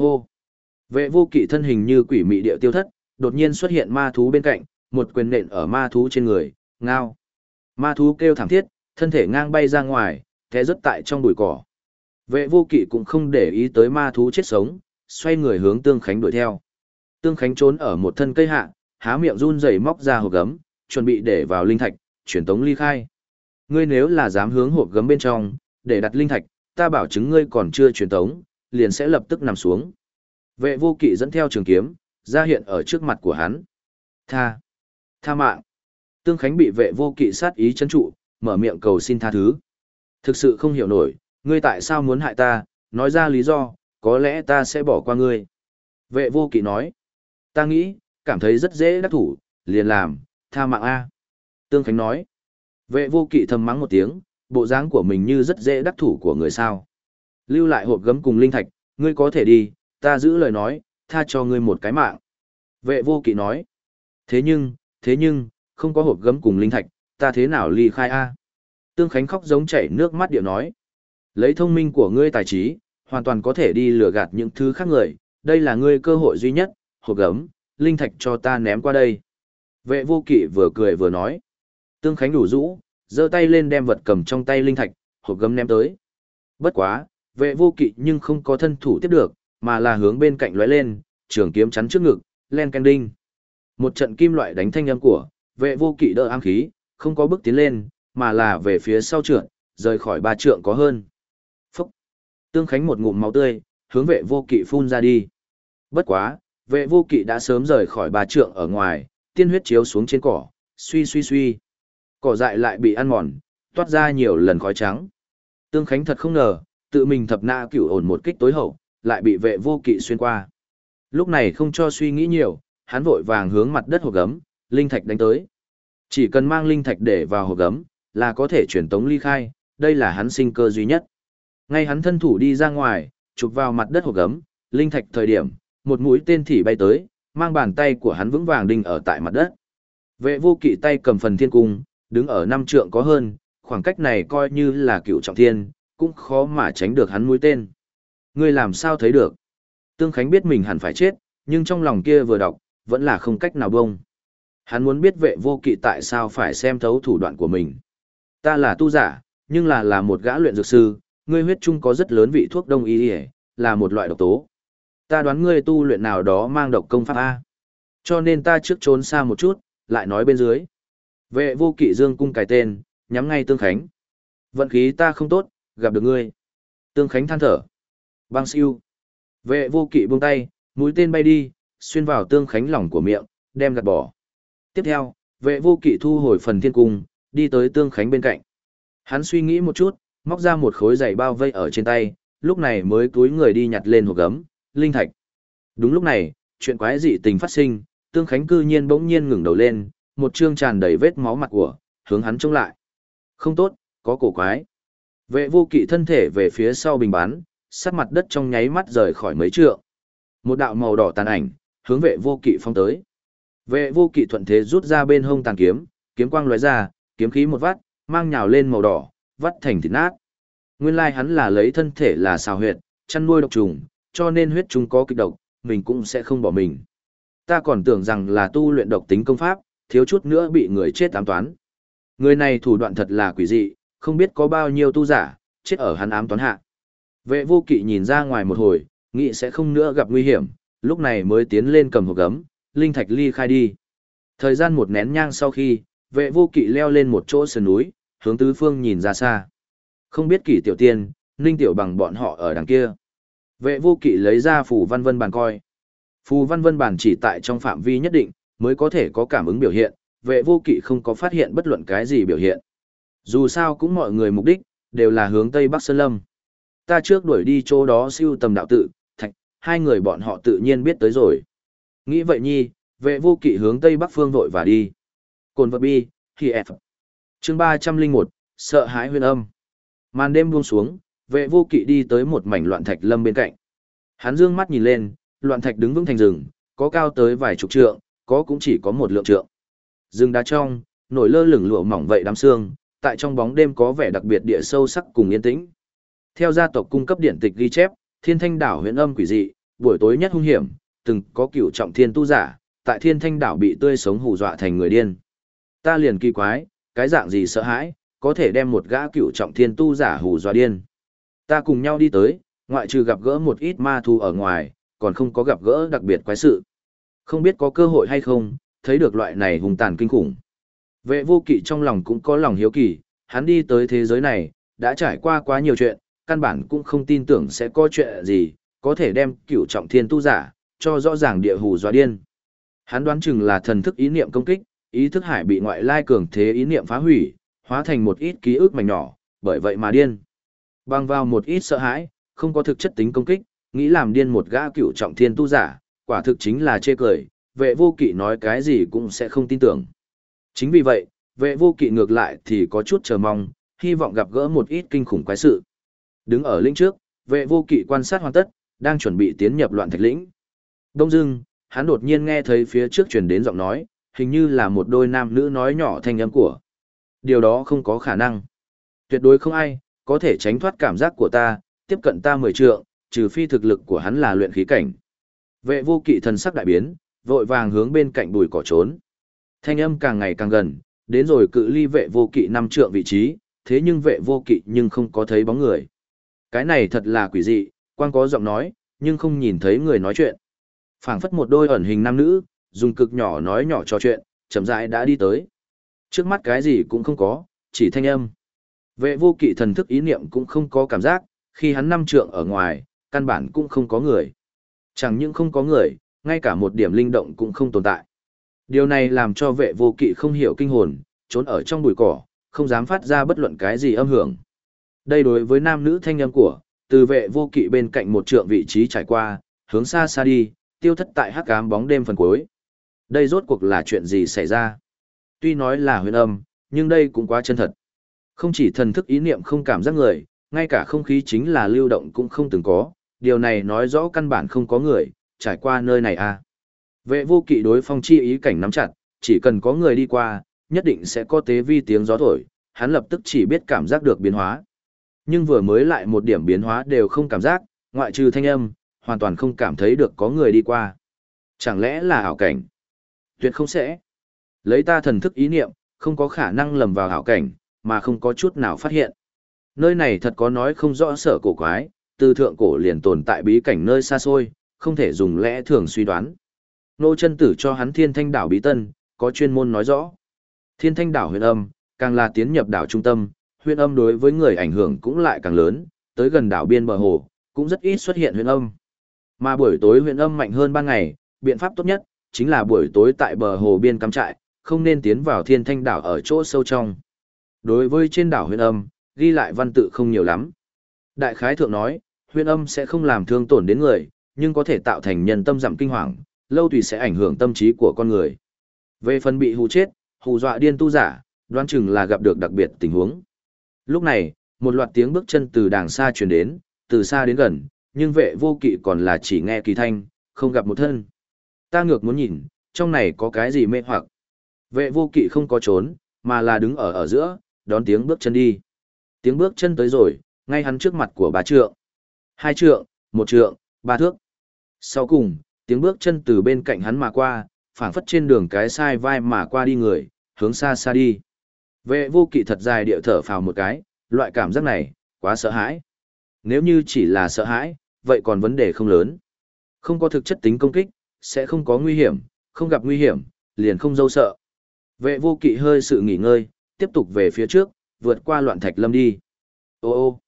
Hô! Vệ vô kỵ thân hình như quỷ mị địa tiêu thất, đột nhiên xuất hiện ma thú bên cạnh, một quyền nện ở ma thú trên người, ngao. Ma thú kêu thảm thiết, thân thể ngang bay ra ngoài, té rớt tại trong bụi cỏ. Vệ vô kỵ cũng không để ý tới ma thú chết sống, xoay người hướng Tương Khánh đuổi theo. Tương Khánh trốn ở một thân cây hạ, há miệng run rẩy móc ra hộp gấm, chuẩn bị để vào linh thạch, chuyển tống ly khai. Ngươi nếu là dám hướng hộp gấm bên trong, để đặt linh thạch, ta bảo chứng ngươi còn chưa chuyển tống, liền sẽ lập tức nằm xuống. Vệ vô kỵ dẫn theo trường kiếm, ra hiện ở trước mặt của hắn. Tha! Tha mạng! Tương Khánh bị vệ vô kỵ sát ý chấn trụ, mở miệng cầu xin tha thứ. Thực sự không hiểu nổi, ngươi tại sao muốn hại ta, nói ra lý do, có lẽ ta sẽ bỏ qua ngươi. Vệ vô kỵ nói, ta nghĩ, cảm thấy rất dễ đắc thủ, liền làm, tha mạng A. Tương Khánh nói, vệ vô kỵ thầm mắng một tiếng, bộ dáng của mình như rất dễ đắc thủ của người sao. Lưu lại hộp gấm cùng linh thạch, ngươi có thể đi, ta giữ lời nói, tha cho ngươi một cái mạng. Vệ vô kỵ nói, thế nhưng, thế nhưng, không có hộp gấm cùng linh thạch, ta thế nào ly khai A. Tương Khánh khóc giống chảy nước mắt điệu nói, lấy thông minh của ngươi tài trí, hoàn toàn có thể đi lừa gạt những thứ khác người, đây là ngươi cơ hội duy nhất, hộp gấm, linh thạch cho ta ném qua đây. Vệ vô kỵ vừa cười vừa nói. Tương Khánh đủ rũ, giơ tay lên đem vật cầm trong tay linh thạch, hộp gấm ném tới. Bất quá, vệ vô kỵ nhưng không có thân thủ tiếp được, mà là hướng bên cạnh lóe lên, trường kiếm chắn trước ngực, len canh đinh. Một trận kim loại đánh thanh âm của, vệ vô kỵ đỡ ám khí, không có bước tiến lên, mà là về phía sau trượt, rời khỏi ba trượng có hơn. Phúc! Tương Khánh một ngụm máu tươi, hướng vệ vô kỵ phun ra đi. Bất quá, vệ vô kỵ đã sớm rời khỏi ba trượng ở ngoài, tiên huyết chiếu xuống trên cỏ, suy suy suy. Cỏ dại lại bị ăn mòn, toát ra nhiều lần khói trắng. Tương Khánh thật không ngờ, tự mình thập na cửu ổn một kích tối hậu, lại bị vệ vô kỵ xuyên qua. Lúc này không cho suy nghĩ nhiều, hắn vội vàng hướng mặt đất hồ gấm, linh thạch đánh tới. Chỉ cần mang linh thạch để vào hồ gấm, là có thể chuyển tống ly khai, đây là hắn sinh cơ duy nhất. Ngay hắn thân thủ đi ra ngoài, chụp vào mặt đất hồ gấm, linh thạch thời điểm, một mũi tên thỉ bay tới, mang bàn tay của hắn vững vàng đinh ở tại mặt đất. Vệ vô kỵ tay cầm phần thiên cung, đứng ở năm trượng có hơn, khoảng cách này coi như là cựu trọng thiên, cũng khó mà tránh được hắn mũi tên. Ngươi làm sao thấy được? Tương Khánh biết mình hẳn phải chết, nhưng trong lòng kia vừa đọc, vẫn là không cách nào bông. Hắn muốn biết vệ vô kỵ tại sao phải xem thấu thủ đoạn của mình. Ta là tu giả, nhưng là là một gã luyện dược sư, ngươi huyết trung có rất lớn vị thuốc đông y là một loại độc tố. Ta đoán ngươi tu luyện nào đó mang độc công pháp A. Cho nên ta trước trốn xa một chút, lại nói bên dưới. Vệ vô kỵ dương cung cài tên, nhắm ngay Tương Khánh. Vận khí ta không tốt, gặp được ngươi. Tương Khánh than thở. Bang siêu. Vệ vô kỵ buông tay, mũi tên bay đi, xuyên vào Tương Khánh lỏng của miệng, đem gạt bỏ. Tiếp theo, vệ vô kỵ thu hồi phần thiên cung, đi tới Tương Khánh bên cạnh. Hắn suy nghĩ một chút, móc ra một khối giày bao vây ở trên tay, lúc này mới túi người đi nhặt lên hộp gấm, linh thạch. Đúng lúc này, chuyện quái dị tình phát sinh, Tương Khánh cư nhiên bỗng nhiên ngừng đầu lên, một trương tràn đầy vết máu mặt của, hướng hắn trông lại. Không tốt, có cổ quái. Vệ vô kỵ thân thể về phía sau bình bán, sát mặt đất trong nháy mắt rời khỏi mấy trượng. Một đạo màu đỏ tàn ảnh, hướng vệ vô kỵ phong tới. Vệ vô kỵ thuận thế rút ra bên hông tàn kiếm, kiếm quang lóe ra, kiếm khí một vắt, mang nhào lên màu đỏ, vắt thành thịt nát. Nguyên lai hắn là lấy thân thể là xào huyệt, chăn nuôi độc trùng, cho nên huyết trùng có kịch độc, mình cũng sẽ không bỏ mình. Ta còn tưởng rằng là tu luyện độc tính công pháp, thiếu chút nữa bị người chết ám toán. Người này thủ đoạn thật là quỷ dị, không biết có bao nhiêu tu giả, chết ở hắn ám toán hạ. Vệ vô kỵ nhìn ra ngoài một hồi, nghĩ sẽ không nữa gặp nguy hiểm, lúc này mới tiến lên cầm hộp gấm, linh thạch ly khai đi. Thời gian một nén nhang sau khi, vệ vô kỵ leo lên một chỗ sườn núi, hướng tứ phương nhìn ra xa. Không biết kỷ tiểu tiên, ninh tiểu bằng bọn họ ở đằng kia. Vệ vô kỵ lấy ra phù văn vân bàn coi. Phù văn vân bàn chỉ tại trong phạm vi nhất định, mới có thể có cảm ứng biểu hiện, vệ vô kỵ không có phát hiện bất luận cái gì biểu hiện. Dù sao cũng mọi người mục đích, đều là hướng Tây Bắc Sơn Lâm. Ta trước đuổi đi chỗ đó siêu tầm đạo tự, thạch, hai người bọn họ tự nhiên biết tới rồi. Nghĩ vậy nhi, vệ vô kỵ hướng Tây Bắc phương vội và đi. Cồn vật bi, khi F. Chương 301, sợ hãi huyền âm. Màn đêm buông xuống, vệ vô kỵ đi tới một mảnh loạn thạch lâm bên cạnh. Hắn dương mắt nhìn lên, loạn thạch đứng vững thành rừng, có cao tới vài chục trượng, có cũng chỉ có một lượng trượng. Rừng đá trong, nổi lơ lửng lụa mỏng vậy đám xương, tại trong bóng đêm có vẻ đặc biệt địa sâu sắc cùng yên tĩnh. Theo gia tộc cung cấp điện tịch ghi chép, Thiên Thanh đảo huyện âm quỷ dị, buổi tối nhất hung hiểm, từng có cựu trọng thiên tu giả, tại thiên thanh đảo bị tươi sống hù dọa thành người điên. Ta liền kỳ quái, cái dạng gì sợ hãi, có thể đem một gã cựu trọng thiên tu giả hù dọa điên. Ta cùng nhau đi tới, ngoại trừ gặp gỡ một ít ma thu ở ngoài, còn không có gặp gỡ đặc biệt quái sự. Không biết có cơ hội hay không, thấy được loại này hùng tàn kinh khủng. Vệ vô kỵ trong lòng cũng có lòng hiếu kỳ, hắn đi tới thế giới này, đã trải qua quá nhiều chuyện, căn bản cũng không tin tưởng sẽ có chuyện gì, có thể đem cửu trọng thiên tu giả, cho rõ ràng địa hù dọa điên. Hắn đoán chừng là thần thức ý niệm công kích, ý thức hải bị ngoại lai cường thế ý niệm phá hủy, hóa thành một ít ký ức mảnh nhỏ, bởi vậy mà điên. Băng vào một ít sợ hãi, không có thực chất tính công kích, nghĩ làm điên một gã cửu trọng thiên tu giả, quả thực chính là chê cười, vệ vô kỵ nói cái gì cũng sẽ không tin tưởng. Chính vì vậy, vệ vô kỵ ngược lại thì có chút chờ mong, hy vọng gặp gỡ một ít kinh khủng quái sự. Đứng ở lĩnh trước, vệ vô kỵ quan sát hoàn tất, đang chuẩn bị tiến nhập loạn thạch lĩnh. Đông dưng, hắn đột nhiên nghe thấy phía trước truyền đến giọng nói, hình như là một đôi nam nữ nói nhỏ thanh âm của. Điều đó không có khả năng. Tuyệt đối không ai, có thể tránh thoát cảm giác của ta, tiếp cận ta mười trượng, trừ phi thực lực của hắn là luyện khí cảnh. Vệ vô kỵ thần sắc đại biến, vội vàng hướng bên cạnh bùi cỏ trốn. Thanh âm càng ngày càng gần, đến rồi cự ly vệ vô kỵ năm trượng vị trí, thế nhưng vệ vô kỵ nhưng không có thấy bóng người. Cái này thật là quỷ dị, quan có giọng nói, nhưng không nhìn thấy người nói chuyện. phảng phất một đôi ẩn hình nam nữ, dùng cực nhỏ nói nhỏ trò chuyện, chậm rãi đã đi tới. Trước mắt cái gì cũng không có, chỉ thanh âm. Vệ vô kỵ thần thức ý niệm cũng không có cảm giác, khi hắn năm trượng ở ngoài, căn bản cũng không có người. Chẳng những không có người, ngay cả một điểm linh động cũng không tồn tại. Điều này làm cho vệ vô kỵ không hiểu kinh hồn, trốn ở trong bụi cỏ, không dám phát ra bất luận cái gì âm hưởng. Đây đối với nam nữ thanh âm của, từ vệ vô kỵ bên cạnh một trượng vị trí trải qua, hướng xa xa đi, tiêu thất tại hắc ám bóng đêm phần cuối. Đây rốt cuộc là chuyện gì xảy ra? Tuy nói là huyền âm, nhưng đây cũng quá chân thật. Không chỉ thần thức ý niệm không cảm giác người, ngay cả không khí chính là lưu động cũng không từng có, điều này nói rõ căn bản không có người, trải qua nơi này à. Vệ vô kỵ đối phong chi ý cảnh nắm chặt, chỉ cần có người đi qua, nhất định sẽ có tế vi tiếng gió thổi, hắn lập tức chỉ biết cảm giác được biến hóa. Nhưng vừa mới lại một điểm biến hóa đều không cảm giác, ngoại trừ thanh âm, hoàn toàn không cảm thấy được có người đi qua. Chẳng lẽ là ảo cảnh? Tuyệt không sẽ. Lấy ta thần thức ý niệm, không có khả năng lầm vào ảo cảnh, mà không có chút nào phát hiện. Nơi này thật có nói không rõ sở cổ quái, từ thượng cổ liền tồn tại bí cảnh nơi xa xôi, không thể dùng lẽ thường suy đoán. Nô chân tử cho hắn thiên thanh đảo bí tân, có chuyên môn nói rõ. Thiên thanh đảo huyền âm, càng là tiến nhập đảo trung tâm, huyền âm đối với người ảnh hưởng cũng lại càng lớn, tới gần đảo biên bờ hồ, cũng rất ít xuất hiện huyền âm. Mà buổi tối huyền âm mạnh hơn ban ngày, biện pháp tốt nhất, chính là buổi tối tại bờ hồ biên cắm trại, không nên tiến vào thiên thanh đảo ở chỗ sâu trong. Đối với trên đảo huyền âm, ghi lại văn tự không nhiều lắm. Đại khái thượng nói, huyền âm sẽ không làm thương tổn đến người, nhưng có thể tạo thành nhân tâm giảm kinh hoàng, lâu tùy sẽ ảnh hưởng tâm trí của con người. Về phần bị hù chết, hù dọa điên tu giả, đoán chừng là gặp được đặc biệt tình huống. Lúc này, một loạt tiếng bước chân từ đàng xa truyền đến, từ xa đến gần, nhưng vệ vô kỵ còn là chỉ nghe kỳ thanh, không gặp một thân. Ta ngược muốn nhìn, trong này có cái gì mê hoặc. Vệ vô kỵ không có trốn, mà là đứng ở ở giữa, đón tiếng bước chân đi. Tiếng bước chân tới rồi, ngay hắn trước mặt của bà trượng. Hai trượng, một trượng, ba thước. Sau cùng, tiếng bước chân từ bên cạnh hắn mà qua, phảng phất trên đường cái sai vai mà qua đi người, hướng xa xa đi. Vệ vô kỵ thật dài điệu thở phào một cái, loại cảm giác này, quá sợ hãi. Nếu như chỉ là sợ hãi, vậy còn vấn đề không lớn. Không có thực chất tính công kích, sẽ không có nguy hiểm, không gặp nguy hiểm, liền không dâu sợ. Vệ vô kỵ hơi sự nghỉ ngơi, tiếp tục về phía trước, vượt qua loạn thạch lâm đi. Ô ô,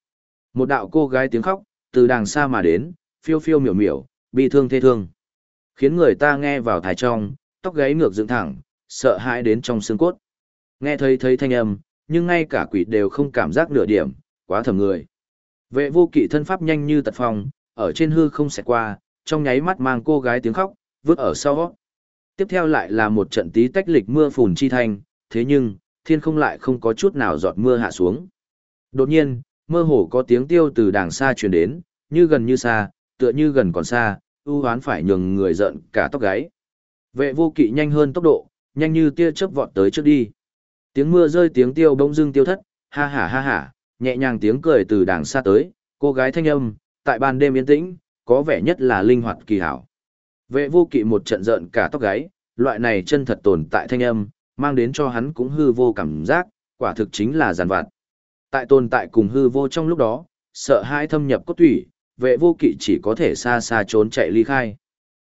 một đạo cô gái tiếng khóc, từ đàng xa mà đến, phiêu phiêu miểu miểu, bị thương thê thương. Khiến người ta nghe vào thái trong, tóc gáy ngược dựng thẳng, sợ hãi đến trong xương cốt. Nghe thấy thấy thanh âm, nhưng ngay cả quỷ đều không cảm giác nửa điểm, quá thầm người. Vệ vô kỵ thân pháp nhanh như tật phong, ở trên hư không xẹt qua, trong nháy mắt mang cô gái tiếng khóc, vứt ở sau. Tiếp theo lại là một trận tí tách lịch mưa phùn chi thanh, thế nhưng, thiên không lại không có chút nào giọt mưa hạ xuống. Đột nhiên, mơ hồ có tiếng tiêu từ đàng xa truyền đến, như gần như xa, tựa như gần còn xa, ưu hoán phải nhường người giận cả tóc gáy. Vệ vô kỵ nhanh hơn tốc độ, nhanh như tia chớp vọt tới trước đi. Tiếng mưa rơi tiếng tiêu bỗng dưng tiêu thất, ha ha ha ha, nhẹ nhàng tiếng cười từ đàng xa tới, cô gái thanh âm, tại ban đêm yên tĩnh, có vẻ nhất là linh hoạt kỳ hảo. Vệ vô kỵ một trận giận cả tóc gáy, loại này chân thật tồn tại thanh âm, mang đến cho hắn cũng hư vô cảm giác, quả thực chính là giàn vặt. Tại tồn tại cùng hư vô trong lúc đó, sợ hai thâm nhập cốt thủy, vệ vô kỵ chỉ có thể xa xa trốn chạy ly khai.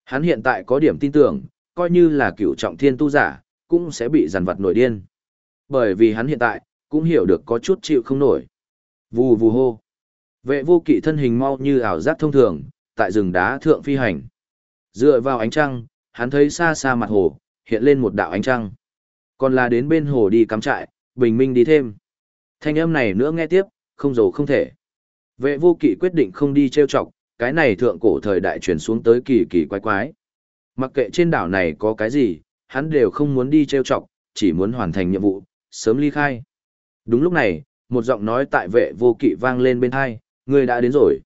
Hắn hiện tại có điểm tin tưởng, coi như là cựu trọng thiên tu giả, cũng sẽ bị giàn vặt nổi điên. Bởi vì hắn hiện tại, cũng hiểu được có chút chịu không nổi. Vù vù hô. Vệ vô kỵ thân hình mau như ảo giác thông thường, tại rừng đá thượng phi hành. Dựa vào ánh trăng, hắn thấy xa xa mặt hồ, hiện lên một đạo ánh trăng. Còn là đến bên hồ đi cắm trại, bình minh đi thêm. Thanh âm này nữa nghe tiếp, không dầu không thể. Vệ vô kỵ quyết định không đi trêu chọc, cái này thượng cổ thời đại truyền xuống tới kỳ kỳ quái quái. Mặc kệ trên đảo này có cái gì, hắn đều không muốn đi trêu chọc, chỉ muốn hoàn thành nhiệm vụ, sớm ly khai. Đúng lúc này, một giọng nói tại vệ vô kỵ vang lên bên hai, người đã đến rồi.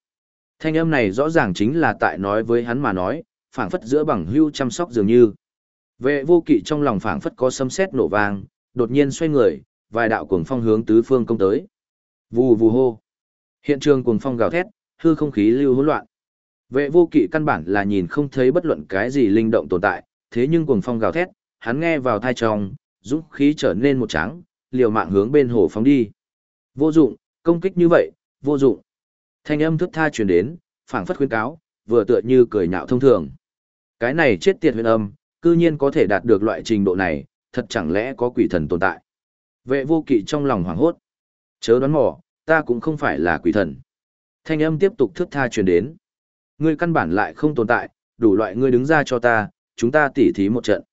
Thanh âm này rõ ràng chính là tại nói với hắn mà nói, phảng phất giữa bằng hưu chăm sóc dường như. Vệ vô kỵ trong lòng phảng phất có sấm sét nổ vang, đột nhiên xoay người, vài đạo cuồng phong hướng tứ phương công tới. Vù vù hô. Hiện trường cuồng phong gào thét, hư không khí lưu hỗn loạn. Vệ vô kỵ căn bản là nhìn không thấy bất luận cái gì linh động tồn tại, thế nhưng cuồng phong gào thét, hắn nghe vào thai trong, dũng khí trở nên một trắng, liều mạng hướng bên hồ phóng đi. Vô dụng, công kích như vậy, vô dụng. Thanh âm thức tha truyền đến, phảng phất khuyên cáo, vừa tựa như cười nhạo thông thường. Cái này chết tiệt huyền âm, cư nhiên có thể đạt được loại trình độ này, thật chẳng lẽ có quỷ thần tồn tại. Vệ vô kỵ trong lòng hoảng hốt. Chớ đoán mò, ta cũng không phải là quỷ thần. Thanh âm tiếp tục thước tha truyền đến. Ngươi căn bản lại không tồn tại, đủ loại ngươi đứng ra cho ta, chúng ta tỉ thí một trận.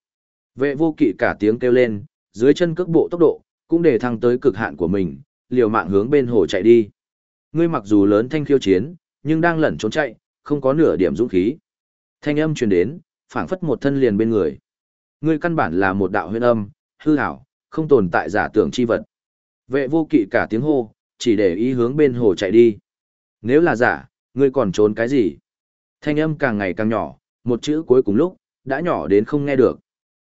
Vệ vô kỵ cả tiếng kêu lên, dưới chân cước bộ tốc độ, cũng để thăng tới cực hạn của mình, liều mạng hướng bên hồ chạy đi. Ngươi mặc dù lớn thanh khiêu chiến, nhưng đang lẩn trốn chạy, không có nửa điểm dũng khí. Thanh âm truyền đến, phảng phất một thân liền bên người. Ngươi căn bản là một đạo huyên âm, hư ảo, không tồn tại giả tưởng chi vật. Vệ vô kỵ cả tiếng hô, chỉ để ý hướng bên hồ chạy đi. Nếu là giả, ngươi còn trốn cái gì? Thanh âm càng ngày càng nhỏ, một chữ cuối cùng lúc, đã nhỏ đến không nghe được.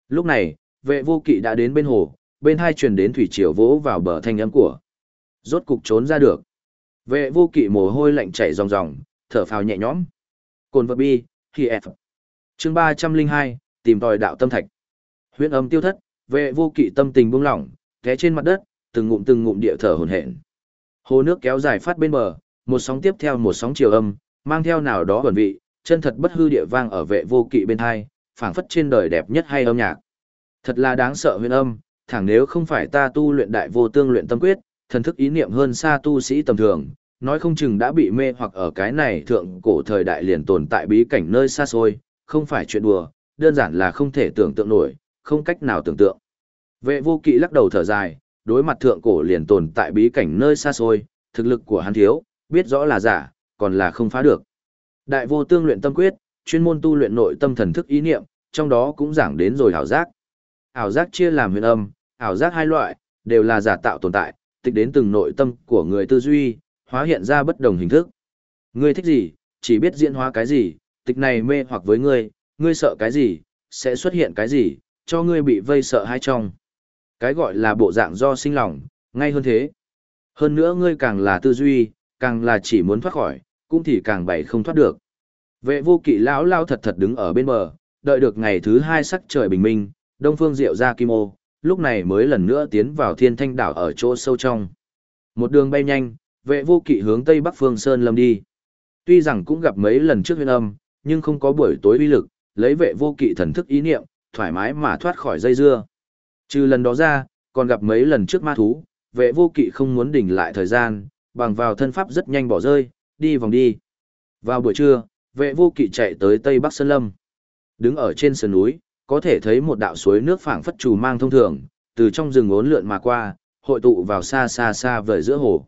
Lúc này, vệ vô kỵ đã đến bên hồ, bên hai truyền đến thủy triều vỗ vào bờ thanh âm của. Rốt cục trốn ra được. Vệ vô kỵ mồ hôi lạnh chảy ròng ròng, thở phào nhẹ nhõm. Cồn vật bi, khi F. Chương 302, tìm tòi đạo tâm thạch. Huyễn âm tiêu thất, vệ vô kỵ tâm tình buông lỏng, té trên mặt đất, từng ngụm từng ngụm địa thở hổn hển. Hồ nước kéo dài phát bên bờ, một sóng tiếp theo một sóng chiều âm, mang theo nào đó ẩn vị, chân thật bất hư địa vang ở vệ vô kỵ bên hai, phảng phất trên đời đẹp nhất hay âm nhạc. Thật là đáng sợ huyền âm, thẳng nếu không phải ta tu luyện đại vô tương luyện tâm quyết, thần thức ý niệm hơn xa tu sĩ tầm thường, nói không chừng đã bị mê hoặc ở cái này thượng cổ thời đại liền tồn tại bí cảnh nơi xa xôi, không phải chuyện đùa, đơn giản là không thể tưởng tượng nổi, không cách nào tưởng tượng. Vệ vô kỵ lắc đầu thở dài, đối mặt thượng cổ liền tồn tại bí cảnh nơi xa xôi, thực lực của hắn thiếu, biết rõ là giả, còn là không phá được. Đại vô tương luyện tâm quyết, chuyên môn tu luyện nội tâm thần thức ý niệm, trong đó cũng giảng đến rồi ảo giác. Ảo giác chia làm huyền âm, ảo giác hai loại, đều là giả tạo tồn tại, tịch đến từng nội tâm của người tư duy, hóa hiện ra bất đồng hình thức. Ngươi thích gì, chỉ biết diễn hóa cái gì, tịch này mê hoặc với ngươi, ngươi sợ cái gì, sẽ xuất hiện cái gì, cho ngươi bị vây sợ hai trong. Cái gọi là bộ dạng do sinh lòng, ngay hơn thế. Hơn nữa ngươi càng là tư duy, càng là chỉ muốn thoát khỏi, cũng thì càng bày không thoát được. Vệ vô kỵ lão lao thật thật đứng ở bên bờ, đợi được ngày thứ hai sắc trời bình minh, đông phương diệu ra kim ô, lúc này mới lần nữa tiến vào thiên thanh đảo ở chỗ sâu trong. Một đường bay nhanh, vệ vô kỵ hướng tây bắc phương sơn lâm đi. Tuy rằng cũng gặp mấy lần trước huyên âm, nhưng không có buổi tối uy lực, lấy vệ vô kỵ thần thức ý niệm, thoải mái mà thoát khỏi dây dưa. Trừ lần đó ra, còn gặp mấy lần trước ma thú, vệ vô kỵ không muốn đỉnh lại thời gian, bằng vào thân pháp rất nhanh bỏ rơi, đi vòng đi. Vào buổi trưa, vệ vô kỵ chạy tới Tây Bắc Sơn Lâm. Đứng ở trên sườn núi, có thể thấy một đạo suối nước phảng phất trù mang thông thường, từ trong rừng ốn lượn mà qua, hội tụ vào xa xa xa vời giữa hồ.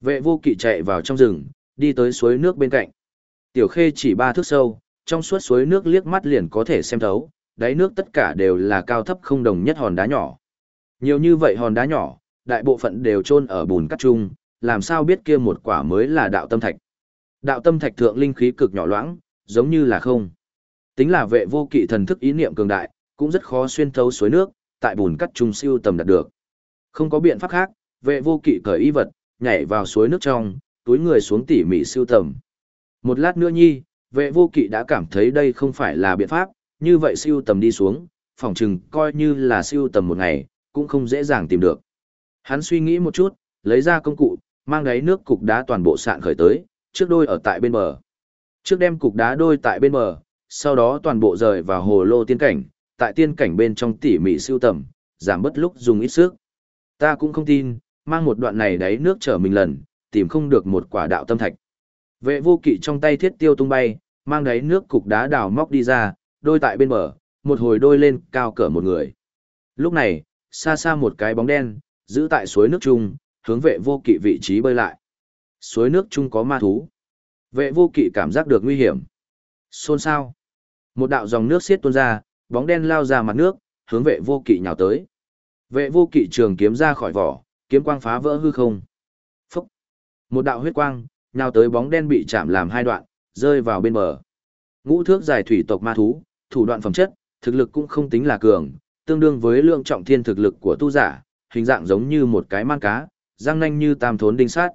Vệ vô kỵ chạy vào trong rừng, đi tới suối nước bên cạnh. Tiểu khê chỉ ba thước sâu, trong suốt suối nước liếc mắt liền có thể xem thấu, đáy nước tất cả đều là cao thấp không đồng nhất hòn đá nhỏ. Nhiều như vậy hòn đá nhỏ, đại bộ phận đều chôn ở bùn cắt chung, làm sao biết kia một quả mới là đạo tâm thạch. Đạo tâm thạch thượng linh khí cực nhỏ loãng, giống như là không. Tính là vệ vô kỵ thần thức ý niệm cường đại, cũng rất khó xuyên thấu suối nước, tại bùn cắt trung siêu tầm đạt được. Không có biện pháp khác, vệ vô kỵ cởi y vật, nhảy vào suối nước trong, túi người xuống tỉ mỉ siêu tầm. Một lát nữa nhi, vệ vô kỵ đã cảm thấy đây không phải là biện pháp, như vậy siêu tầm đi xuống, phỏng chừng coi như là siêu tầm một ngày, cũng không dễ dàng tìm được. Hắn suy nghĩ một chút, lấy ra công cụ, mang đáy nước cục đá toàn bộ sạn khởi tới, trước đôi ở tại bên bờ. Trước đem cục đá đôi tại bên bờ, sau đó toàn bộ rời vào hồ lô tiên cảnh, tại tiên cảnh bên trong tỉ mỉ siêu tầm, giảm bất lúc dùng ít sức. Ta cũng không tin, mang một đoạn này đáy nước trở mình lần, tìm không được một quả đạo tâm thạch. Vệ vô kỵ trong tay thiết tiêu tung bay, mang đáy nước cục đá đào móc đi ra, đôi tại bên bờ, một hồi đôi lên cao cỡ một người. Lúc này, xa xa một cái bóng đen, giữ tại suối nước chung, hướng vệ vô kỵ vị trí bơi lại. Suối nước chung có ma thú. Vệ vô kỵ cảm giác được nguy hiểm. Xôn sao. Một đạo dòng nước xiết tuôn ra, bóng đen lao ra mặt nước, hướng vệ vô kỵ nhào tới. Vệ vô kỵ trường kiếm ra khỏi vỏ, kiếm quang phá vỡ hư không. Phúc! Một đạo huyết quang, nhào tới bóng đen bị chạm làm hai đoạn, rơi vào bên bờ. Ngũ thước dài thủy tộc ma thú, thủ đoạn phẩm chất, thực lực cũng không tính là cường, tương đương với lượng trọng thiên thực lực của tu giả, hình dạng giống như một cái man cá, răng nanh như tam thốn đinh sát.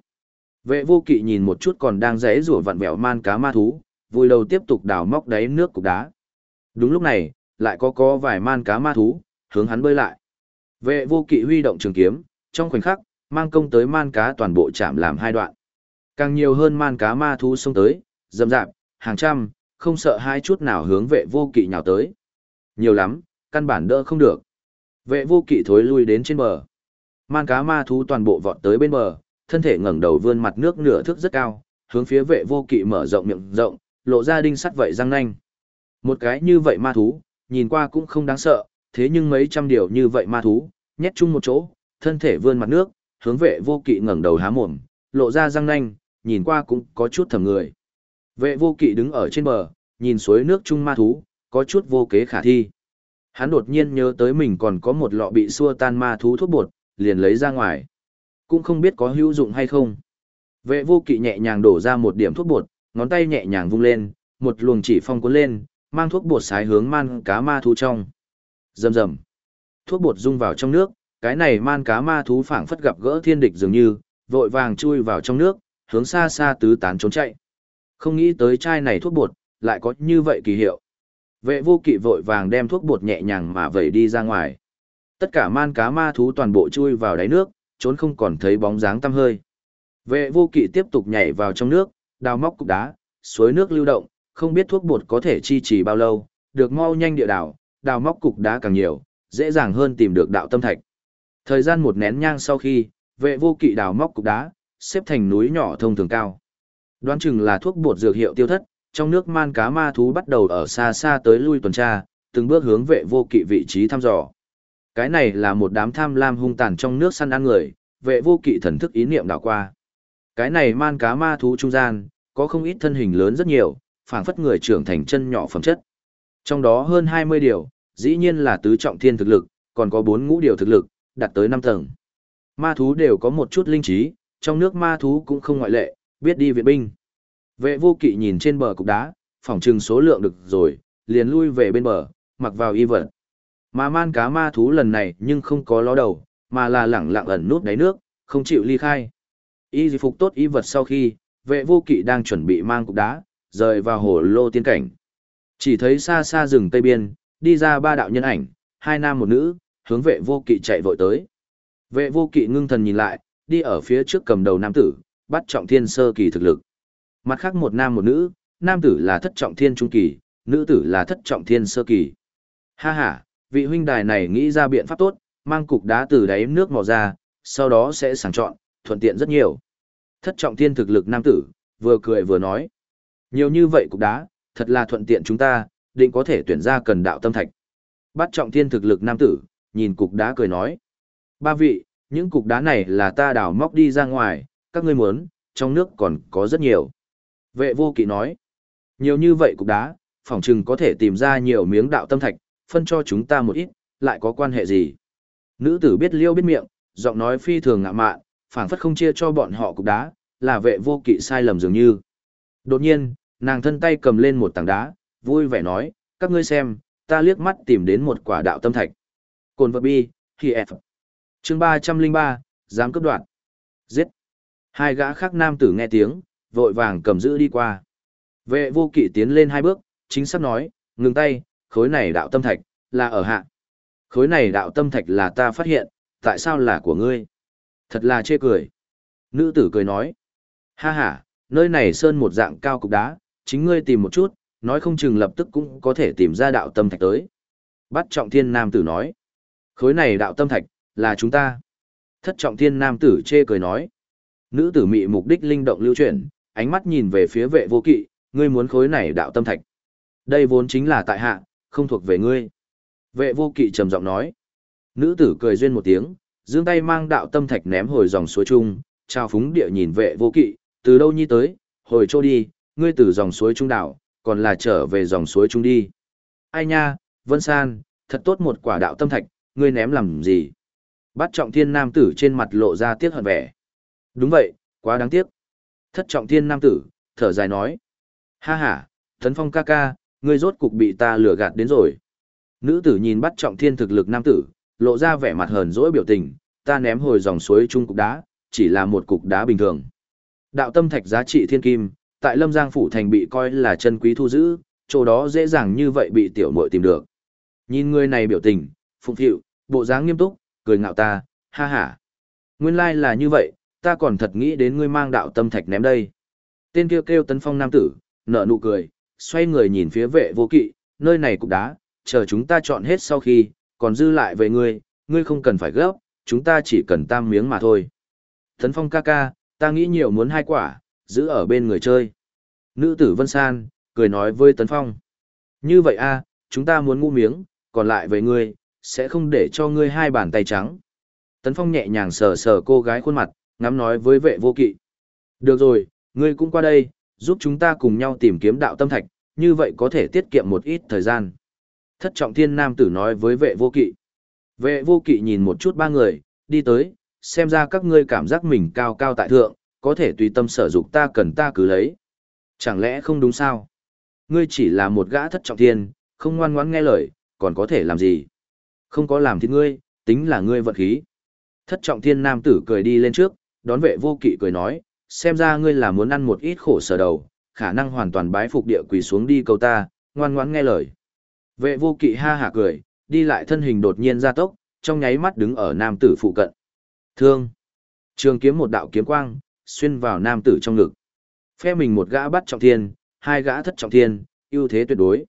Vệ vô kỵ nhìn một chút còn đang rẽ rủa vặn vẹo man cá ma thú, vui đầu tiếp tục đào móc đáy nước cục đá. Đúng lúc này, lại có có vài man cá ma thú, hướng hắn bơi lại. Vệ vô kỵ huy động trường kiếm, trong khoảnh khắc, mang công tới man cá toàn bộ chạm làm hai đoạn. Càng nhiều hơn man cá ma thú xông tới, dầm dạp, hàng trăm, không sợ hai chút nào hướng vệ vô kỵ nhào tới. Nhiều lắm, căn bản đỡ không được. Vệ vô kỵ thối lui đến trên bờ. Man cá ma thú toàn bộ vọt tới bên bờ, thân thể ngẩng đầu vươn mặt nước nửa thước rất cao, hướng phía vệ vô kỵ mở rộng miệng rộng, lộ ra đinh sắt vậy răng nanh. Một cái như vậy ma thú, nhìn qua cũng không đáng sợ, thế nhưng mấy trăm điều như vậy ma thú, nhét chung một chỗ, thân thể vươn mặt nước, hướng vệ vô kỵ ngẩng đầu há mồm, lộ ra răng nanh, nhìn qua cũng có chút thầm người. Vệ vô kỵ đứng ở trên bờ, nhìn suối nước chung ma thú, có chút vô kế khả thi. Hắn đột nhiên nhớ tới mình còn có một lọ bị xua tan ma thú thuốc bột, liền lấy ra ngoài. Cũng không biết có hữu dụng hay không. Vệ vô kỵ nhẹ nhàng đổ ra một điểm thuốc bột, ngón tay nhẹ nhàng vung lên, một luồng chỉ phong cuốn lên, mang thuốc bột sái hướng man cá ma thú trong. Rầm rầm. Thuốc bột rung vào trong nước, cái này man cá ma thú phảng phất gặp gỡ thiên địch dường như, vội vàng chui vào trong nước, hướng xa xa tứ tán trốn chạy. Không nghĩ tới chai này thuốc bột, lại có như vậy kỳ hiệu. Vệ vô kỵ vội vàng đem thuốc bột nhẹ nhàng mà vẩy đi ra ngoài. Tất cả man cá ma thú toàn bộ chui vào đáy nước, trốn không còn thấy bóng dáng tăm hơi. Vệ vô kỵ tiếp tục nhảy vào trong nước, đào móc cục đá, suối nước lưu động, không biết thuốc bột có thể chi trì bao lâu, được mau nhanh địa đảo, đào móc cục đá càng nhiều, dễ dàng hơn tìm được đạo tâm thạch. Thời gian một nén nhang sau khi, vệ vô kỵ đào móc cục đá, xếp thành núi nhỏ thông thường cao. Đoán chừng là thuốc bột dược hiệu tiêu thất, trong nước man cá ma thú bắt đầu ở xa xa tới lui tuần tra, từng bước hướng vệ vô kỵ vị trí thăm dò. Cái này là một đám tham lam hung tàn trong nước săn ăn người, vệ vô kỵ thần thức ý niệm đảo qua. Cái này man cá ma thú trung gian, có không ít thân hình lớn rất nhiều, phảng phất người trưởng thành chân nhỏ phẩm chất. Trong đó hơn 20 điều, dĩ nhiên là tứ trọng thiên thực lực, còn có bốn ngũ điều thực lực, đạt tới 5 tầng. Ma thú đều có một chút linh trí, trong nước ma thú cũng không ngoại lệ, biết đi viện binh. Vệ vô kỵ nhìn trên bờ cục đá, phỏng trừng số lượng được rồi, liền lui về bên bờ, mặc vào y vật. Mà man cá ma thú lần này nhưng không có ló đầu, mà là lẳng lặng ẩn nút đáy nước, không chịu ly khai. Y phục tốt y vật sau khi, vệ vô kỵ đang chuẩn bị mang cục đá, rời vào hồ lô tiên cảnh. Chỉ thấy xa xa rừng Tây Biên, đi ra ba đạo nhân ảnh, hai nam một nữ, hướng vệ vô kỵ chạy vội tới. Vệ vô kỵ ngưng thần nhìn lại, đi ở phía trước cầm đầu nam tử, bắt trọng thiên sơ kỳ thực lực. Mặt khác một nam một nữ, nam tử là thất trọng thiên trung kỳ, nữ tử là thất trọng thiên sơ kỳ. Ha ha, vị huynh đài này nghĩ ra biện pháp tốt, mang cục đá từ đáy nước mò ra, sau đó sẽ sàng chọn, thuận tiện rất nhiều. Thất trọng thiên thực lực nam tử, vừa cười vừa nói. Nhiều như vậy cục đá, thật là thuận tiện chúng ta, định có thể tuyển ra cần đạo tâm thạch. Bắt trọng thiên thực lực nam tử, nhìn cục đá cười nói. Ba vị, những cục đá này là ta đào móc đi ra ngoài, các ngươi muốn, trong nước còn có rất nhiều. Vệ vô kỵ nói, nhiều như vậy cục đá, phỏng chừng có thể tìm ra nhiều miếng đạo tâm thạch, phân cho chúng ta một ít, lại có quan hệ gì. Nữ tử biết liêu biết miệng, giọng nói phi thường ngạ mạn, phảng phất không chia cho bọn họ cục đá, là vệ vô kỵ sai lầm dường như. Đột nhiên, nàng thân tay cầm lên một tảng đá, vui vẻ nói, các ngươi xem, ta liếc mắt tìm đến một quả đạo tâm thạch. Cồn vật bi, khi F. Chương 303, dám cướp đoạn. Giết. Hai gã khác nam tử nghe tiếng, vội vàng cầm giữ đi qua. Vệ vô kỵ tiến lên hai bước, chính xác nói, ngừng tay, khối này đạo tâm thạch, là ở hạ. Khối này đạo tâm thạch là ta phát hiện, tại sao là của ngươi? Thật là chê cười. Nữ tử cười nói, ha ha, nơi này sơn một dạng cao cục đá, chính ngươi tìm một chút, nói không chừng lập tức cũng có thể tìm ra đạo tâm thạch tới. Bắt trọng thiên nam tử nói, khối này đạo tâm thạch, là chúng ta. Thất trọng thiên nam tử chê cười nói, nữ tử mị mục đích linh động lưu chuyển, ánh mắt nhìn về phía vệ vô kỵ, ngươi muốn khối này đạo tâm thạch. Đây vốn chính là tại hạ, không thuộc về ngươi. Vệ vô kỵ trầm giọng nói. Nữ tử cười duyên một tiếng, giương tay mang đạo tâm thạch ném hồi dòng suối trung, trao phúng địa nhìn vệ vô kỵ, từ đâu nhi tới, hồi trô đi, ngươi từ dòng suối trung đảo, còn là trở về dòng suối trung đi. Ai nha, Vân San, thật tốt một quả đạo tâm thạch, ngươi ném làm gì? Bắt trọng thiên nam tử trên mặt lộ ra tiếc hận vẻ. Đúng vậy, quá đáng tiếc. Thất trọng thiên nam tử, thở dài nói. Ha ha, Thấn Phong ca ca, ngươi rốt cục bị ta lừa gạt đến rồi. Nữ tử nhìn bắt trọng thiên thực lực nam tử, lộ ra vẻ mặt hờn dỗi biểu tình, ta ném hồi dòng suối trung cục đá, chỉ là một cục đá bình thường. Đạo tâm thạch giá trị thiên kim, tại Lâm Giang phủ thành bị coi là chân quý thu giữ, chỗ đó dễ dàng như vậy bị tiểu muội tìm được. Nhìn người này biểu tình, phụng phịu, bộ dáng nghiêm túc, cười ngạo ta, ha ha. Nguyên lai like là như vậy, ta còn thật nghĩ đến ngươi mang đạo tâm thạch ném đây. Tên kia kêu, kêu tấn phong nam tử, nở nụ cười, xoay người nhìn phía vệ vô kỵ, nơi này cục đá, chờ chúng ta chọn hết sau khi, còn dư lại về ngươi, ngươi không cần phải gấp, chúng ta chỉ cần tam miếng mà thôi. Tấn phong ca ca, ta nghĩ nhiều muốn hai quả, giữ ở bên người chơi. Nữ tử Vân San, cười nói với Tấn Phong. Như vậy a, chúng ta muốn ngũ miếng, còn lại về ngươi, sẽ không để cho ngươi hai bàn tay trắng. Tấn Phong nhẹ nhàng sờ sờ cô gái khuôn mặt, ngắm nói với vệ vô kỵ. Được rồi, ngươi cũng qua đây, giúp chúng ta cùng nhau tìm kiếm đạo tâm thạch, như vậy có thể tiết kiệm một ít thời gian. Thất trọng thiên nam tử nói với vệ vô kỵ. Vệ vô kỵ nhìn một chút ba người, đi tới, xem ra các ngươi cảm giác mình cao cao tại thượng, có thể tùy tâm sở dục ta cần ta cứ lấy. Chẳng lẽ không đúng sao? Ngươi chỉ là một gã thất trọng thiên, không ngoan ngoãn nghe lời, còn có thể làm gì? Không có làm thì ngươi, tính là ngươi vận khí. Thất trọng thiên nam tử cười đi lên trước, đón vệ vô kỵ cười nói, xem ra ngươi là muốn ăn một ít khổ sở đầu, khả năng hoàn toàn bái phục địa quỳ xuống đi cầu ta, ngoan ngoãn nghe lời. Vệ vô kỵ ha hả cười, đi lại thân hình đột nhiên ra tốc, trong nháy mắt đứng ở nam tử phụ cận. Thương. Trường kiếm một đạo kiếm quang, xuyên vào nam tử trong ngực. Phe mình một gã bắt trọng thiên, hai gã thất trọng thiên, ưu thế tuyệt đối.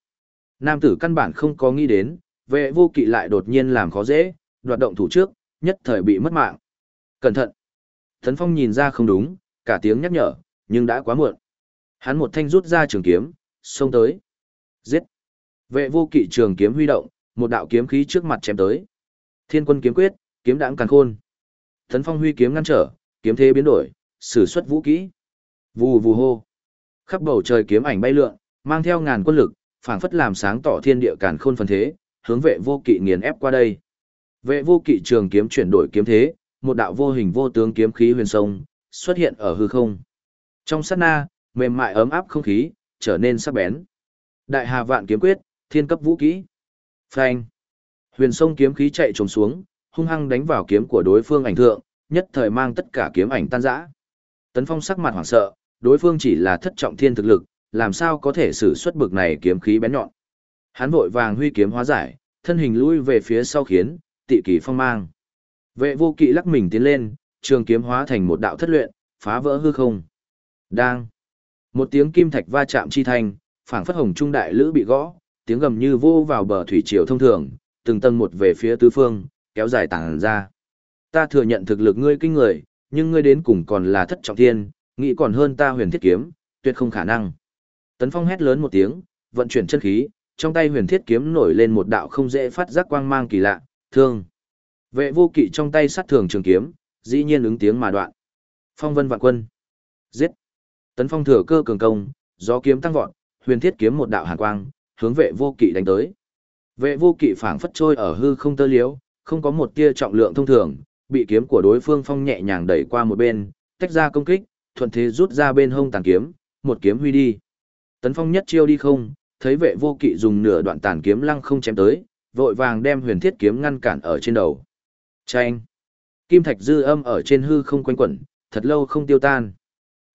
Nam tử căn bản không có nghĩ đến, vệ vô kỵ lại đột nhiên làm khó dễ, đoạt động thủ trước, nhất thời bị mất mạng. Cẩn thận. Thần Phong nhìn ra không đúng, cả tiếng nhắc nhở, nhưng đã quá muộn. Hắn một thanh rút ra trường kiếm, xông tới. Giết. Vệ vô kỵ trường kiếm huy động, một đạo kiếm khí trước mặt chém tới. Thiên quân kiếm quyết, kiếm đãng càn khôn. Thần Phong huy kiếm ngăn trở, kiếm thế biến đổi, sử xuất vũ kỹ. Vù vù hô. Khắp bầu trời kiếm ảnh bay lượn, mang theo ngàn quân lực, phảng phất làm sáng tỏ thiên địa càn khôn phần thế, hướng vệ vô kỵ nghiền ép qua đây. Vệ vô kỵ trường kiếm chuyển đổi kiếm thế, một đạo vô hình vô tướng kiếm khí huyền sông, xuất hiện ở hư không. Trong sát na, mềm mại ấm áp không khí, trở nên sắc bén. Đại hà vạn kiếm quyết, thiên cấp vũ kỹ. Phanh. Huyền sông kiếm khí chạy trồm xuống, hung hăng đánh vào kiếm của đối phương ảnh thượng, nhất thời mang tất cả kiếm ảnh tan rã. Tấn Phong sắc mặt hoảng sợ, đối phương chỉ là thất trọng thiên thực lực, làm sao có thể sử xuất bực này kiếm khí bén nhọn. Hắn vội vàng huy kiếm hóa giải, thân hình lui về phía sau khiến, tị kỳ phong mang. Vệ vô kỵ lắc mình tiến lên, trường kiếm hóa thành một đạo thất luyện, phá vỡ hư không. Đang. Một tiếng kim thạch va chạm chi thành, phảng phất hồng trung đại lữ bị gõ, tiếng gầm như vô vào bờ thủy triều thông thường, từng tầng một về phía tứ phương, kéo dài tảng ra. Ta thừa nhận thực lực ngươi kinh người, nhưng ngươi đến cùng còn là thất trọng thiên, nghĩ còn hơn ta huyền thiết kiếm, tuyệt không khả năng. Tấn Phong hét lớn một tiếng, vận chuyển chân khí, trong tay huyền thiết kiếm nổi lên một đạo không dễ phát giác quang mang kỳ lạ, thương. Vệ vô kỵ trong tay sát thường trường kiếm, dĩ nhiên ứng tiếng mà đoạn. Phong vân vạn quân. Giết. Tấn Phong thừa cơ cường công, gió kiếm tăng vọt, huyền thiết kiếm một đạo hàn quang, hướng vệ vô kỵ đánh tới. Vệ vô kỵ phảng phất trôi ở hư không tơ liếu, không có một tia trọng lượng thông thường, bị kiếm của đối phương phong nhẹ nhàng đẩy qua một bên, tách ra công kích, thuận thế rút ra bên hông tàn kiếm, một kiếm huy đi. Tấn Phong nhất chiêu đi không, thấy vệ vô kỵ dùng nửa đoạn tàn kiếm lăng không chém tới, vội vàng đem huyền thiết kiếm ngăn cản ở trên đầu. Chanh! Kim thạch dư âm ở trên hư không quanh quẩn, thật lâu không tiêu tan.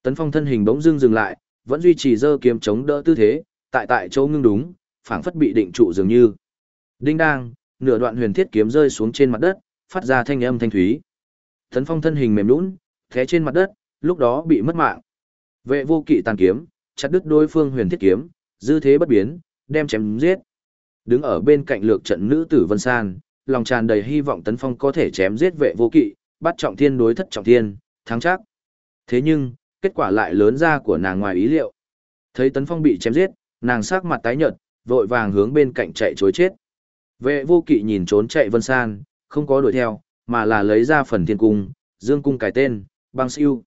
Tấn Phong thân hình bỗng dưng dừng lại, vẫn duy trì dơ kiếm chống đỡ tư thế, tại tại chỗ ngưng đúng, phảng phất bị định trụ dường như. Đinh đang, nửa đoạn huyền thiết kiếm rơi xuống trên mặt đất, phát ra thanh âm thanh thúy. Tấn Phong thân hình mềm nhũn, thế trên mặt đất, lúc đó bị mất mạng. Vệ vô kỵ tàn kiếm, chặt đứt đối phương huyền thiết kiếm, dư thế bất biến, đem chém giết. Đứng ở bên cạnh lược trận nữ tử Vân San, lòng tràn đầy hy vọng Tấn Phong có thể chém giết vệ vô kỵ, bắt trọng thiên đối thất trọng thiên, thắng chắc. Thế nhưng, kết quả lại lớn ra của nàng ngoài ý liệu. Thấy Tấn Phong bị chém giết, nàng sắc mặt tái nhợt, vội vàng hướng bên cạnh chạy chối chết. Vệ vô kỵ nhìn trốn chạy Vân San, không có đuổi theo, mà là lấy ra phần thiên cung, dương cung cải tên, băng siêu.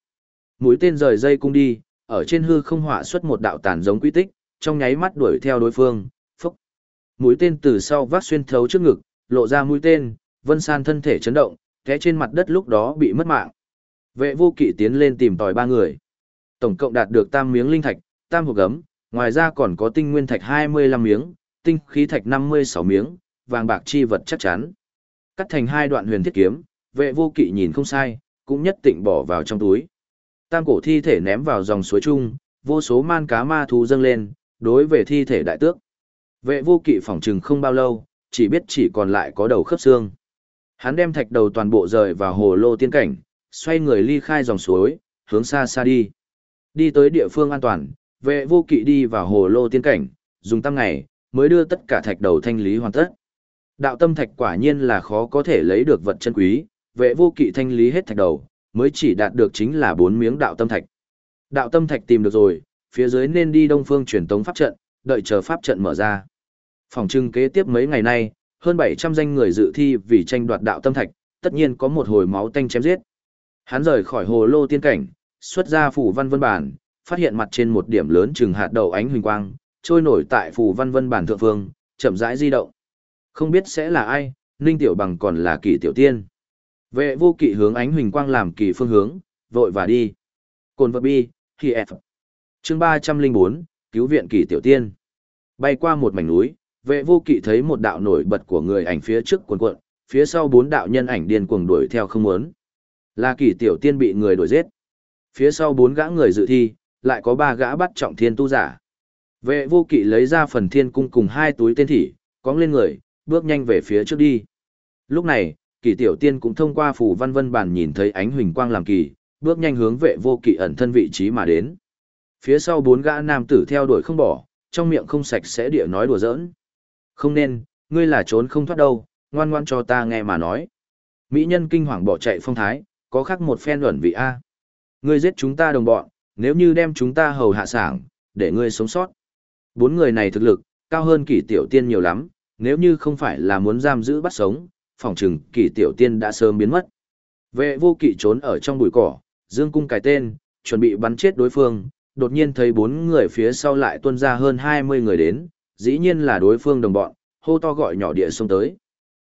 Mũi tên rời dây cung đi, ở trên hư không họa xuất một đạo tàn giống quy tích, trong nháy mắt đuổi theo đối phương, phúc. Mũi tên từ sau vác xuyên thấu trước ngực, lộ ra mũi tên, Vân San thân thể chấn động, té trên mặt đất lúc đó bị mất mạng. Vệ vô kỵ tiến lên tìm tòi ba người. Tổng cộng đạt được tam miếng linh thạch, tam hộp gấm, ngoài ra còn có tinh nguyên thạch 25 miếng, tinh khí thạch 56 miếng, vàng bạc chi vật chắc chắn. Cắt thành hai đoạn huyền thiết kiếm, vệ vô kỵ nhìn không sai, cũng nhất tịnh bỏ vào trong túi. Tam cổ thi thể ném vào dòng suối chung, vô số man cá ma thú dâng lên, đối về thi thể đại tước. Vệ vô kỵ phỏng trừng không bao lâu, chỉ biết chỉ còn lại có đầu khớp xương. Hắn đem thạch đầu toàn bộ rời vào hồ lô tiên cảnh, xoay người ly khai dòng suối, hướng xa xa đi. Đi tới địa phương an toàn, vệ vô kỵ đi vào hồ lô tiên cảnh, dùng tăng ngày, mới đưa tất cả thạch đầu thanh lý hoàn tất. Đạo tâm thạch quả nhiên là khó có thể lấy được vật chân quý, vệ vô kỵ thanh lý hết thạch đầu, mới chỉ đạt được chính là bốn miếng đạo tâm thạch. Đạo tâm thạch tìm được rồi, phía dưới nên đi đông phương truyền tống pháp trận, đợi chờ pháp trận mở ra. Phòng trưng kế tiếp mấy ngày nay, hơn 700 danh người dự thi vì tranh đoạt đạo tâm thạch, tất nhiên có một hồi máu tanh chém giết. Hắn rời khỏi hồ lô tiên cảnh, xuất ra phủ văn vân bản, phát hiện mặt trên một điểm lớn chừng hạt đầu ánh huỳnh quang, trôi nổi tại phủ văn vân bản thượng phương, chậm rãi di động. Không biết sẽ là ai, Ninh Tiểu Bằng còn là kỳ tiểu tiên. Vệ vô kỵ hướng ánh huỳnh quang làm kỳ phương hướng, vội và đi. Cồn vật bi, khi F. Chương 304, cứu viện kỳ tiểu tiên. Bay qua một mảnh núi, vệ vô kỵ thấy một đạo nổi bật của người ảnh phía trước cuồn cuộn, phía sau bốn đạo nhân ảnh điên cuồng đuổi theo không muốn. Là kỳ tiểu tiên bị người đuổi giết. Phía sau bốn gã người dự thi, lại có ba gã bắt trọng thiên tu giả. Vệ vô kỵ lấy ra phần thiên cung cùng hai túi tên thỉ, cóng lên người, bước nhanh về phía trước đi. Lúc này, kỳ tiểu tiên cũng thông qua phù văn vân bản nhìn thấy ánh huỳnh quang làm kỳ, bước nhanh hướng vệ vô kỵ ẩn thân vị trí mà đến. Phía sau bốn gã nam tử theo đuổi không bỏ, trong miệng không sạch sẽ địa nói đùa giỡn. Không nên, ngươi là trốn không thoát đâu, ngoan ngoan cho ta nghe mà nói. Mỹ nhân kinh hoàng bỏ chạy phong thái, có khác một phen luận vị A. Ngươi giết chúng ta đồng bọn, nếu như đem chúng ta hầu hạ sảng, để ngươi sống sót. Bốn người này thực lực, cao hơn kỷ tiểu tiên nhiều lắm, nếu như không phải là muốn giam giữ bắt sống, phòng trừng kỷ tiểu tiên đã sớm biến mất. Vệ vô kỵ trốn ở trong bụi cỏ, dương cung cài tên, chuẩn bị bắn chết đối phương, đột nhiên thấy bốn người phía sau lại tuôn ra hơn 20 người đến, dĩ nhiên là đối phương đồng bọn, hô to gọi nhỏ địa xông tới.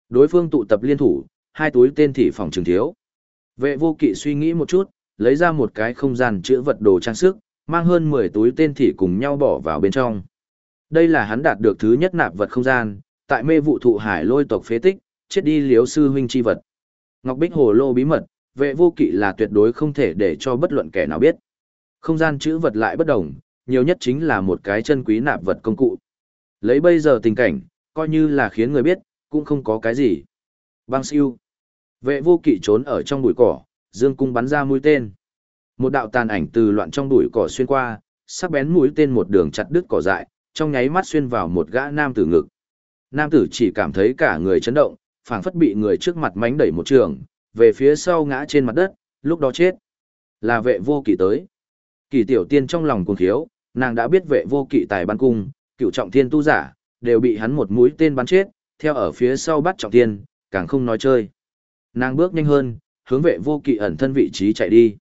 Đối phương tụ tập liên thủ, hai túi tên thị phòng trường thiếu. Vệ vô kỵ suy nghĩ một chút, lấy ra một cái không gian chữa vật đồ trang sức, mang hơn 10 túi tên thị cùng nhau bỏ vào bên trong. Đây là hắn đạt được thứ nhất nạp vật không gian, tại mê vụ thụ hải lôi tộc phế tích, chết đi liếu sư huynh chi vật. Ngọc Bích Hồ Lô bí mật, vệ vô kỵ là tuyệt đối không thể để cho bất luận kẻ nào biết. Không gian chữ vật lại bất đồng, nhiều nhất chính là một cái chân quý nạp vật công cụ. Lấy bây giờ tình cảnh, coi như là khiến người biết, cũng không có cái gì. Bang siêu. Vệ vô kỵ trốn ở trong bụi cỏ, dương cung bắn ra mũi tên. Một đạo tàn ảnh từ loạn trong bụi cỏ xuyên qua, sắc bén mũi tên một đường chặt đứt cỏ dại, trong nháy mắt xuyên vào một gã nam tử ngực. Nam tử chỉ cảm thấy cả người chấn động, phảng phất bị người trước mặt mánh đẩy một trường, về phía sau ngã trên mặt đất, lúc đó chết. Là vệ vô kỵ tới. Kỳ tiểu tiên trong lòng cuồng thiếu, nàng đã biết vệ vô kỵ tài ban cung, cựu trọng thiên tu giả, đều bị hắn một mũi tên bắn chết, theo ở phía sau bắt trọng thiên, càng không nói chơi. Nàng bước nhanh hơn, hướng vệ vô kỵ ẩn thân vị trí chạy đi.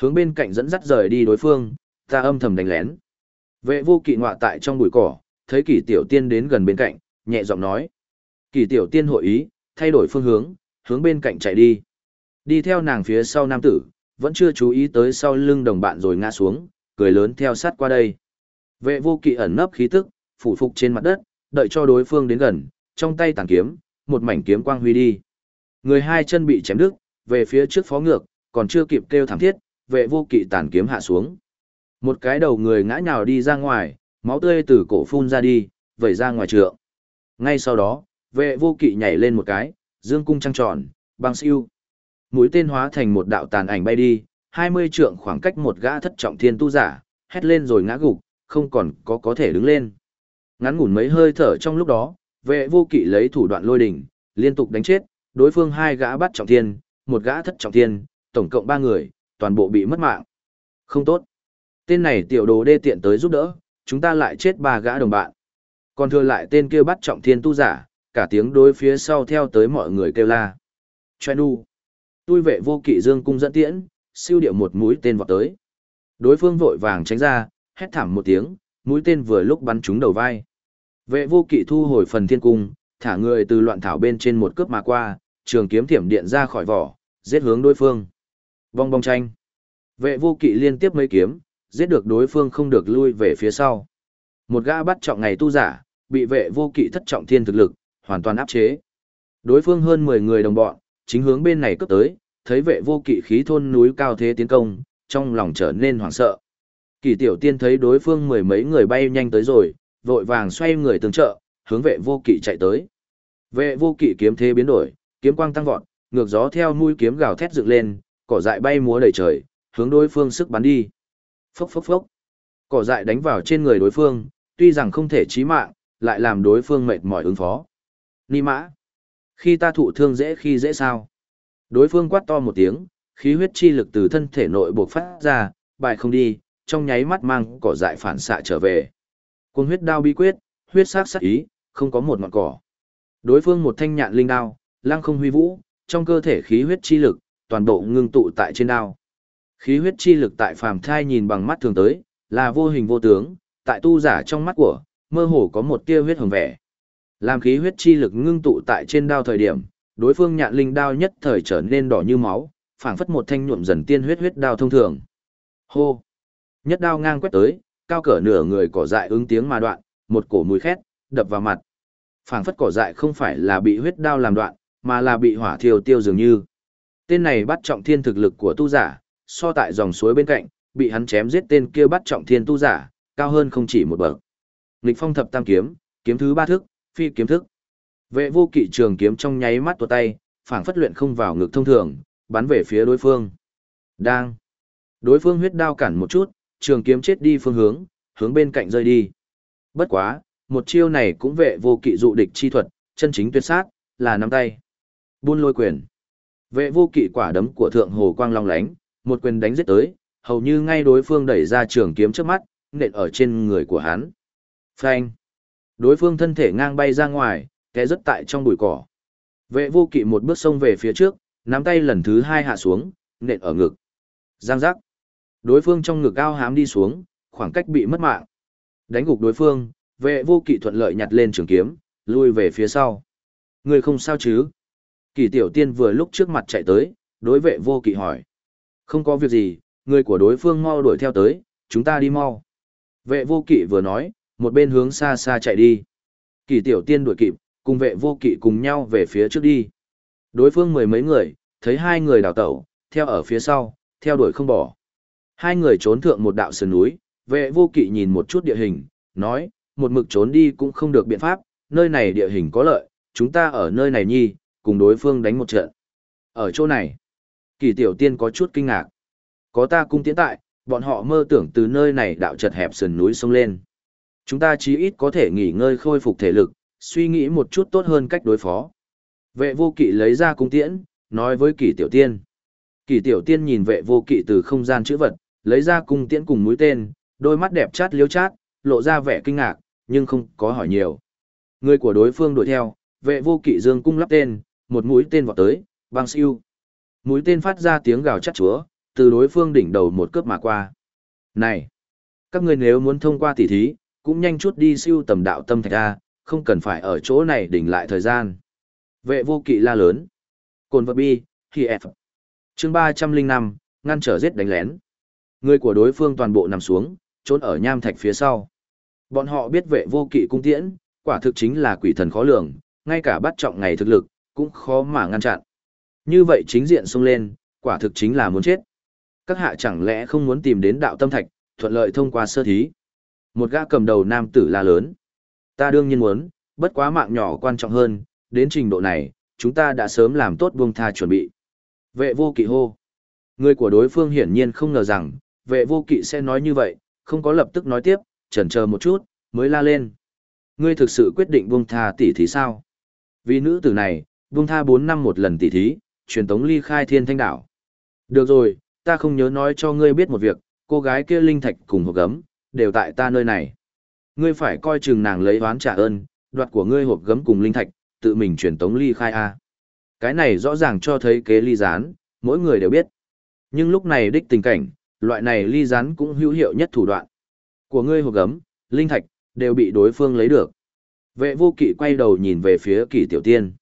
Hướng bên cạnh dẫn dắt rời đi đối phương, ta âm thầm đánh lén. Vệ vô kỵ ngọa tại trong bụi cỏ, thấy kỳ tiểu tiên đến gần bên cạnh, nhẹ giọng nói. Kỳ tiểu tiên hội ý, thay đổi phương hướng, hướng bên cạnh chạy đi. Đi theo nàng phía sau nam tử, vẫn chưa chú ý tới sau lưng đồng bạn rồi ngã xuống, cười lớn theo sát qua đây. Vệ vô kỵ ẩn nấp khí tức, phủ phục trên mặt đất, đợi cho đối phương đến gần, trong tay tàn kiếm, một mảnh kiếm quang huy đi. Người hai chân bị chém đứt, về phía trước phó ngược, còn chưa kịp kêu thảm thiết, vệ vô kỵ tàn kiếm hạ xuống. Một cái đầu người ngã nhào đi ra ngoài, máu tươi từ cổ phun ra đi, vẩy ra ngoài trượng. Ngay sau đó, vệ vô kỵ nhảy lên một cái, dương cung trăng tròn, băng siêu. Mũi tên hóa thành một đạo tàn ảnh bay đi, 20 trượng khoảng cách một gã thất trọng thiên tu giả, hét lên rồi ngã gục, không còn có có thể đứng lên. Ngắn ngủn mấy hơi thở trong lúc đó, vệ vô kỵ lấy thủ đoạn lôi đỉnh, liên tục đánh chết, đối phương hai gã bắt trọng thiên, một gã thất trọng thiên, tổng cộng ba người, toàn bộ bị mất mạng. Không tốt. Tên này tiểu đồ đê tiện tới giúp đỡ, chúng ta lại chết ba gã đồng bạn. Còn thừa lại tên kia bắt trọng thiên tu giả, cả tiếng đối phía sau theo tới mọi người kêu la. Choe nu. Tui vệ vô kỵ dương cung dẫn tiễn, siêu điệu một mũi tên vọt tới. Đối phương vội vàng tránh ra, hét thảm một tiếng, mũi tên vừa lúc bắn trúng đầu vai. Vệ vô kỵ thu hồi phần thiên cung, thả người từ loạn thảo bên trên một cướp mà qua, trường kiếm thiểm điện ra khỏi vỏ, giết hướng đối phương. Vong bong tranh. Vệ vô kỵ liên tiếp mấy kiếm, giết được đối phương không được lui về phía sau. Một gã bắt trọng ngày tu giả, bị vệ vô kỵ thất trọng thiên thực lực, hoàn toàn áp chế. Đối phương hơn 10 người đồng bọn, chính hướng bên này cướp tới, thấy vệ vô kỵ khí thôn núi cao thế tiến công, trong lòng trở nên hoảng sợ. Kỳ tiểu tiên thấy đối phương mười mấy người bay nhanh tới rồi, vội vàng xoay người tương trợ, hướng vệ vô kỵ chạy tới. Vệ vô kỵ kiếm thế biến đổi, kiếm quang tăng vọt, ngược gió theo mũi kiếm gào thét dựng lên, cỏ dại bay múa đầy trời, hướng đối phương sức bắn đi. Phốc phốc phốc. Cỏ dại đánh vào trên người đối phương, tuy rằng không thể chí mạng, lại làm đối phương mệt mỏi ứng phó. Ni mã. Khi ta thụ thương dễ khi dễ sao. Đối phương quát to một tiếng, khí huyết chi lực từ thân thể nội buộc phát ra, bài không đi, trong nháy mắt mang cỏ dại phản xạ trở về. Cuồng huyết đao bí quyết, huyết sắc sát ý, không có một ngọn cỏ. Đối phương một thanh nhạn linh đao, lăng không huy vũ, trong cơ thể khí huyết chi lực, toàn bộ ngưng tụ tại trên đao. Khí huyết chi lực tại phàm thai nhìn bằng mắt thường tới, là vô hình vô tướng, tại tu giả trong mắt của, mơ hồ có một tia huyết hồng vẻ. Làm khí huyết chi lực ngưng tụ tại trên đao thời điểm, đối phương nhạn linh đao nhất thời trở nên đỏ như máu, phảng phất một thanh nhuộm dần tiên huyết huyết đao thông thường. Hô! Nhất đao ngang quét tới, cao cỡ nửa người cỏ dại ứng tiếng mà đoạn, một cổ mùi khét, đập vào mặt. Phảng phất cỏ dại không phải là bị huyết đao làm đoạn, mà là bị hỏa thiêu tiêu dường như. Tên này bắt trọng thiên thực lực của tu giả, so tại dòng suối bên cạnh, bị hắn chém giết tên kia bắt trọng thiên tu giả, cao hơn không chỉ một bậc. Lịch phong thập tam kiếm, kiếm thứ ba thức, phi kiếm thức. Vệ vô kỵ trường kiếm trong nháy mắt tuột tay, phảng phất luyện không vào ngực thông thường, bắn về phía đối phương. Đang. Đối phương huyết đao cản một chút, trường kiếm chết đi phương hướng, hướng bên cạnh rơi đi. Bất quá, một chiêu này cũng vệ vô kỵ dụ địch chi thuật, chân chính tuyệt sát, là nắm tay. Buôn lôi quyền. Vệ vô kỵ quả đấm của thượng hồ quang long lánh, một quyền đánh giết tới, hầu như ngay đối phương đẩy ra trường kiếm trước mắt, nện ở trên người của hắn. Phanh. Đối phương thân thể ngang bay ra ngoài, té rất tại trong bụi cỏ. Vệ vô kỵ một bước xông về phía trước, nắm tay lần thứ hai hạ xuống, nện ở ngực. Giang giác. Đối phương trong ngực cao hám đi xuống, khoảng cách bị mất mạng. Đánh gục đối phương, vệ vô kỵ thuận lợi nhặt lên trường kiếm, lui về phía sau. Người không sao chứ? Kỳ tiểu tiên vừa lúc trước mặt chạy tới, đối vệ vô kỵ hỏi. Không có việc gì, người của đối phương mau đuổi theo tới, chúng ta đi mau. Vệ vô kỵ vừa nói, một bên hướng xa xa chạy đi. Kỳ tiểu tiên đuổi kịp, cùng vệ vô kỵ cùng nhau về phía trước đi. Đối phương mười mấy người, thấy hai người đào tẩu, theo ở phía sau, theo đuổi không bỏ. Hai người trốn thượng một đạo sườn núi, vệ vô kỵ nhìn một chút địa hình, nói, một mực trốn đi cũng không được biện pháp, nơi này địa hình có lợi, chúng ta ở nơi này nhi, cùng đối phương đánh một trận. Ở chỗ này, kỳ tiểu tiên có chút kinh ngạc. Có ta cung tiến tại, bọn họ mơ tưởng từ nơi này đạo chật hẹp sườn núi sông lên. Chúng ta chí ít có thể nghỉ ngơi khôi phục thể lực, suy nghĩ một chút tốt hơn cách đối phó. Vệ vô kỵ lấy ra cung tiễn, nói với kỳ tiểu tiên. Kỳ tiểu tiên nhìn vệ vô kỵ từ không gian chữ vật, lấy ra cung tiễn cùng mũi tên, đôi mắt đẹp chát liếu chát, lộ ra vẻ kinh ngạc, nhưng không có hỏi nhiều. Người của đối phương đuổi theo, vệ vô kỵ dương cung lắp tên, một mũi tên vọt tới, băng siêu. Mũi tên phát ra tiếng gào chát chúa, từ đối phương đỉnh đầu một cướp mà qua. Này! Các người nếu muốn thông qua tỉ thí, cũng nhanh chút đi siêu tầm đạo tâm thạch A, không cần phải ở chỗ này đỉnh lại thời gian. Vệ vô kỵ la lớn. Cồn vật bi, khi F. chương 305, ngăn trở giết đánh lén. Người của đối phương toàn bộ nằm xuống, trốn ở nham thạch phía sau. Bọn họ biết vệ vô kỵ cung tiễn, quả thực chính là quỷ thần khó lường, ngay cả bắt trọng ngày thực lực, cũng khó mà ngăn chặn. Như vậy chính diện xông lên, quả thực chính là muốn chết. Các hạ chẳng lẽ không muốn tìm đến đạo tâm thạch, thuận lợi thông qua sơ thí. Một gã cầm đầu nam tử la lớn. Ta đương nhiên muốn, bất quá mạng nhỏ quan trọng hơn, đến trình độ này, chúng ta đã sớm làm tốt buông tha chuẩn bị. Vệ vô kỵ hô. Người của đối phương hiển nhiên không ngờ rằng, vệ vô kỵ sẽ nói như vậy, không có lập tức nói tiếp, chần chờ một chút, mới la lên. Ngươi thực sự quyết định buông tha tỷ thí sao? Vì nữ tử này, buông tha 4 năm một lần tỷ thí, truyền tống ly khai thiên thanh đảo. Được rồi, ta không nhớ nói cho ngươi biết một việc, cô gái kia linh thạch cùng hộp gấm, đều tại ta nơi này. Ngươi phải coi chừng nàng lấy oán trả ơn, đoạt của ngươi hộp gấm cùng linh thạch, tự mình truyền tống ly khai a. Cái này rõ ràng cho thấy kế ly gián, mỗi người đều biết. Nhưng lúc này đích tình cảnh, loại này ly rán cũng hữu hiệu nhất thủ đoạn. Của ngươi hộp gấm, linh thạch, đều bị đối phương lấy được. Vệ vô kỵ quay đầu nhìn về phía kỳ tiểu tiên.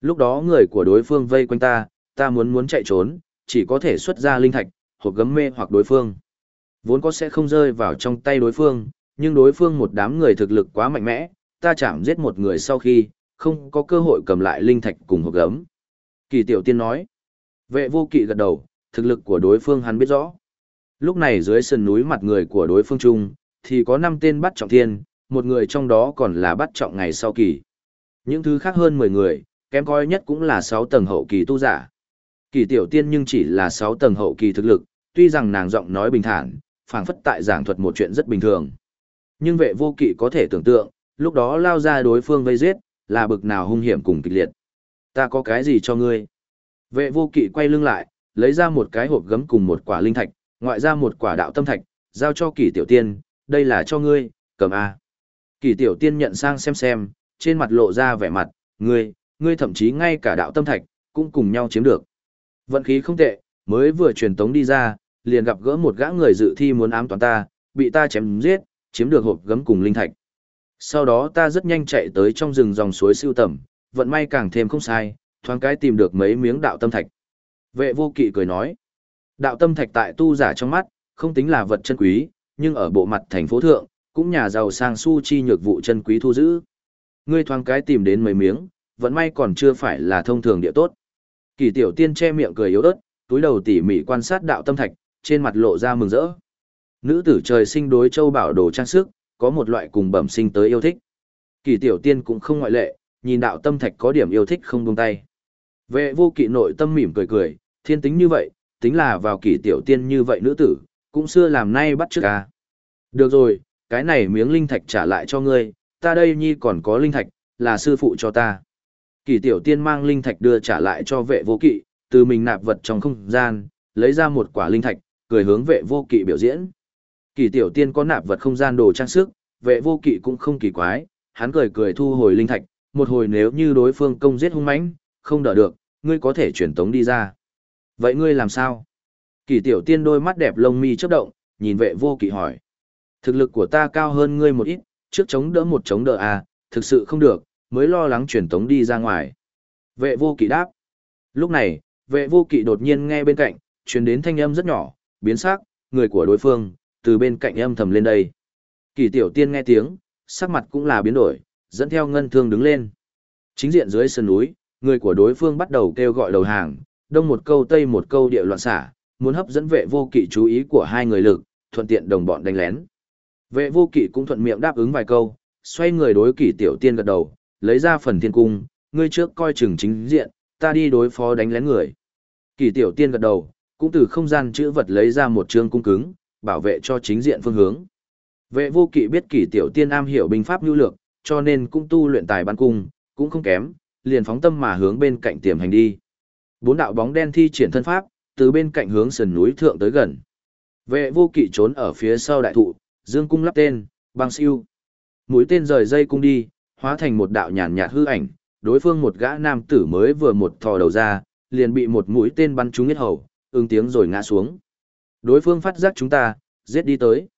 Lúc đó người của đối phương vây quanh ta, ta muốn muốn chạy trốn, chỉ có thể xuất ra linh thạch, hộp gấm mê hoặc đối phương. Vốn có sẽ không rơi vào trong tay đối phương, nhưng đối phương một đám người thực lực quá mạnh mẽ, ta chạm giết một người sau khi, không có cơ hội cầm lại linh thạch cùng hộp gấm. Kỳ tiểu tiên nói, vệ vô kỵ gật đầu, thực lực của đối phương hắn biết rõ. Lúc này dưới sườn núi mặt người của đối phương trung, thì có 5 tên bắt trọng thiên, một người trong đó còn là bắt trọng ngày sau kỳ. Những thứ khác hơn 10 người, kém coi nhất cũng là 6 tầng hậu kỳ tu giả. Kỳ tiểu tiên nhưng chỉ là 6 tầng hậu kỳ thực lực, tuy rằng nàng giọng nói bình thản, phảng phất tại giảng thuật một chuyện rất bình thường. Nhưng vệ vô kỵ có thể tưởng tượng, lúc đó lao ra đối phương vây giết, là bực nào hung hiểm cùng kịch liệt. Ta có cái gì cho ngươi? Vệ vô kỵ quay lưng lại, lấy ra một cái hộp gấm cùng một quả linh thạch, ngoại ra một quả đạo tâm thạch, giao cho kỳ tiểu tiên, đây là cho ngươi, cầm A. Kỳ tiểu tiên nhận sang xem xem, trên mặt lộ ra vẻ mặt, ngươi, ngươi thậm chí ngay cả đạo tâm thạch, cũng cùng nhau chiếm được. Vận khí không tệ, mới vừa truyền tống đi ra, liền gặp gỡ một gã người dự thi muốn ám toán ta, bị ta chém giết, chiếm được hộp gấm cùng linh thạch. Sau đó ta rất nhanh chạy tới trong rừng dòng suối siêu tầm, vận may càng thêm không sai, thoáng cái tìm được mấy miếng đạo tâm thạch. Vệ vô kỵ cười nói, đạo tâm thạch tại tu giả trong mắt, không tính là vật chân quý, nhưng ở bộ mặt thành phố thượng, cũng nhà giàu sang su chi nhược vụ chân quý thu giữ. Ngươi thoáng cái tìm đến mấy miếng, vẫn may còn chưa phải là thông thường địa tốt. Kỳ tiểu tiên che miệng cười yếu ớt, túi đầu tỉ mỉ quan sát đạo tâm thạch, trên mặt lộ ra mừng rỡ. Nữ tử trời sinh đối châu bảo đồ trang sức, có một loại cùng bẩm sinh tới yêu thích. Kỳ tiểu tiên cũng không ngoại lệ, nhìn đạo tâm thạch có điểm yêu thích không buông tay. Vệ vô kỵ nội tâm mỉm cười cười, thiên tính như vậy, tính là vào kỷ tiểu tiên như vậy nữ tử, cũng xưa làm nay bắt trước ca. Được rồi, cái này miếng linh thạch trả lại cho ngươi, ta đây nhi còn có linh thạch, là sư phụ cho ta. kỷ tiểu tiên mang linh thạch đưa trả lại cho vệ vô kỵ, từ mình nạp vật trong không gian, lấy ra một quả linh thạch, cười hướng vệ vô kỵ biểu diễn. kỷ tiểu tiên có nạp vật không gian đồ trang sức, vệ vô kỵ cũng không kỳ quái, hắn cười cười thu hồi linh thạch, một hồi nếu như đối phương công giết hung mãnh, không đỡ được, ngươi có thể truyền tống đi ra. Vậy ngươi làm sao? Kỳ tiểu tiên đôi mắt đẹp lông mi chớp động, nhìn vệ vô kỵ hỏi. Thực lực của ta cao hơn ngươi một ít, trước chống đỡ một chống đỡ à, thực sự không được, mới lo lắng chuyển tống đi ra ngoài. Vệ vô kỵ đáp. Lúc này, vệ vô kỵ đột nhiên nghe bên cạnh, truyền đến thanh âm rất nhỏ, biến sắc, người của đối phương, từ bên cạnh âm thầm lên đây. Kỳ tiểu tiên nghe tiếng, sắc mặt cũng là biến đổi, dẫn theo ngân thương đứng lên. Chính diện dưới sườn núi, người của đối phương bắt đầu kêu gọi đầu hàng, đông một câu tây một câu địa loạn xả, muốn hấp dẫn vệ vô kỵ chú ý của hai người lực, thuận tiện đồng bọn đánh lén. Vệ vô kỵ cũng thuận miệng đáp ứng vài câu, xoay người đối kỷ tiểu tiên gật đầu, lấy ra phần thiên cung, ngươi trước coi chừng chính diện, ta đi đối phó đánh lén người. Kỷ tiểu tiên gật đầu, cũng từ không gian chữ vật lấy ra một trương cung cứng, bảo vệ cho chính diện phương hướng. Vệ vô kỵ biết kỷ tiểu tiên am hiểu binh pháp nhu lược, cho nên cũng tu luyện tài ban cung, cũng không kém, liền phóng tâm mà hướng bên cạnh tiềm hành đi. Bốn đạo bóng đen thi triển thân pháp, từ bên cạnh hướng sườn núi thượng tới gần. Vệ vô kỵ trốn ở phía sau đại thụ, dương cung lắp tên, băng siêu. Mũi tên rời dây cung đi, hóa thành một đạo nhàn nhạt hư ảnh, đối phương một gã nam tử mới vừa một thò đầu ra, liền bị một mũi tên bắn trúng huyết hầu, ứng tiếng rồi ngã xuống. Đối phương phát giác chúng ta, giết đi tới.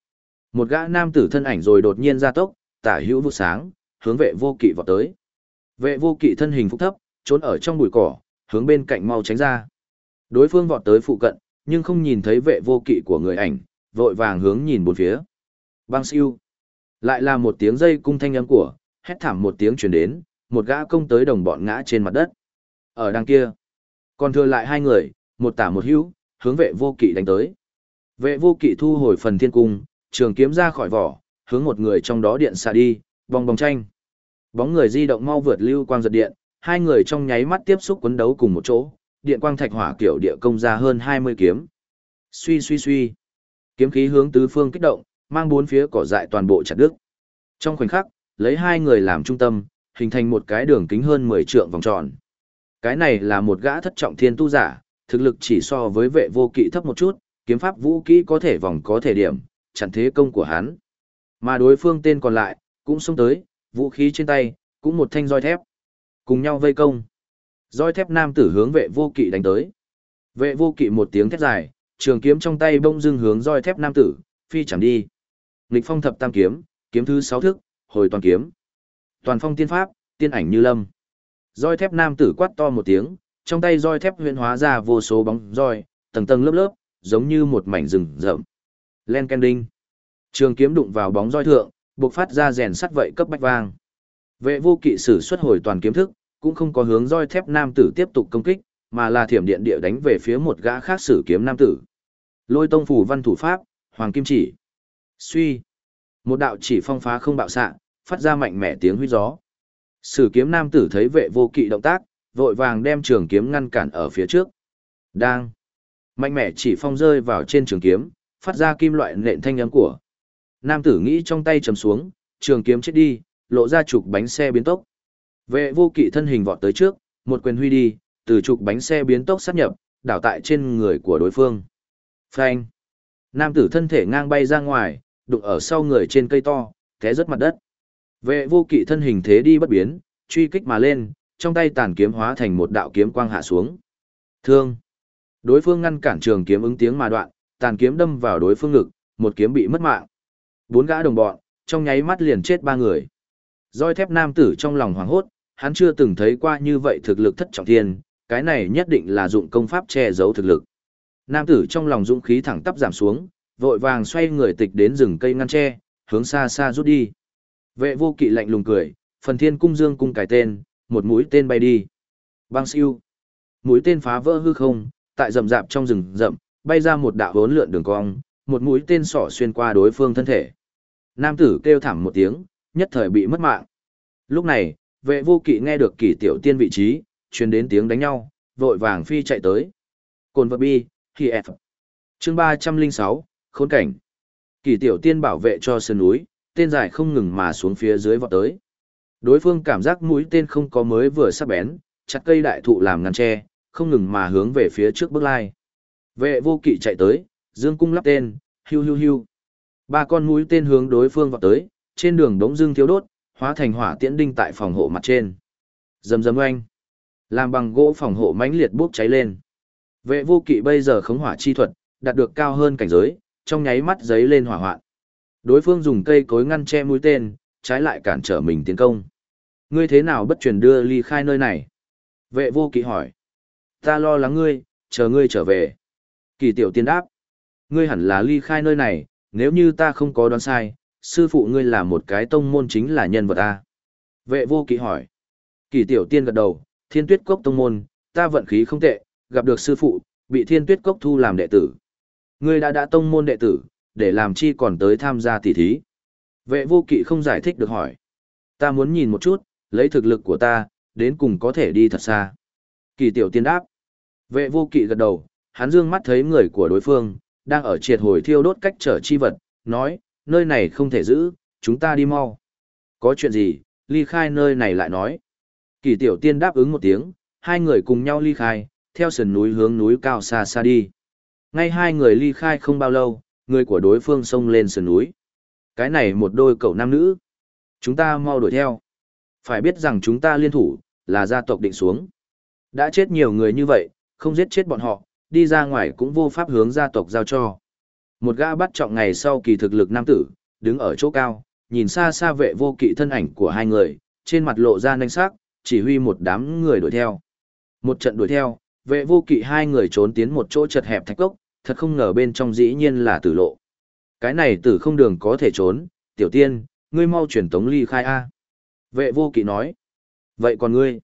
Một gã nam tử thân ảnh rồi đột nhiên ra tốc, tả hữu vụ sáng, hướng vệ vô kỵ vọt tới. Vệ vô kỵ thân hình phúc thấp, trốn ở trong bụi cỏ, hướng bên cạnh mau tránh ra. Đối phương vọt tới phụ cận, nhưng không nhìn thấy vệ vô kỵ của người ảnh, vội vàng hướng nhìn bốn phía. Bang siêu. Lại là một tiếng dây cung thanh âm của, hét thảm một tiếng truyền đến, một gã công tới đồng bọn ngã trên mặt đất. Ở đằng kia, còn thừa lại hai người, một tả một hữu, hướng vệ vô kỵ đánh tới. Vệ vô kỵ thu hồi phần thiên cung, trường kiếm ra khỏi vỏ, hướng một người trong đó điện xạ đi, bong bong tranh. Bóng người di động mau vượt lưu quang giật điện, hai người trong nháy mắt tiếp xúc quấn đấu cùng một chỗ, điện quang thạch hỏa kiểu địa công ra hơn 20 kiếm. Suy suy suy. Kiếm khí hướng tứ phương kích động, mang bốn phía cỏ dại toàn bộ chặt đứt. Trong khoảnh khắc, lấy hai người làm trung tâm, hình thành một cái đường kính hơn 10 trượng vòng tròn. Cái này là một gã thất trọng thiên tu giả, thực lực chỉ so với vệ vô kỵ thấp một chút, kiếm pháp vũ kỹ có thể vòng có thể điểm, chặn thế công của hắn. Mà đối phương tên còn lại, cũng xông tới, vũ khí trên tay, cũng một thanh roi thép. Cùng nhau vây công. Roi thép nam tử hướng vệ vô kỵ đánh tới. Vệ vô kỵ một tiếng thét dài, trường kiếm trong tay bông dưng hướng roi thép nam tử, phi chẳng đi. Nghịch phong thập tam kiếm, kiếm thứ sáu thức, hồi toàn kiếm. Toàn phong tiên pháp, tiên ảnh như lâm. Roi thép nam tử quát to một tiếng, trong tay roi thép huyễn hóa ra vô số bóng roi, tầng tầng lớp lớp, giống như một mảnh rừng rậm. Len ken đinh. Trường kiếm đụng vào bóng roi thượng, bộc phát ra rèn sắt vậy cấp bách vang. Vệ vô kỵ sử xuất hồi toàn kiếm thức, cũng không có hướng roi thép nam tử tiếp tục công kích, mà là thiểm điện địa đánh về phía một gã khác sử kiếm nam tử. Lôi tông phủ văn thủ pháp, hoàng kim chỉ. Suy. Một đạo chỉ phong phá không bạo xạ, phát ra mạnh mẽ tiếng huy gió. Sử kiếm nam tử thấy vệ vô kỵ động tác, vội vàng đem trường kiếm ngăn cản ở phía trước. Đang. Mạnh mẽ chỉ phong rơi vào trên trường kiếm, phát ra kim loại nện thanh âm của. Nam tử nghĩ trong tay chầm xuống, trường kiếm chết đi, lộ ra trục bánh xe biến tốc. Vệ vô kỵ thân hình vọt tới trước, một quyền huy đi, từ trục bánh xe biến tốc sát nhập, đảo tại trên người của đối phương. Phanh. Nam tử thân thể ngang bay ra ngoài, đụng ở sau người trên cây to, té rớt mặt đất. Vệ vô kỵ thân hình thế đi bất biến, truy kích mà lên, trong tay tàn kiếm hóa thành một đạo kiếm quang hạ xuống. Thương. Đối phương ngăn cản trường kiếm ứng tiếng mà đoạn, tàn kiếm đâm vào đối phương ngực, một kiếm bị mất mạng. Bốn gã đồng bọn, trong nháy mắt liền chết ba người. Roi thép nam tử trong lòng hoảng hốt, hắn chưa từng thấy qua như vậy thực lực thất trọng thiên, cái này nhất định là dụng công pháp che giấu thực lực. Nam tử trong lòng dũng khí thẳng tắp giảm xuống, vội vàng xoay người tịch đến rừng cây ngăn tre, hướng xa xa rút đi. Vệ vô kỵ lạnh lùng cười, phần thiên cung dương cung cải tên, một mũi tên bay đi. Bang siêu. Mũi tên phá vỡ hư không, tại rậm rạp trong rừng rậm, bay ra một đạo hốn lượn đường cong, một mũi tên sỏ xuyên qua đối phương thân thể. Nam tử kêu thảm một tiếng, nhất thời bị mất mạng. Lúc này, vệ vô kỵ nghe được kỷ tiểu tiên vị trí, truyền đến tiếng đánh nhau, vội vàng phi chạy tới. Cồn vật bi, khi F. Chương 306, khốn cảnh. Kỷ tiểu tiên bảo vệ cho sơn núi, tên dài không ngừng mà xuống phía dưới vọt tới. Đối phương cảm giác mũi tên không có mới vừa sắc bén, chặt cây đại thụ làm ngăn tre, không ngừng mà hướng về phía trước bước lai. Vệ vô kỵ chạy tới, dương cung lắp tên, hiu hiu hiu. Ba con mũi tên hướng đối phương vọt tới, trên đường đống dương thiếu đốt, hóa thành hỏa tiễn đinh tại phòng hộ mặt trên. Dầm dầm oanh. Làm bằng gỗ phòng hộ mãnh liệt bốc cháy lên. Vệ vô kỵ bây giờ khống hỏa chi thuật, đạt được cao hơn cảnh giới, trong nháy mắt giấy lên hỏa hoạn. Đối phương dùng cây cối ngăn che mũi tên, trái lại cản trở mình tiến công. Ngươi thế nào bất truyền đưa ly khai nơi này? Vệ vô kỵ hỏi. Ta lo lắng ngươi, chờ ngươi trở về. Kỳ tiểu tiên đáp. Ngươi hẳn là ly khai nơi này, nếu như ta không có đoán sai, sư phụ ngươi là một cái tông môn chính là nhân vật ta. Vệ vô kỵ hỏi. Kỳ tiểu tiên gật đầu, thiên tuyết cốc tông môn, ta vận khí không tệ, gặp được sư phụ, bị thiên tuyết cốc thu làm đệ tử. Ngươi đã đã tông môn đệ tử, để làm chi còn tới tham gia tỷ thí. Vệ vô kỵ không giải thích được hỏi. Ta muốn nhìn một chút, lấy thực lực của ta, đến cùng có thể đi thật xa. Kỳ tiểu tiên đáp. Vệ vô kỵ gật đầu, hắn dương mắt thấy người của đối phương, đang ở triệt hồi thiêu đốt cách trở chi vật, nói, nơi này không thể giữ, chúng ta đi mau. Có chuyện gì, ly khai nơi này lại nói. Kỳ tiểu tiên đáp ứng một tiếng, hai người cùng nhau ly khai, theo sườn núi hướng núi cao xa xa đi. Ngay hai người ly khai không bao lâu, người của đối phương xông lên sườn núi. Cái này một đôi cậu nam nữ. Chúng ta mau đuổi theo. Phải biết rằng chúng ta liên thủ, là gia tộc định xuống. Đã chết nhiều người như vậy, không giết chết bọn họ, đi ra ngoài cũng vô pháp hướng gia tộc giao cho. Một gã bắt trọng ngày sau kỳ thực lực nam tử, đứng ở chỗ cao, nhìn xa xa vệ vô kỵ thân ảnh của hai người, trên mặt lộ ra nanh sắc, chỉ huy một đám người đuổi theo. Một trận đuổi theo, vệ vô kỵ hai người trốn tiến một chỗ chật hẹp thạch cốc, thật không ngờ bên trong dĩ nhiên là tử lộ. Cái này tử không đường có thể trốn, tiểu tiên, ngươi mau chuyển tống ly khai A. Vệ vô kỵ nói. Vậy còn ngươi?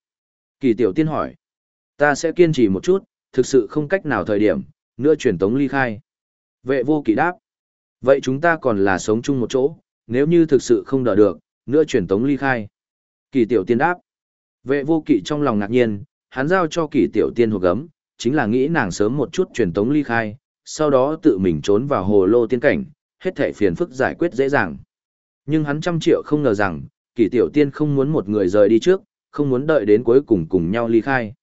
Kỳ tiểu tiên hỏi. Ta sẽ kiên trì một chút, thực sự không cách nào thời điểm, nữa chuyển tống ly khai. Vệ vô kỵ đáp. Vậy chúng ta còn là sống chung một chỗ, nếu như thực sự không đỡ được, nữa chuyển tống ly khai. Kỳ tiểu tiên đáp. Vệ vô kỵ trong lòng ngạc nhiên, hắn giao cho kỳ tiểu tiên hộp gấm, chính là nghĩ nàng sớm một chút chuyển tống ly khai, sau đó tự mình trốn vào hồ lô tiên cảnh, hết thảy phiền phức giải quyết dễ dàng. Nhưng hắn trăm triệu không ngờ rằng, kỳ tiểu tiên không muốn một người rời đi trước, không muốn đợi đến cuối cùng cùng nhau ly khai.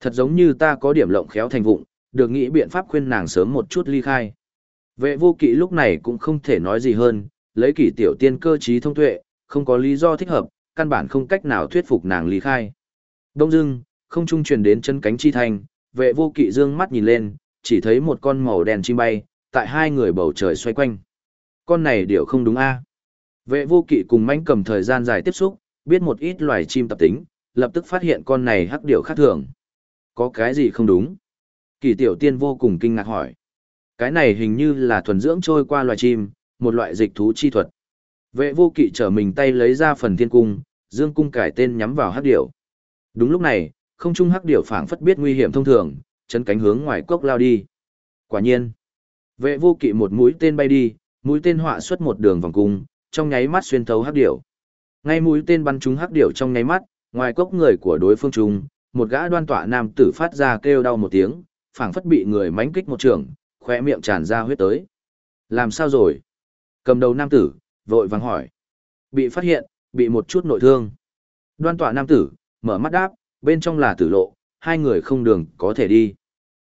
Thật giống như ta có điểm lộng khéo thành vụng, được nghĩ biện pháp khuyên nàng sớm một chút ly khai. Vệ vô kỵ lúc này cũng không thể nói gì hơn, lấy kỷ tiểu tiên cơ trí thông tuệ, không có lý do thích hợp, căn bản không cách nào thuyết phục nàng lý khai. Đông dưng, không trung truyền đến chân cánh chi thành, vệ vô kỵ dương mắt nhìn lên, chỉ thấy một con màu đen chim bay, tại hai người bầu trời xoay quanh. Con này điệu không đúng a Vệ vô kỵ cùng mãnh cầm thời gian dài tiếp xúc, biết một ít loài chim tập tính, lập tức phát hiện con này hắc điệu khác thường. Có cái gì không đúng? Kỳ tiểu tiên vô cùng kinh ngạc hỏi. Cái này hình như là thuần dưỡng trôi qua loài chim, một loại dịch thú chi thuật. Vệ vô kỵ trở mình tay lấy ra phần thiên cung, dương cung cải tên nhắm vào hắc điểu. Đúng lúc này, không trung hắc điểu phảng phất biết nguy hiểm thông thường, chấn cánh hướng ngoài cốc lao đi. Quả nhiên, vệ vô kỵ một mũi tên bay đi, mũi tên họa xuất một đường vòng cung, trong nháy mắt xuyên thấu hắc điểu. Ngay mũi tên bắn trúng hắc điểu trong nháy mắt, ngoài cốc người của đối phương trung, một gã đoan tọa nam tử phát ra kêu đau một tiếng, phảng phất bị người mánh kích một trường, khoe miệng tràn ra huyết tới. Làm sao rồi? Cầm đầu nam tử, vội vàng hỏi. Bị phát hiện, bị một chút nội thương. Đoan tọa nam tử, mở mắt đáp, bên trong là tử lộ, hai người không đường có thể đi.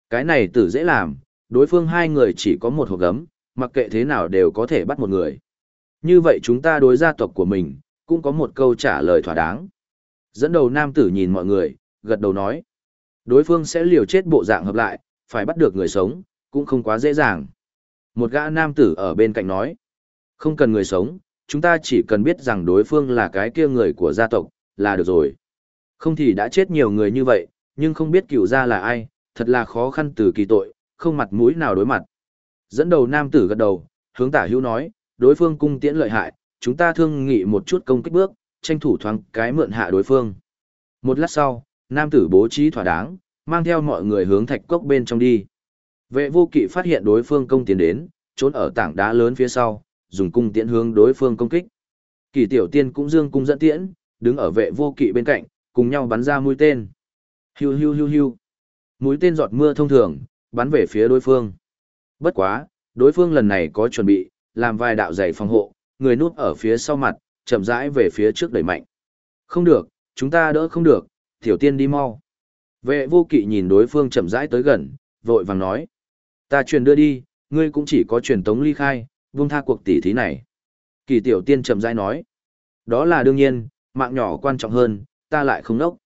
Cái này tử dễ làm, đối phương hai người chỉ có một hộp gấm, mặc kệ thế nào đều có thể bắt một người. Như vậy chúng ta đối gia tộc của mình, cũng có một câu trả lời thỏa đáng. Dẫn đầu nam tử nhìn mọi người, gật đầu nói. Đối phương sẽ liều chết bộ dạng hợp lại, phải bắt được người sống, cũng không quá dễ dàng. Một gã nam tử ở bên cạnh nói. Không cần người sống, chúng ta chỉ cần biết rằng đối phương là cái kia người của gia tộc, là được rồi. Không thì đã chết nhiều người như vậy, nhưng không biết cựu gia là ai, thật là khó khăn từ kỳ tội, không mặt mũi nào đối mặt. Dẫn đầu nam tử gật đầu, hướng tả hữu nói, đối phương cung tiễn lợi hại, chúng ta thương nghị một chút công kích bước, tranh thủ thoáng cái mượn hạ đối phương. Một lát sau, nam tử bố trí thỏa đáng, mang theo mọi người hướng thạch cốc bên trong đi. Vệ vô kỵ phát hiện đối phương công tiến đến, trốn ở tảng đá lớn phía sau, dùng cung tiễn hướng đối phương công kích. Kỳ tiểu tiên cũng dương cung dẫn tiễn, đứng ở vệ vô kỵ bên cạnh, cùng nhau bắn ra mũi tên. Hiu hiu hiu hiu. Mũi tên giọt mưa thông thường, bắn về phía đối phương. Bất quá, đối phương lần này có chuẩn bị, làm vài đạo dày phòng hộ, người núp ở phía sau mặt, chậm rãi về phía trước đẩy mạnh. Không được, chúng ta đỡ không được, tiểu tiên đi mau. Vệ vô kỵ nhìn đối phương chậm rãi tới gần, vội vàng nói. Ta truyền đưa đi, ngươi cũng chỉ có truyền tống ly khai, vung tha cuộc tỷ thí này. Kỳ tiểu tiên chậm rãi nói. Đó là đương nhiên, mạng nhỏ quan trọng hơn, ta lại không nốc.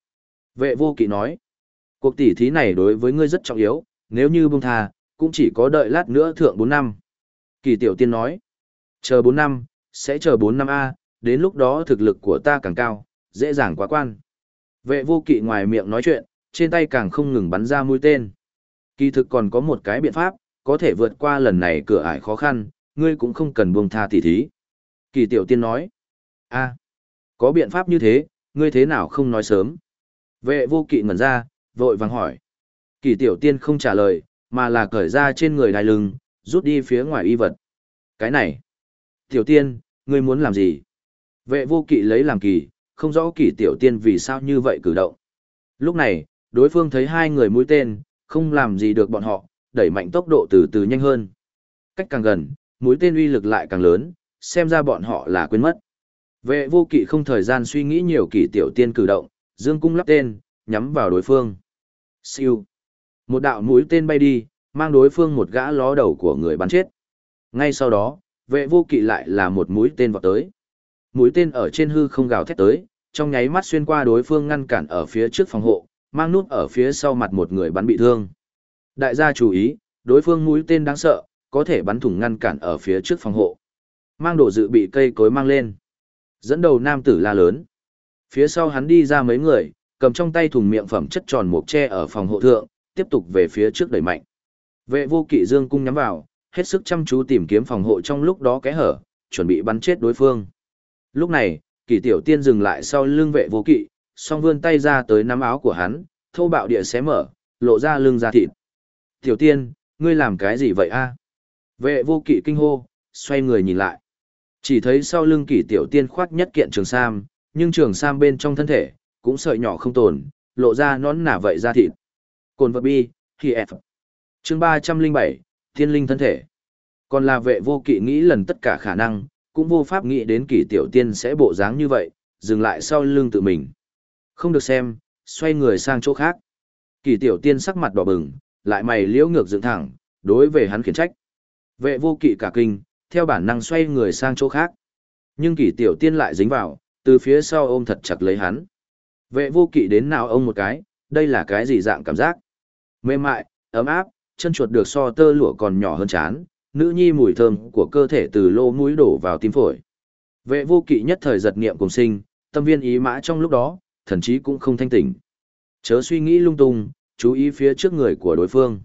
Vệ vô kỵ nói. Cuộc tỷ thí này đối với ngươi rất trọng yếu, nếu như buông tha, cũng chỉ có đợi lát nữa thượng 4 năm. Kỳ tiểu tiên nói. Chờ 4 năm, sẽ chờ 4 năm A, đến lúc đó thực lực của ta càng cao, dễ dàng quá quan. Vệ vô kỵ ngoài miệng nói chuyện, trên tay càng không ngừng bắn ra mũi tên. Kỳ thực còn có một cái biện pháp, có thể vượt qua lần này cửa ải khó khăn, ngươi cũng không cần buông tha tỉ thí. Kỳ tiểu tiên nói, a có biện pháp như thế, ngươi thế nào không nói sớm. Vệ vô kỵ ngẩn ra, vội vàng hỏi. Kỳ tiểu tiên không trả lời, mà là cởi ra trên người đai lưng, rút đi phía ngoài y vật. Cái này, tiểu tiên, ngươi muốn làm gì? Vệ vô kỵ lấy làm kỳ, không rõ kỳ tiểu tiên vì sao như vậy cử động. Lúc này, đối phương thấy hai người mũi tên, không làm gì được bọn họ, đẩy mạnh tốc độ từ từ nhanh hơn. Cách càng gần, mũi tên uy lực lại càng lớn, xem ra bọn họ là quên mất. Vệ vô kỵ không thời gian suy nghĩ nhiều kỳ tiểu tiên cử động, dương cung lắp tên, nhắm vào đối phương. Siêu. Một đạo mũi tên bay đi, mang đối phương một gã ló đầu của người bắn chết. Ngay sau đó, vệ vô kỵ lại là một mũi tên vọt tới. Mũi tên ở trên hư không gào thét tới, trong nháy mắt xuyên qua đối phương ngăn cản ở phía trước phòng hộ, mang nút ở phía sau mặt một người bắn bị thương. Đại gia chú ý, đối phương mũi tên đáng sợ, có thể bắn thủng ngăn cản ở phía trước phòng hộ. Mang đồ dự bị cây cối mang lên. Dẫn đầu nam tử la lớn. Phía sau hắn đi ra mấy người, cầm trong tay thùng miệng phẩm chất tròn mộc tre ở phòng hộ thượng, tiếp tục về phía trước đẩy mạnh. Vệ vô kỵ dương cung nhắm vào, hết sức chăm chú tìm kiếm phòng hộ trong lúc đó kẽ hở, chuẩn bị bắn chết đối phương. Lúc này, kỳ tiểu tiên dừng lại sau lưng vệ vô kỵ, song vươn tay ra tới nắm áo của hắn, thô bạo địa xé mở, lộ ra lưng ra thịt. Tiểu tiên, ngươi làm cái gì vậy a? Vệ vô kỵ kinh hô, xoay người nhìn lại. Chỉ thấy sau lưng kỷ tiểu tiên khoác nhất kiện trường sam, nhưng trường sam bên trong thân thể, cũng sợi nhỏ không tồn, lộ ra nón nả vậy ra thịt. Cồn vật bi, khi F. Chương 307, Thiên linh thân thể. Còn là vệ vô kỵ nghĩ lần tất cả khả năng, cũng vô pháp nghĩ đến kỷ tiểu tiên sẽ bộ dáng như vậy, dừng lại sau lưng tự mình. Không được xem, xoay người sang chỗ khác. Kỳ tiểu tiên sắc mặt đỏ bừng, lại mày liễu ngược dựng thẳng, đối về hắn khiển trách. Vệ vô kỵ cả kinh, theo bản năng xoay người sang chỗ khác. Nhưng kỳ tiểu tiên lại dính vào, từ phía sau ôm thật chặt lấy hắn. Vệ vô kỵ đến nào ông một cái, đây là cái gì dạng cảm giác? Mềm mại, ấm áp, chân chuột được so tơ lụa còn nhỏ hơn chán, nữ nhi mùi thơm của cơ thể từ lô mũi đổ vào tim phổi. Vệ vô kỵ nhất thời giật niệm cùng sinh, tâm viên ý mã trong lúc đó, thần chí cũng không thanh tỉnh. Chớ suy nghĩ lung tung, chú ý phía trước người của đối phương.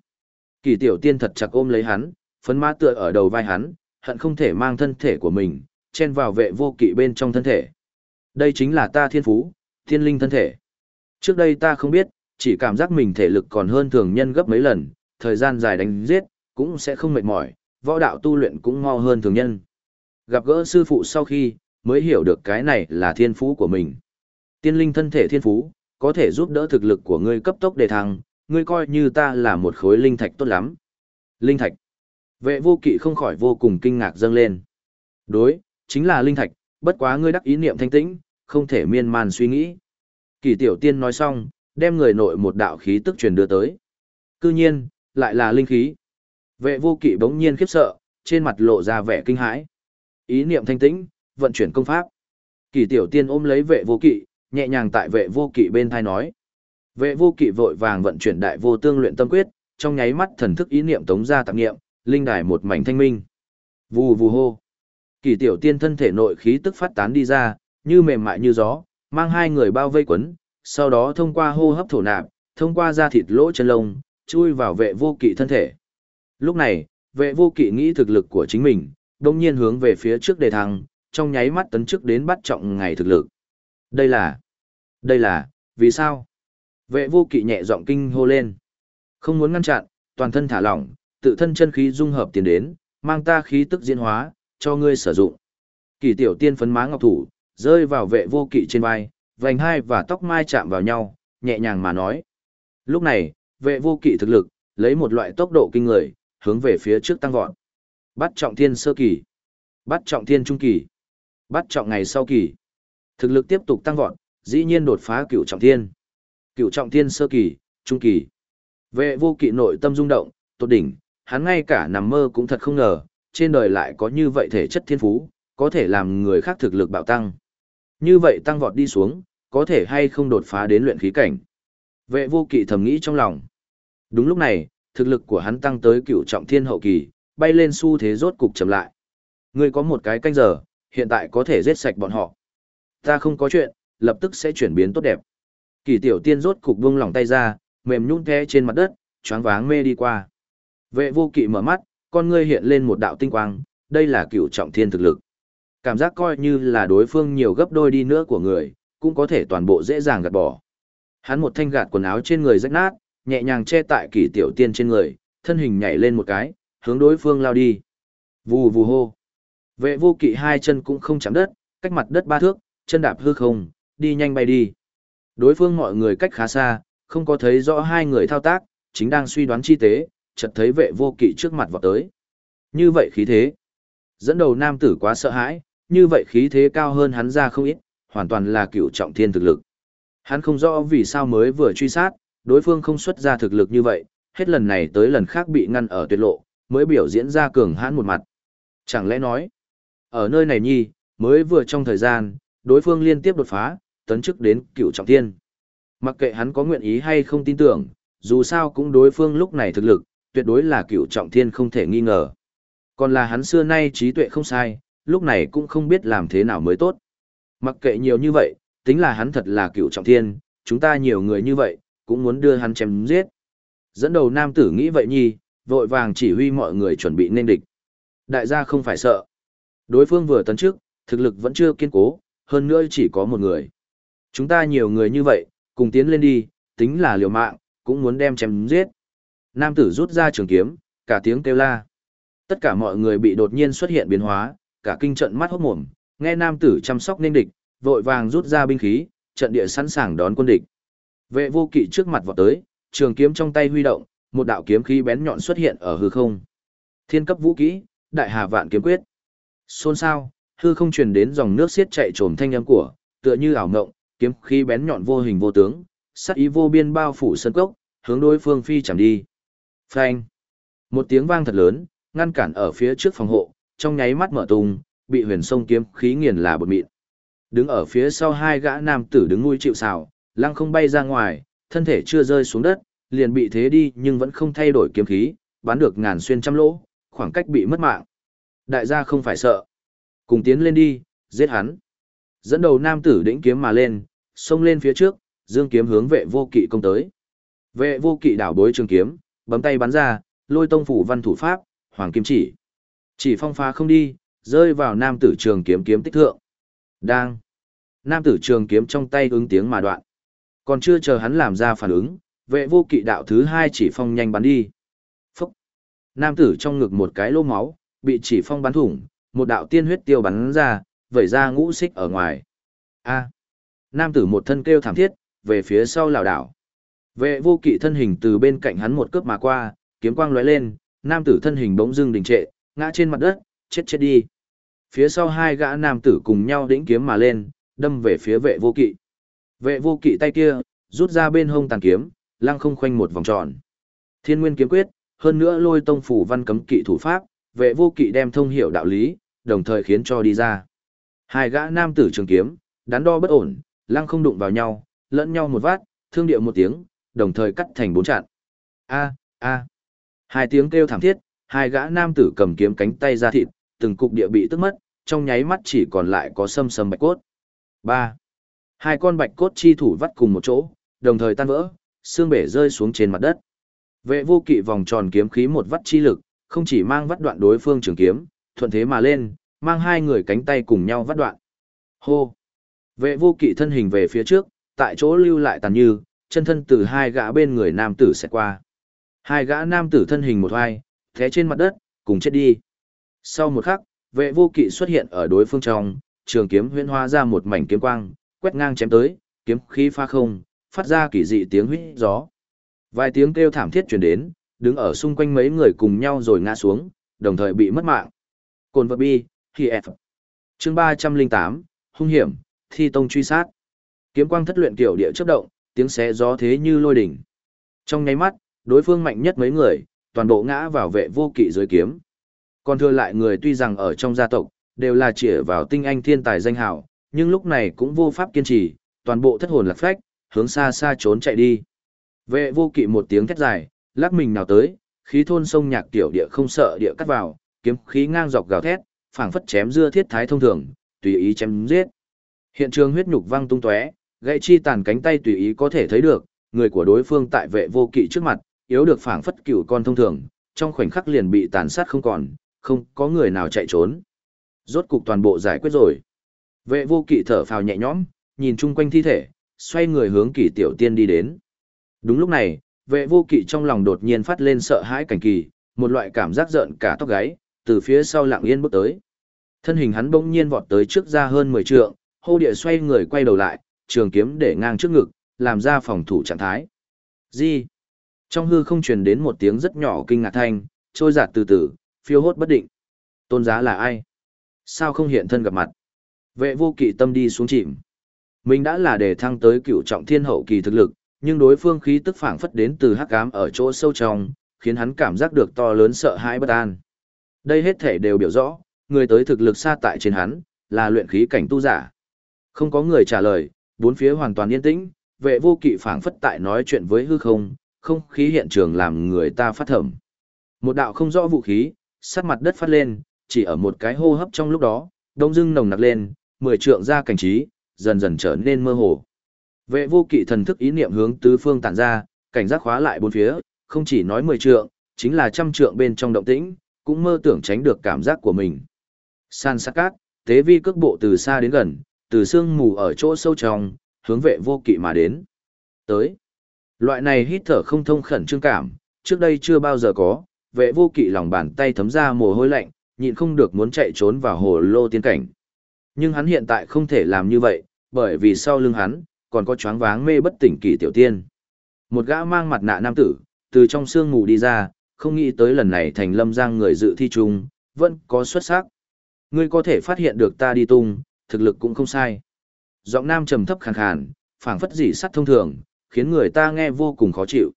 Kỳ tiểu tiên thật chặt ôm lấy hắn, phấn mã tựa ở đầu vai hắn, hận không thể mang thân thể của mình, chen vào vệ vô kỵ bên trong thân thể. Đây chính là ta thiên phú, thiên linh thân thể. Trước đây ta không biết, chỉ cảm giác mình thể lực còn hơn thường nhân gấp mấy lần, thời gian dài đánh giết, cũng sẽ không mệt mỏi, võ đạo tu luyện cũng mau hơn thường nhân. Gặp gỡ sư phụ sau khi, mới hiểu được cái này là thiên phú của mình. Tiên linh thân thể thiên phú, có thể giúp đỡ thực lực của ngươi cấp tốc đề thăng, ngươi coi như ta là một khối linh thạch tốt lắm. Linh thạch. Vệ vô kỵ không khỏi vô cùng kinh ngạc dâng lên. Đối, chính là linh thạch, bất quá ngươi đắc ý niệm thanh tĩnh, không thể miên man suy nghĩ. Kỳ tiểu tiên nói xong, đem người nội một đạo khí tức truyền đưa tới. Cư nhiên, lại là linh khí. Vệ vô kỵ bỗng nhiên khiếp sợ, trên mặt lộ ra vẻ kinh hãi. Ý niệm thanh tĩnh, vận chuyển công pháp. Kỳ tiểu tiên ôm lấy vệ vô kỵ, nhẹ nhàng tại vệ vô kỵ bên thai nói. Vệ vô kỵ vội vàng vận chuyển đại vô tương luyện tâm quyết, trong nháy mắt thần thức ý niệm tống ra tạp niệm, linh đài một mảnh thanh minh. Vù vù hô. Kỳ tiểu tiên thân thể nội khí tức phát tán đi ra, như mềm mại như gió, mang hai người bao vây quấn, sau đó thông qua hô hấp thổ nạp, thông qua da thịt lỗ chân lông, chui vào vệ vô kỵ thân thể. Lúc này, vệ vô kỵ nghĩ thực lực của chính mình, đồng nhiên hướng về phía trước đề thăng, trong nháy mắt tấn chức đến bắt trọng ngày thực lực. Đây là, đây là, vì sao? Vệ vô kỵ nhẹ giọng kinh hô lên. Không muốn ngăn chặn, toàn thân thả lỏng, tự thân chân khí dung hợp tiến đến, mang ta khí tức diễn hóa, cho ngươi sử dụng. Kỳ tiểu tiên phấn má ngọc thủ, rơi vào vệ vô kỵ trên vai, vành hai và tóc mai chạm vào nhau, nhẹ nhàng mà nói. Lúc này, vệ vô kỵ thực lực, lấy một loại tốc độ kinh người, hướng về phía trước tăng vọt. Bắt trọng thiên sơ kỳ, bắt trọng thiên trung kỳ, bắt trọng ngày sau kỳ. Thực lực tiếp tục tăng vọt, dĩ nhiên đột phá cửu trọng thiên. Cửu trọng thiên sơ kỳ, trung kỳ. Vệ vô kỵ nội tâm rung động, tốt đỉnh, hắn ngay cả nằm mơ cũng thật không ngờ, trên đời lại có như vậy thể chất thiên phú, có thể làm người khác thực lực bạo tăng. Như vậy tăng vọt đi xuống, có thể hay không đột phá đến luyện khí cảnh. Vệ vô kỵ thầm nghĩ trong lòng. Đúng lúc này, thực lực của hắn tăng tới cựu trọng thiên hậu kỳ, bay lên xu thế rốt cục chậm lại. Ngươi có một cái canh giờ, hiện tại có thể giết sạch bọn họ. Ta không có chuyện, lập tức sẽ chuyển biến tốt đẹp. Kỳ tiểu tiên rốt cục buông lỏng tay ra, mềm nhũn té trên mặt đất, choáng váng mê đi qua. Vệ vô kỵ mở mắt, con ngươi hiện lên một đạo tinh quang, đây là cựu trọng thiên thực lực. Cảm giác coi như là đối phương nhiều gấp đôi đi nữa của người, cũng có thể toàn bộ dễ dàng gạt bỏ. Hắn một thanh gạt quần áo trên người rách nát, nhẹ nhàng che tại kỳ tiểu tiên trên người, thân hình nhảy lên một cái, hướng đối phương lao đi. Vù vù hô. Vệ vô kỵ hai chân cũng không chạm đất, cách mặt đất ba thước, chân đạp hư không, đi nhanh bay đi. Đối phương mọi người cách khá xa, không có thấy rõ hai người thao tác, chính đang suy đoán chi tế, chợt thấy vệ vô kỵ trước mặt vọt tới. Như vậy khí thế. Dẫn đầu nam tử quá sợ hãi, như vậy khí thế cao hơn hắn ra không ít, hoàn toàn là cựu trọng thiên thực lực. Hắn không rõ vì sao mới vừa truy sát, đối phương không xuất ra thực lực như vậy, hết lần này tới lần khác bị ngăn ở tuyệt lộ, mới biểu diễn ra cường hãn một mặt. Chẳng lẽ nói, ở nơi này nhi, mới vừa trong thời gian, đối phương liên tiếp đột phá, tấn chức đến cựu trọng thiên. Mặc kệ hắn có nguyện ý hay không tin tưởng, dù sao cũng đối phương lúc này thực lực, tuyệt đối là cựu trọng thiên không thể nghi ngờ. Còn là hắn xưa nay trí tuệ không sai, lúc này cũng không biết làm thế nào mới tốt. Mặc kệ nhiều như vậy, tính là hắn thật là cựu trọng thiên, chúng ta nhiều người như vậy, cũng muốn đưa hắn chém giết. Dẫn đầu nam tử nghĩ vậy nhi, vội vàng chỉ huy mọi người chuẩn bị nên địch. Đại gia không phải sợ. Đối phương vừa tấn trước, thực lực vẫn chưa kiên cố, hơn nữa chỉ có một người. Chúng ta nhiều người như vậy, cùng tiến lên đi, tính là liều mạng, cũng muốn đem chém giết. Nam tử rút ra trường kiếm, cả tiếng kêu la. Tất cả mọi người bị đột nhiên xuất hiện biến hóa, cả kinh trận mắt hốt mồm, nghe nam tử chăm sóc nên địch, vội vàng rút ra binh khí, trận địa sẵn sàng đón quân địch. Vệ vô kỵ trước mặt vọt tới, trường kiếm trong tay huy động, một đạo kiếm khí bén nhọn xuất hiện ở hư không. Thiên cấp vũ kỹ, đại hà vạn kiếm quyết. Xôn xao, hư không truyền đến dòng nước xiết chạy trồm thanh âm của, tựa như ảo ngộng, kiếm khí bén nhọn vô hình vô tướng, sát ý vô biên bao phủ sân cốc, hướng đối phương phi chẳng đi. Phanh! Một tiếng vang thật lớn, ngăn cản ở phía trước phòng hộ, trong nháy mắt mở tung, bị huyền sông kiếm khí nghiền là bột mịn. Đứng ở phía sau hai gã nam tử đứng nuôi chịu sào, lăng không bay ra ngoài, thân thể chưa rơi xuống đất, liền bị thế đi nhưng vẫn không thay đổi kiếm khí, bắn được ngàn xuyên trăm lỗ, khoảng cách bị mất mạng. Đại gia không phải sợ. Cùng tiến lên đi, giết hắn. Dẫn đầu nam tử đĩnh kiếm mà lên, xông lên phía trước, dương kiếm hướng vệ vô kỵ công tới. Vệ vô kỵ đảo bối trường kiếm, bấm tay bắn ra, lôi tông phủ văn thủ pháp, hoàng kim chỉ. Chỉ phong phá không đi, rơi vào nam tử trường kiếm kiếm tích thượng. Đang. Nam tử trường kiếm trong tay ứng tiếng mà đoạn. Còn chưa chờ hắn làm ra phản ứng, vệ vô kỵ đạo thứ hai chỉ phong nhanh bắn đi. Phúc. Nam tử trong ngực một cái lô máu, bị chỉ phong bắn thủng, một đạo tiên huyết tiêu bắn ra, vẩy ra ngũ xích ở ngoài. A. Nam tử một thân kêu thảm thiết, về phía sau lảo đảo. Vệ vô kỵ thân hình từ bên cạnh hắn một cướp mà qua, kiếm quang lóe lên, nam tử thân hình bỗng dưng đình trệ, ngã trên mặt đất, chết chết đi. Phía sau hai gã nam tử cùng nhau đĩnh kiếm mà lên, đâm về phía vệ vô kỵ. Vệ vô kỵ tay kia, rút ra bên hông tàn kiếm, lăng không khoanh một vòng tròn. Thiên nguyên kiếm quyết, hơn nữa lôi tông phủ văn cấm kỵ thủ pháp, vệ vô kỵ đem thông hiểu đạo lý, đồng thời khiến cho đi ra. Hai gã nam tử trường kiếm, đắn đo bất ổn, lăng không đụng vào nhau, lẫn nhau một vát, thương điệu một tiếng, đồng thời cắt thành bốn chặn. A, a. Hai tiếng kêu thảm thiết, hai gã nam tử cầm kiếm cánh tay ra thịt, từng cục địa bị tức mất, trong nháy mắt chỉ còn lại có sâm sâm bạch cốt. Ba. Hai con bạch cốt chi thủ vắt cùng một chỗ, đồng thời tan vỡ, xương bể rơi xuống trên mặt đất. Vệ vô kỵ vòng tròn kiếm khí một vắt chi lực, không chỉ mang vắt đoạn đối phương trường kiếm, thuận thế mà lên, mang hai người cánh tay cùng nhau vắt đoạn. Hô! Vệ vô kỵ thân hình về phía trước, tại chỗ lưu lại tàn như, chân thân từ hai gã bên người nam tử sẽ qua. Hai gã nam tử thân hình một hoai, thế trên mặt đất, cùng chết đi. Sau một khắc, vệ vô kỵ xuất hiện ở đối phương trong, trường kiếm huyễn hóa ra một mảnh kiếm quang, quét ngang chém tới, kiếm khí pha không, phát ra kỳ dị tiếng huýt gió. Vài tiếng kêu thảm thiết truyền đến, đứng ở xung quanh mấy người cùng nhau rồi ngã xuống, đồng thời bị mất mạng. Cồn vật bi, khi F. Chương 308, hung hiểm, thi tông truy sát. Kiếm quang thất luyện kiểu địa chớp động, tiếng xé gió thế như lôi đỉnh. Trong nháy mắt, đối phương mạnh nhất mấy người, toàn bộ ngã vào vệ vô kỵ dưới kiếm. Còn thừa lại người tuy rằng ở trong gia tộc, đều là chỉ vào tinh anh thiên tài danh hào, nhưng lúc này cũng vô pháp kiên trì, toàn bộ thất hồn lạc phách, hướng xa xa trốn chạy đi. Vệ vô kỵ một tiếng thét dài, lắc mình nào tới, khí thôn sông nhạc tiểu địa không sợ địa cắt vào, kiếm khí ngang dọc gào thét, phảng phất chém dưa thiết thái thông thường, tùy ý chém giết. Hiện trường huyết nhục văng tung tóe, gãy chi tàn cánh tay tùy ý có thể thấy được, người của đối phương tại vệ vô kỵ trước mặt, yếu được phảng phất cựu con thông thường, trong khoảnh khắc liền bị tàn sát không còn, không có người nào chạy trốn. Rốt cục toàn bộ giải quyết rồi. Vệ vô kỵ thở phào nhẹ nhõm, nhìn chung quanh thi thể, xoay người hướng kỷ tiểu tiên đi đến. Đúng lúc này, vệ vô kỵ trong lòng đột nhiên phát lên sợ hãi cảnh kỳ, một loại cảm giác giận cả tóc gáy, từ phía sau lặng yên bước tới. Thân hình hắn bỗng nhiên vọt tới trước ra hơn 10 trượng, hô địa xoay người quay đầu lại, trường kiếm để ngang trước ngực, làm ra phòng thủ trạng thái. Gì? Trong hư không truyền đến một tiếng rất nhỏ kinh ngạc thanh, trôi giạt từ từ, phiêu hốt bất định. Tôn giá là ai? Sao không hiện thân gặp mặt? Vệ vô kỵ tâm đi xuống chìm. Mình đã là đề thăng tới cựu trọng thiên hậu kỳ thực lực, nhưng đối phương khí tức phảng phất đến từ hắc ám ở chỗ sâu trong, khiến hắn cảm giác được to lớn sợ hãi bất an. Đây hết thể đều biểu rõ, người tới thực lực xa tại trên hắn, là luyện khí cảnh tu giả. Không có người trả lời, bốn phía hoàn toàn yên tĩnh, vệ vô kỵ phảng phất tại nói chuyện với hư không, không khí hiện trường làm người ta phát thẩm. Một đạo không rõ vũ khí, sát mặt đất phát lên, chỉ ở một cái hô hấp trong lúc đó, đông dưng nồng nặc lên, mười trượng ra cảnh trí, dần dần trở nên mơ hồ. Vệ vô kỵ thần thức ý niệm hướng tứ phương tản ra, cảnh giác khóa lại bốn phía, không chỉ nói mười trượng, chính là trăm trượng bên trong động tĩnh, cũng mơ tưởng tránh được cảm giác của mình. San sát cát, tế vi cước bộ từ xa đến gần, từ sương mù ở chỗ sâu trong, hướng vệ vô kỵ mà đến. Tới. Loại này hít thở không thông khẩn trương cảm, trước đây chưa bao giờ có, vệ vô kỵ lòng bàn tay thấm ra mồ hôi lạnh, nhịn không được muốn chạy trốn vào hồ lô tiên cảnh. Nhưng hắn hiện tại không thể làm như vậy, bởi vì sau lưng hắn, còn có choáng váng mê bất tỉnh kỳ tiểu tiên. Một gã mang mặt nạ nam tử, từ trong sương mù đi ra, không nghĩ tới lần này thành lâm giang người dự thi chung, vẫn có xuất sắc. Ngươi có thể phát hiện được ta đi tung, thực lực cũng không sai. Giọng nam trầm thấp khàn khàn, phảng phất dị sắt thông thường, khiến người ta nghe vô cùng khó chịu.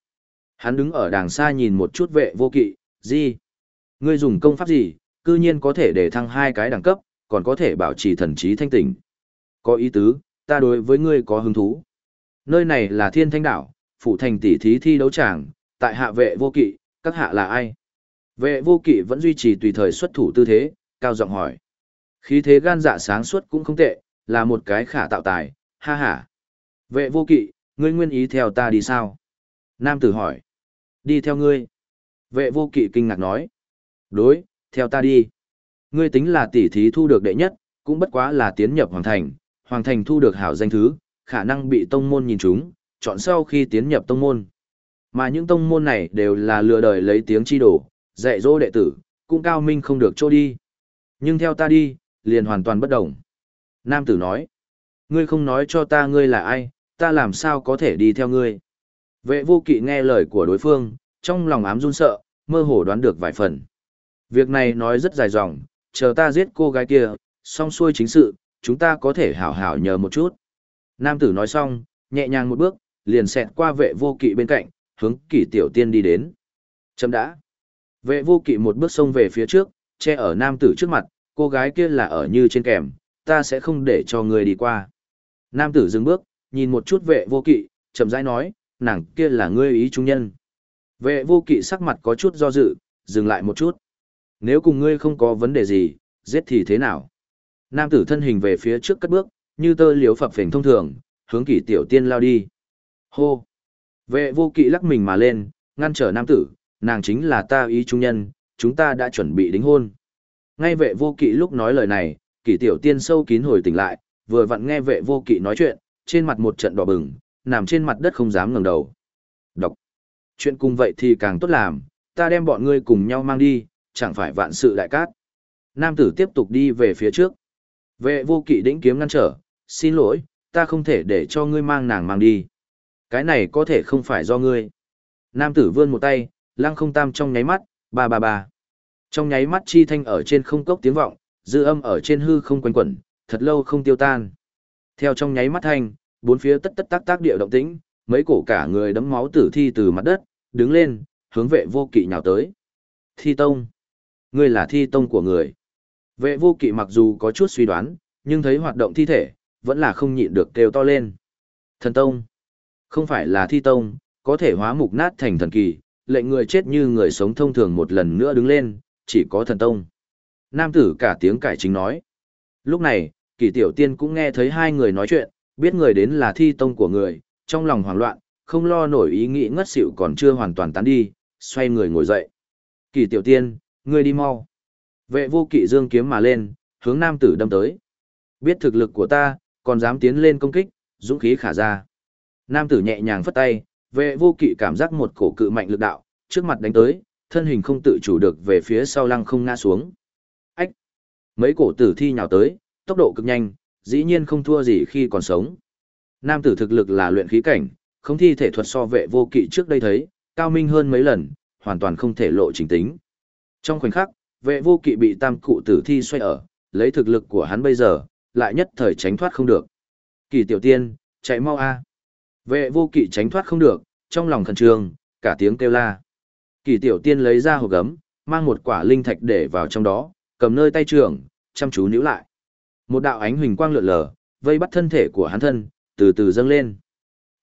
Hắn đứng ở đàng xa nhìn một chút vệ vô kỵ, gì? Ngươi dùng công pháp gì, cư nhiên có thể để thăng hai cái đẳng cấp, còn có thể bảo trì thần trí thanh tỉnh. Có ý tứ, ta đối với ngươi có hứng thú. Nơi này là thiên thanh đảo, phụ thành tỷ thí thi đấu tràng, tại hạ vệ vô kỵ, các hạ là ai? Vệ vô kỵ vẫn duy trì tùy thời xuất thủ tư thế, cao giọng hỏi. Khí thế gan dạ sáng suốt cũng không tệ, là một cái khả tạo tài, ha ha. Vệ vô kỵ, ngươi nguyên ý theo ta đi sao? Nam tử hỏi. Đi theo ngươi. Vệ vô kỵ kinh ngạc nói. Đối, theo ta đi. Ngươi tính là tỷ thí thu được đệ nhất, cũng bất quá là tiến nhập hoàng thành, hoàng thành thu được hảo danh thứ, khả năng bị tông môn nhìn chúng, chọn sau khi tiến nhập tông môn. Mà những tông môn này đều là lừa đời lấy tiếng chi đổ, dạy dỗ đệ tử, cũng cao minh không được trô đi. Nhưng theo ta đi, liền hoàn toàn bất đồng. Nam tử nói, ngươi không nói cho ta ngươi là ai, ta làm sao có thể đi theo ngươi. Vệ vô kỵ nghe lời của đối phương, trong lòng ám run sợ, mơ hồ đoán được vài phần. Việc này nói rất dài dòng, chờ ta giết cô gái kia, xong xuôi chính sự, chúng ta có thể hảo hảo nhờ một chút. Nam tử nói xong, nhẹ nhàng một bước, liền xẹt qua vệ vô kỵ bên cạnh, hướng kỷ tiểu tiên đi đến. Chấm đã. Vệ vô kỵ một bước xông về phía trước, che ở nam tử trước mặt, cô gái kia là ở như trên kèm, ta sẽ không để cho người đi qua. Nam tử dừng bước, nhìn một chút vệ vô kỵ, chậm rãi nói, nàng kia là ngươi ý trung nhân. Vệ vô kỵ sắc mặt có chút do dự, dừng lại một chút. Nếu cùng ngươi không có vấn đề gì, giết thì thế nào? Nam tử thân hình về phía trước cất bước, như tơ liếu phập phình thông thường, hướng kỷ tiểu tiên lao đi. Hô! Vệ vô kỵ lắc mình mà lên, ngăn trở nam tử, nàng chính là ta ý trung nhân, chúng ta đã chuẩn bị đính hôn. Ngay vệ vô kỵ lúc nói lời này, kỷ tiểu tiên sâu kín hồi tỉnh lại, vừa vặn nghe vệ vô kỵ nói chuyện, trên mặt một trận đỏ bừng, nằm trên mặt đất không dám ngẩng đầu. Đọc. Chuyện cùng vậy thì càng tốt làm, ta đem bọn ngươi cùng nhau mang đi, chẳng phải vạn sự đại cát. Nam tử tiếp tục đi về phía trước. Vệ vô kỵ đĩnh kiếm ngăn trở, xin lỗi, ta không thể để cho ngươi mang nàng mang đi. Cái này có thể không phải do ngươi. Nam tử vươn một tay, lăng không tam trong nháy mắt, ba ba ba. Trong nháy mắt chi thanh ở trên không cốc tiếng vọng, dư âm ở trên hư không quanh quẩn, thật lâu không tiêu tan. Theo trong nháy mắt thanh, bốn phía tất tất tác tác địa động tĩnh, mấy cổ cả người đấm máu tử thi từ mặt đất, đứng lên, hướng vệ vô kỵ nhào tới. Thi tông. Ngươi là thi tông của người. Vệ vô kỵ mặc dù có chút suy đoán, nhưng thấy hoạt động thi thể, vẫn là không nhịn được kêu to lên. Thần tông. Không phải là thi tông, có thể hóa mục nát thành thần kỳ, lệnh người chết như người sống thông thường một lần nữa đứng lên, chỉ có thần tông. Nam tử cả tiếng cải chính nói. Lúc này, kỳ tiểu tiên cũng nghe thấy hai người nói chuyện, biết người đến là thi tông của người, trong lòng hoảng loạn, không lo nổi ý nghĩ ngất xỉu còn chưa hoàn toàn tán đi, xoay người ngồi dậy. Kỳ tiểu tiên, ngươi đi mau. Vệ vô kỵ dương kiếm mà lên, hướng nam tử đâm tới. Biết thực lực của ta, còn dám tiến lên công kích, dũng khí khả ra. Nam tử nhẹ nhàng phất tay, vệ vô kỵ cảm giác một cổ cự mạnh lực đạo, trước mặt đánh tới, thân hình không tự chủ được về phía sau lăng không ngã xuống. Ách! Mấy cổ tử thi nhào tới, tốc độ cực nhanh, dĩ nhiên không thua gì khi còn sống. Nam tử thực lực là luyện khí cảnh, không thi thể thuật so vệ vô kỵ trước đây thấy, cao minh hơn mấy lần, hoàn toàn không thể lộ trình tính. Trong khoảnh khắc, vệ vô kỵ bị tam cụ tử thi xoay ở, lấy thực lực của hắn bây giờ, lại nhất thời tránh thoát không được. Kỳ tiểu tiên, chạy mau a. Vệ vô kỵ tránh thoát không được, trong lòng khẩn trương, cả tiếng kêu la. Kỳ tiểu tiên lấy ra hộp gấm, mang một quả linh thạch để vào trong đó, cầm nơi tay trường, chăm chú níu lại. Một đạo ánh huỳnh quang lượn lờ, vây bắt thân thể của hắn thân, từ từ dâng lên.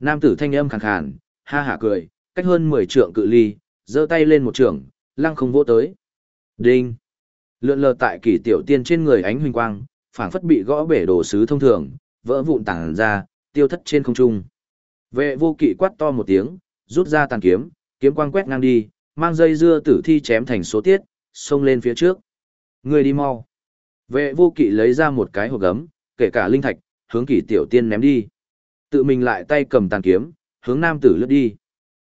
Nam tử thanh âm khàn khàn, ha hả cười, cách hơn 10 trượng cự ly, giơ tay lên một trường, lăng không vỗ tới. Đinh! Lượn lờ tại kỳ tiểu tiên trên người ánh huỳnh quang, phảng phất bị gõ bể đồ sứ thông thường, vỡ vụn tảng ra, tiêu thất trên không trung. Vệ vô kỵ quát to một tiếng, rút ra tàn kiếm, kiếm quang quét ngang đi, mang dây dưa tử thi chém thành số tiết, xông lên phía trước. Người đi mau. Vệ vô kỵ lấy ra một cái hộp gấm, kể cả linh thạch, hướng kỷ tiểu tiên ném đi. Tự mình lại tay cầm tàn kiếm, hướng nam tử lướt đi.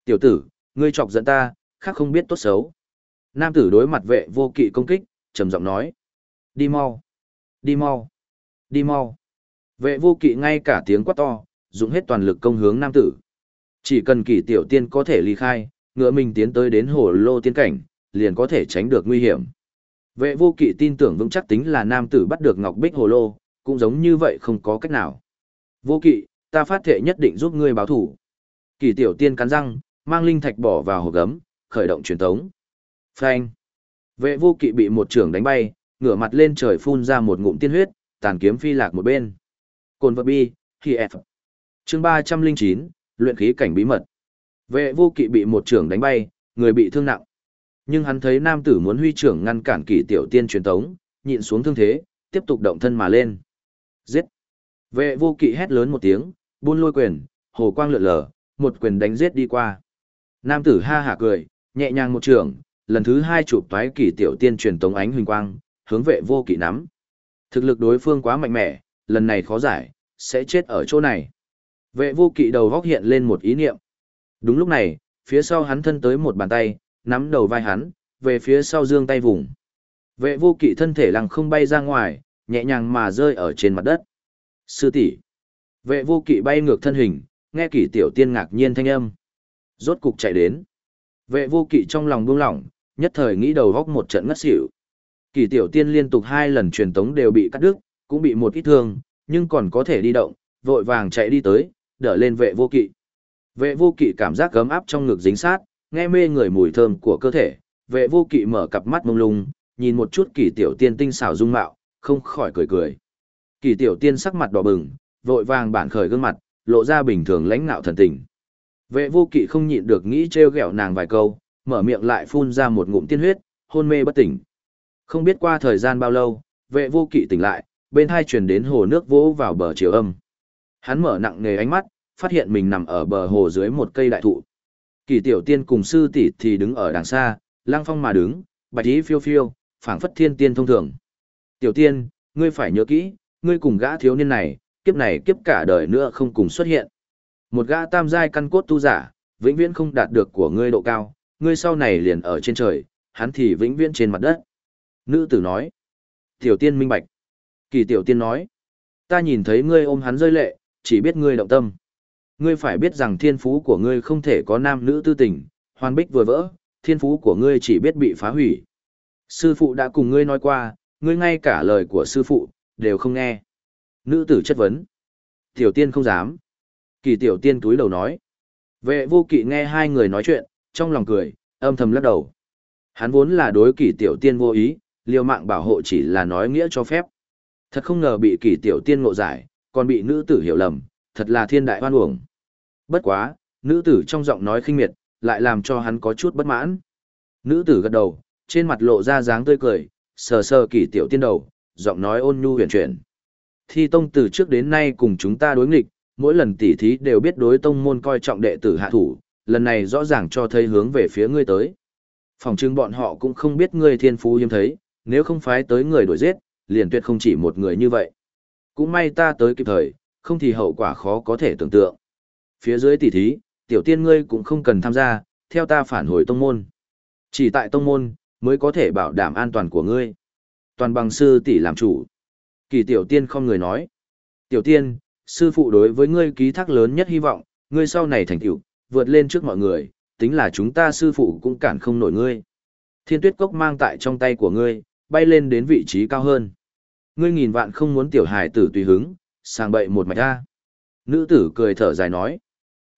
Tiểu tử, ngươi chọc giận ta, khác không biết tốt xấu. Nam tử đối mặt vệ vô kỵ công kích, trầm giọng nói. Đi mau, đi mau, đi mau. Vệ vô kỵ ngay cả tiếng quát to, dùng hết toàn lực công hướng nam tử. Chỉ cần kỷ tiểu tiên có thể ly khai, ngựa mình tiến tới đến hồ lô tiên cảnh, liền có thể tránh được nguy hiểm. Vệ vô kỵ tin tưởng vững chắc tính là nam tử bắt được ngọc bích hồ lô, cũng giống như vậy không có cách nào. Vô kỵ, ta phát thệ nhất định giúp ngươi báo thủ. kỳ tiểu tiên cắn răng, mang linh thạch bỏ vào hồ gấm, khởi động truyền tống. Phanh. Vệ vô kỵ bị một trưởng đánh bay, ngửa mặt lên trời phun ra một ngụm tiên huyết, tàn kiếm phi lạc một bên. Cồn vật bi, khi F. Chương 309, luyện khí cảnh bí mật. Vệ vô kỵ bị một trưởng đánh bay, người bị thương nặng. Nhưng hắn thấy nam tử muốn huy trưởng ngăn cản kỳ tiểu tiên truyền tống, nhịn xuống thương thế, tiếp tục động thân mà lên. Giết! Vệ vô kỵ hét lớn một tiếng, buôn lôi quyền, hồ quang lượn lờ, một quyền đánh giết đi qua. Nam tử ha hả cười, nhẹ nhàng một trường, lần thứ hai chụp toái kỳ tiểu tiên truyền tống ánh huỳnh quang, hướng vệ vô kỵ nắm. Thực lực đối phương quá mạnh mẽ, lần này khó giải, sẽ chết ở chỗ này. Vệ vô kỵ đầu góc hiện lên một ý niệm. Đúng lúc này, phía sau hắn thân tới một bàn tay, nắm đầu vai hắn, về phía sau dương tay vùng. Vệ vô kỵ thân thể lăng không bay ra ngoài, nhẹ nhàng mà rơi ở trên mặt đất. Sư tỷ Vệ vô kỵ bay ngược thân hình, nghe kỷ tiểu tiên ngạc nhiên thanh âm. Rốt cục chạy đến. Vệ vô kỵ trong lòng buông lỏng, nhất thời nghĩ đầu góc một trận ngất xỉu. Kỷ tiểu tiên liên tục hai lần truyền tống đều bị cắt đứt, cũng bị một ít thương, nhưng còn có thể đi động, vội vàng chạy đi tới, đỡ lên vệ vô kỵ. Vệ vô kỵ cảm giác cấm áp trong ngực dính sát, nghe mê người mùi thơm của cơ thể, vệ vô kỵ mở cặp mắt mông lung, nhìn một chút kỳ tiểu tiên tinh xảo dung mạo, không khỏi cười cười. Kỳ tiểu tiên sắc mặt đỏ bừng, vội vàng bản khởi gương mặt, lộ ra bình thường lãnh nạo thần tình. Vệ vô kỵ không nhịn được nghĩ trêu ghẹo nàng vài câu, mở miệng lại phun ra một ngụm tiên huyết, hôn mê bất tỉnh. Không biết qua thời gian bao lâu, vệ vô kỵ tỉnh lại, bên hai truyền đến hồ nước vỗ vào bờ chiều âm. Hắn mở nặng nề ánh mắt, phát hiện mình nằm ở bờ hồ dưới một cây đại thụ. Kỳ tiểu tiên cùng sư tỷ thì đứng ở đằng xa, lang phong mà đứng, bạch ý phiêu phiêu, phảng phất thiên tiên thông thường. Tiểu tiên, ngươi phải nhớ kỹ, ngươi cùng gã thiếu niên này, kiếp này kiếp cả đời nữa không cùng xuất hiện. Một gã tam giai căn cốt tu giả, vĩnh viễn không đạt được của ngươi độ cao, ngươi sau này liền ở trên trời, hắn thì vĩnh viễn trên mặt đất. Nữ tử nói. Tiểu tiên minh bạch. Kỳ tiểu tiên nói. Ta nhìn thấy ngươi ôm hắn rơi lệ, chỉ biết ngươi động tâm. Ngươi phải biết rằng thiên phú của ngươi không thể có nam nữ tư tình, hoàn bích vừa vỡ, thiên phú của ngươi chỉ biết bị phá hủy. Sư phụ đã cùng ngươi nói qua, ngươi ngay cả lời của sư phụ, đều không nghe. Nữ tử chất vấn. Tiểu tiên không dám. Kỳ tiểu tiên túi đầu nói. Vệ vô kỵ nghe hai người nói chuyện, trong lòng cười, âm thầm lắc đầu. Hắn vốn là đối kỳ tiểu tiên vô ý, liều mạng bảo hộ chỉ là nói nghĩa cho phép. Thật không ngờ bị kỳ tiểu tiên ngộ giải, còn bị nữ tử hiểu lầm, thật là thiên đại hoan uổng. Bất quá, nữ tử trong giọng nói khinh miệt, lại làm cho hắn có chút bất mãn. Nữ tử gật đầu, trên mặt lộ ra dáng tươi cười, sờ sờ kỳ tiểu tiên đầu, giọng nói ôn nhu huyền chuyển. Thi tông từ trước đến nay cùng chúng ta đối nghịch, mỗi lần tỉ thí đều biết đối tông môn coi trọng đệ tử hạ thủ, lần này rõ ràng cho thấy hướng về phía ngươi tới. Phòng trưng bọn họ cũng không biết ngươi thiên phú hiếm thấy, nếu không phái tới người đuổi giết, liền tuyệt không chỉ một người như vậy. Cũng may ta tới kịp thời, không thì hậu quả khó có thể tưởng tượng. Phía dưới tỷ thí, tiểu tiên ngươi cũng không cần tham gia, theo ta phản hồi tông môn. Chỉ tại tông môn, mới có thể bảo đảm an toàn của ngươi. Toàn bằng sư tỷ làm chủ. Kỳ tiểu tiên không người nói. Tiểu tiên, sư phụ đối với ngươi ký thác lớn nhất hy vọng, ngươi sau này thành tựu vượt lên trước mọi người, tính là chúng ta sư phụ cũng cản không nổi ngươi. Thiên tuyết cốc mang tại trong tay của ngươi, bay lên đến vị trí cao hơn. Ngươi nghìn vạn không muốn tiểu hài tử tùy hứng, sang bậy một mạch ra. Nữ tử cười thở dài nói.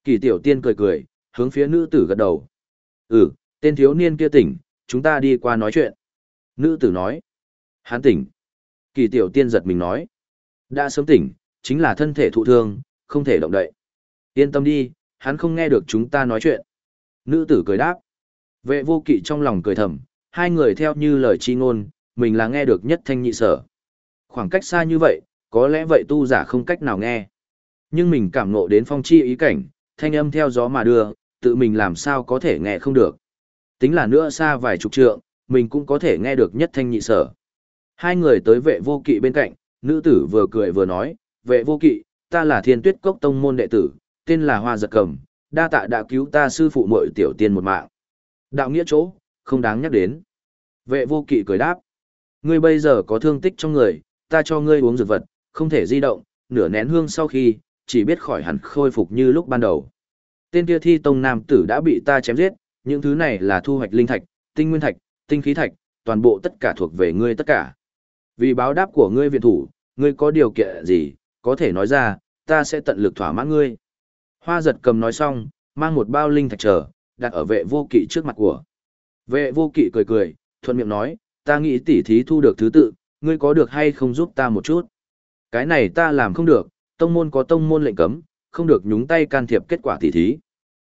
Kỳ tiểu tiên cười cười, hướng phía nữ tử gật đầu. Ừ, tên thiếu niên kia tỉnh, chúng ta đi qua nói chuyện. Nữ tử nói. Hắn tỉnh. Kỳ tiểu tiên giật mình nói. Đã sớm tỉnh, chính là thân thể thụ thương, không thể động đậy. Yên tâm đi, hắn không nghe được chúng ta nói chuyện. Nữ tử cười đáp. Vệ vô kỵ trong lòng cười thầm, hai người theo như lời chi ngôn, mình là nghe được nhất thanh nhị sở. Khoảng cách xa như vậy, có lẽ vậy tu giả không cách nào nghe. Nhưng mình cảm ngộ đến phong chi ý cảnh, thanh âm theo gió mà đưa, tự mình làm sao có thể nghe không được. Tính là nữa xa vài chục trượng, mình cũng có thể nghe được nhất thanh nhị sở. Hai người tới vệ vô kỵ bên cạnh, nữ tử vừa cười vừa nói, vệ vô kỵ, ta là thiên tuyết cốc tông môn đệ tử, tên là Hoa Giật Cầm, đa tạ đã cứu ta sư phụ muội tiểu tiên một mạng. Đạo nghĩa chỗ, không đáng nhắc đến. Vệ vô kỵ cười đáp. Ngươi bây giờ có thương tích trong người, ta cho ngươi uống dược vật, không thể di động, nửa nén hương sau khi, chỉ biết khỏi hẳn khôi phục như lúc ban đầu. Tên kia thi tông nam tử đã bị ta chém giết, những thứ này là thu hoạch linh thạch, tinh nguyên thạch, tinh khí thạch, toàn bộ tất cả thuộc về ngươi tất cả. Vì báo đáp của ngươi viện thủ, ngươi có điều kiện gì, có thể nói ra, ta sẽ tận lực thỏa mãn ngươi. Hoa giật cầm nói xong, mang một bao linh thạch trở, đặt ở vệ vô kỵ trước mặt của. Vệ vô kỵ cười cười, thuận miệng nói, ta nghĩ tỉ thí thu được thứ tự, ngươi có được hay không giúp ta một chút. Cái này ta làm không được, tông môn có tông môn lệnh cấm, không được nhúng tay can thiệp kết quả tỉ thí.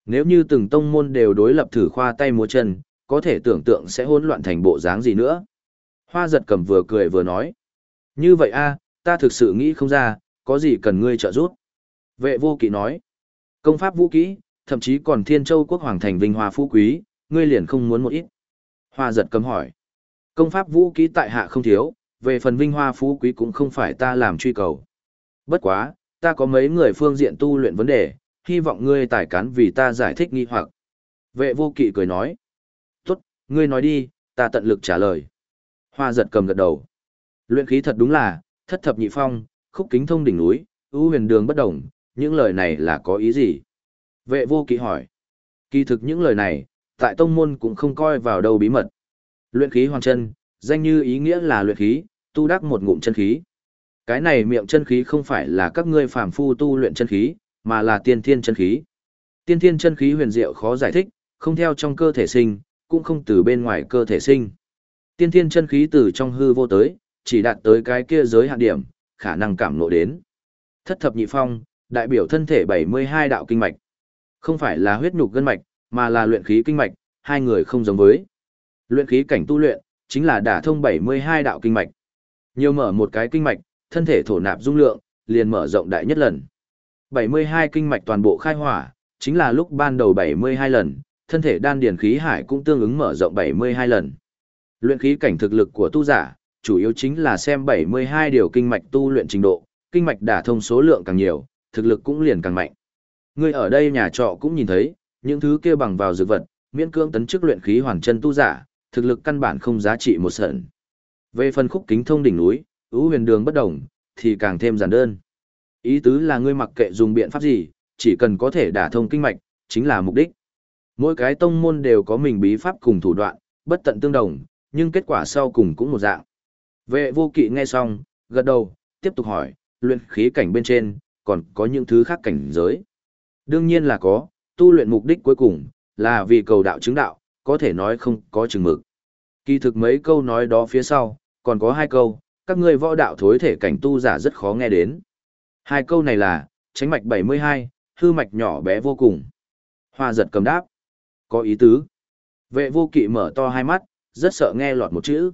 Nếu như từng tông môn đều đối lập thử khoa tay múa chân, có thể tưởng tượng sẽ hỗn loạn thành bộ dáng gì nữa. Hoa giật cầm vừa cười vừa nói. Như vậy a, ta thực sự nghĩ không ra, có gì cần ngươi trợ giúp. Vệ vô kỵ nói. Công pháp vũ kỹ, thậm chí còn thiên châu quốc hoàng thành vinh hoa phú quý, ngươi liền không muốn một ít. Hoa giật cầm hỏi. Công pháp vũ kỹ tại hạ không thiếu, về phần vinh hoa phú quý cũng không phải ta làm truy cầu. Bất quá, ta có mấy người phương diện tu luyện vấn đề, hy vọng ngươi tài cán vì ta giải thích nghi hoặc. Vệ vô kỵ cười nói. Tốt, ngươi nói đi, ta tận lực trả lời. Hoa giật cầm gật đầu. Luyện khí thật đúng là, thất thập nhị phong, khúc kính thông đỉnh núi, ưu huyền đường bất đồng, những lời này là có ý gì? Vệ vô kỵ hỏi. Kỳ thực những lời này, tại tông môn cũng không coi vào đâu bí mật. Luyện khí hoàng chân, danh như ý nghĩa là luyện khí, tu đắc một ngụm chân khí. Cái này miệng chân khí không phải là các ngươi phàm phu tu luyện chân khí, mà là tiên thiên chân khí. Tiên thiên chân khí huyền diệu khó giải thích, không theo trong cơ thể sinh, cũng không từ bên ngoài cơ thể sinh. Tiên thiên chân khí từ trong hư vô tới, chỉ đạt tới cái kia giới hạn điểm, khả năng cảm nộ đến. Thất thập nhị phong, đại biểu thân thể 72 đạo kinh mạch. Không phải là huyết nhục gân mạch, mà là luyện khí kinh mạch, hai người không giống với. Luyện khí cảnh tu luyện, chính là đả thông 72 đạo kinh mạch. Nhiều mở một cái kinh mạch, thân thể thổ nạp dung lượng, liền mở rộng đại nhất lần. 72 kinh mạch toàn bộ khai hỏa, chính là lúc ban đầu 72 lần, thân thể đan điền khí hải cũng tương ứng mở rộng 72 lần. Luyện khí cảnh thực lực của tu giả, chủ yếu chính là xem 72 điều kinh mạch tu luyện trình độ, kinh mạch đả thông số lượng càng nhiều, thực lực cũng liền càng mạnh. Người ở đây nhà trọ cũng nhìn thấy, những thứ kia bằng vào dược vật, miễn cưỡng tấn chức luyện khí hoàn chân tu giả, thực lực căn bản không giá trị một sợi. Về phần khúc kính thông đỉnh núi, ưu huyền đường bất động, thì càng thêm giản đơn. Ý tứ là ngươi mặc kệ dùng biện pháp gì, chỉ cần có thể đả thông kinh mạch, chính là mục đích. Mỗi cái tông môn đều có mình bí pháp cùng thủ đoạn, bất tận tương đồng, nhưng kết quả sau cùng cũng một dạng. Vệ vô kỵ nghe xong, gật đầu, tiếp tục hỏi, luyện khí cảnh bên trên, còn có những thứ khác cảnh giới. Đương nhiên là có, tu luyện mục đích cuối cùng, là vì cầu đạo chứng đạo, có thể nói không có chừng mực. Kỳ thực mấy câu nói đó phía sau, còn có hai câu, các ngươi võ đạo thối thể cảnh tu giả rất khó nghe đến. Hai câu này là, tránh mạch 72, hư mạch nhỏ bé vô cùng. Hoa giật cầm đáp. Có ý tứ. Vệ vô kỵ mở to hai mắt, rất sợ nghe lọt một chữ.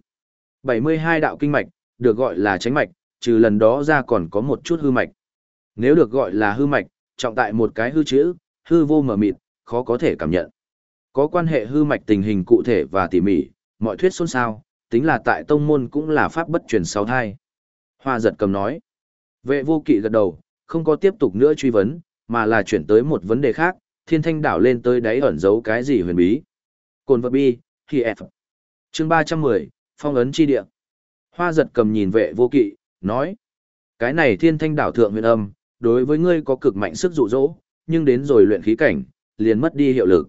72 đạo kinh mạch, được gọi là tránh mạch, trừ lần đó ra còn có một chút hư mạch. Nếu được gọi là hư mạch, trọng tại một cái hư chữ, hư vô mở mịt, khó có thể cảm nhận. Có quan hệ hư mạch tình hình cụ thể và tỉ mỉ, mọi thuyết xôn xao, tính là tại tông môn cũng là pháp bất truyền sáu thai. Hoa giật cầm nói. Vệ vô kỵ gật đầu, không có tiếp tục nữa truy vấn, mà là chuyển tới một vấn đề khác, thiên thanh đảo lên tới đáy ẩn giấu cái gì huyền bí. Cồn vật bi, khi F. Chương 310, phong ấn chi địa. Hoa giật cầm nhìn vệ vô kỵ, nói. Cái này thiên thanh đảo thượng huyền âm, đối với ngươi có cực mạnh sức dụ dỗ, nhưng đến rồi luyện khí cảnh, liền mất đi hiệu lực.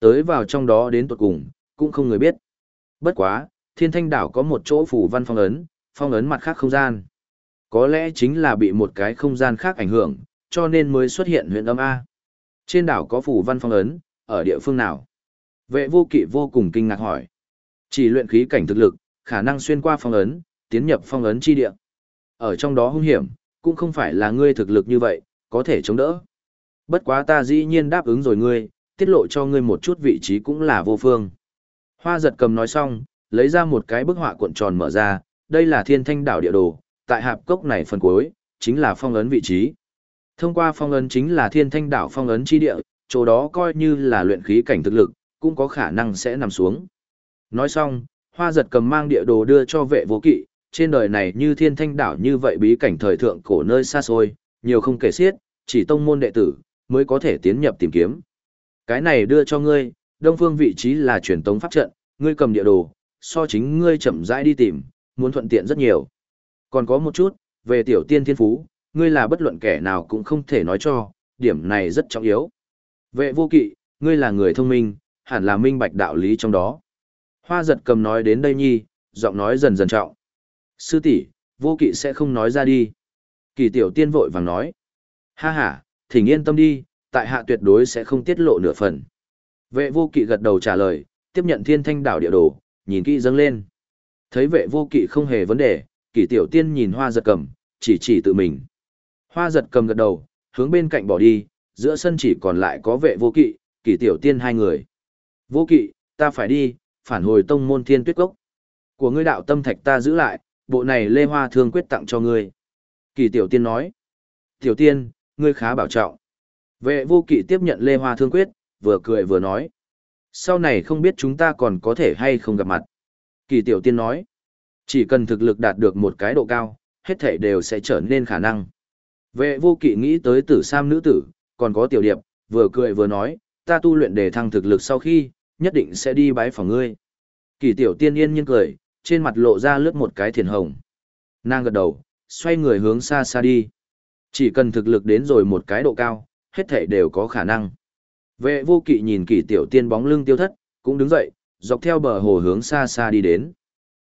Tới vào trong đó đến tuột cùng, cũng không người biết. Bất quá, thiên thanh đảo có một chỗ phủ văn phong ấn, phong ấn mặt khác không gian. Có lẽ chính là bị một cái không gian khác ảnh hưởng, cho nên mới xuất hiện huyện âm A. Trên đảo có phủ văn phong ấn, ở địa phương nào? Vệ vô kỵ vô cùng kinh ngạc hỏi. Chỉ luyện khí cảnh thực lực, khả năng xuyên qua phong ấn, tiến nhập phong ấn chi địa. Ở trong đó hung hiểm, cũng không phải là ngươi thực lực như vậy, có thể chống đỡ. Bất quá ta dĩ nhiên đáp ứng rồi ngươi, tiết lộ cho ngươi một chút vị trí cũng là vô phương. Hoa giật cầm nói xong, lấy ra một cái bức họa cuộn tròn mở ra, đây là thiên thanh đảo địa đồ, tại hạp cốc này phần cuối, chính là phong ấn vị trí. Thông qua phong ấn chính là thiên thanh đảo phong ấn chi địa, chỗ đó coi như là luyện khí cảnh thực lực, cũng có khả năng sẽ nằm xuống. Nói xong, hoa giật cầm mang địa đồ đưa cho vệ vô kỵ, trên đời này như thiên thanh đảo như vậy bí cảnh thời thượng cổ nơi xa xôi, nhiều không kể xiết, chỉ tông môn đệ tử, mới có thể tiến nhập tìm kiếm. Cái này đưa cho ngươi, đông phương vị trí là truyền tống pháp trận, ngươi cầm địa đồ, so chính ngươi chậm rãi đi tìm, muốn thuận tiện rất nhiều. Còn có một chút, về tiểu tiên thiên phú, ngươi là bất luận kẻ nào cũng không thể nói cho, điểm này rất trọng yếu. Vệ vô kỵ, ngươi là người thông minh, hẳn là minh bạch đạo lý trong đó. Hoa giật cầm nói đến đây nhi, giọng nói dần dần trọng. Sư tỷ, vô kỵ sẽ không nói ra đi. Kỳ tiểu tiên vội vàng nói. Ha ha, thỉnh yên tâm đi, tại hạ tuyệt đối sẽ không tiết lộ nửa phần. Vệ vô kỵ gật đầu trả lời, tiếp nhận thiên thanh đảo địa đồ, nhìn kỹ dâng lên. Thấy vệ vô kỵ không hề vấn đề, kỷ tiểu tiên nhìn hoa giật cầm, chỉ chỉ tự mình. Hoa giật cầm gật đầu, hướng bên cạnh bỏ đi, giữa sân chỉ còn lại có vệ vô kỵ, kỷ tiểu tiên hai người. Vô kỵ, ta phải đi, phản hồi tông môn thiên tuyết cốc. Của ngươi đạo tâm thạch ta giữ lại, bộ này lê hoa thương quyết tặng cho ngươi. Kỳ tiểu tiên nói. Tiểu tiên, ngươi khá bảo trọng. Vệ vô kỵ tiếp nhận lê hoa thương quyết, vừa cười vừa nói. Sau này không biết chúng ta còn có thể hay không gặp mặt. Kỳ tiểu tiên nói. Chỉ cần thực lực đạt được một cái độ cao, hết thể đều sẽ trở nên khả năng. Vệ vô kỵ nghĩ tới tử sam nữ tử, còn có tiểu điệp, vừa cười vừa nói, ta tu luyện để thăng thực lực sau khi, nhất định sẽ đi bái phòng ngươi. Kỳ tiểu tiên yên nhiên cười, trên mặt lộ ra lướt một cái thiền hồng. Nàng gật đầu, xoay người hướng xa xa đi. Chỉ cần thực lực đến rồi một cái độ cao, hết thể đều có khả năng. Vệ vô kỵ nhìn kỳ tiểu tiên bóng lưng tiêu thất, cũng đứng dậy, dọc theo bờ hồ hướng xa xa đi đến.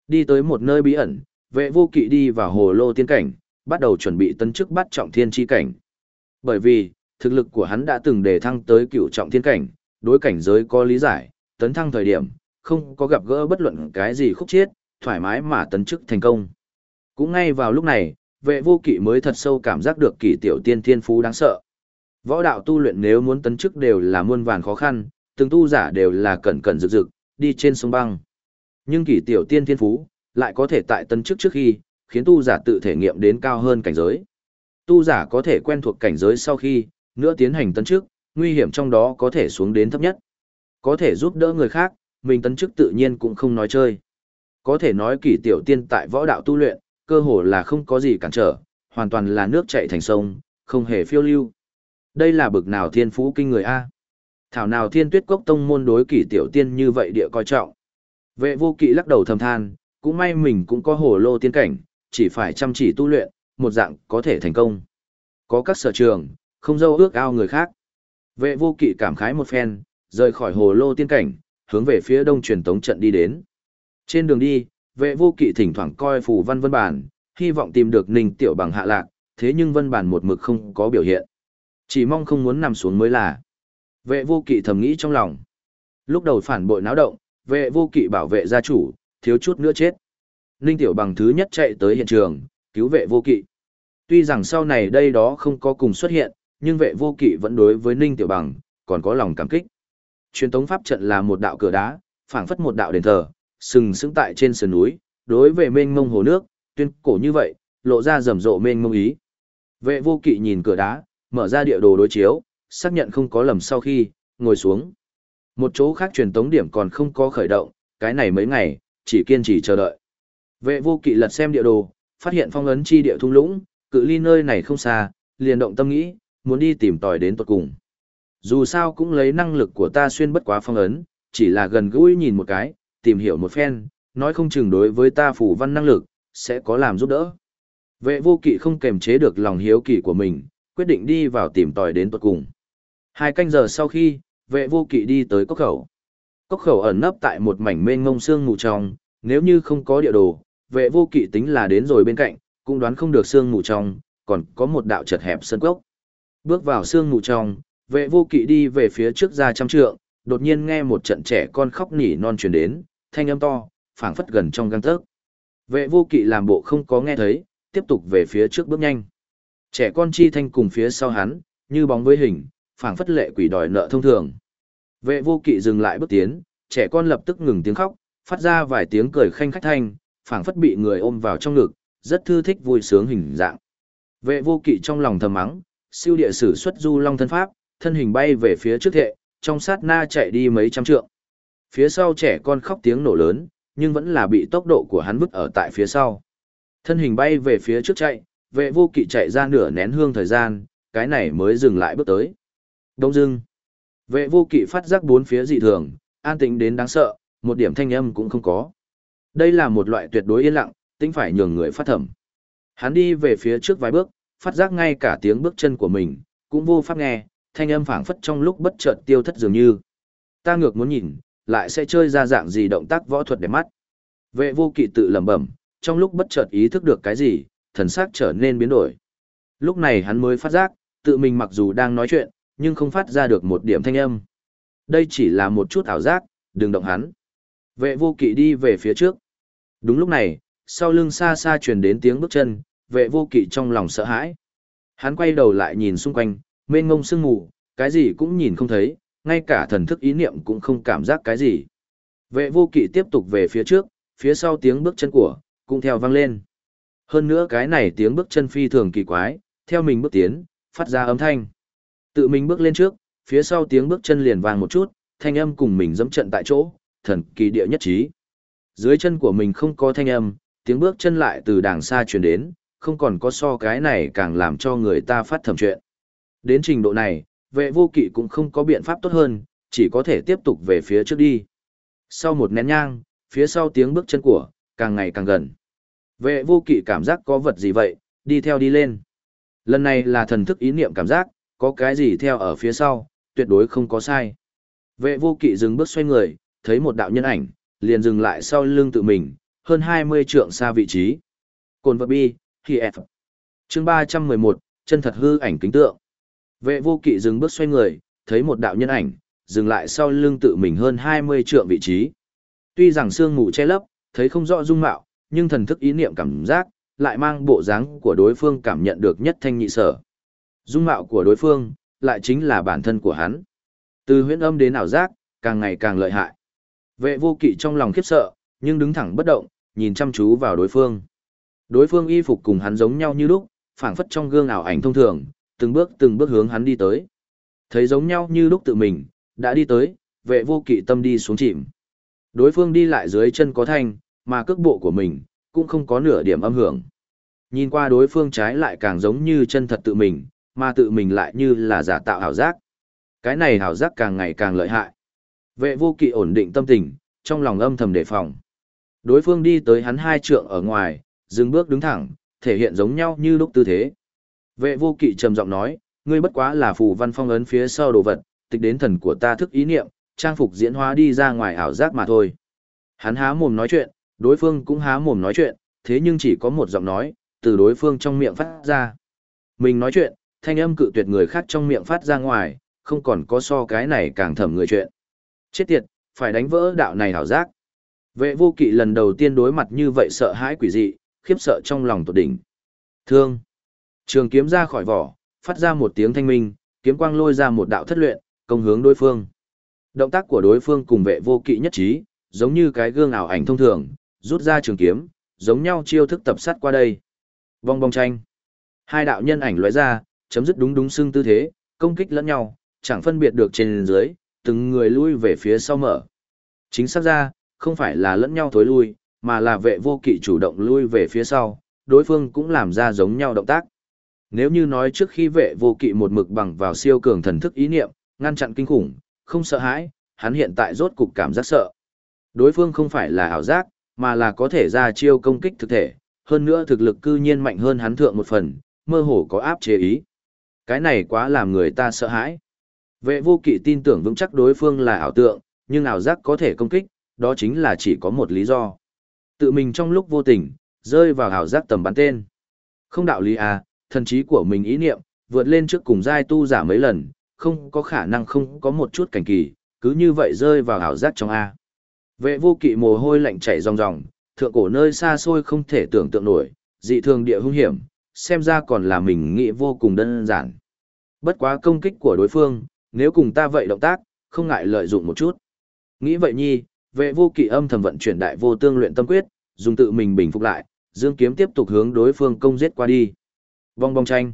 Đi tới một nơi bí ẩn, vệ vô kỵ đi vào hồ lô tiên cảnh, bắt đầu chuẩn bị tấn chức bắt trọng thiên chi cảnh. Bởi vì, thực lực của hắn đã từng đề thăng tới cựu trọng thiên cảnh, đối cảnh giới có lý giải, tấn thăng thời điểm, không có gặp gỡ bất luận cái gì khúc chiết, thoải mái mà tấn chức thành công. Cũng ngay vào lúc này, vệ vô kỵ mới thật sâu cảm giác được kỳ tiểu tiên thiên phú đáng sợ. Võ đạo tu luyện nếu muốn tấn chức đều là muôn vàn khó khăn, từng tu giả đều là cẩn cẩn rực rực, đi trên sông băng. Nhưng kỳ tiểu tiên thiên phú, lại có thể tại tấn chức trước khi, khiến tu giả tự thể nghiệm đến cao hơn cảnh giới. Tu giả có thể quen thuộc cảnh giới sau khi, nữa tiến hành tấn chức, nguy hiểm trong đó có thể xuống đến thấp nhất. Có thể giúp đỡ người khác, mình tấn chức tự nhiên cũng không nói chơi. Có thể nói kỳ tiểu tiên tại võ đạo tu luyện, cơ hồ là không có gì cản trở, hoàn toàn là nước chảy thành sông, không hề phiêu lưu. Đây là bực nào thiên phú kinh người A. Thảo nào thiên tuyết cốc tông môn đối kỳ tiểu tiên như vậy địa coi trọng. Vệ vô kỵ lắc đầu thầm than, cũng may mình cũng có hồ lô tiên cảnh, chỉ phải chăm chỉ tu luyện, một dạng có thể thành công. Có các sở trường, không dâu ước ao người khác. Vệ vô kỵ cảm khái một phen, rời khỏi hồ lô tiên cảnh, hướng về phía đông truyền tống trận đi đến. Trên đường đi, vệ vô kỵ thỉnh thoảng coi phù văn vân bản, hy vọng tìm được ninh tiểu bằng hạ lạc, thế nhưng vân bản một mực không có biểu hiện. Chỉ mong không muốn nằm xuống mới là. Vệ vô kỵ thầm nghĩ trong lòng. Lúc đầu phản bội náo động, vệ vô kỵ bảo vệ gia chủ, thiếu chút nữa chết. Ninh tiểu bằng thứ nhất chạy tới hiện trường, cứu vệ vô kỵ. Tuy rằng sau này đây đó không có cùng xuất hiện, nhưng vệ vô kỵ vẫn đối với Ninh tiểu bằng, còn có lòng cảm kích. Truyền tống pháp trận là một đạo cửa đá, phảng phất một đạo đền thờ, sừng sững tại trên sườn núi, đối về mênh mông hồ nước, tuyên cổ như vậy, lộ ra rầm rộ mênh mông ý. Vệ vô kỵ nhìn cửa đá, mở ra địa đồ đối chiếu, xác nhận không có lầm sau khi, ngồi xuống. Một chỗ khác truyền tống điểm còn không có khởi động, cái này mấy ngày, chỉ kiên trì chờ đợi. Vệ vô kỵ lật xem địa đồ, phát hiện phong ấn chi địa thung lũng, cự ly nơi này không xa, liền động tâm nghĩ, muốn đi tìm tòi đến tận cùng. Dù sao cũng lấy năng lực của ta xuyên bất quá phong ấn, chỉ là gần gũi nhìn một cái, tìm hiểu một phen, nói không chừng đối với ta phủ văn năng lực, sẽ có làm giúp đỡ. Vệ vô kỵ không kềm chế được lòng hiếu kỳ của mình, quyết định đi vào tìm tòi đến tuật cùng. Hai canh giờ sau khi, vệ vô kỵ đi tới cốc khẩu. Cốc khẩu ẩn nấp tại một mảnh mênh ngông xương mù trong, nếu như không có địa đồ, vệ vô kỵ tính là đến rồi bên cạnh, cũng đoán không được xương mù trong, còn có một đạo chật hẹp sân cốc. Bước vào xương mù trong, vệ vô kỵ đi về phía trước ra trăm trượng, đột nhiên nghe một trận trẻ con khóc nỉ non truyền đến, thanh âm to, phảng phất gần trong gang tấc. Vệ vô kỵ làm bộ không có nghe thấy, tiếp tục về phía trước bước nhanh. Trẻ con chi thanh cùng phía sau hắn, như bóng với hình, phảng phất lệ quỷ đòi nợ thông thường. Vệ vô kỵ dừng lại bước tiến, trẻ con lập tức ngừng tiếng khóc, phát ra vài tiếng cười khanh khách thanh, phảng phất bị người ôm vào trong ngực, rất thư thích vui sướng hình dạng. Vệ vô kỵ trong lòng thầm mắng, siêu địa sử xuất du long thân pháp, thân hình bay về phía trước thệ, trong sát na chạy đi mấy trăm trượng. Phía sau trẻ con khóc tiếng nổ lớn, nhưng vẫn là bị tốc độ của hắn vứt ở tại phía sau. Thân hình bay về phía trước chạy, vệ vô kỵ chạy ra nửa nén hương thời gian, cái này mới dừng lại bước tới. Đông dưng. Vệ vô kỵ phát giác bốn phía dị thường, an tĩnh đến đáng sợ, một điểm thanh âm cũng không có. Đây là một loại tuyệt đối yên lặng, tính phải nhường người phát thẩm. Hắn đi về phía trước vài bước, phát giác ngay cả tiếng bước chân của mình, cũng vô pháp nghe, thanh âm phảng phất trong lúc bất chợt tiêu thất dường như. Ta ngược muốn nhìn, lại sẽ chơi ra dạng gì động tác võ thuật để mắt. Vệ vô kỵ tự lẩm bẩm, trong lúc bất chợt ý thức được cái gì, thần sắc trở nên biến đổi. Lúc này hắn mới phát giác, tự mình mặc dù đang nói chuyện, nhưng không phát ra được một điểm thanh âm. Đây chỉ là một chút ảo giác, đừng động hắn. Vệ vô kỵ đi về phía trước. Đúng lúc này, sau lưng xa xa truyền đến tiếng bước chân, vệ vô kỵ trong lòng sợ hãi. Hắn quay đầu lại nhìn xung quanh, mênh ngông sương mù, cái gì cũng nhìn không thấy, ngay cả thần thức ý niệm cũng không cảm giác cái gì. Vệ vô kỵ tiếp tục về phía trước, phía sau tiếng bước chân của, cũng theo vang lên. Hơn nữa cái này tiếng bước chân phi thường kỳ quái, theo mình bước tiến, phát ra âm thanh. Tự mình bước lên trước, phía sau tiếng bước chân liền vang một chút, thanh âm cùng mình dẫm trận tại chỗ, thần kỳ địa nhất trí. Dưới chân của mình không có thanh âm, tiếng bước chân lại từ đàng xa truyền đến, không còn có so cái này càng làm cho người ta phát thầm chuyện. Đến trình độ này, vệ vô kỵ cũng không có biện pháp tốt hơn, chỉ có thể tiếp tục về phía trước đi. Sau một nén nhang, phía sau tiếng bước chân của, càng ngày càng gần. Vệ vô kỵ cảm giác có vật gì vậy, đi theo đi lên. Lần này là thần thức ý niệm cảm giác, có cái gì theo ở phía sau, tuyệt đối không có sai. Vệ vô kỵ dừng bước xoay người, thấy một đạo nhân ảnh, liền dừng lại sau lưng tự mình, hơn 20 trượng xa vị trí. Cồn vật bi, khi F. Chương 311, chân thật hư ảnh kính tượng. Vệ vô kỵ dừng bước xoay người, thấy một đạo nhân ảnh, dừng lại sau lưng tự mình hơn 20 trượng vị trí. Tuy rằng sương mù che lấp, thấy không rõ dung mạo, nhưng thần thức ý niệm cảm giác, lại mang bộ dáng của đối phương cảm nhận được nhất thanh nhị sở. Dung mạo của đối phương, lại chính là bản thân của hắn. Từ huyễn âm đến ảo giác, càng ngày càng lợi hại. Vệ vô kỵ trong lòng khiếp sợ, nhưng đứng thẳng bất động, nhìn chăm chú vào đối phương. Đối phương y phục cùng hắn giống nhau như lúc, phảng phất trong gương ảo ảnh thông thường, từng bước từng bước hướng hắn đi tới. Thấy giống nhau như lúc tự mình, đã đi tới, vệ vô kỵ tâm đi xuống chìm. Đối phương đi lại dưới chân có thanh, mà cước bộ của mình, cũng không có nửa điểm âm hưởng. Nhìn qua đối phương trái lại càng giống như chân thật tự mình, mà tự mình lại như là giả tạo hảo giác. Cái này hảo giác càng ngày càng lợi hại. Vệ vô kỵ ổn định tâm tình, trong lòng âm thầm đề phòng. Đối phương đi tới hắn hai trượng ở ngoài, dừng bước đứng thẳng, thể hiện giống nhau như lúc tư thế. Vệ vô kỵ trầm giọng nói, ngươi bất quá là phù văn phong ấn phía sau đồ vật, tịch đến thần của ta thức ý niệm, trang phục diễn hóa đi ra ngoài ảo giác mà thôi. Hắn há mồm nói chuyện, đối phương cũng há mồm nói chuyện, thế nhưng chỉ có một giọng nói, từ đối phương trong miệng phát ra. Mình nói chuyện, thanh âm cự tuyệt người khác trong miệng phát ra ngoài, không còn có so cái này càng thầm người chuyện. Chết tiệt, phải đánh vỡ đạo này hảo giác. Vệ vô kỵ lần đầu tiên đối mặt như vậy sợ hãi quỷ dị, khiếp sợ trong lòng tột đỉnh. Thương. Trường kiếm ra khỏi vỏ, phát ra một tiếng thanh minh, kiếm quang lôi ra một đạo thất luyện, công hướng đối phương. Động tác của đối phương cùng vệ vô kỵ nhất trí, giống như cái gương ảo ảnh thông thường, rút ra trường kiếm, giống nhau chiêu thức tập sát qua đây. Vong bong tranh. Hai đạo nhân ảnh lóe ra, chấm dứt đúng đúng xương tư thế, công kích lẫn nhau, chẳng phân biệt được trên dưới, từng người lui về phía sau mở. Chính xác ra, không phải là lẫn nhau thối lui, mà là vệ vô kỵ chủ động lui về phía sau, đối phương cũng làm ra giống nhau động tác. Nếu như nói trước khi vệ vô kỵ một mực bằng vào siêu cường thần thức ý niệm, ngăn chặn kinh khủng, không sợ hãi, hắn hiện tại rốt cục cảm giác sợ. Đối phương không phải là ảo giác, mà là có thể ra chiêu công kích thực thể, hơn nữa thực lực cư nhiên mạnh hơn hắn thượng một phần, mơ hồ có áp chế ý. Cái này quá làm người ta sợ hãi. Vệ vô kỵ tin tưởng vững chắc đối phương là ảo tượng, nhưng ảo giác có thể công kích, đó chính là chỉ có một lý do. Tự mình trong lúc vô tình, rơi vào ảo giác tầm bắn tên. Không đạo lý à, thần trí của mình ý niệm, vượt lên trước cùng giai tu giả mấy lần, không có khả năng không có một chút cảnh kỳ, cứ như vậy rơi vào ảo giác trong A. Vệ vô kỵ mồ hôi lạnh chảy ròng ròng, thượng cổ nơi xa xôi không thể tưởng tượng nổi, dị thường địa hung hiểm, xem ra còn là mình nghĩ vô cùng đơn giản. Bất quá công kích của đối phương, nếu cùng ta vậy động tác, không ngại lợi dụng một chút. Nghĩ vậy nhi, vệ vô kỵ âm thầm vận chuyển đại vô tương luyện tâm quyết, dùng tự mình bình phục lại, dương kiếm tiếp tục hướng đối phương công giết qua đi. Vong bong tranh.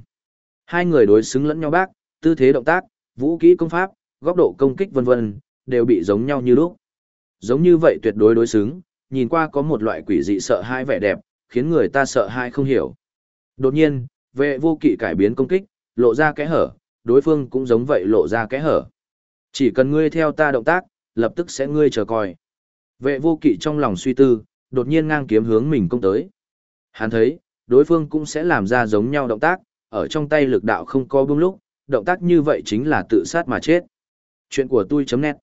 Hai người đối xứng lẫn nhau bác, tư thế động tác, vũ kỹ công pháp, góc độ công kích vân vân, đều bị giống nhau như lúc. Giống như vậy tuyệt đối đối xứng, nhìn qua có một loại quỷ dị sợ hãi vẻ đẹp, khiến người ta sợ hãi không hiểu. Đột nhiên, vệ vô kỵ cải biến công kích, lộ ra kẽ hở, đối phương cũng giống vậy lộ ra kẽ hở. Chỉ cần ngươi theo ta động tác, lập tức sẽ ngươi chờ coi. Vệ vô kỵ trong lòng suy tư, đột nhiên ngang kiếm hướng mình công tới. Hắn thấy, đối phương cũng sẽ làm ra giống nhau động tác, ở trong tay lực đạo không có bưng lúc, động tác như vậy chính là tự sát mà chết. Chuyện của tôi chấm nét.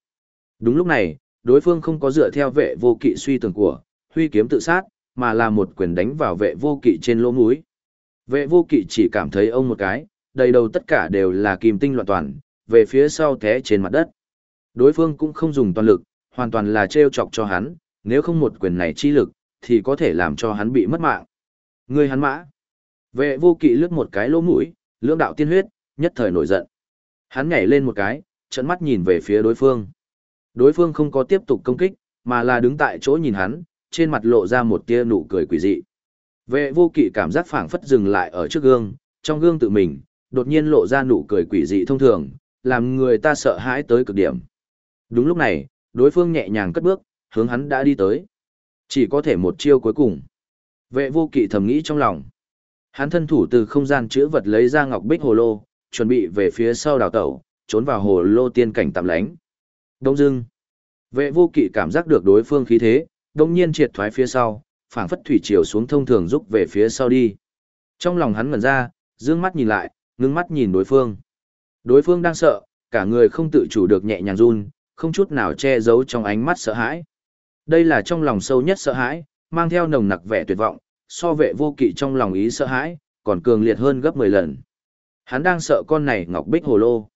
Đúng lúc này, đối phương không có dựa theo vệ vô kỵ suy tưởng của, huy kiếm tự sát, mà là một quyền đánh vào vệ vô kỵ trên lỗ mũi. Vệ vô kỵ chỉ cảm thấy ông một cái, đầy đầu tất cả đều là kim tinh loạn toàn, về phía sau té trên mặt đất. Đối phương cũng không dùng toàn lực, hoàn toàn là trêu chọc cho hắn, nếu không một quyền này chi lực, thì có thể làm cho hắn bị mất mạng. Người hắn mã. Vệ vô kỵ lướt một cái lỗ mũi, lưỡng đạo tiên huyết, nhất thời nổi giận. Hắn nhảy lên một cái, trận mắt nhìn về phía đối phương. Đối phương không có tiếp tục công kích, mà là đứng tại chỗ nhìn hắn, trên mặt lộ ra một tia nụ cười quỷ dị. Vệ vô kỵ cảm giác phảng phất dừng lại ở trước gương, trong gương tự mình, đột nhiên lộ ra nụ cười quỷ dị thông thường, làm người ta sợ hãi tới cực điểm. Đúng lúc này, đối phương nhẹ nhàng cất bước, hướng hắn đã đi tới. Chỉ có thể một chiêu cuối cùng. Vệ vô kỵ thầm nghĩ trong lòng. Hắn thân thủ từ không gian chữa vật lấy ra ngọc bích hồ lô, chuẩn bị về phía sau đào tẩu, trốn vào hồ lô tiên cảnh tạm lánh. Đông dưng. Vệ vô kỵ cảm giác được đối phương khí thế, đông nhiên triệt thoái phía sau, phảng phất thủy chiều xuống thông thường rút về phía sau đi. Trong lòng hắn ngẩn ra, dương mắt nhìn lại, ngưng mắt nhìn đối phương. Đối phương đang sợ, cả người không tự chủ được nhẹ nhàng run, không chút nào che giấu trong ánh mắt sợ hãi. Đây là trong lòng sâu nhất sợ hãi, mang theo nồng nặc vẻ tuyệt vọng, so vệ vô kỵ trong lòng ý sợ hãi, còn cường liệt hơn gấp 10 lần. Hắn đang sợ con này ngọc bích hồ lô.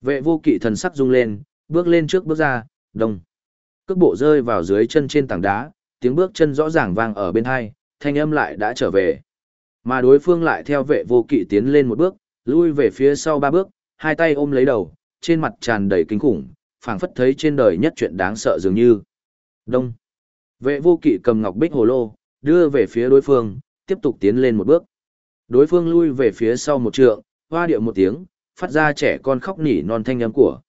Vệ vô kỵ thần sắc rung lên, bước lên trước bước ra, đông. Cước bộ rơi vào dưới chân trên tảng đá, tiếng bước chân rõ ràng vang ở bên hai, thanh âm lại đã trở về. Mà đối phương lại theo vệ vô kỵ tiến lên một bước, lui về phía sau ba bước, hai tay ôm lấy đầu, trên mặt tràn đầy kinh khủng, phảng phất thấy trên đời nhất chuyện đáng sợ dường như. Đông. Vệ vô kỵ cầm ngọc bích hồ lô, đưa về phía đối phương, tiếp tục tiến lên một bước. Đối phương lui về phía sau một trượng, hoa điệu một tiếng, phát ra trẻ con khóc nỉ non thanh âm của.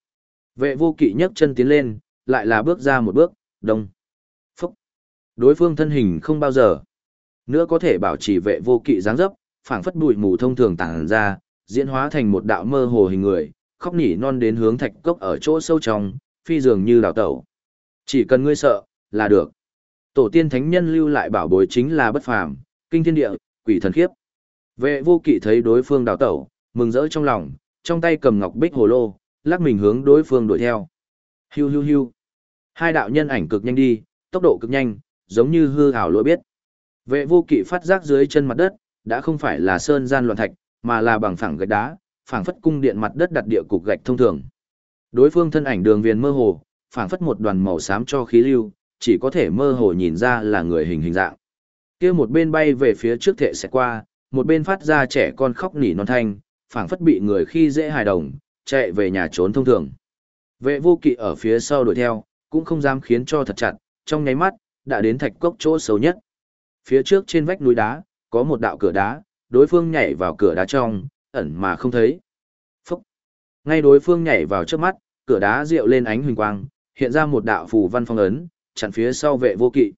Vệ vô kỵ nhấc chân tiến lên, lại là bước ra một bước, đông. Phúc. Đối phương thân hình không bao giờ nữa có thể bảo trì vệ vô kỵ dáng dấp, phảng phất bụi mù thông thường tàng ra, diễn hóa thành một đạo mơ hồ hình người, khóc nỉ non đến hướng thạch cốc ở chỗ sâu trong, phi dường như đào tẩu. Chỉ cần ngươi sợ, là được. Tổ tiên thánh nhân lưu lại bảo bối chính là bất phàm, kinh thiên địa, quỷ thần khiếp. Vệ vô kỵ thấy đối phương đào tẩu, mừng rỡ trong lòng, trong tay cầm ngọc bích hồ lô, lắc mình hướng đối phương đuổi theo. Hiu hiu hiu. Hai đạo nhân ảnh cực nhanh đi, tốc độ cực nhanh, giống như hư ảo lỗi biết. Vệ vô kỵ phát giác dưới chân mặt đất, đã không phải là sơn gian loạn thạch, mà là bằng phẳng gạch đá, phảng phất cung điện mặt đất đặt địa cục gạch thông thường. Đối phương thân ảnh đường viền mơ hồ, phảng phất một đoàn màu xám cho khí lưu, chỉ có thể mơ hồ nhìn ra là người hình hình dạng. Kia một bên bay về phía trước thể sẽ qua, một bên phát ra trẻ con khóc nỉ non thanh, phảng phất bị người khi dễ hài đồng, chạy về nhà trốn thông thường. Vệ vô kỵ ở phía sau đuổi theo, cũng không dám khiến cho thật chặt, trong nháy mắt, đã đến thạch cốc chỗ xấu nhất. Phía trước trên vách núi đá, có một đạo cửa đá, đối phương nhảy vào cửa đá trong, ẩn mà không thấy. Phúc! Ngay đối phương nhảy vào trước mắt, cửa đá rượu lên ánh huỳnh quang, hiện ra một đạo phù văn phong ấn, chặn phía sau vệ vô kỵ.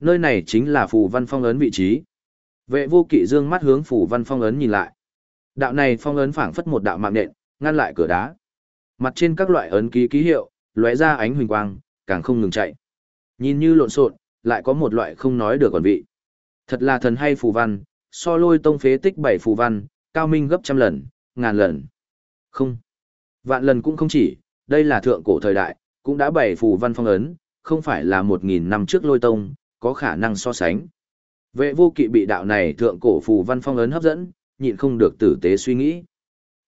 Nơi này chính là phù văn phong ấn vị trí. Vệ vô kỵ dương mắt hướng phù văn phong ấn nhìn lại. Đạo này phong ấn phảng phất một đạo mạng nện, ngăn lại cửa đá. Mặt trên các loại ấn ký ký hiệu, lóe ra ánh huỳnh quang, càng không ngừng chạy. Nhìn như lộn xộn, lại có một loại không nói được còn vị. Thật là thần hay phù văn, so lôi tông phế tích bảy phù văn, cao minh gấp trăm lần, ngàn lần. Không. Vạn lần cũng không chỉ, đây là thượng cổ thời đại, cũng đã bảy phù văn phong ấn, không phải là một nghìn năm trước lôi tông, có khả năng so sánh. Vệ vô kỵ bị đạo này thượng cổ phù văn phong ấn hấp dẫn, nhịn không được tử tế suy nghĩ.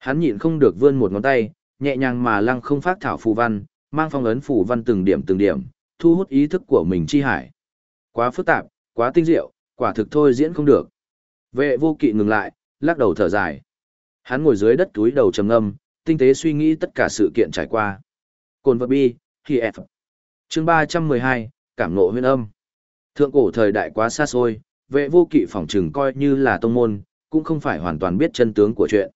Hắn nhịn không được vươn một ngón tay, nhẹ nhàng mà lăng không phát thảo phù văn, mang phong ấn phù văn từng điểm từng điểm, thu hút ý thức của mình chi hải. Quá phức tạp, quá tinh diệu, quả thực thôi diễn không được. Vệ vô kỵ ngừng lại, lắc đầu thở dài. Hắn ngồi dưới đất túi đầu trầm ngâm, tinh tế suy nghĩ tất cả sự kiện trải qua. Cồn vật bi, khi F. Chương 312, cảm ngộ huyên âm. Thượng cổ thời đại quá xa xôi, vệ vô kỵ phỏng trừng coi như là tông môn, cũng không phải hoàn toàn biết chân tướng của chuyện.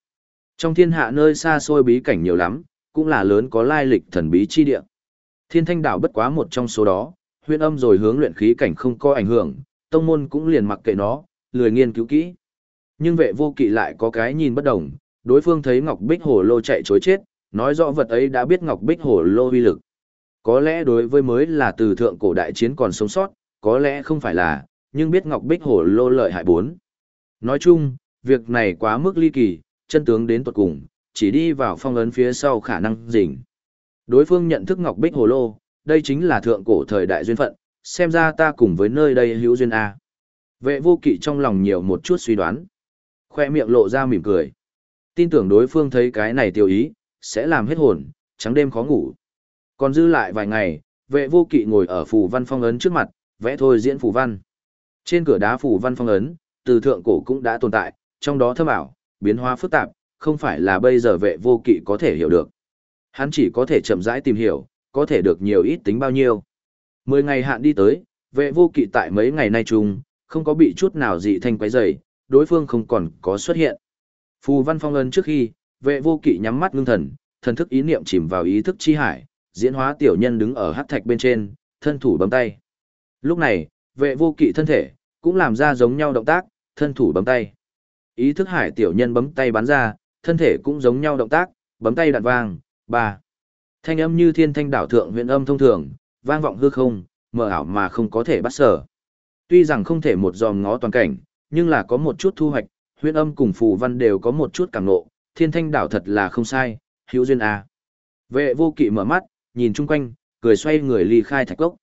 Trong thiên hạ nơi xa xôi bí cảnh nhiều lắm, cũng là lớn có lai lịch thần bí chi địa. Thiên thanh đảo bất quá một trong số đó, huyên âm rồi hướng luyện khí cảnh không có ảnh hưởng, tông môn cũng liền mặc kệ nó, lười nghiên cứu kỹ. Nhưng vệ vô kỵ lại có cái nhìn bất đồng, đối phương thấy Ngọc Bích Hồ Lô chạy chối chết, nói rõ vật ấy đã biết Ngọc Bích Hồ Lô uy lực. Có lẽ đối với mới là từ thượng cổ đại chiến còn sống sót, có lẽ không phải là, nhưng biết Ngọc Bích Hổ lô lợi hại bốn. Nói chung, việc này quá mức ly kỳ, chân tướng đến tuột cùng, chỉ đi vào phong ấn phía sau khả năng rình. Đối phương nhận thức Ngọc Bích Hồ Lô, đây chính là thượng cổ thời đại duyên phận, xem ra ta cùng với nơi đây hữu duyên A. Vệ vô kỵ trong lòng nhiều một chút suy đoán. Khoe miệng lộ ra mỉm cười. Tin tưởng đối phương thấy cái này tiêu ý, sẽ làm hết hồn, trắng đêm khó ngủ. Còn dư lại vài ngày, vệ vô kỵ ngồi ở phủ văn phong ấn trước mặt, vẽ thôi diễn phủ văn. Trên cửa đá phủ văn phong ấn, từ thượng cổ cũng đã tồn tại, trong đó thâm ảo, biến hóa phức tạp, không phải là bây giờ vệ vô kỵ có thể hiểu được. Hắn chỉ có thể chậm rãi tìm hiểu, có thể được nhiều ít tính bao nhiêu. Mười ngày hạn đi tới, vệ vô kỵ tại mấy ngày nay chung, không có bị chút nào dị thanh quấy rầy, đối phương không còn có xuất hiện. Phù văn phong ân trước khi, vệ vô kỵ nhắm mắt ngưng thần, thần thức ý niệm chìm vào ý thức chi hải, diễn hóa tiểu nhân đứng ở hắc thạch bên trên, thân thủ bấm tay. Lúc này, vệ vô kỵ thân thể, cũng làm ra giống nhau động tác, thân thủ bấm tay. Ý thức hải tiểu nhân bấm tay bắn ra, thân thể cũng giống nhau động tác, bấm tay đạn vang, ba. Thanh âm như thiên thanh đảo thượng huyện âm thông thường, vang vọng hư không, mờ ảo mà không có thể bắt sở. Tuy rằng không thể một dòm ngó toàn cảnh, nhưng là có một chút thu hoạch, huyện âm cùng phù văn đều có một chút cảm nộ, thiên thanh đảo thật là không sai, hữu duyên à. Vệ vô kỵ mở mắt, nhìn chung quanh, cười xoay người ly khai thạch cốc.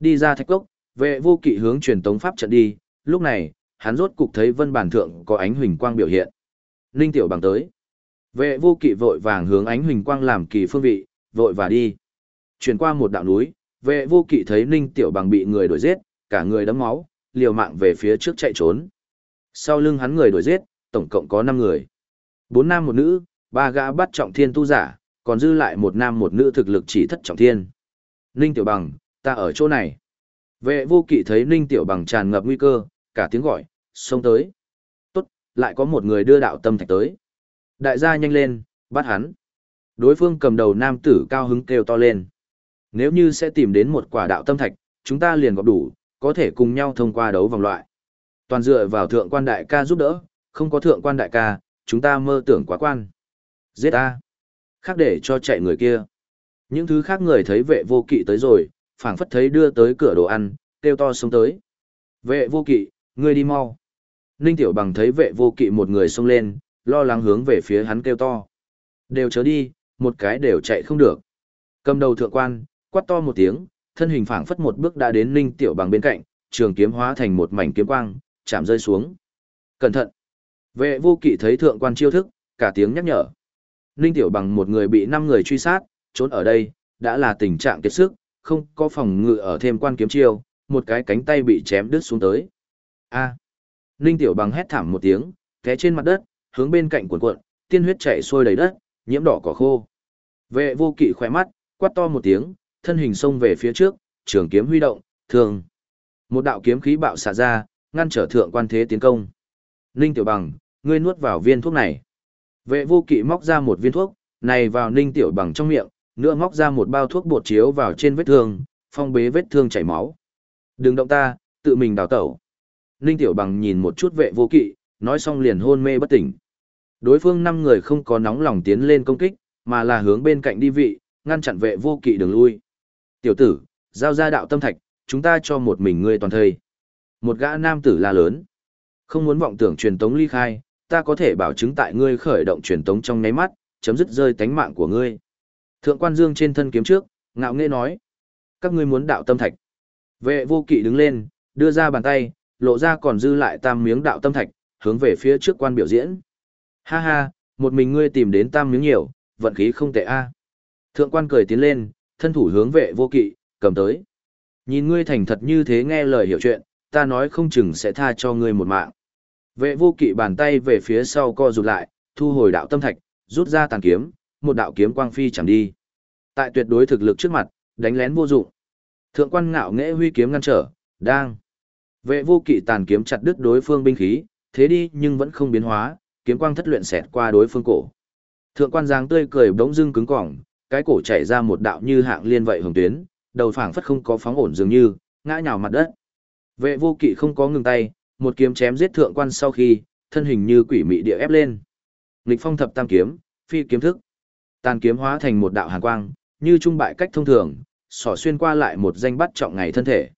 Đi ra thạch cốc, vệ vô kỵ hướng truyền tống pháp trận đi, lúc này, hắn rốt cục thấy vân bản thượng có ánh huỳnh quang biểu hiện. Ninh tiểu bằng tới. Vệ vô kỵ vội vàng hướng ánh huỳnh quang làm kỳ phương vị, vội và đi. Chuyển qua một đạo núi, vệ vô kỵ thấy Ninh tiểu bằng bị người đuổi giết, cả người đấm máu, liều mạng về phía trước chạy trốn. Sau lưng hắn người đuổi giết, tổng cộng có 5 người. bốn nam một nữ, ba gã bắt trọng thiên tu giả, còn dư lại một nam một nữ thực lực chỉ thất trọng thiên. Ninh tiểu bằng, ta ở chỗ này. Vệ vô kỵ thấy Ninh tiểu bằng tràn ngập nguy cơ, cả tiếng gọi, xông tới. Tốt, lại có một người đưa đạo tâm thạch tới. Đại gia nhanh lên, bắt hắn. Đối phương cầm đầu nam tử cao hứng kêu to lên. Nếu như sẽ tìm đến một quả đạo tâm thạch, chúng ta liền gặp đủ, có thể cùng nhau thông qua đấu vòng loại. Toàn dựa vào thượng quan đại ca giúp đỡ, không có thượng quan đại ca, chúng ta mơ tưởng quá quan. Giết ta. Khác để cho chạy người kia. Những thứ khác người thấy vệ vô kỵ tới rồi, phảng phất thấy đưa tới cửa đồ ăn, kêu to xuống tới. Vệ vô kỵ, ngươi đi mau. Ninh Tiểu Bằng thấy vệ vô kỵ một người xông lên, lo lắng hướng về phía hắn kêu to. Đều chớ đi, một cái đều chạy không được. Cầm đầu thượng quan, quát to một tiếng, thân hình phảng phất một bước đã đến Ninh Tiểu Bằng bên cạnh, trường kiếm hóa thành một mảnh kiếm quang, chạm rơi xuống. Cẩn thận! Vệ vô kỵ thấy thượng quan chiêu thức, cả tiếng nhắc nhở. Ninh Tiểu Bằng một người bị năm người truy sát, trốn ở đây, đã là tình trạng kiệt sức, không có phòng ngự ở thêm quan kiếm chiêu, một cái cánh tay bị chém đứt xuống tới. A! Ninh Tiểu Bằng hét thảm một tiếng, té trên mặt đất, hướng bên cạnh cuộn cuộn, tiên huyết chảy xuôi đầy đất, nhiễm đỏ cỏ khô. Vệ vô kỵ khỏe mắt, quát to một tiếng, thân hình xông về phía trước, trường kiếm huy động, thường. Một đạo kiếm khí bạo xả ra, ngăn trở thượng quan thế tiến công. Ninh Tiểu Bằng, ngươi nuốt vào viên thuốc này. Vệ vô kỵ móc ra một viên thuốc, này vào Ninh Tiểu Bằng trong miệng, nữa móc ra một bao thuốc bột chiếu vào trên vết thương, phong bế vết thương chảy máu. Đừng động ta, tự mình đào tẩu. Ninh Tiểu Bằng nhìn một chút vệ vô kỵ, nói xong liền hôn mê bất tỉnh. Đối phương năm người không có nóng lòng tiến lên công kích, mà là hướng bên cạnh đi vị, ngăn chặn vệ vô kỵ đường lui. Tiểu tử, giao ra đạo tâm thạch, chúng ta cho một mình ngươi toàn thây. Một gã nam tử la lớn. Không muốn vọng tưởng truyền tống ly khai, ta có thể bảo chứng tại ngươi khởi động truyền tống trong nháy mắt, chấm dứt rơi tánh mạng của ngươi. Thượng quan dương trên thân kiếm trước, ngạo nghễ nói. Các ngươi muốn đạo tâm thạch. Vệ vô kỵ đứng lên, đưa ra bàn tay, lộ ra còn dư lại tam miếng đạo tâm thạch, hướng về phía trước quan biểu diễn. Ha ha, một mình ngươi tìm đến tam miếng nhiều, vận khí không tệ a. Thượng quan cười tiến lên, thân thủ hướng vệ vô kỵ, cầm tới. Nhìn ngươi thành thật như thế nghe lời hiểu chuyện, ta nói không chừng sẽ tha cho ngươi một mạng. Vệ vô kỵ bàn tay về phía sau co rụt lại, thu hồi đạo tâm thạch, rút ra tàn kiếm, một đạo kiếm quang phi chẳng đi. Tại tuyệt đối thực lực trước mặt, đánh lén vô dụng. Thượng quan ngạo nghễ huy kiếm ngăn trở, đang. Vệ vô kỵ tàn kiếm chặt đứt đối phương binh khí, thế đi nhưng vẫn không biến hóa, kiếm quang thất luyện xẹt qua đối phương cổ. Thượng quan giáng tươi cười bỗng dưng cứng cỏng, cái cổ chảy ra một đạo như hạng liên vậy hồng tuyến, đầu phảng phất không có phóng ổn dường như, ngã nhào mặt đất. Vệ vô kỵ không có ngừng tay, một kiếm chém giết thượng quan sau khi, thân hình như quỷ mị địa ép lên. Nghịch phong thập tam kiếm, phi kiếm thức. Tàn kiếm hóa thành một đạo hàn quang, như trung bại cách thông thường, xỏ xuyên qua lại một danh bắt trọng ngày thân thể.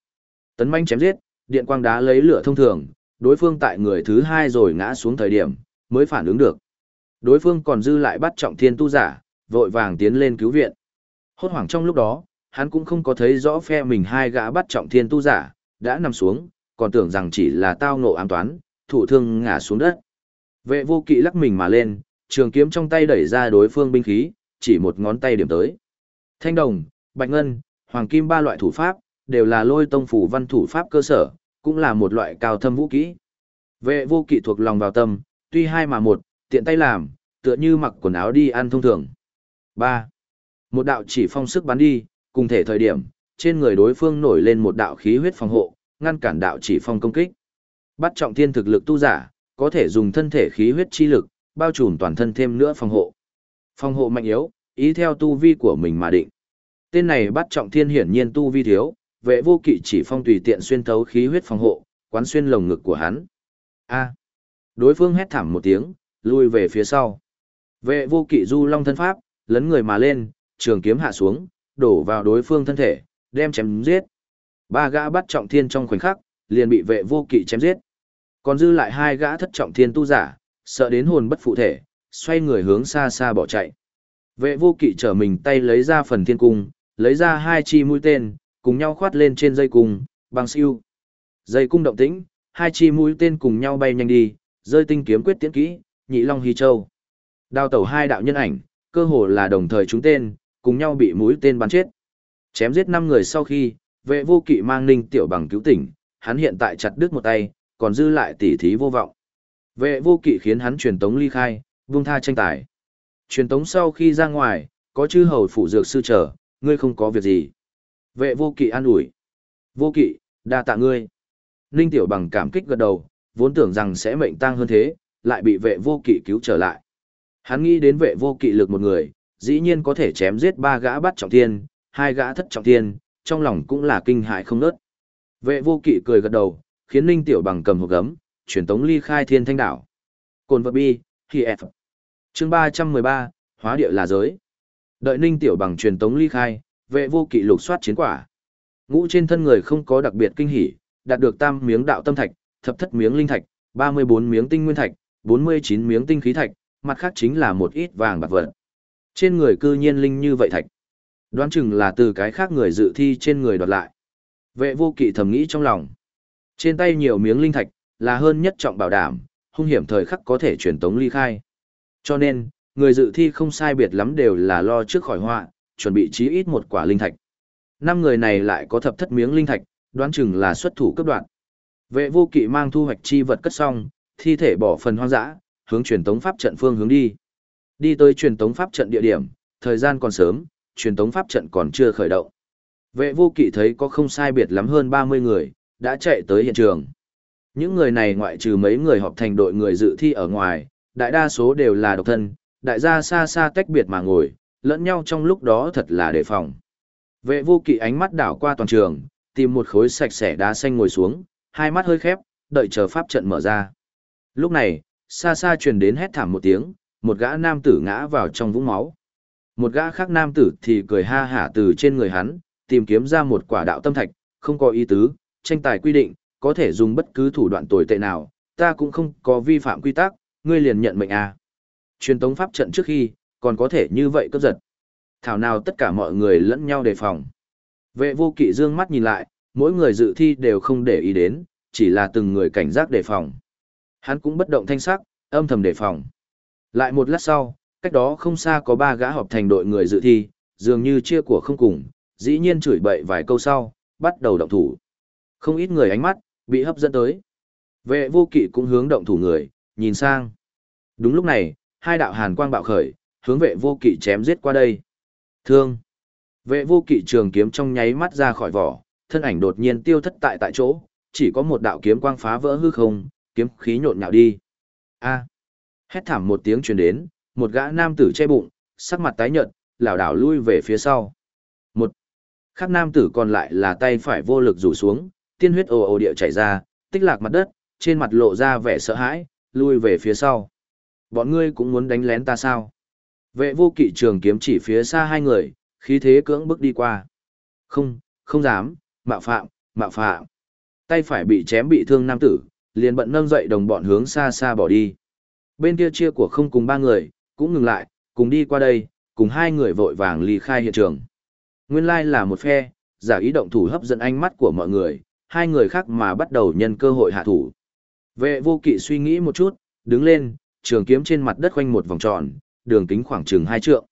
Tấn manh chém giết, điện quang đá lấy lửa thông thường, đối phương tại người thứ hai rồi ngã xuống thời điểm, mới phản ứng được. Đối phương còn dư lại bắt trọng thiên tu giả, vội vàng tiến lên cứu viện. Hốt hoảng trong lúc đó, hắn cũng không có thấy rõ phe mình hai gã bắt trọng thiên tu giả, đã nằm xuống, còn tưởng rằng chỉ là tao ngộ ám toán, thủ thương ngã xuống đất. Vệ vô kỵ lắc mình mà lên, trường kiếm trong tay đẩy ra đối phương binh khí, chỉ một ngón tay điểm tới. Thanh đồng, bạch ngân, hoàng kim ba loại thủ pháp, đều là lôi tông phủ văn thủ pháp cơ sở, cũng là một loại cao thâm vũ kỹ. Vệ vô kỵ thuộc lòng vào tâm, tuy hai mà một, tiện tay làm, tựa như mặc quần áo đi ăn thông thường. 3. Một đạo chỉ phong sức bắn đi, cùng thể thời điểm, trên người đối phương nổi lên một đạo khí huyết phòng hộ, ngăn cản đạo chỉ phong công kích. Bắt trọng thiên thực lực tu giả, có thể dùng thân thể khí huyết chi lực, bao trùm toàn thân thêm nữa phòng hộ. Phòng hộ mạnh yếu, ý theo tu vi của mình mà định. Tên này bắt trọng thiên hiển nhiên tu vi thiếu, vệ vô kỵ chỉ phong tùy tiện xuyên thấu khí huyết phòng hộ, quán xuyên lồng ngực của hắn. A. Đối phương hét thảm một tiếng, lui về phía sau. Vệ vô kỵ du long thân pháp, lấn người mà lên, trường kiếm hạ xuống, đổ vào đối phương thân thể, đem chém giết. Ba gã bắt trọng thiên trong khoảnh khắc, liền bị vệ vô kỵ chém giết. Còn dư lại hai gã thất trọng thiên tu giả, sợ đến hồn bất phụ thể, xoay người hướng xa xa bỏ chạy. Vệ vô kỵ trở mình tay lấy ra phần thiên cung, lấy ra hai chi mũi tên, cùng nhau khoát lên trên dây cung, bằng siêu. Dây cung động tĩnh, hai chi mũi tên cùng nhau bay nhanh đi, rơi tinh kiếm quyết tiến kỹ, nhị long hy châu. đao tẩu hai đạo nhân ảnh, cơ hồ là đồng thời chúng tên, cùng nhau bị mũi tên bắn chết. Chém giết năm người sau khi, vệ vô kỵ mang ninh tiểu bằng cứu tỉnh, hắn hiện tại chặt đứt một tay, còn dư lại tỉ thí vô vọng. Vệ vô kỵ khiến hắn truyền tống ly khai, vung tha tranh tài. Truyền tống sau khi ra ngoài, có chư hầu phụ dược sư trở, ngươi không có việc gì. Vệ vô kỵ an ủi. Vô kỵ, đa tạ ngươi. Ninh tiểu bằng cảm kích gật đầu, vốn tưởng rằng sẽ mệnh tang hơn thế, lại bị vệ vô kỵ cứu trở lại. Hắn nghĩ đến vệ vô kỵ lực một người, dĩ nhiên có thể chém giết ba gã bắt trọng thiên, hai gã thất trọng thiên, trong lòng cũng là kinh hại không nớt. Vệ vô kỵ cười gật đầu, khiến Ninh Tiểu Bằng cầm hộp gấm, truyền tống ly khai thiên thanh đảo. Cồn vật bi, khi F. Chương 313, hóa địa là giới. Đợi Ninh Tiểu Bằng truyền tống ly khai, vệ vô kỵ lục soát chiến quả. Ngũ trên thân người không có đặc biệt kinh hỉ, đạt được tam miếng đạo tâm thạch, thập thất miếng linh thạch, 34 miếng tinh nguyên thạch, 49 miếng tinh khí thạch, mặt khác chính là một ít vàng bạc vật. Trên người cư nhiên linh như vậy thạch. Đoán chừng là từ cái khác người dự thi trên người đoạt lại. Vệ vô kỵ thầm nghĩ trong lòng. Trên tay nhiều miếng linh thạch, là hơn nhất trọng bảo đảm, hung hiểm thời khắc có thể truyền tống ly khai. Cho nên, người dự thi không sai biệt lắm đều là lo trước khỏi họa, chuẩn bị chí ít một quả linh thạch. Năm người này lại có thập thất miếng linh thạch, đoán chừng là xuất thủ cấp đoạn. Vệ vô kỵ mang thu hoạch chi vật cất xong, thi thể bỏ phần hoang dã, hướng truyền tống pháp trận phương hướng đi. Đi tới truyền tống pháp trận địa điểm, thời gian còn sớm, truyền tống pháp trận còn chưa khởi động. Vệ vô kỵ thấy có không sai biệt lắm hơn 30 người, đã chạy tới hiện trường. Những người này ngoại trừ mấy người họp thành đội người dự thi ở ngoài, đại đa số đều là độc thân, đại gia xa xa tách biệt mà ngồi, lẫn nhau trong lúc đó thật là đề phòng. Vệ vô kỵ ánh mắt đảo qua toàn trường, tìm một khối sạch sẽ đá xanh ngồi xuống, hai mắt hơi khép, đợi chờ pháp trận mở ra. Lúc này, xa xa truyền đến hét thảm một tiếng, một gã nam tử ngã vào trong vũng máu. Một gã khác nam tử thì cười ha hả từ trên người hắn, tìm kiếm ra một quả đạo tâm thạch, không có ý tứ, tranh tài quy định, có thể dùng bất cứ thủ đoạn tồi tệ nào, ta cũng không có vi phạm quy tắc, ngươi liền nhận mệnh à. Truyền tống pháp trận trước khi, còn có thể như vậy cấp giật. Thảo nào tất cả mọi người lẫn nhau đề phòng. Vệ vô kỵ dương mắt nhìn lại, mỗi người dự thi đều không để ý đến, chỉ là từng người cảnh giác đề phòng. Hắn cũng bất động thanh sắc, âm thầm đề phòng. Lại một lát sau, cách đó không xa có ba gã họp thành đội người dự thi, dường như chia của không cùng, dĩ nhiên chửi bậy vài câu sau, bắt đầu động thủ. Không ít người ánh mắt, bị hấp dẫn tới. Vệ vô kỵ cũng hướng động thủ người, nhìn sang. Đúng lúc này, hai đạo hàn quang bạo khởi, hướng vệ vô kỵ chém giết qua đây. Thương. Vệ vô kỵ trường kiếm trong nháy mắt ra khỏi vỏ, thân ảnh đột nhiên tiêu thất tại tại chỗ, chỉ có một đạo kiếm quang phá vỡ hư không, kiếm khí nhộn nhạo đi. A. Hét thảm một tiếng truyền đến, một gã nam tử che bụng, sắc mặt tái nhợt, lảo đảo lui về phía sau. Một. Khác nam tử còn lại là tay phải vô lực rủ xuống, tiên huyết ồ ồ địa chảy ra, tích lạc mặt đất, trên mặt lộ ra vẻ sợ hãi, lui về phía sau. Bọn ngươi cũng muốn đánh lén ta sao? Vệ vô kỵ trường kiếm chỉ phía xa hai người, khí thế cưỡng bước đi qua. Không, không dám, mạo phạm, mạo phạm. Tay phải bị chém bị thương nam tử, liền bận nâng dậy đồng bọn hướng xa xa bỏ đi. Bên kia chia của không cùng ba người, cũng ngừng lại, cùng đi qua đây, cùng hai người vội vàng ly khai hiện trường. Nguyên lai là một phe, giả ý động thủ hấp dẫn ánh mắt của mọi người, hai người khác mà bắt đầu nhân cơ hội hạ thủ. Vệ vô kỵ suy nghĩ một chút, đứng lên, trường kiếm trên mặt đất quanh một vòng tròn, đường kính khoảng chừng hai trượng.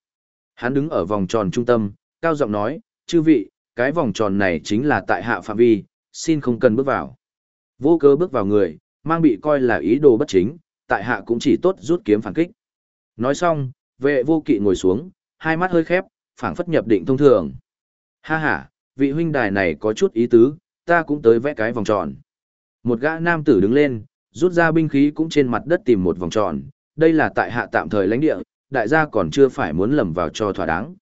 Hắn đứng ở vòng tròn trung tâm, cao giọng nói, chư vị, cái vòng tròn này chính là tại hạ phạm vi, xin không cần bước vào. Vô cớ bước vào người, mang bị coi là ý đồ bất chính, tại hạ cũng chỉ tốt rút kiếm phản kích. Nói xong, vệ vô kỵ ngồi xuống, hai mắt hơi khép, phảng phất nhập định thông thường. Ha ha, vị huynh đài này có chút ý tứ, ta cũng tới vẽ cái vòng tròn. Một gã nam tử đứng lên, rút ra binh khí cũng trên mặt đất tìm một vòng tròn, đây là tại hạ tạm thời lãnh địa, đại gia còn chưa phải muốn lầm vào cho thỏa đáng.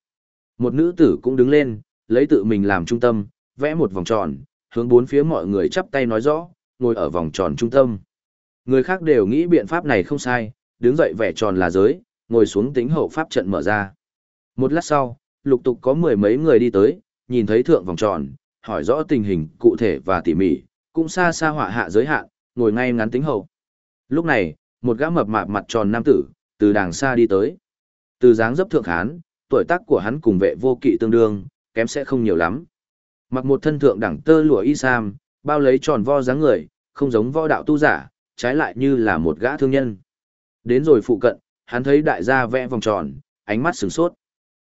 Một nữ tử cũng đứng lên, lấy tự mình làm trung tâm, vẽ một vòng tròn, hướng bốn phía mọi người chắp tay nói rõ, ngồi ở vòng tròn trung tâm. Người khác đều nghĩ biện pháp này không sai, đứng dậy vẽ tròn là giới, ngồi xuống tính hậu pháp trận mở ra. Một lát sau, lục tục có mười mấy người đi tới, nhìn thấy thượng vòng tròn, hỏi rõ tình hình cụ thể và tỉ mỉ, cũng xa xa họa hạ giới hạn, ngồi ngay ngắn tính hậu. Lúc này, một gã mập mạp mặt tròn nam tử, từ đàng xa đi tới. Từ dáng dấp thượng hán, tuổi tác của hắn cùng vệ vô kỵ tương đương, kém sẽ không nhiều lắm. Mặc một thân thượng đẳng tơ lụa y sam, bao lấy tròn vo dáng người, không giống võ đạo tu giả, trái lại như là một gã thương nhân. Đến rồi phụ cận, hắn thấy đại gia vẽ vòng tròn, ánh mắt sửng sốt.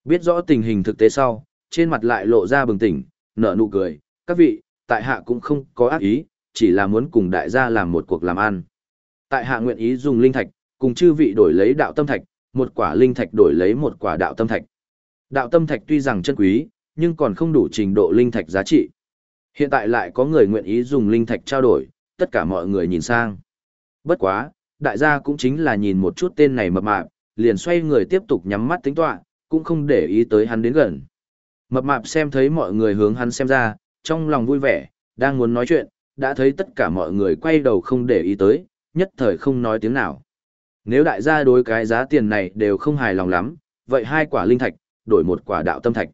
Biết rõ tình hình thực tế sau, trên mặt lại lộ ra bừng tỉnh, nở nụ cười, các vị, tại hạ cũng không có ác ý, chỉ là muốn cùng đại gia làm một cuộc làm ăn. Tại hạ nguyện ý dùng linh thạch, cùng chư vị đổi lấy đạo tâm thạch, một quả linh thạch đổi lấy một quả đạo tâm thạch. Đạo tâm thạch tuy rằng chân quý, nhưng còn không đủ trình độ linh thạch giá trị. Hiện tại lại có người nguyện ý dùng linh thạch trao đổi, tất cả mọi người nhìn sang. Bất quá, đại gia cũng chính là nhìn một chút tên này mập mạp, liền xoay người tiếp tục nhắm mắt tính tọa, cũng không để ý tới hắn đến gần. Mập mạp xem thấy mọi người hướng hắn xem ra, trong lòng vui vẻ, đang muốn nói chuyện, đã thấy tất cả mọi người quay đầu không để ý tới, nhất thời không nói tiếng nào. Nếu đại gia đối cái giá tiền này đều không hài lòng lắm, vậy hai quả linh thạch, đổi một quả đạo tâm thạch.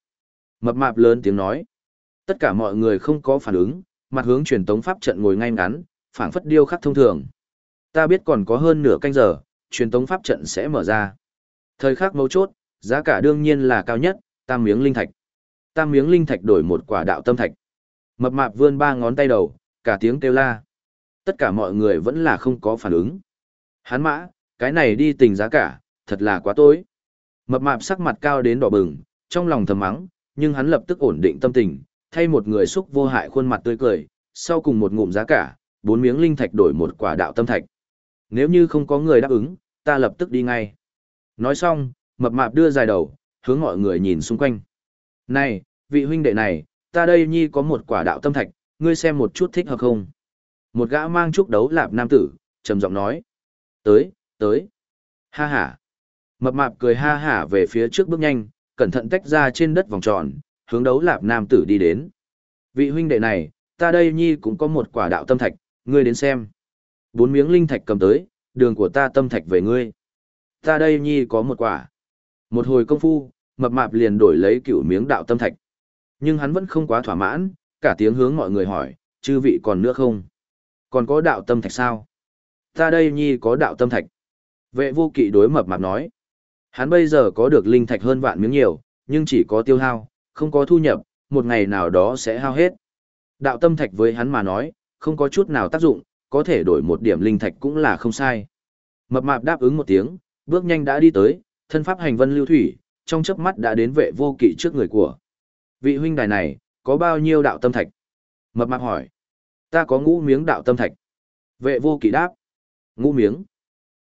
Mập mạp lớn tiếng nói. Tất cả mọi người không có phản ứng, mặt hướng truyền tống pháp trận ngồi ngay ngắn, phảng phất điêu khắc thông thường. Ta biết còn có hơn nửa canh giờ, truyền tống pháp trận sẽ mở ra. Thời khắc mấu chốt, giá cả đương nhiên là cao nhất, tam miếng linh thạch. Tam miếng linh thạch đổi một quả đạo tâm thạch. Mập mạp vươn ba ngón tay đầu, cả tiếng kêu la. Tất cả mọi người vẫn là không có phản ứng. Hán mã, cái này đi tình giá cả, thật là quá tối. Mập mạp sắc mặt cao đến đỏ bừng, trong lòng thầm mắng, nhưng hắn lập tức ổn định tâm tình, thay một người xúc vô hại khuôn mặt tươi cười, sau cùng một ngụm giá cả, bốn miếng linh thạch đổi một quả đạo tâm thạch. Nếu như không có người đáp ứng, ta lập tức đi ngay. Nói xong, mập mạp đưa dài đầu, hướng mọi người nhìn xung quanh. Này, vị huynh đệ này, ta đây nhi có một quả đạo tâm thạch, ngươi xem một chút thích hợp không? Một gã mang trúc đấu lạp nam tử, trầm giọng nói. Tới, tới. Ha ha. Mập mạp cười ha hả về phía trước bước nhanh, cẩn thận tách ra trên đất vòng tròn, hướng đấu lạp nam tử đi đến. Vị huynh đệ này, ta đây nhi cũng có một quả đạo tâm thạch, ngươi đến xem. Bốn miếng linh thạch cầm tới, đường của ta tâm thạch về ngươi. Ta đây nhi có một quả. Một hồi công phu, mập mạp liền đổi lấy cửu miếng đạo tâm thạch. Nhưng hắn vẫn không quá thỏa mãn, cả tiếng hướng mọi người hỏi, chư vị còn nữa không? Còn có đạo tâm thạch sao? Ta đây nhi có đạo tâm thạch. Vệ vô kỵ đối mập mạp nói. Hắn bây giờ có được linh thạch hơn vạn miếng nhiều, nhưng chỉ có tiêu hao, không có thu nhập, một ngày nào đó sẽ hao hết. Đạo tâm thạch với hắn mà nói, không có chút nào tác dụng, có thể đổi một điểm linh thạch cũng là không sai. Mập mạp đáp ứng một tiếng, bước nhanh đã đi tới, thân pháp hành vân lưu thủy, trong chớp mắt đã đến vệ vô kỵ trước người của. Vị huynh đài này, có bao nhiêu đạo tâm thạch? Mập mạp hỏi. Ta có ngũ miếng đạo tâm thạch. Vệ vô kỵ đáp. Ngũ miếng.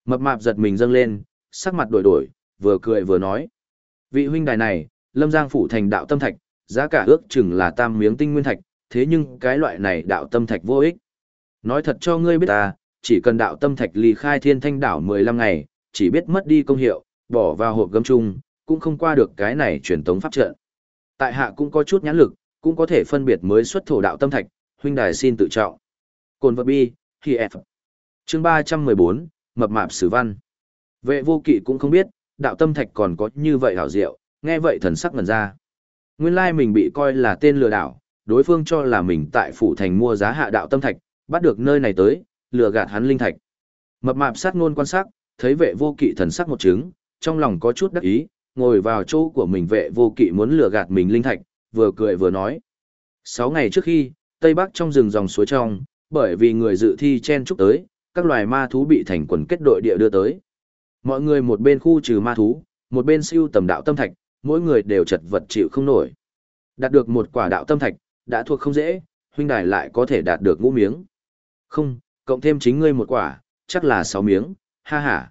Mập mạp giật mình dâng lên, sắc mặt đổi đổi, vừa cười vừa nói. Vị huynh đài này, lâm giang phủ thành đạo tâm thạch, giá cả ước chừng là tam miếng tinh nguyên thạch, thế nhưng cái loại này đạo tâm thạch vô ích. Nói thật cho ngươi biết ta, chỉ cần đạo tâm thạch ly khai thiên thanh đảo 15 ngày, chỉ biết mất đi công hiệu, bỏ vào hộp gấm chung, cũng không qua được cái này truyền tống pháp trận. Tại hạ cũng có chút nhãn lực, cũng có thể phân biệt mới xuất thổ đạo tâm thạch, huynh đài xin tự trọng. Cồn vật bi, khi F. Chương 314, Mập mạp sử văn. Vệ vô kỵ cũng không biết, đạo tâm thạch còn có như vậy hảo diệu, nghe vậy thần sắc ngần ra. Nguyên lai mình bị coi là tên lừa đảo, đối phương cho là mình tại phủ thành mua giá hạ đạo tâm thạch, bắt được nơi này tới, lừa gạt hắn linh thạch. Mập mạp sát ngôn quan sát, thấy vệ vô kỵ thần sắc một chứng trong lòng có chút đắc ý, ngồi vào chỗ của mình vệ vô kỵ muốn lừa gạt mình linh thạch, vừa cười vừa nói. Sáu ngày trước khi, Tây Bắc trong rừng dòng suối trong, bởi vì người dự thi chen chúc tới, các loài ma thú bị thành quần kết đội địa đưa tới. Mọi người một bên khu trừ ma thú, một bên siêu tầm đạo tâm thạch, mỗi người đều chật vật chịu không nổi. Đạt được một quả đạo tâm thạch, đã thuộc không dễ, huynh đài lại có thể đạt được ngũ miếng. Không, cộng thêm chính ngươi một quả, chắc là sáu miếng, ha ha.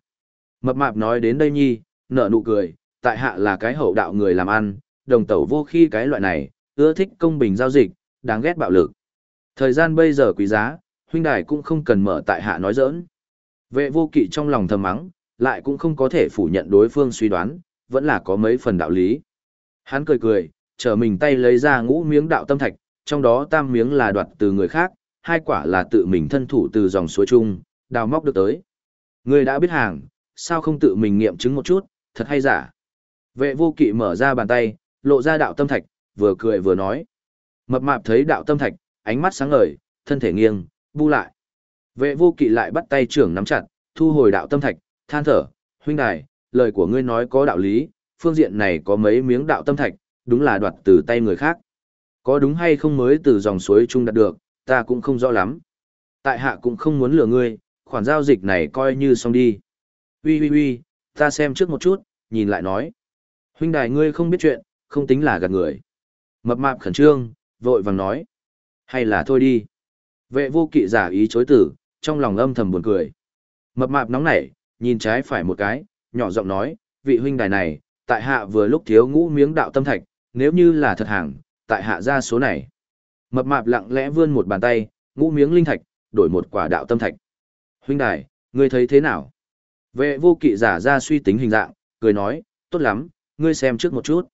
Mập mạp nói đến đây nhi, nở nụ cười, tại hạ là cái hậu đạo người làm ăn, đồng tẩu vô khi cái loại này, ưa thích công bình giao dịch, đáng ghét bạo lực. Thời gian bây giờ quý giá, huynh đài cũng không cần mở tại hạ nói giỡn. Vệ vô kỵ trong lòng thầm mắng, lại cũng không có thể phủ nhận đối phương suy đoán, vẫn là có mấy phần đạo lý. Hắn cười cười, trở mình tay lấy ra ngũ miếng đạo tâm thạch, trong đó tam miếng là đoạt từ người khác, hai quả là tự mình thân thủ từ dòng suối chung, đào móc được tới. Người đã biết hàng, sao không tự mình nghiệm chứng một chút, thật hay giả. Vệ vô kỵ mở ra bàn tay, lộ ra đạo tâm thạch, vừa cười vừa nói. Mập mạp thấy đạo tâm thạch, ánh mắt sáng ngời, thân thể nghiêng, bu lại. Vệ vô kỵ lại bắt tay trưởng nắm chặt, thu hồi đạo tâm thạch, than thở, huynh đài, lời của ngươi nói có đạo lý, phương diện này có mấy miếng đạo tâm thạch, đúng là đoạt từ tay người khác. Có đúng hay không mới từ dòng suối chung đạt được, ta cũng không rõ lắm. Tại hạ cũng không muốn lừa ngươi, khoản giao dịch này coi như xong đi. Ui ui ui, ta xem trước một chút, nhìn lại nói. Huynh đài ngươi không biết chuyện, không tính là gạt người. Mập mạp khẩn trương, vội vàng nói. Hay là thôi đi. Vệ vô kỵ giả ý chối tử, trong lòng âm thầm buồn cười. Mập mạp nóng nảy, nhìn trái phải một cái, nhỏ giọng nói, vị huynh đài này, tại hạ vừa lúc thiếu ngũ miếng đạo tâm thạch, nếu như là thật hàng, tại hạ ra số này. Mập mạp lặng lẽ vươn một bàn tay, ngũ miếng linh thạch, đổi một quả đạo tâm thạch. Huynh đài, ngươi thấy thế nào? Vệ vô kỵ giả ra suy tính hình dạng, cười nói, tốt lắm, ngươi xem trước một chút.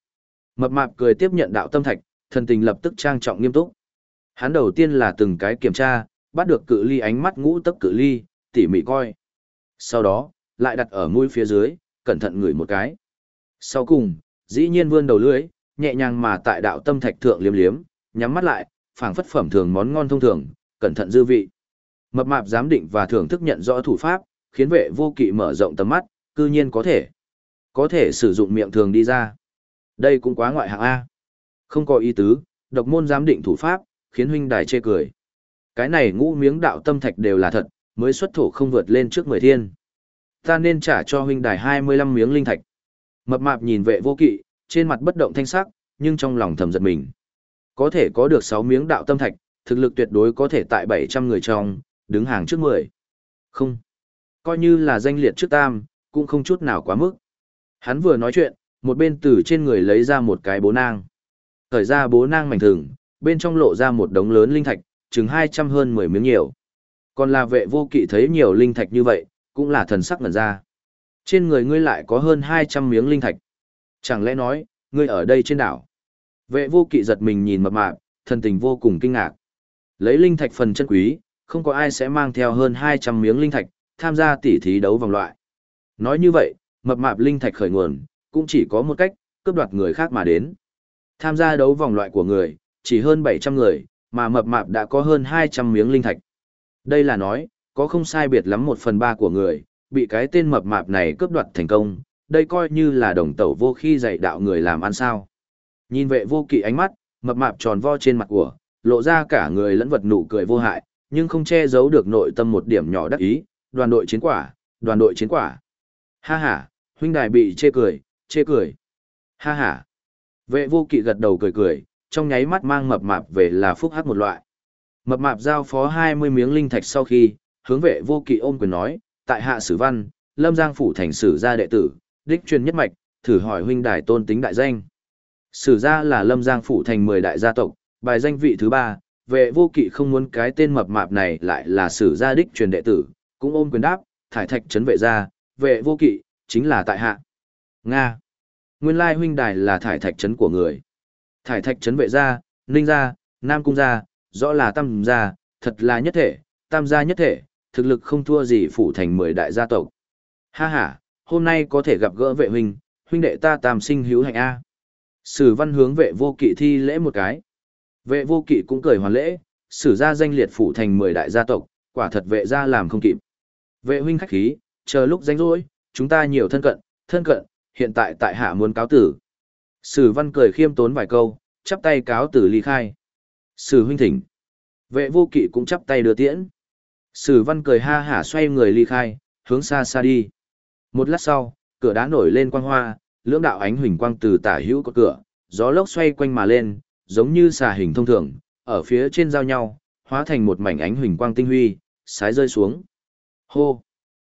Mập mạp cười tiếp nhận đạo tâm thạch, thần tình lập tức trang trọng nghiêm túc. Hắn đầu tiên là từng cái kiểm tra, bắt được cự ly ánh mắt ngũ tấc cự ly, tỉ mỉ coi. Sau đó, lại đặt ở mũi phía dưới, cẩn thận ngửi một cái. Sau cùng, dĩ nhiên vươn đầu lưới, nhẹ nhàng mà tại đạo tâm thạch thượng liếm liếm, nhắm mắt lại, phảng phất phẩm thường món ngon thông thường, cẩn thận dư vị. Mập mạp giám định và thưởng thức nhận rõ thủ pháp, khiến vệ vô kỵ mở rộng tầm mắt, cư nhiên có thể. Có thể sử dụng miệng thường đi ra. Đây cũng quá ngoại hạng A. Không có ý tứ, độc môn giám định thủ pháp, khiến huynh đài chê cười. Cái này ngũ miếng đạo tâm thạch đều là thật, mới xuất thủ không vượt lên trước mười thiên. Ta nên trả cho huynh đài 25 miếng linh thạch. Mập mạp nhìn vệ vô kỵ, trên mặt bất động thanh sắc, nhưng trong lòng thầm giật mình. Có thể có được 6 miếng đạo tâm thạch, thực lực tuyệt đối có thể tại 700 người trong, đứng hàng trước 10. Không. Coi như là danh liệt trước tam, cũng không chút nào quá mức. Hắn vừa nói chuyện, một bên từ trên người lấy ra một cái bố nang. Thời ra bố nang mảnh thường, bên trong lộ ra một đống lớn linh thạch, chừng 200 hơn 10 miếng nhiều. Còn là vệ vô kỵ thấy nhiều linh thạch như vậy, cũng là thần sắc ngẩn ra. Trên người ngươi lại có hơn 200 miếng linh thạch. Chẳng lẽ nói, ngươi ở đây trên đảo? Vệ vô kỵ giật mình nhìn mập mạp, thần tình vô cùng kinh ngạc. Lấy linh thạch phần chân quý, không có ai sẽ mang theo hơn 200 miếng linh thạch, tham gia tỉ thí đấu vòng loại. Nói như vậy, mập mạp linh thạch khởi nguồn, cũng chỉ có một cách, cướp đoạt người khác mà đến. Tham gia đấu vòng loại của người, chỉ hơn 700 người, mà mập mạp đã có hơn 200 miếng linh thạch. Đây là nói, có không sai biệt lắm một phần ba của người, bị cái tên mập mạp này cướp đoạt thành công, đây coi như là đồng tẩu vô khi dạy đạo người làm ăn sao. Nhìn vệ vô kỵ ánh mắt, mập mạp tròn vo trên mặt của, lộ ra cả người lẫn vật nụ cười vô hại, nhưng không che giấu được nội tâm một điểm nhỏ đắc ý, đoàn đội chiến quả, đoàn đội chiến quả. Ha ha, huynh đài bị chê cười, chê cười. Ha ha. Vệ vô kỵ gật đầu cười cười, trong nháy mắt mang mập mạp về là phúc hắc một loại. Mập mạp giao phó 20 miếng linh thạch sau khi, hướng vệ vô kỵ ôm quyền nói, tại hạ sử văn, lâm giang phủ thành sử gia đệ tử, đích truyền nhất mạch, thử hỏi huynh đài tôn tính đại danh. Sử gia là lâm giang phủ thành 10 đại gia tộc, bài danh vị thứ ba, vệ vô kỵ không muốn cái tên mập mạp này lại là sử gia đích truyền đệ tử, cũng ôm quyền đáp, thải thạch trấn vệ gia, vệ vô kỵ, chính là tại hạ. Nga. Nguyên lai huynh đài là thải thạch trấn của người. Thải thạch trấn vệ gia, ninh gia, nam cung gia, rõ là tam gia, thật là nhất thể, tam gia nhất thể, thực lực không thua gì phủ thành mười đại gia tộc. Ha ha, hôm nay có thể gặp gỡ vệ huynh, huynh đệ ta tam sinh hữu hạnh A. Sử văn hướng vệ vô kỵ thi lễ một cái. Vệ vô kỵ cũng cười hoàn lễ, sử ra danh liệt phủ thành 10 đại gia tộc, quả thật vệ gia làm không kịp. Vệ huynh khách khí, chờ lúc danh rỗi, chúng ta nhiều thân cận, thân cận, hiện tại tại hạ muốn cáo tử. Sử văn cười khiêm tốn vài câu, chắp tay cáo tử ly khai. Sử huynh thỉnh. Vệ vô kỵ cũng chắp tay đưa tiễn. Sử văn cười ha hả xoay người ly khai, hướng xa xa đi. Một lát sau, cửa đá nổi lên quang hoa, lưỡng đạo ánh huỳnh quang từ tả hữu của cửa, gió lốc xoay quanh mà lên, giống như xà hình thông thường, ở phía trên giao nhau, hóa thành một mảnh ánh huỳnh quang tinh huy, sái rơi xuống. Hô!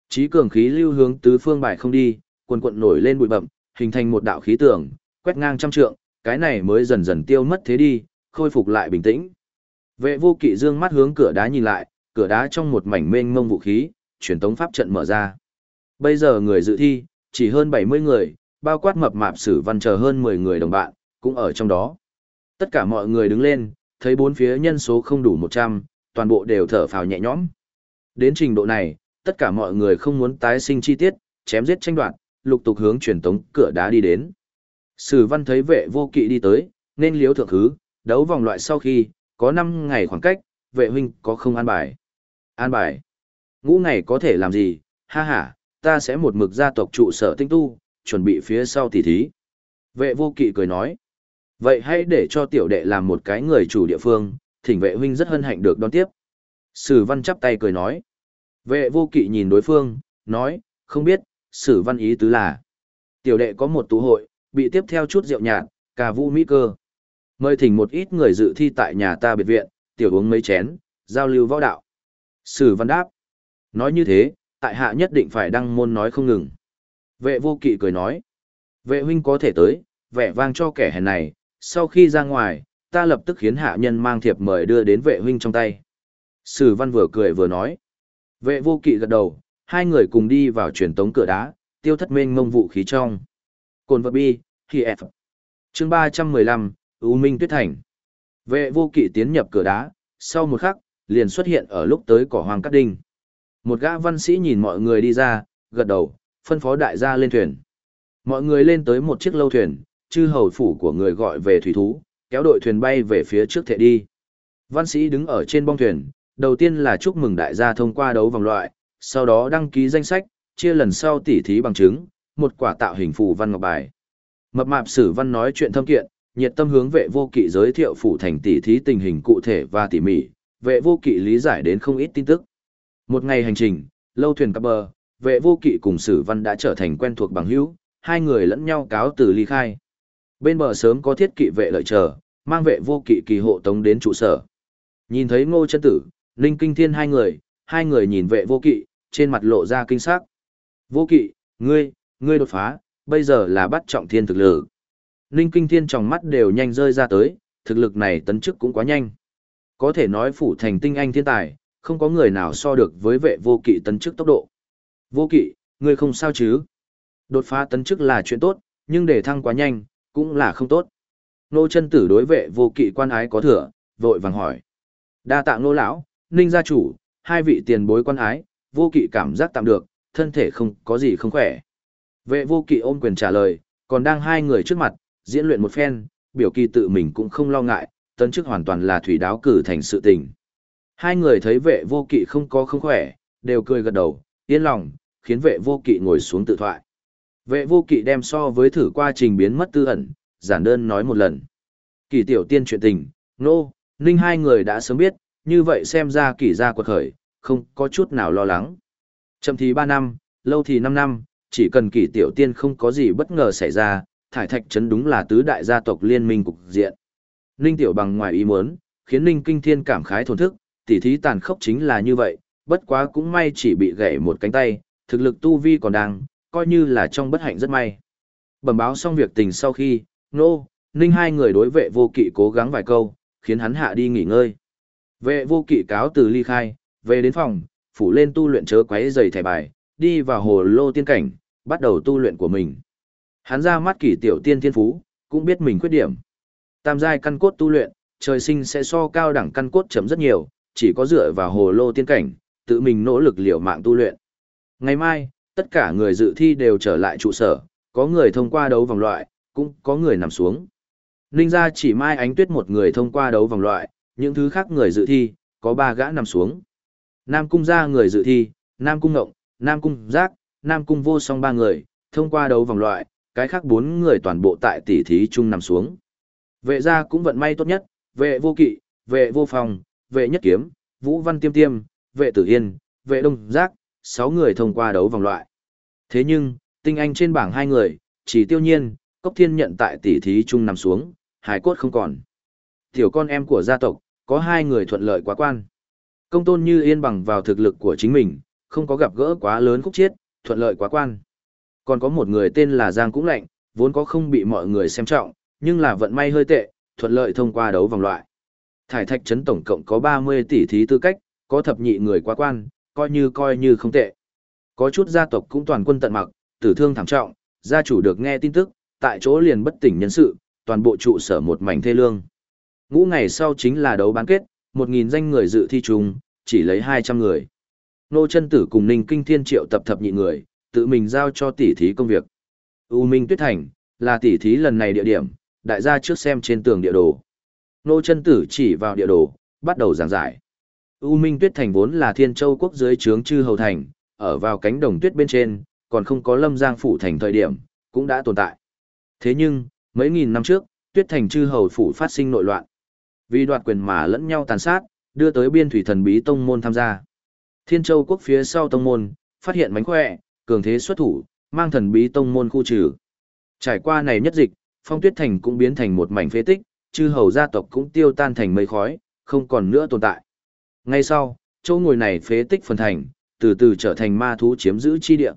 Chí cường khí lưu hướng tứ phương bài không đi, quần quận nổi lên bụi bậm, hình thành một đạo khí tường, quét ngang trăm trượng, cái này mới dần dần tiêu mất thế đi, khôi phục lại bình tĩnh. Vệ vô kỵ dương mắt hướng cửa đá nhìn lại, cửa đá trong một mảnh mênh mông vũ khí, truyền tống pháp trận mở ra. Bây giờ người dự thi, chỉ hơn 70 người, bao quát mập mạp sử văn chờ hơn 10 người đồng bạn, cũng ở trong đó. Tất cả mọi người đứng lên, thấy bốn phía nhân số không đủ 100, toàn bộ đều thở phào nhẹ nhõm. Đến trình độ này, tất cả mọi người không muốn tái sinh chi tiết, chém giết tranh đoạt, lục tục hướng truyền tống cửa đá đi đến. Sử văn thấy vệ vô kỵ đi tới, nên liếu thượng thứ đấu vòng loại sau khi, có 5 ngày khoảng cách, vệ huynh có không an bài. An bài. Ngũ ngày có thể làm gì, ha ha, ta sẽ một mực gia tộc trụ sở tinh tu, chuẩn bị phía sau tỷ thí. Vệ vô kỵ cười nói. Vậy hãy để cho tiểu đệ làm một cái người chủ địa phương, thỉnh vệ huynh rất hân hạnh được đón tiếp. Sử văn chắp tay cười nói. Vệ vô kỵ nhìn đối phương, nói, không biết, sử văn ý tứ là. Tiểu đệ có một tụ hội, bị tiếp theo chút rượu nhạt, cà vũ mỹ cơ. Mời thỉnh một ít người dự thi tại nhà ta biệt viện, tiểu uống mấy chén, giao lưu võ đạo. Sử văn đáp. Nói như thế, tại hạ nhất định phải đăng môn nói không ngừng. Vệ vô kỵ cười nói. Vệ huynh có thể tới, vẻ vang cho kẻ hèn này, sau khi ra ngoài, ta lập tức khiến hạ nhân mang thiệp mời đưa đến vệ huynh trong tay. Sử văn vừa cười vừa nói. Vệ vô kỵ gật đầu, hai người cùng đi vào truyền tống cửa đá, tiêu thất mênh mông vũ khí trong. Cồn vật bi, khi F. Chương 315, U Minh Tuyết Thành. Vệ vô kỵ tiến nhập cửa đá, sau một khắc, liền xuất hiện ở lúc tới cỏ hoàng cát đinh. Một gã văn sĩ nhìn mọi người đi ra, gật đầu, phân phó đại gia lên thuyền. Mọi người lên tới một chiếc lâu thuyền, chư hầu phủ của người gọi về thủy thú, kéo đội thuyền bay về phía trước thệ đi. Văn sĩ đứng ở trên bong thuyền, đầu tiên là chúc mừng đại gia thông qua đấu vòng loại, sau đó đăng ký danh sách, chia lần sau tỉ thí bằng chứng, một quả tạo hình phù văn ngọc bài. Mập mạp sử văn nói chuyện thâm kiện, nhiệt tâm hướng vệ vô kỵ giới thiệu phủ thành tỉ thí tình hình cụ thể và tỉ mỉ, vệ vô kỵ lý giải đến không ít tin tức. Một ngày hành trình, lâu thuyền cập bờ, vệ vô kỵ cùng sử văn đã trở thành quen thuộc bằng hữu, hai người lẫn nhau cáo từ ly khai. Bên bờ sớm có thiết kỵ vệ lợi chờ, mang vệ vô kỵ kỳ hộ tống đến trụ sở. Nhìn thấy ngô chân tử, ninh kinh thiên hai người, hai người nhìn vệ vô kỵ, trên mặt lộ ra kinh sắc. Vô kỵ, ngươi, ngươi đột phá, bây giờ là bắt trọng thiên thực lực. Ninh kinh thiên trong mắt đều nhanh rơi ra tới, thực lực này tấn chức cũng quá nhanh. Có thể nói phủ thành tinh anh thiên tài, không có người nào so được với vệ vô kỵ tấn chức tốc độ. Vô kỵ, ngươi không sao chứ? Đột phá tấn chức là chuyện tốt, nhưng để thăng quá nhanh, cũng là không tốt. Nô chân tử đối vệ vô kỵ quan ái có thừa, vội vàng hỏi. Đa tạ nô lão, ninh gia chủ, hai vị tiền bối quan ái, vô kỵ cảm giác tạm được, thân thể không có gì không khỏe. Vệ vô kỵ ôm quyền trả lời, còn đang hai người trước mặt, diễn luyện một phen, biểu kỳ tự mình cũng không lo ngại, tấn chức hoàn toàn là thủy đáo cử thành sự tình. Hai người thấy vệ vô kỵ không có không khỏe, đều cười gật đầu, yên lòng, khiến vệ vô kỵ ngồi xuống tự thoại. Vệ vô kỵ đem so với thử qua trình biến mất tư ẩn, giản đơn nói một lần. Kỳ tiểu tiên chuyện tình, nô, ninh hai người đã sớm biết, như vậy xem ra kỳ gia quật khởi, không có chút nào lo lắng. Chậm thì ba năm, lâu thì năm năm, chỉ cần kỷ tiểu tiên không có gì bất ngờ xảy ra, thải thạch trấn đúng là tứ đại gia tộc liên minh cục diện. Ninh tiểu bằng ngoài ý muốn, khiến Ninh kinh thiên cảm khái thổn thức, tỉ thí tàn khốc chính là như vậy, bất quá cũng may chỉ bị gãy một cánh tay, thực lực tu vi còn đang, coi như là trong bất hạnh rất may. Bẩm báo xong việc tình sau khi, nô, ninh hai người đối vệ vô kỵ cố gắng vài câu, khiến hắn hạ đi nghỉ ngơi. Vệ vô kỵ cáo từ ly khai, về đến phòng, phủ lên tu luyện chớ quấy giày thẻ bài, đi vào hồ lô tiên cảnh, bắt đầu tu luyện của mình. Hắn ra mắt kỷ tiểu tiên thiên phú, cũng biết mình khuyết điểm. Tam giai căn cốt tu luyện, trời sinh sẽ so cao đẳng căn cốt chấm rất nhiều, chỉ có dựa vào hồ lô tiên cảnh, tự mình nỗ lực liều mạng tu luyện. Ngày mai, tất cả người dự thi đều trở lại trụ sở, có người thông qua đấu vòng loại, cũng có người nằm xuống. Ninh gia chỉ mai ánh tuyết một người thông qua đấu vòng loại, những thứ khác người dự thi, có ba gã nằm xuống. Nam cung gia người dự thi, Nam cung ngộng, Nam cung giác, Nam cung vô song ba người, thông qua đấu vòng loại, cái khác bốn người toàn bộ tại tỷ thí chung nằm xuống. Vệ gia cũng vận may tốt nhất, vệ vô kỵ, vệ vô phòng, vệ nhất kiếm, vũ văn tiêm tiêm, vệ tử yên, vệ đông giác, sáu người thông qua đấu vòng loại. Thế nhưng, tinh anh trên bảng hai người, chỉ tiêu nhiên, cốc thiên nhận tại tỷ thí chung nằm xuống, hải cốt không còn. Tiểu con em của gia tộc, có hai người thuận lợi quá quan. Công tôn như yên bằng vào thực lực của chính mình, không có gặp gỡ quá lớn khúc chiết, thuận lợi quá quan. Còn có một người tên là Giang Cũng Lạnh, vốn có không bị mọi người xem trọng, nhưng là vận may hơi tệ, thuận lợi thông qua đấu vòng loại. Thải thạch trấn tổng cộng có 30 tỷ thí tư cách, có thập nhị người quá quan, coi như coi như không tệ. Có chút gia tộc cũng toàn quân tận mặc, tử thương thảm trọng, gia chủ được nghe tin tức, tại chỗ liền bất tỉnh nhân sự, toàn bộ trụ sở một mảnh thê lương. Ngũ ngày sau chính là đấu bán kết, 1.000 danh người dự thi chung, chỉ lấy 200 người. Nô chân tử cùng Ninh Kinh Thiên triệu tập thập nhị người, tự mình giao cho tỷ thí công việc. U Minh Tuyết Thành, là tỷ thí lần này địa điểm, đại gia trước xem trên tường địa đồ. Nô chân tử chỉ vào địa đồ, bắt đầu giảng giải. U Minh Tuyết Thành vốn là Thiên Châu quốc dưới trướng chư hầu thành, ở vào cánh đồng tuyết bên trên, còn không có Lâm Giang phủ thành thời điểm, cũng đã tồn tại. Thế nhưng, mấy nghìn năm trước, Tuyết Thành chư hầu phủ phát sinh nội loạn. Vì đoạt quyền mà lẫn nhau tàn sát, đưa tới biên thủy thần bí tông môn tham gia. Thiên Châu quốc phía sau tông môn, phát hiện mánh khỏe, cường thế xuất thủ, mang thần bí tông môn khu trừ. Trải qua này nhất dịch, Phong Tuyết Thành cũng biến thành một mảnh phế tích, chư hầu gia tộc cũng tiêu tan thành mây khói, không còn nữa tồn tại. Ngay sau, chỗ ngồi này phế tích phần thành, từ từ trở thành ma thú chiếm giữ chi địa.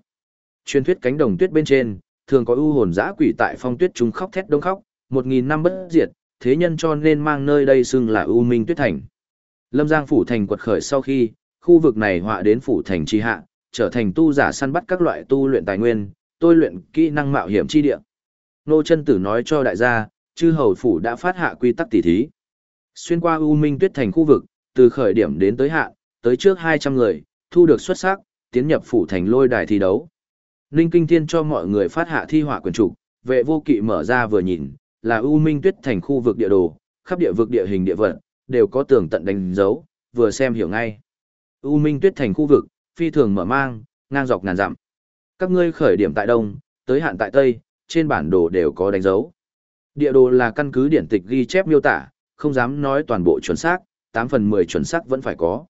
Truyền thuyết cánh đồng tuyết bên trên, thường có u hồn dã quỷ tại phong tuyết trung khóc thét đông khóc, một nghìn năm bất diệt, thế nhân cho nên mang nơi đây xưng là U Minh Tuyết Thành. Lâm Giang phủ thành quật khởi sau khi, khu vực này họa đến phủ thành chi hạ, trở thành tu giả săn bắt các loại tu luyện tài nguyên, tôi luyện kỹ năng mạo hiểm chi địa. Nô chân tử nói cho đại gia, chư hầu phủ đã phát hạ quy tắc tỉ thí. Xuyên qua U Minh Tuyết Thành khu vực, từ khởi điểm đến tới hạ, tới trước 200 người, thu được xuất sắc, tiến nhập phủ thành lôi đài thi đấu. Ninh Kinh Thiên cho mọi người phát hạ thi họa quyền trục, vệ vô kỵ mở ra vừa nhìn, là U Minh Tuyết Thành khu vực địa đồ, khắp địa vực địa hình địa vật, đều có tường tận đánh dấu, vừa xem hiểu ngay. U Minh Tuyết Thành khu vực, phi thường mở mang, ngang dọc ngàn dặm. Các ngươi khởi điểm tại đông, tới hạn tại tây, trên bản đồ đều có đánh dấu. Địa đồ là căn cứ điển tịch ghi chép miêu tả, không dám nói toàn bộ chuẩn xác, 8 phần 10 chuẩn xác vẫn phải có.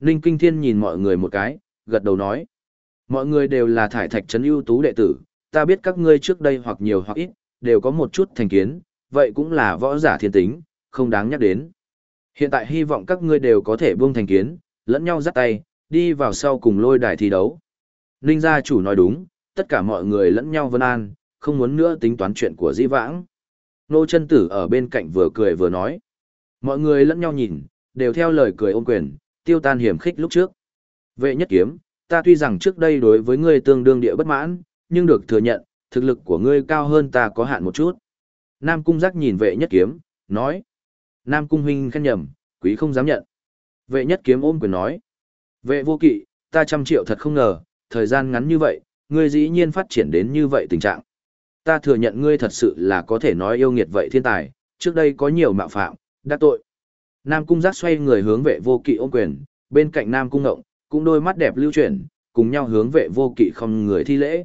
Ninh Kinh Thiên nhìn mọi người một cái, gật đầu nói. Mọi người đều là thải thạch trấn ưu tú đệ tử, ta biết các ngươi trước đây hoặc nhiều hoặc ít, đều có một chút thành kiến, vậy cũng là võ giả thiên tính, không đáng nhắc đến. Hiện tại hy vọng các ngươi đều có thể buông thành kiến, lẫn nhau dắt tay, đi vào sau cùng lôi đài thi đấu. Ninh gia chủ nói đúng, tất cả mọi người lẫn nhau vân an, không muốn nữa tính toán chuyện của di vãng. Nô chân tử ở bên cạnh vừa cười vừa nói. Mọi người lẫn nhau nhìn, đều theo lời cười ôm quyền, tiêu tan hiểm khích lúc trước. Vệ nhất kiếm, ta tuy rằng trước đây đối với ngươi tương đương địa bất mãn, nhưng được thừa nhận, thực lực của ngươi cao hơn ta có hạn một chút. Nam Cung giác nhìn vệ nhất kiếm, nói. Nam Cung huynh khen nhầm, quý không dám nhận. Vệ nhất kiếm ôm quyền nói. Vệ vô kỵ, ta trăm triệu thật không ngờ, thời gian ngắn như vậy, ngươi dĩ nhiên phát triển đến như vậy tình trạng. Ta thừa nhận ngươi thật sự là có thể nói yêu nghiệt vậy thiên tài, trước đây có nhiều mạo phạm, đã tội. Nam Cung giác xoay người hướng vệ vô kỵ ôm quyền, bên cạnh Nam Cung ngộng, cũng đôi mắt đẹp lưu chuyển, cùng nhau hướng vệ vô kỵ không người thi lễ.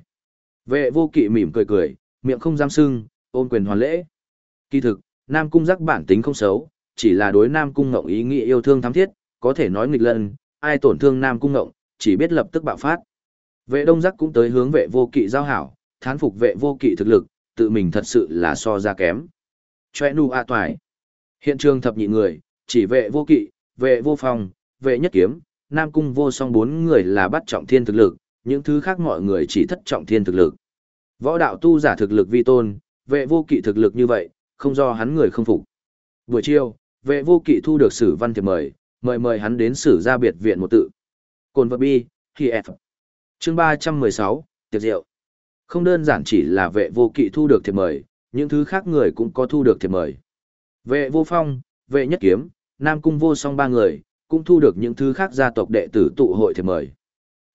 Vệ vô kỵ mỉm cười cười, miệng không dám sưng, ôm quyền hoàn lễ. Kỳ thực, Nam Cung giác bản tính không xấu, chỉ là đối Nam Cung Ngộng ý nghĩa yêu thương thắm thiết, có thể nói nghịch lần, ai tổn thương Nam Cung Ngộng, chỉ biết lập tức bạo phát. Vệ đông giác cũng tới hướng vệ vô kỵ giao hảo, thán phục vệ vô kỵ thực lực, tự mình thật sự là so ra kém. Choe nu a toài. Hiện trường thập nhị người, chỉ vệ vô kỵ, vệ vô phòng, vệ nhất kiếm, Nam Cung vô song bốn người là bắt trọng thiên thực lực, những thứ khác mọi người chỉ thất trọng thiên thực lực. Võ đạo tu giả thực lực vi tôn, vệ vô kỵ thực lực như vậy, không do hắn người không phục. Buổi chiều, vệ vô kỵ thu được sử văn thiệp mời, mời mời hắn đến sử gia biệt viện một tự. Cồn vật bi, khi F. Chương 316, tiệc rượu. Không đơn giản chỉ là vệ vô kỵ thu được thiệp mời, những thứ khác người cũng có thu được thiệp mời. Vệ vô phong, vệ nhất kiếm, nam cung vô song ba người, cũng thu được những thứ khác gia tộc đệ tử tụ hội thiệp mời.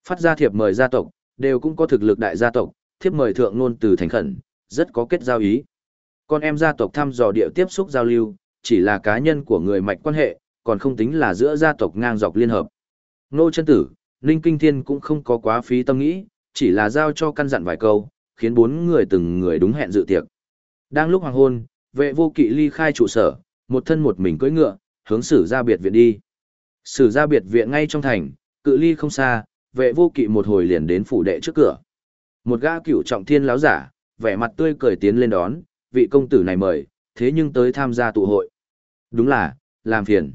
Phát ra thiệp mời gia tộc, đều cũng có thực lực đại gia tộc, thiệp mời thượng ngôn từ thành khẩn, rất có kết giao ý. Con em gia tộc thăm dò địa tiếp xúc giao lưu, chỉ là cá nhân của người mạch quan hệ, còn không tính là giữa gia tộc ngang dọc liên hợp. Nô chân tử, Ninh Kinh Thiên cũng không có quá phí tâm nghĩ, chỉ là giao cho căn dặn vài câu, khiến bốn người từng người đúng hẹn dự tiệc. Đang lúc hoàng hôn, vệ vô kỵ ly khai trụ sở, một thân một mình cưỡi ngựa, hướng sử ra biệt viện đi. Sử ra biệt viện ngay trong thành, cự ly không xa, vệ vô kỵ một hồi liền đến phủ đệ trước cửa. Một gã cửu trọng thiên láo giả, vẻ mặt tươi cười tiến lên đón, vị công tử này mời, thế nhưng tới tham gia tụ hội. Đúng là, làm phiền.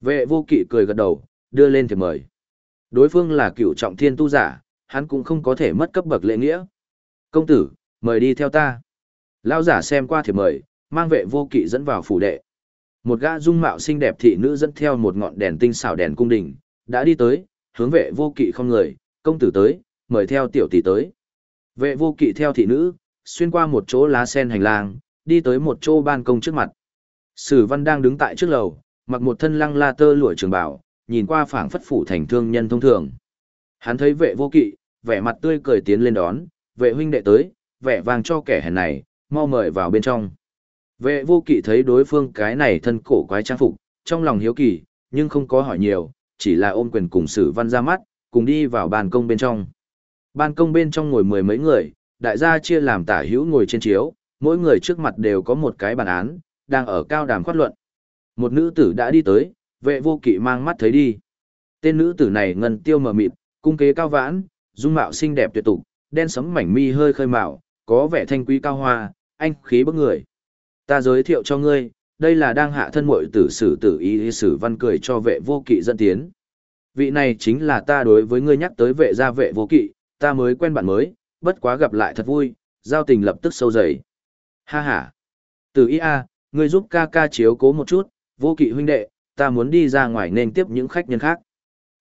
Vệ vô kỵ cười gật đầu, đưa lên thiệp mời. Đối phương là cựu trọng thiên tu giả, hắn cũng không có thể mất cấp bậc lễ nghĩa. Công tử, mời đi theo ta. Lão giả xem qua thiệp mời, mang vệ vô kỵ dẫn vào phủ đệ. Một gã dung mạo xinh đẹp thị nữ dẫn theo một ngọn đèn tinh xảo đèn cung đình, đã đi tới, hướng vệ vô kỵ không người, công tử tới, mời theo tiểu tỷ tới. Vệ vô kỵ theo thị nữ, xuyên qua một chỗ lá sen hành lang, đi tới một chỗ ban công trước mặt. Sử văn đang đứng tại trước lầu, mặc một thân lăng la tơ lụa trường bảo, nhìn qua phảng phất phủ thành thương nhân thông thường. Hắn thấy vệ vô kỵ, vẻ mặt tươi cười tiến lên đón, vệ huynh đệ tới, vẻ vàng cho kẻ hèn này, mau mời vào bên trong. Vệ vô kỵ thấy đối phương cái này thân cổ quái trang phục, trong lòng hiếu kỳ, nhưng không có hỏi nhiều, chỉ là ôm quyền cùng sử văn ra mắt, cùng đi vào ban công bên trong. Ban công bên trong ngồi mười mấy người, đại gia chia làm tả hữu ngồi trên chiếu, mỗi người trước mặt đều có một cái bàn án, đang ở cao đàm khoát luận. Một nữ tử đã đi tới, vệ vô kỵ mang mắt thấy đi. Tên nữ tử này ngân tiêu mờ mịt, cung kế cao vãn, dung mạo xinh đẹp tuyệt tục, đen sấm mảnh mi hơi khơi mạo, có vẻ thanh quý cao hoa, anh khí bức người. Ta giới thiệu cho ngươi, đây là đang hạ thân muội tử sử tử ý sử văn cười cho vệ vô kỵ dẫn tiến. Vị này chính là ta đối với ngươi nhắc tới vệ gia vệ vô kỵ, ta mới quen bạn mới, bất quá gặp lại thật vui, giao tình lập tức sâu dày. Ha ha. Tử ý a, ngươi giúp ca ca chiếu cố một chút, vô kỵ huynh đệ, ta muốn đi ra ngoài nên tiếp những khách nhân khác.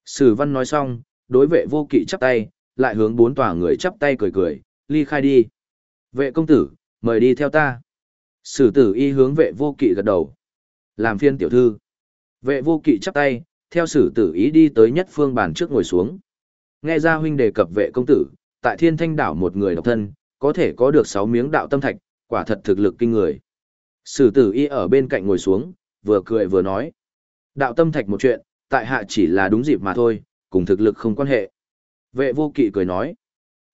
Sử văn nói xong, đối vệ vô kỵ chắp tay, lại hướng bốn tòa người chắp tay cười cười, ly khai đi. Vệ công tử, mời đi theo ta. Sử tử y hướng vệ vô kỵ gật đầu. Làm phiên tiểu thư. Vệ vô kỵ chắp tay, theo sử tử ý đi tới nhất phương bàn trước ngồi xuống. Nghe ra huynh đề cập vệ công tử, tại thiên thanh đảo một người độc thân, có thể có được sáu miếng đạo tâm thạch, quả thật thực lực kinh người. Sử tử y ở bên cạnh ngồi xuống, vừa cười vừa nói. Đạo tâm thạch một chuyện, tại hạ chỉ là đúng dịp mà thôi, cùng thực lực không quan hệ. Vệ vô kỵ cười nói.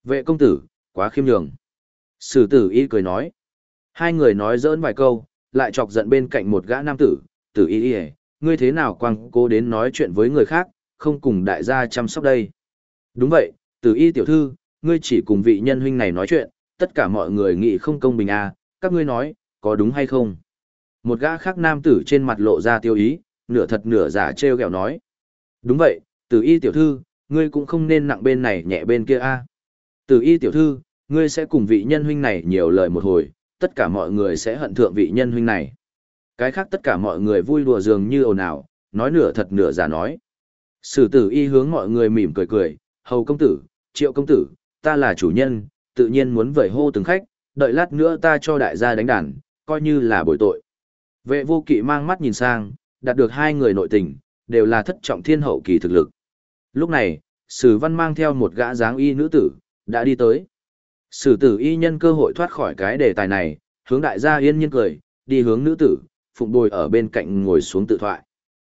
Vệ công tử, quá khiêm nhường. Sử tử y cười nói. Hai người nói dỡn vài câu, lại chọc giận bên cạnh một gã nam tử, tử y y ngươi thế nào quăng cô đến nói chuyện với người khác, không cùng đại gia chăm sóc đây. Đúng vậy, tử y tiểu thư, ngươi chỉ cùng vị nhân huynh này nói chuyện, tất cả mọi người nghĩ không công bình à, các ngươi nói, có đúng hay không? Một gã khác nam tử trên mặt lộ ra tiêu ý, nửa thật nửa giả treo gẹo nói. Đúng vậy, tử y tiểu thư, ngươi cũng không nên nặng bên này nhẹ bên kia a. À. Tử y tiểu thư, ngươi sẽ cùng vị nhân huynh này nhiều lời một hồi, tất cả mọi người sẽ hận thượng vị nhân huynh này. Cái khác tất cả mọi người vui đùa dường như ồn ào, nói nửa thật nửa giả nói. Sử tử y hướng mọi người mỉm cười cười, hầu công tử, triệu công tử, ta là chủ nhân, tự nhiên muốn vẩy hô từng khách, đợi lát nữa ta cho đại gia đánh đàn, coi như là bồi tội. Vệ vô kỵ mang mắt nhìn sang, đạt được hai người nội tình, đều là thất trọng thiên hậu kỳ thực lực. Lúc này, sử văn mang theo một gã dáng y nữ tử, đã đi tới. Sử tử y nhân cơ hội thoát khỏi cái đề tài này, hướng đại gia yên nhiên cười, đi hướng nữ tử, phụng bồi ở bên cạnh ngồi xuống tự thoại.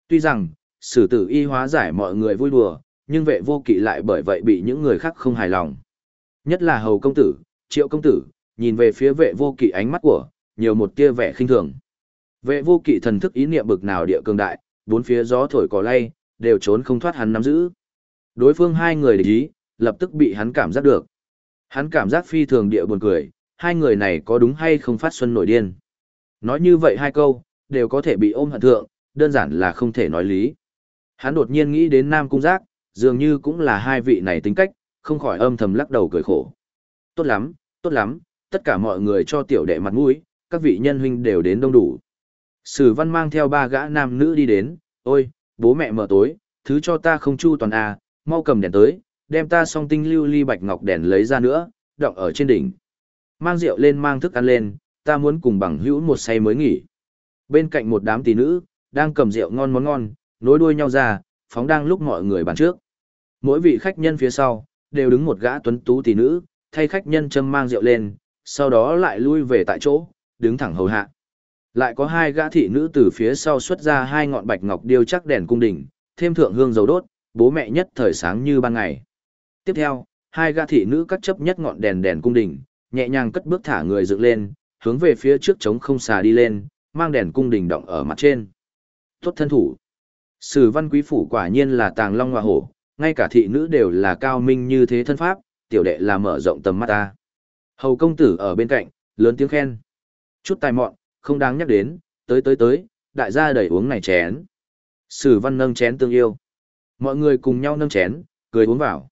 Tuy rằng, sử tử y hóa giải mọi người vui đùa, nhưng vệ vô kỵ lại bởi vậy bị những người khác không hài lòng. Nhất là hầu công tử, triệu công tử, nhìn về phía vệ vô kỵ ánh mắt của, nhiều một tia vẻ khinh thường. Vệ vô kỵ thần thức ý niệm bực nào địa cường đại, bốn phía gió thổi cỏ lay, đều trốn không thoát hắn nắm giữ. Đối phương hai người để ý, lập tức bị hắn cảm giác được. Hắn cảm giác phi thường địa buồn cười, hai người này có đúng hay không phát xuân nổi điên. Nói như vậy hai câu, đều có thể bị ôm hận thượng, đơn giản là không thể nói lý. Hắn đột nhiên nghĩ đến Nam Cung Giác, dường như cũng là hai vị này tính cách, không khỏi âm thầm lắc đầu cười khổ. Tốt lắm, tốt lắm, tất cả mọi người cho tiểu đệ mặt mũi, các vị nhân huynh đều đến đông đủ. Sử văn mang theo ba gã nam nữ đi đến, ôi, bố mẹ mở tối, thứ cho ta không chu toàn à, mau cầm đèn tới, đem ta song tinh lưu ly bạch ngọc đèn lấy ra nữa, đọng ở trên đỉnh. Mang rượu lên mang thức ăn lên, ta muốn cùng bằng hữu một say mới nghỉ. Bên cạnh một đám tỷ nữ, đang cầm rượu ngon món ngon, nối đuôi nhau ra, phóng đang lúc mọi người bàn trước. Mỗi vị khách nhân phía sau, đều đứng một gã tuấn tú tỷ nữ, thay khách nhân châm mang rượu lên, sau đó lại lui về tại chỗ, đứng thẳng hầu hạ. Lại có hai gã thị nữ từ phía sau xuất ra hai ngọn bạch ngọc điêu chắc đèn cung đình, thêm thượng hương dầu đốt, bố mẹ nhất thời sáng như ban ngày. Tiếp theo, hai gã thị nữ cắt chấp nhất ngọn đèn đèn cung đình, nhẹ nhàng cất bước thả người dựng lên, hướng về phía trước trống không xà đi lên, mang đèn cung đình động ở mặt trên. Tốt thân thủ. Sử văn quý phủ quả nhiên là tàng long hoa hổ, ngay cả thị nữ đều là cao minh như thế thân pháp, tiểu đệ là mở rộng tầm mắt ta. Hầu công tử ở bên cạnh, lớn tiếng khen. Chút tài mọn, không đáng nhắc đến, tới tới tới, đại gia đẩy uống này chén. Sử văn nâng chén tương yêu. Mọi người cùng nhau nâng chén, cười uống vào.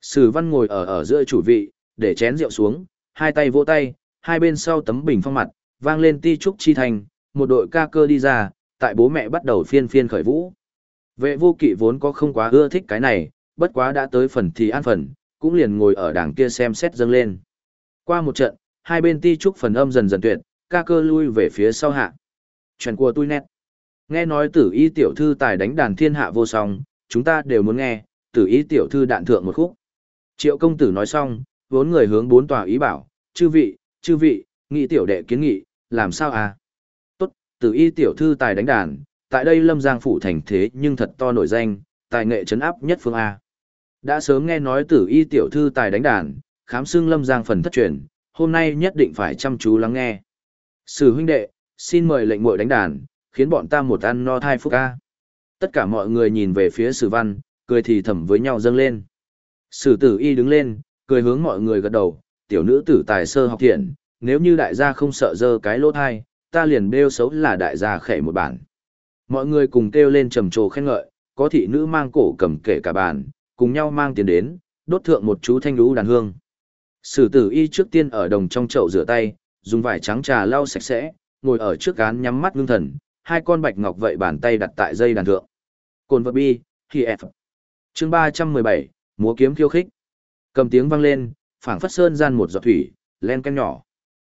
Sử văn ngồi ở ở giữa chủ vị, để chén rượu xuống, hai tay vỗ tay, hai bên sau tấm bình phong mặt, vang lên ti trúc chi thành, một đội ca cơ đi ra, tại bố mẹ bắt đầu phiên phiên khởi vũ. Vệ vô kỵ vốn có không quá ưa thích cái này, bất quá đã tới phần thì an phần, cũng liền ngồi ở đảng kia xem xét dâng lên. Qua một trận, hai bên ti trúc phần âm dần dần tuyệt, ca cơ lui về phía sau hạ. Chuyện của tôi nét. Nghe nói tử y tiểu thư tài đánh đàn thiên hạ vô song, chúng ta đều muốn nghe, tử y tiểu thư đạn thượng một khúc. Triệu công tử nói xong, vốn người hướng bốn tòa ý bảo, chư vị, chư vị, nghị tiểu đệ kiến nghị, làm sao à? Tốt, tử y tiểu thư tài đánh đàn, tại đây lâm giang phủ thành thế nhưng thật to nổi danh, tài nghệ chấn áp nhất phương A. Đã sớm nghe nói tử y tiểu thư tài đánh đàn, khám xương lâm giang phần thất truyền, hôm nay nhất định phải chăm chú lắng nghe. Sử huynh đệ, xin mời lệnh muội đánh đàn, khiến bọn ta một ăn no thai phúc ca. Tất cả mọi người nhìn về phía sử văn, cười thì thầm với nhau dâng lên. Sử tử y đứng lên, cười hướng mọi người gật đầu, tiểu nữ tử tài sơ học thiện, nếu như đại gia không sợ dơ cái lỗ thai, ta liền bêu xấu là đại gia khẻ một bản. Mọi người cùng kêu lên trầm trồ khen ngợi, có thị nữ mang cổ cầm kể cả bàn, cùng nhau mang tiền đến, đốt thượng một chú thanh lũ đàn hương. Sử tử y trước tiên ở đồng trong chậu rửa tay, dùng vải trắng trà lau sạch sẽ, ngồi ở trước án nhắm mắt ngưng thần, hai con bạch ngọc vậy bàn tay đặt tại dây đàn thượng. Cồn vật bi, khi F. Chương 317, múa kiếm khiêu khích. Cầm tiếng vang lên, phảng phất sơn gian một giọt thủy, len ken nhỏ.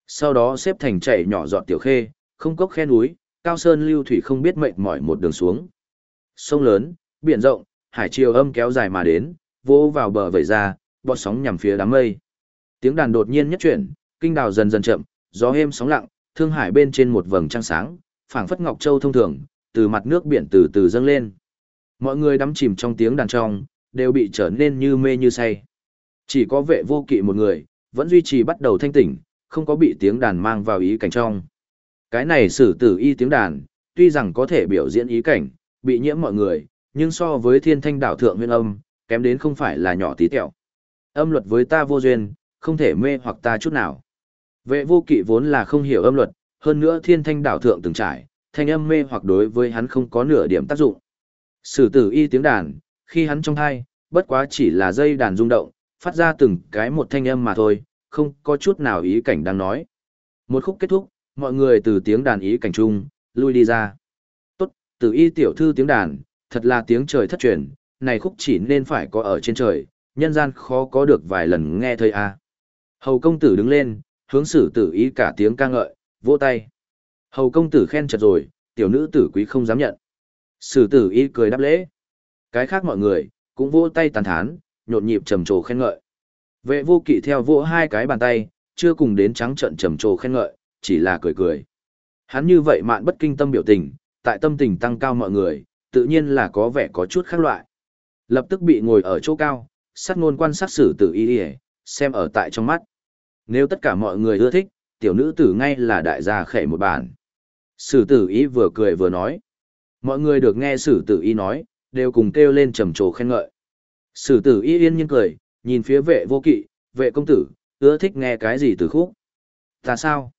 Sau đó xếp thành chảy nhỏ giọt tiểu khê, không cốc khe núi, cao sơn lưu thủy không biết mệt mỏi một đường xuống. Sông lớn, biển rộng, hải triều âm kéo dài mà đến, vô vào bờ vẩy ra, bọt sóng nhằm phía đám mây. Tiếng đàn đột nhiên nhất chuyển, kinh đào dần dần chậm, gió êm sóng lặng, thương hải bên trên một vầng trăng sáng, phảng phất ngọc châu thông thường, từ mặt nước biển từ từ dâng lên. Mọi người đắm chìm trong tiếng đàn trong, đều bị trở nên như mê như say. Chỉ có vệ vô kỵ một người, vẫn duy trì bắt đầu thanh tỉnh, không có bị tiếng đàn mang vào ý cảnh trong. Cái này sử tử y tiếng đàn, tuy rằng có thể biểu diễn ý cảnh, bị nhiễm mọi người, nhưng so với thiên thanh đảo thượng nguyên âm, kém đến không phải là nhỏ tí tẹo. Âm luật với ta vô duyên, không thể mê hoặc ta chút nào. Vệ vô kỵ vốn là không hiểu âm luật, hơn nữa thiên thanh đảo thượng từng trải, thanh âm mê hoặc đối với hắn không có nửa điểm tác dụng. Sử tử y tiếng đàn, khi hắn trong thai, bất quá chỉ là dây đàn rung động, phát ra từng cái một thanh âm mà thôi, không có chút nào ý cảnh đang nói. Một khúc kết thúc, mọi người từ tiếng đàn ý cảnh chung lui đi ra. Tốt, Tử y tiểu thư tiếng đàn, thật là tiếng trời thất truyền, này khúc chỉ nên phải có ở trên trời, nhân gian khó có được vài lần nghe thấy a. Hầu công tử đứng lên, hướng xử tử ý cả tiếng ca ngợi, vỗ tay. Hầu công tử khen chật rồi, tiểu nữ tử quý không dám nhận. Sử tử ý cười đáp lễ. Cái khác mọi người, cũng vỗ tay tàn thán, nhộn nhịp trầm trồ khen ngợi. Vệ vô kỵ theo vỗ hai cái bàn tay, chưa cùng đến trắng trận trầm trồ khen ngợi, chỉ là cười cười. Hắn như vậy mạn bất kinh tâm biểu tình, tại tâm tình tăng cao mọi người, tự nhiên là có vẻ có chút khác loại. Lập tức bị ngồi ở chỗ cao, sát ngôn quan sát xử tử y đi xem ở tại trong mắt. Nếu tất cả mọi người ưa thích, tiểu nữ tử ngay là đại gia khệ một bản. Sử tử ý vừa cười vừa nói. Mọi người được nghe sử tử ý nói, đều cùng kêu lên trầm trồ khen ngợi. Sử tử ý yên nhiên cười, nhìn phía vệ vô kỵ, vệ công tử, ưa thích nghe cái gì từ khúc. Ta sao?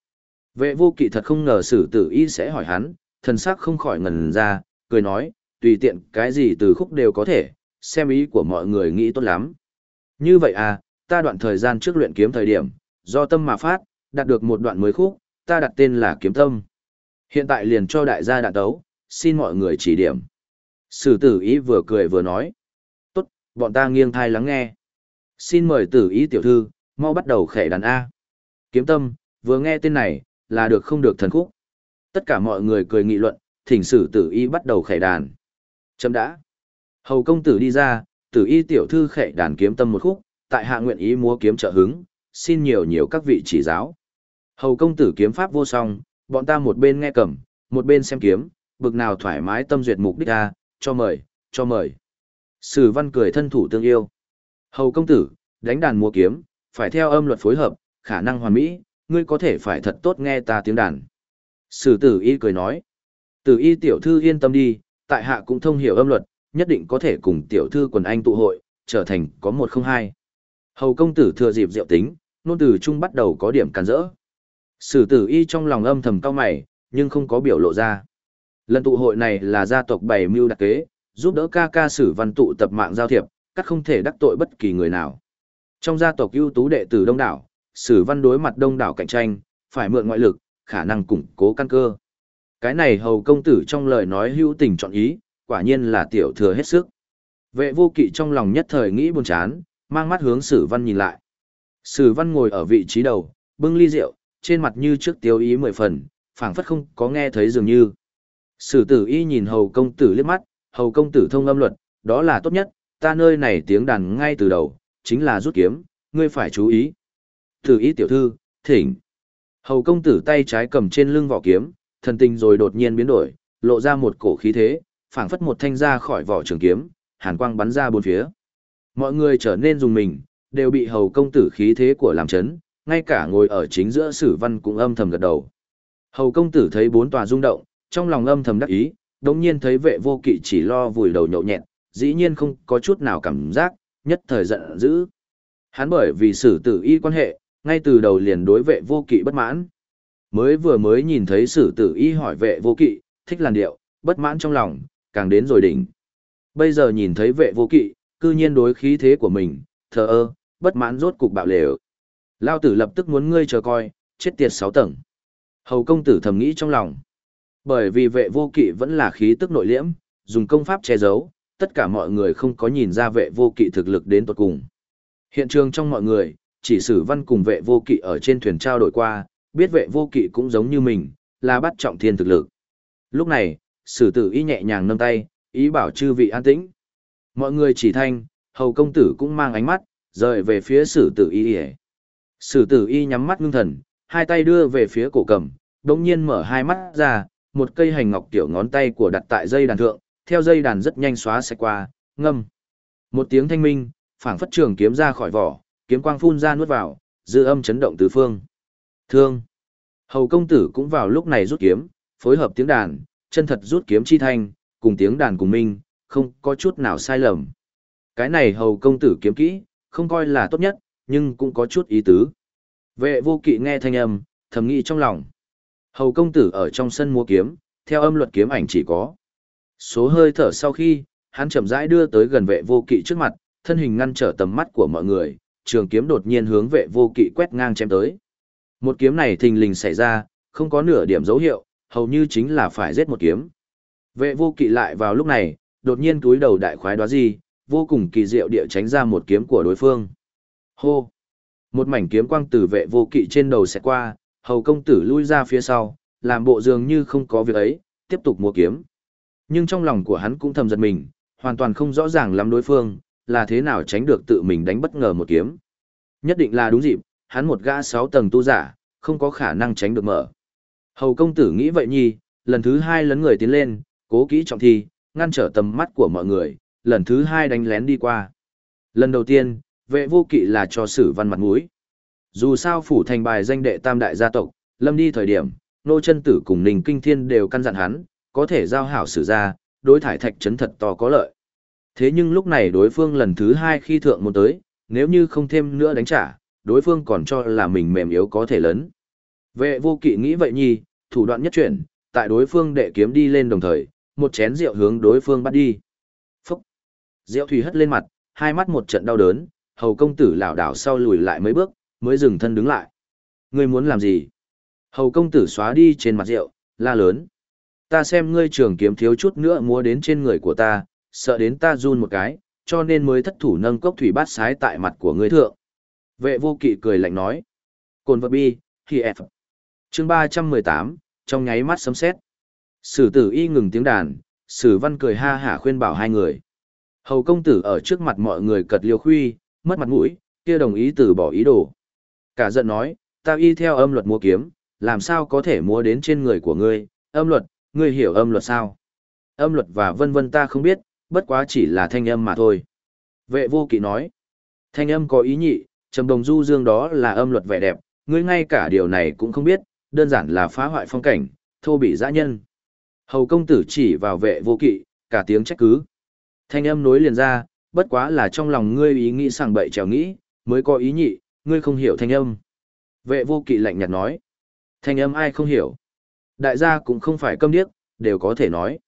Vệ vô kỵ thật không ngờ sử tử ý sẽ hỏi hắn, thần sắc không khỏi ngần ra, cười nói, tùy tiện cái gì từ khúc đều có thể, xem ý của mọi người nghĩ tốt lắm. Như vậy à, ta đoạn thời gian trước luyện kiếm thời điểm, do tâm mà phát, đạt được một đoạn mới khúc, ta đặt tên là kiếm tâm. Hiện tại liền cho đại gia đạn tấu, xin mọi người chỉ điểm. Sử tử ý vừa cười vừa nói. Tốt, bọn ta nghiêng thai lắng nghe. Xin mời tử ý tiểu thư, mau bắt đầu khẻ đàn A. Kiếm tâm, vừa nghe tên này, là được không được thần khúc. Tất cả mọi người cười nghị luận, thỉnh sử tử y bắt đầu khẻ đàn. Chấm đã. Hầu công tử đi ra, tử y tiểu thư khẻ đàn kiếm tâm một khúc, tại hạ nguyện ý múa kiếm trợ hứng, xin nhiều nhiều các vị chỉ giáo. Hầu công tử kiếm pháp vô song, bọn ta một bên nghe cầm, một bên xem kiếm, bực nào thoải mái tâm duyệt mục đích a, cho mời, cho mời. Sử văn cười thân thủ tương yêu. Hầu công tử, đánh đàn múa kiếm, phải theo âm luật phối hợp, khả năng hoàn mỹ, ngươi có thể phải thật tốt nghe ta tiếng đàn. Sử tử y cười nói. Tử y tiểu thư yên tâm đi, tại hạ cũng thông hiểu âm luật, nhất định có thể cùng tiểu thư quần anh tụ hội, trở thành có một không hai. Hầu công tử thừa dịp diệu tính, nôn từ trung bắt đầu có điểm cản rỡ. Sử tử y trong lòng âm thầm cao mày, nhưng không có biểu lộ ra. Lần tụ hội này là gia tộc bày mưu đặc kế, giúp đỡ ca ca sử văn tụ tập mạng giao thiệp, các không thể đắc tội bất kỳ người nào. Trong gia tộc ưu tú đệ tử đông đảo, sử văn đối mặt đông đảo cạnh tranh, phải mượn ngoại lực, khả năng củng cố căn cơ. Cái này hầu công tử trong lời nói hữu tình chọn ý, quả nhiên là tiểu thừa hết sức. Vệ vô kỵ trong lòng nhất thời nghĩ buồn chán, mang mắt hướng sử văn nhìn lại. Sử văn ngồi ở vị trí đầu, bưng ly rượu, trên mặt như trước tiêu ý mười phần, phảng phất không có nghe thấy dường như. Sử tử y nhìn hầu công tử liếc mắt, hầu công tử thông âm luật, đó là tốt nhất, ta nơi này tiếng đàn ngay từ đầu, chính là rút kiếm, ngươi phải chú ý. Tử y tiểu thư, thỉnh. Hầu công tử tay trái cầm trên lưng vỏ kiếm, thần tình rồi đột nhiên biến đổi, lộ ra một cổ khí thế, phảng phất một thanh ra khỏi vỏ trường kiếm, hàn quang bắn ra bốn phía. Mọi người trở nên dùng mình, đều bị hầu công tử khí thế của làm chấn, ngay cả ngồi ở chính giữa sử văn cũng âm thầm gật đầu. Hầu công tử thấy bốn tòa rung động, trong lòng âm thầm đắc ý, đồng nhiên thấy vệ vô kỵ chỉ lo vùi đầu nhậu nhẹn, dĩ nhiên không có chút nào cảm giác, nhất thời giận dữ. Hắn bởi vì sử tử y quan hệ, ngay từ đầu liền đối vệ vô kỵ bất mãn. Mới vừa mới nhìn thấy sử tử y hỏi vệ vô kỵ, thích làn điệu, bất mãn trong lòng, càng đến rồi đỉnh. Bây giờ nhìn thấy vệ vô kỵ, cư nhiên đối khí thế của mình, thờ ơ, bất mãn rốt cục bạo lều. Lao tử lập tức muốn ngươi chờ coi, chết tiệt sáu tầng. Hầu công tử thầm nghĩ trong lòng. Bởi vì vệ vô kỵ vẫn là khí tức nội liễm, dùng công pháp che giấu, tất cả mọi người không có nhìn ra vệ vô kỵ thực lực đến tuột cùng. Hiện trường trong mọi người, chỉ sử văn cùng vệ vô kỵ ở trên thuyền trao đổi qua, biết vệ vô kỵ cũng giống như mình, là bắt trọng thiên thực lực. Lúc này, sử tử y nhẹ nhàng nâng tay, ý bảo chư vị an tĩnh. Mọi người chỉ thanh, hầu công tử cũng mang ánh mắt, rời về phía sử tử y ỉa Sử tử y nhắm mắt ngưng thần, hai tay đưa về phía cổ cầm, đồng nhiên mở hai mắt ra, một cây hành ngọc tiểu ngón tay của đặt tại dây đàn thượng, theo dây đàn rất nhanh xóa xẹt qua, ngâm. Một tiếng thanh minh, phảng phất trường kiếm ra khỏi vỏ, kiếm quang phun ra nuốt vào, dư âm chấn động tứ phương. Thương. Hầu công tử cũng vào lúc này rút kiếm, phối hợp tiếng đàn, chân thật rút kiếm chi thanh, cùng tiếng đàn cùng minh, không có chút nào sai lầm. Cái này hầu công tử kiếm kỹ, không coi là tốt nhất, nhưng cũng có chút ý tứ. Vệ vô kỵ nghe thanh âm, thầm nghĩ trong lòng. Hầu công tử ở trong sân mua kiếm, theo âm luật kiếm ảnh chỉ có. Số hơi thở sau khi, hắn chậm rãi đưa tới gần vệ vô kỵ trước mặt, thân hình ngăn trở tầm mắt của mọi người, trường kiếm đột nhiên hướng vệ vô kỵ quét ngang chém tới. Một kiếm này thình lình xảy ra, không có nửa điểm dấu hiệu, hầu như chính là phải giết một kiếm. Vệ vô kỵ lại vào lúc này, đột nhiên túi đầu đại khoái đoá gì, vô cùng kỳ diệu địa tránh ra một kiếm của đối phương. Hô! Một mảnh kiếm quang từ vệ vô kỵ trên đầu sẽ qua, hầu công tử lui ra phía sau, làm bộ dường như không có việc ấy, tiếp tục mua kiếm. Nhưng trong lòng của hắn cũng thầm giật mình, hoàn toàn không rõ ràng lắm đối phương, là thế nào tránh được tự mình đánh bất ngờ một kiếm. Nhất định là đúng dịp, hắn một gã sáu tầng tu giả, không có khả năng tránh được mở. Hầu công tử nghĩ vậy nhi, lần thứ hai lấn người tiến lên, cố kỹ trọng thi, ngăn trở tầm mắt của mọi người, lần thứ hai đánh lén đi qua. Lần đầu tiên, vệ vô kỵ là cho sử văn mặt mũi. Dù sao phủ thành bài danh đệ tam đại gia tộc, lâm đi thời điểm, nô chân tử cùng ninh kinh thiên đều căn dặn hắn, có thể giao hảo sử ra, đối thải thạch trấn thật to có lợi. Thế nhưng lúc này đối phương lần thứ hai khi thượng một tới, nếu như không thêm nữa đánh trả, đối phương còn cho là mình mềm yếu có thể lớn. Vệ vô kỵ nghĩ vậy nhi, thủ đoạn nhất chuyển, tại đối phương đệ kiếm đi lên đồng thời, một chén rượu hướng đối phương bắt đi. Diệu thủy hất lên mặt, hai mắt một trận đau đớn, hầu công tử lảo đảo sau lùi lại mấy bước, mới dừng thân đứng lại. Ngươi muốn làm gì? Hầu công tử xóa đi trên mặt rượu, la lớn. Ta xem ngươi trường kiếm thiếu chút nữa múa đến trên người của ta, sợ đến ta run một cái, cho nên mới thất thủ nâng cốc thủy bát sái tại mặt của ngươi thượng. Vệ vô kỵ cười lạnh nói. Cồn vật bi, thì F. Chương 318, trong nháy mắt sấm sét. Sử tử y ngừng tiếng đàn, sử văn cười ha hả khuyên bảo hai người. Hầu công tử ở trước mặt mọi người cật liêu khuy, mất mặt mũi, kia đồng ý từ bỏ ý đồ. Cả giận nói, ta y theo âm luật múa kiếm, làm sao có thể múa đến trên người của ngươi, âm luật, ngươi hiểu âm luật sao? Âm luật và vân vân ta không biết, bất quá chỉ là thanh âm mà thôi. Vệ vô kỵ nói, thanh âm có ý nhị, trầm đồng du dương đó là âm luật vẻ đẹp, ngươi ngay cả điều này cũng không biết, đơn giản là phá hoại phong cảnh, thô bị dã nhân. Hầu công tử chỉ vào vệ vô kỵ, cả tiếng trách cứ. Thanh âm nối liền ra, bất quá là trong lòng ngươi ý nghĩ sảng bậy trèo nghĩ, mới có ý nhị, ngươi không hiểu thanh âm. Vệ vô kỵ lạnh nhạt nói. Thanh âm ai không hiểu. Đại gia cũng không phải câm điếc, đều có thể nói.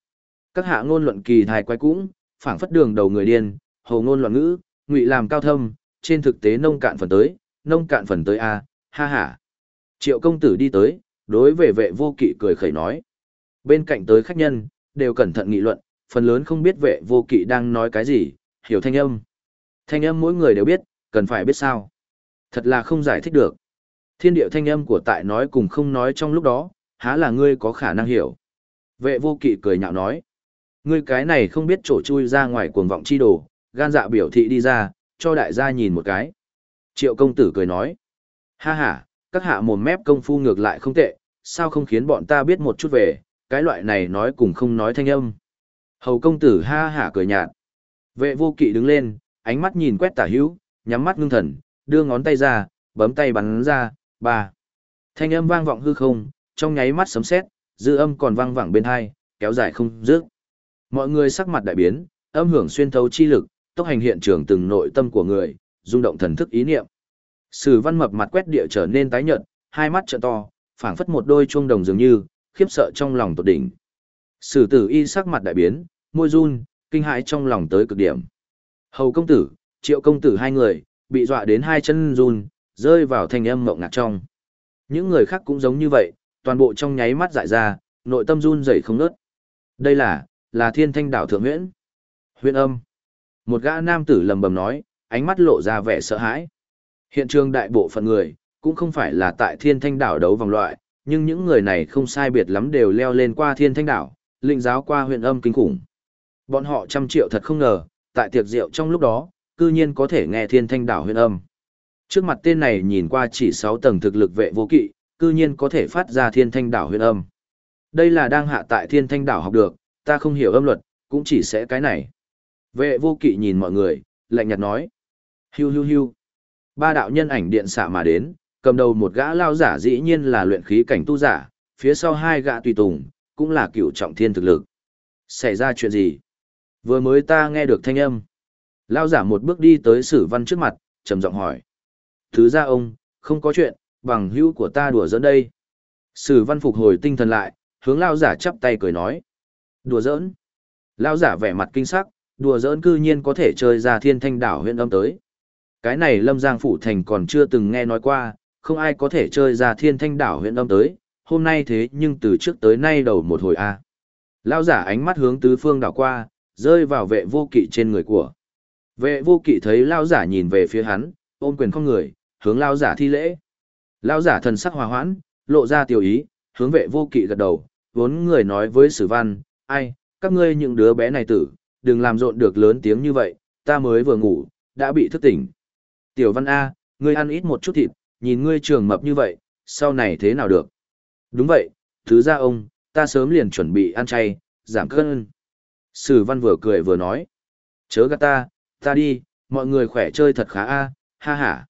Các hạ ngôn luận kỳ thai quái cũng, phảng phất đường đầu người điên, hầu ngôn loạn ngữ, ngụy làm cao thâm, trên thực tế nông cạn phần tới, nông cạn phần tới a, ha ha. Triệu công tử đi tới, đối về vệ vô kỵ cười khẩy nói. Bên cạnh tới khách nhân, đều cẩn thận nghị luận, phần lớn không biết vệ vô kỵ đang nói cái gì, hiểu thanh âm. Thanh âm mỗi người đều biết, cần phải biết sao. Thật là không giải thích được. Thiên điệu thanh âm của tại nói cùng không nói trong lúc đó, há là ngươi có khả năng hiểu. Vệ vô kỵ cười nhạo nói. Ngươi cái này không biết trổ chui ra ngoài cuồng vọng chi đồ, gan dạ biểu thị đi ra, cho đại gia nhìn một cái. Triệu công tử cười nói. Ha ha, các hạ mồm mép công phu ngược lại không tệ, sao không khiến bọn ta biết một chút về, cái loại này nói cùng không nói thanh âm. Hầu công tử ha hả cười nhạt. Vệ vô kỵ đứng lên, ánh mắt nhìn quét tả hữu, nhắm mắt ngưng thần, đưa ngón tay ra, bấm tay bắn ra, ba. Thanh âm vang vọng hư không, trong nháy mắt sấm sét, dư âm còn vang vẳng bên hai, kéo dài không dứt. Mọi người sắc mặt đại biến, âm hưởng xuyên thấu chi lực, tốc hành hiện trường từng nội tâm của người, rung động thần thức ý niệm. Sử Văn mập mặt quét địa trở nên tái nhợt, hai mắt trợ to, phảng phất một đôi chuông đồng dường như, khiếp sợ trong lòng tột đỉnh. Sử Tử Y sắc mặt đại biến, môi run, kinh hãi trong lòng tới cực điểm. Hầu công tử, Triệu công tử hai người, bị dọa đến hai chân run, rơi vào thanh âm mộng ngạc trong. Những người khác cũng giống như vậy, toàn bộ trong nháy mắt dại ra, nội tâm run rẩy không ngớt. Đây là, là thiên thanh đảo thượng huyễn. Huyễn âm. Một gã nam tử lầm bầm nói, ánh mắt lộ ra vẻ sợ hãi. Hiện trường đại bộ phận người, cũng không phải là tại thiên thanh đảo đấu vòng loại, nhưng những người này không sai biệt lắm đều leo lên qua thiên thanh đảo, lĩnh giáo qua huyện âm kinh khủng. Bọn họ trăm triệu thật không ngờ, tại tiệc rượu trong lúc đó, cư nhiên có thể nghe thiên thanh đảo huyện âm. Trước mặt tên này nhìn qua chỉ 6 tầng thực lực vệ vô kỵ, cư nhiên có thể phát ra thiên thanh đảo huyện âm. Đây là đang hạ tại thiên thanh đảo học được, ta không hiểu âm luật, cũng chỉ sẽ cái này. Vệ vô kỵ nhìn mọi người, lạnh nhạt nói. Hiu hiu hiu. Ba đạo nhân ảnh điện xạ mà đến, cầm đầu một gã lao giả dĩ nhiên là luyện khí cảnh tu giả, phía sau hai gã tùy tùng, cũng là cựu trọng thiên thực lực. Xảy ra chuyện gì? Vừa mới ta nghe được thanh âm. Lao giả một bước đi tới sử văn trước mặt, trầm giọng hỏi. Thứ ra ông, không có chuyện, bằng hữu của ta đùa giỡn đây. Sử văn phục hồi tinh thần lại, hướng lao giả chắp tay cười nói. Đùa giỡn. Lao giả vẻ mặt kinh sắc, đùa giỡn cư nhiên có thể chơi ra thiên thanh đảo huyện âm tới. Cái này lâm giang phủ thành còn chưa từng nghe nói qua, không ai có thể chơi ra thiên thanh đảo huyện âm tới, hôm nay thế nhưng từ trước tới nay đầu một hồi a. Lao giả ánh mắt hướng tứ phương đảo qua, rơi vào vệ vô kỵ trên người của. Vệ vô kỵ thấy lao giả nhìn về phía hắn, ôm quyền không người, hướng lao giả thi lễ. Lao giả thần sắc hòa hoãn, lộ ra tiểu ý, hướng vệ vô kỵ gật đầu, vốn người nói với sử văn, ai, các ngươi những đứa bé này tử, đừng làm rộn được lớn tiếng như vậy, ta mới vừa ngủ, đã bị thức tỉnh. Tiểu văn A, ngươi ăn ít một chút thịt, nhìn ngươi trường mập như vậy, sau này thế nào được? Đúng vậy, thứ ra ông, ta sớm liền chuẩn bị ăn chay, giảm cân. Sử văn vừa cười vừa nói. Chớ gạt ta, ta đi, mọi người khỏe chơi thật khá a, ha ha.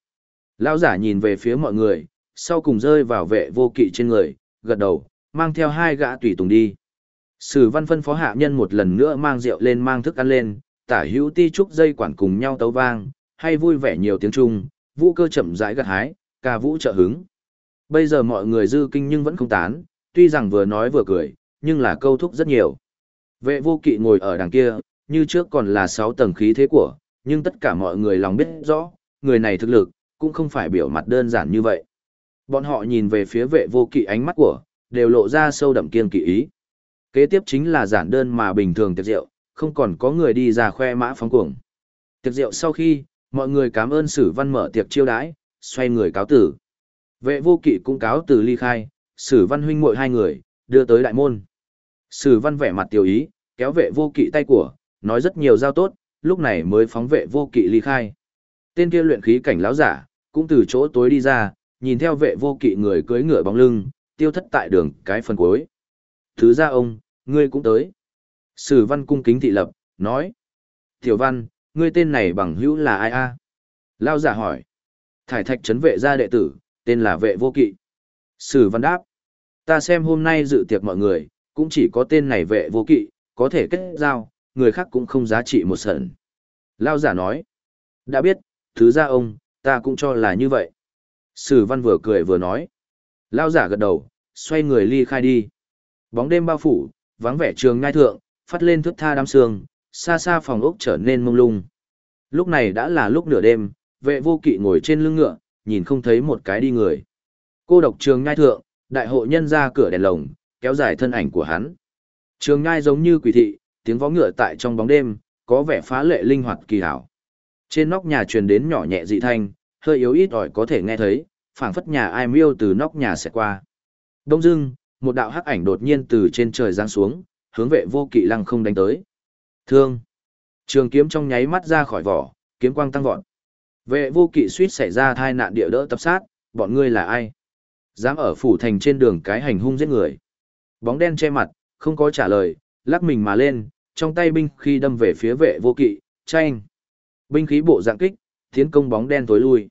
Lão giả nhìn về phía mọi người, sau cùng rơi vào vệ vô kỵ trên người, gật đầu, mang theo hai gã tùy tùng đi. Sử văn phân phó hạ nhân một lần nữa mang rượu lên mang thức ăn lên, tả hữu ti trúc dây quản cùng nhau tấu vang, hay vui vẻ nhiều tiếng trung, vũ cơ chậm rãi gặt hái, ca vũ trợ hứng. Bây giờ mọi người dư kinh nhưng vẫn không tán, tuy rằng vừa nói vừa cười, nhưng là câu thúc rất nhiều. Vệ vô kỵ ngồi ở đằng kia, như trước còn là sáu tầng khí thế của, nhưng tất cả mọi người lòng biết rõ, người này thực lực, cũng không phải biểu mặt đơn giản như vậy. Bọn họ nhìn về phía vệ vô kỵ ánh mắt của, đều lộ ra sâu đậm kiên kỵ ý. Kế tiếp chính là giản đơn mà bình thường tiệc rượu, không còn có người đi ra khoe mã phóng cuồng. Tiệc rượu sau khi, mọi người cảm ơn sử văn mở tiệc chiêu đãi, xoay người cáo tử. Vệ vô kỵ cũng cáo từ ly khai, sử văn huynh muội hai người, đưa tới đại môn. Sử văn vẻ mặt tiểu ý, kéo vệ vô kỵ tay của, nói rất nhiều giao tốt, lúc này mới phóng vệ vô kỵ ly khai. Tên kia luyện khí cảnh lão giả, cũng từ chỗ tối đi ra, nhìn theo vệ vô kỵ người cưỡi ngựa bóng lưng, tiêu thất tại đường cái phần cuối. Thứ ra ông, ngươi cũng tới. Sử văn cung kính thị lập, nói. Tiểu văn, ngươi tên này bằng hữu là ai a? Lao giả hỏi. Thải thạch trấn vệ gia đệ tử, tên là vệ vô kỵ. Sử văn đáp. Ta xem hôm nay dự tiệc mọi người, cũng chỉ có tên này vệ vô kỵ, có thể kết giao, người khác cũng không giá trị một sẩn. Lao giả nói. Đã biết, thứ ra ông, ta cũng cho là như vậy. Sử văn vừa cười vừa nói. Lao giả gật đầu, xoay người ly khai đi. Bóng đêm bao phủ, vắng vẻ trường ngai thượng, phát lên thước tha đám sương, xa xa phòng ốc trở nên mông lung. Lúc này đã là lúc nửa đêm, vệ vô kỵ ngồi trên lưng ngựa, nhìn không thấy một cái đi người. Cô độc trường ngai thượng, đại hộ nhân ra cửa đèn lồng, kéo dài thân ảnh của hắn. Trường ngai giống như quỷ thị, tiếng vó ngựa tại trong bóng đêm, có vẻ phá lệ linh hoạt kỳ hảo. Trên nóc nhà truyền đến nhỏ nhẹ dị thanh, hơi yếu ít ỏi có thể nghe thấy, phảng phất nhà ai miêu từ nóc nhà sẽ qua. Đông dưng, một đạo hắc ảnh đột nhiên từ trên trời giáng xuống, hướng vệ vô kỵ lăng không đánh tới. Thương. Trường kiếm trong nháy mắt ra khỏi vỏ, kiếm quang tăng vọt. Vệ vô kỵ suýt xảy ra thai nạn địa đỡ tập sát, bọn ngươi là ai? Dám ở phủ thành trên đường cái hành hung giết người. Bóng đen che mặt, không có trả lời, lắc mình mà lên, trong tay binh khi đâm về phía vệ vô kỵ, tranh. Binh khí bộ dạng kích, tiến công bóng đen tối lui.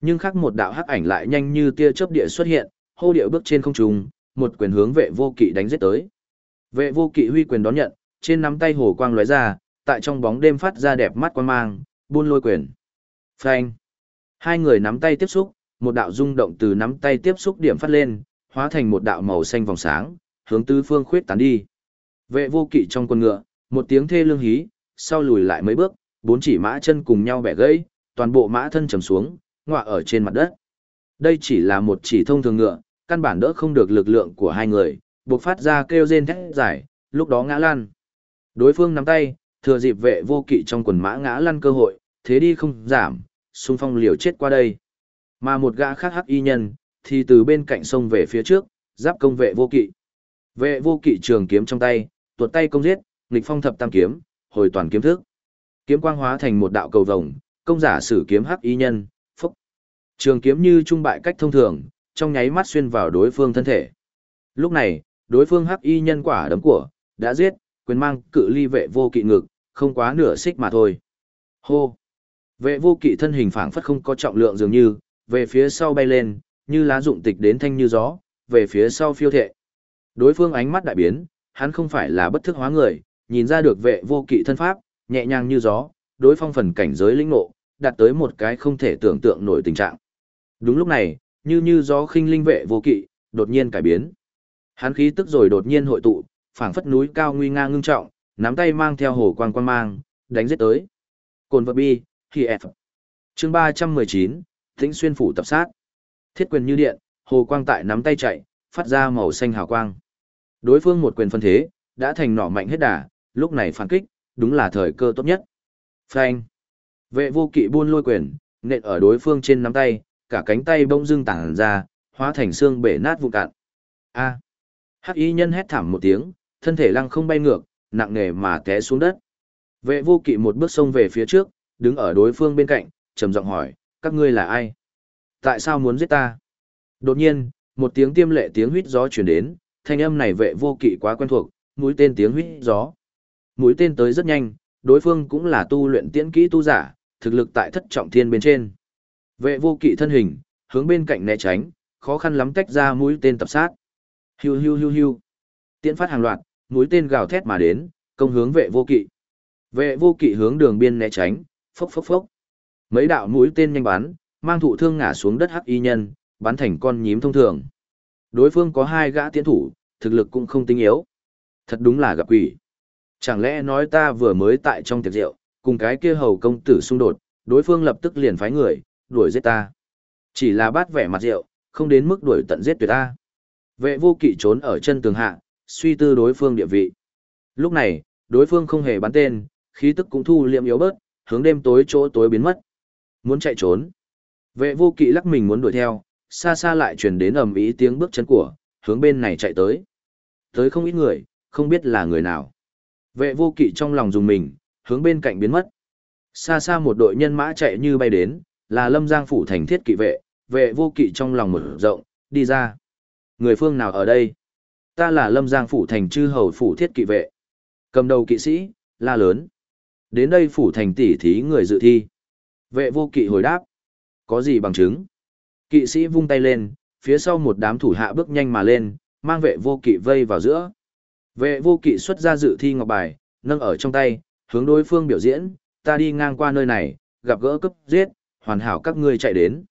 Nhưng khác một đạo hắc ảnh lại nhanh như tia chớp địa xuất hiện, hô điệu bước trên không trung, một quyền hướng vệ vô kỵ đánh giết tới. Vệ vô kỵ huy quyền đón nhận, trên nắm tay hồ quang lóe ra, tại trong bóng đêm phát ra đẹp mắt quan mang, buôn lôi quyền. Phanh. Hai người nắm tay tiếp xúc, một đạo rung động từ nắm tay tiếp xúc điểm phát lên, hóa thành một đạo màu xanh vòng sáng, hướng tứ phương khuyết tán đi. Vệ vô kỵ trong quân ngựa, một tiếng thê lương hí, sau lùi lại mấy bước, bốn chỉ mã chân cùng nhau bẻ gãy, toàn bộ mã thân trầm xuống, ngọa ở trên mặt đất. Đây chỉ là một chỉ thông thường ngựa, căn bản đỡ không được lực lượng của hai người, buộc phát ra kêu rên thét giải, lúc đó ngã lăn. Đối phương nắm tay, thừa dịp vệ vô kỵ trong quần mã ngã lăn cơ hội, thế đi không giảm, xung phong liều chết qua đây. Mà một gã khác hắc y nhân, thì từ bên cạnh sông về phía trước, giáp công vệ vô kỵ. Vệ vô kỵ trường kiếm trong tay, tuột tay công giết, nghịch phong thập tam kiếm, hồi toàn kiếm thức. Kiếm quang hóa thành một đạo cầu vồng, công giả sử kiếm hắc y nhân, phúc. Trường kiếm như trung bại cách thông thường, trong nháy mắt xuyên vào đối phương thân thể. Lúc này, đối phương hắc y nhân quả đấm của, đã giết, quyền mang cự ly vệ vô kỵ ngực, không quá nửa xích mà thôi. Hô! Vệ vô kỵ thân hình phảng phất không có trọng lượng dường như, về phía sau bay lên, như lá dụng tịch đến thanh như gió, về phía sau phiêu thệ. Đối phương ánh mắt đại biến, hắn không phải là bất thức hóa người, nhìn ra được vệ vô kỵ thân pháp, nhẹ nhàng như gió, đối phong phần cảnh giới linh ngộ, đạt tới một cái không thể tưởng tượng nổi tình trạng. Đúng lúc này, như như gió khinh linh vệ vô kỵ, đột nhiên cải biến. Hắn khí tức rồi đột nhiên hội tụ, phảng phất núi cao nguy nga ngưng trọng, nắm tay mang theo hồ quang quang mang, đánh giết tới. Cồn vật bi, khi F. Chương 319, Tĩnh xuyên phủ tập sát. Thiết quyền như điện, hồ quang tại nắm tay chạy, phát ra màu xanh hào quang. Đối phương một quyền phân thế, đã thành nỏ mạnh hết đà, lúc này phản kích, đúng là thời cơ tốt nhất. Phanh. Vệ vô kỵ buôn lôi quyền, nện ở đối phương trên nắm tay, cả cánh tay bỗng dưng tản ra, hóa thành xương bể nát vụn cạn. A. Hắc y nhân hét thảm một tiếng, thân thể lăng không bay ngược, nặng nề mà té xuống đất. Vệ vô kỵ một bước xông về phía trước, đứng ở đối phương bên cạnh, trầm giọng hỏi, các ngươi là ai? Tại sao muốn giết ta? Đột nhiên, một tiếng tiêm lệ tiếng huýt gió truyền đến, thanh âm này vệ vô kỵ quá quen thuộc, mũi tên tiếng huýt gió. Mũi tên tới rất nhanh, đối phương cũng là tu luyện tiễn kỹ tu giả, thực lực tại thất trọng thiên bên trên. Vệ vô kỵ thân hình, hướng bên cạnh né tránh, khó khăn lắm tách ra mũi tên tập sát. Hiu hiu hiu hiu. Tiễn phát hàng loạt, mũi tên gào thét mà đến, công hướng vệ vô kỵ. Vệ vô kỵ hướng đường biên né tránh, phốc phốc phốc. Mấy đạo mũi tên nhanh bắn, mang thụ thương ngã xuống đất hắc y nhân, bắn thành con nhím thông thường. Đối phương có hai gã tiến thủ, thực lực cũng không tinh yếu. Thật đúng là gặp quỷ. Chẳng lẽ nói ta vừa mới tại trong tiệc rượu, cùng cái kia hầu công tử xung đột, đối phương lập tức liền phái người, đuổi giết ta. Chỉ là bát vẻ mặt rượu, không đến mức đuổi tận giết tuyệt ta. Vệ vô kỵ trốn ở chân tường hạ, suy tư đối phương địa vị. Lúc này, đối phương không hề bắn tên, khí tức cũng thu liệm yếu bớt, hướng đêm tối chỗ tối biến mất. Muốn chạy trốn. Vệ vô kỵ lắc mình muốn đuổi theo, xa xa lại truyền đến ầm ý tiếng bước chân của, hướng bên này chạy tới. Tới không ít người, không biết là người nào. Vệ vô kỵ trong lòng dùng mình, hướng bên cạnh biến mất. Xa xa một đội nhân mã chạy như bay đến, là lâm giang phủ thành thiết kỵ vệ, vệ vô kỵ trong lòng mở rộng, đi ra. Người phương nào ở đây? Ta là Lâm Giang phủ thành chư hầu phủ thiết kỵ vệ. Cầm đầu kỵ sĩ, la lớn. Đến đây phủ thành tỷ thí người dự thi. Vệ vô kỵ hồi đáp. Có gì bằng chứng? Kỵ sĩ vung tay lên, phía sau một đám thủ hạ bước nhanh mà lên, mang vệ vô kỵ vây vào giữa. Vệ vô kỵ xuất ra dự thi ngọc bài, nâng ở trong tay, hướng đối phương biểu diễn, ta đi ngang qua nơi này, gặp gỡ cấp giết, hoàn hảo các ngươi chạy đến.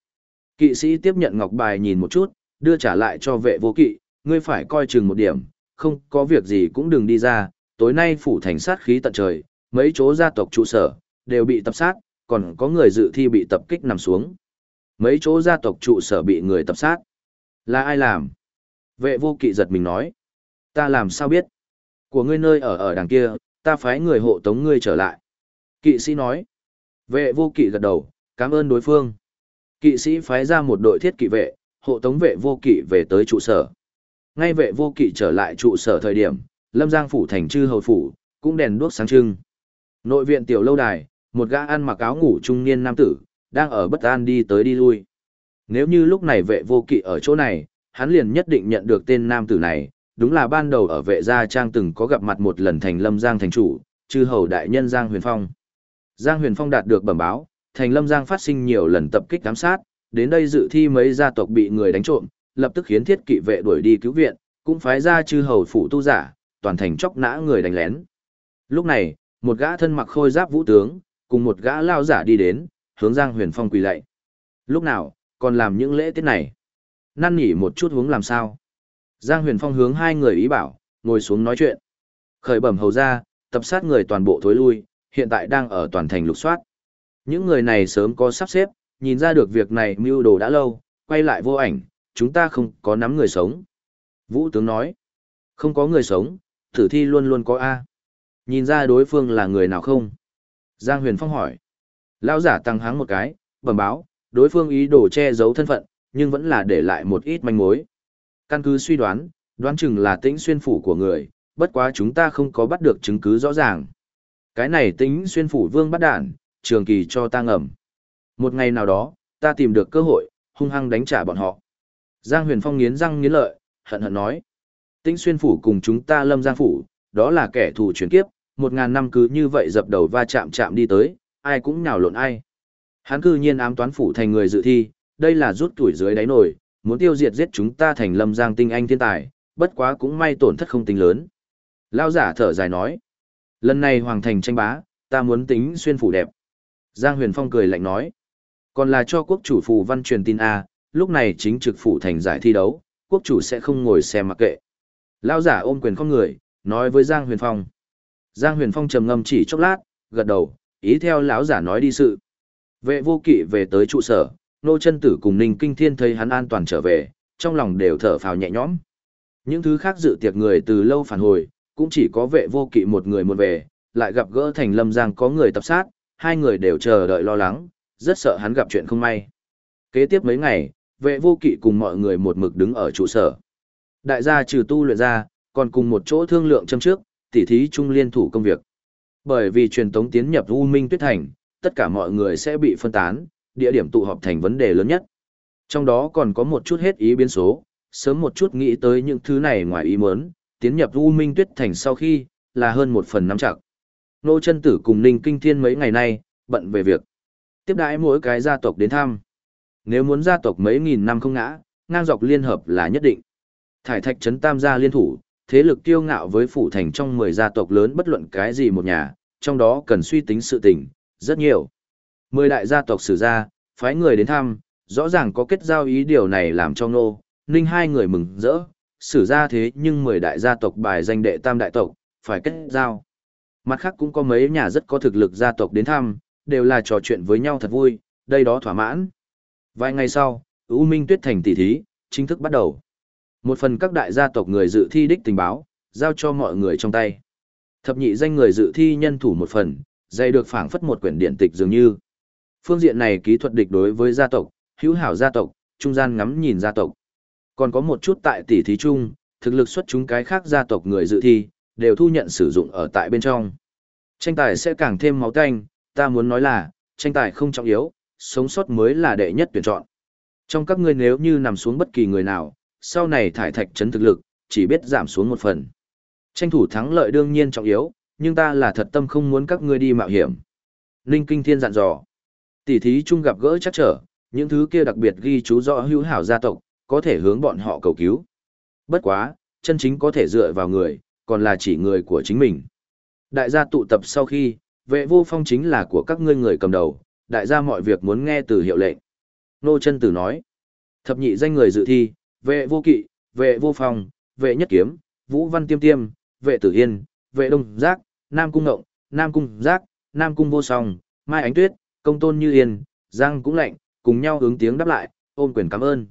Kỵ sĩ tiếp nhận ngọc bài nhìn một chút, đưa trả lại cho vệ vô kỵ, ngươi phải coi chừng một điểm, không có việc gì cũng đừng đi ra, tối nay phủ thành sát khí tận trời, mấy chỗ gia tộc trụ sở, đều bị tập sát, còn có người dự thi bị tập kích nằm xuống. Mấy chỗ gia tộc trụ sở bị người tập sát. Là ai làm? Vệ vô kỵ giật mình nói. Ta làm sao biết? Của ngươi nơi ở ở đằng kia, ta phái người hộ tống ngươi trở lại. Kỵ sĩ nói. Vệ vô kỵ gật đầu, cảm ơn đối phương. Kỵ sĩ phái ra một đội thiết kỵ vệ, hộ tống vệ vô kỵ về tới trụ sở. Ngay vệ vô kỵ trở lại trụ sở thời điểm, Lâm Giang phủ thành chư hầu phủ, cũng đèn đuốc sáng trưng. Nội viện tiểu lâu đài, một gã ăn mặc áo ngủ trung niên nam tử, đang ở bất an đi tới đi lui. Nếu như lúc này vệ vô kỵ ở chỗ này, hắn liền nhất định nhận được tên nam tử này, đúng là ban đầu ở vệ gia trang từng có gặp mặt một lần thành lâm giang thành chủ, chư hầu đại nhân Giang Huyền Phong. Giang Huyền Phong đạt được bẩm báo, thành lâm giang phát sinh nhiều lần tập kích giám sát, đến đây dự thi mấy gia tộc bị người đánh trộm, lập tức khiến thiết kỵ vệ đuổi đi cứu viện, cũng phái ra chư hầu phủ tu giả, toàn thành chóc nã người đánh lén. Lúc này, một gã thân mặc khôi giáp vũ tướng, cùng một gã lao giả đi đến, hướng Giang Huyền Phong quỳ lạy. Lúc nào, còn làm những lễ tiết này? Năn nỉ một chút hướng làm sao? Giang Huyền Phong hướng hai người ý bảo, ngồi xuống nói chuyện. Khởi bẩm hầu ra, tập sát người toàn bộ thối lui, hiện tại đang ở toàn thành lục soát. Những người này sớm có sắp xếp, nhìn ra được việc này mưu đồ đã lâu, quay lại vô ảnh, chúng ta không có nắm người sống. Vũ tướng nói, không có người sống, tử thi luôn luôn có A. Nhìn ra đối phương là người nào không? Giang Huyền Phong hỏi. Lão giả tăng háng một cái, bẩm báo, đối phương ý đồ che giấu thân phận, nhưng vẫn là để lại một ít manh mối. Căn cứ suy đoán, đoán chừng là tĩnh xuyên phủ của người, bất quá chúng ta không có bắt được chứng cứ rõ ràng. Cái này tính xuyên phủ vương bắt đản, trường kỳ cho ta ngầm. Một ngày nào đó, ta tìm được cơ hội, hung hăng đánh trả bọn họ. Giang huyền phong nghiến răng nghiến lợi, hận hận nói. Tĩnh xuyên phủ cùng chúng ta lâm giang phủ, đó là kẻ thù chuyển kiếp, một ngàn năm cứ như vậy dập đầu va chạm chạm đi tới, ai cũng nhào lộn ai. Hắn cư nhiên ám toán phủ thành người dự thi, đây là rút tuổi dưới đáy nổi, muốn tiêu diệt giết chúng ta thành lâm giang tinh anh thiên tài, bất quá cũng may tổn thất không tính lớn. Lao giả thở dài nói, lần này hoàng thành tranh bá, ta muốn tính xuyên phủ đẹp. Giang Huyền Phong cười lạnh nói, còn là cho quốc chủ phù văn truyền tin A, lúc này chính trực phủ thành giải thi đấu, quốc chủ sẽ không ngồi xem mặc kệ. Lao giả ôm quyền không người, nói với Giang Huyền Phong. Giang Huyền Phong trầm ngâm chỉ chốc lát, gật đầu, ý theo lão giả nói đi sự. Vệ vô kỵ về tới trụ sở, nô chân tử cùng Ninh Kinh Thiên thấy hắn an toàn trở về, trong lòng đều thở phào nhẹ nhõm. Những thứ khác dự tiệc người từ lâu phản hồi, cũng chỉ có vệ vô kỵ một người một về, lại gặp gỡ thành lâm giang có người tập sát, hai người đều chờ đợi lo lắng, rất sợ hắn gặp chuyện không may. Kế tiếp mấy ngày, vệ vô kỵ cùng mọi người một mực đứng ở trụ sở. Đại gia trừ tu luyện ra, còn cùng một chỗ thương lượng châm trước, tỉ thí chung liên thủ công việc. Bởi vì truyền tống tiến nhập U Minh Tuyết Thành, tất cả mọi người sẽ bị phân tán, địa điểm tụ họp thành vấn đề lớn nhất. Trong đó còn có một chút hết ý biến số, sớm một chút nghĩ tới những thứ này ngoài ý muốn, tiến nhập U Minh Tuyết Thành sau khi, là hơn một phần năm chặng. Nô chân tử cùng Ninh Kinh Thiên mấy ngày nay, bận về việc. Tiếp đãi mỗi cái gia tộc đến thăm. Nếu muốn gia tộc mấy nghìn năm không ngã, ngang dọc liên hợp là nhất định. Thải thạch trấn tam gia liên thủ, thế lực tiêu ngạo với phủ thành trong 10 gia tộc lớn bất luận cái gì một nhà, trong đó cần suy tính sự tình, rất nhiều. Mười đại gia tộc sử ra, phái người đến thăm, rõ ràng có kết giao ý điều này làm cho nô, ninh hai người mừng rỡ, sử ra thế nhưng mười đại gia tộc bài danh đệ tam đại tộc, phải kết giao. Mặt khác cũng có mấy nhà rất có thực lực gia tộc đến thăm, đều là trò chuyện với nhau thật vui, đây đó thỏa mãn. Vài ngày sau, U Minh Tuyết Thành tỷ thí, chính thức bắt đầu. Một phần các đại gia tộc người dự thi đích tình báo, giao cho mọi người trong tay. Thập nhị danh người dự thi nhân thủ một phần, dày được phảng phất một quyển điện tịch dường như. Phương diện này kỹ thuật địch đối với gia tộc, hữu hảo gia tộc, trung gian ngắm nhìn gia tộc. Còn có một chút tại tỷ thí chung, thực lực xuất chúng cái khác gia tộc người dự thi, đều thu nhận sử dụng ở tại bên trong. Tranh tài sẽ càng thêm máu tanh, ta muốn nói là, tranh tài không trọng yếu, sống sót mới là đệ nhất tuyển chọn. Trong các ngươi nếu như nằm xuống bất kỳ người nào, sau này thải thạch trấn thực lực, chỉ biết giảm xuống một phần. Tranh thủ thắng lợi đương nhiên trọng yếu, nhưng ta là thật tâm không muốn các ngươi đi mạo hiểm. Ninh Kinh Thiên dặn dò. Tỷ thí chung gặp gỡ chắc trở, những thứ kia đặc biệt ghi chú rõ hữu hảo gia tộc, có thể hướng bọn họ cầu cứu. Bất quá, chân chính có thể dựa vào người, còn là chỉ người của chính mình. Đại gia tụ tập sau khi, vệ vô phong chính là của các ngươi người cầm đầu, đại gia mọi việc muốn nghe từ hiệu lệnh. Nô chân tử nói, thập nhị danh người dự thi, vệ vô kỵ, vệ vô phòng, vệ nhất kiếm, vũ văn tiêm tiêm, vệ tử yên, vệ đông giác, nam cung ngộng, nam cung giác, nam cung vô song, mai ánh tuyết, công tôn như yên, giang cũng lạnh, cùng nhau hướng tiếng đáp lại, ôm quyền cảm ơn.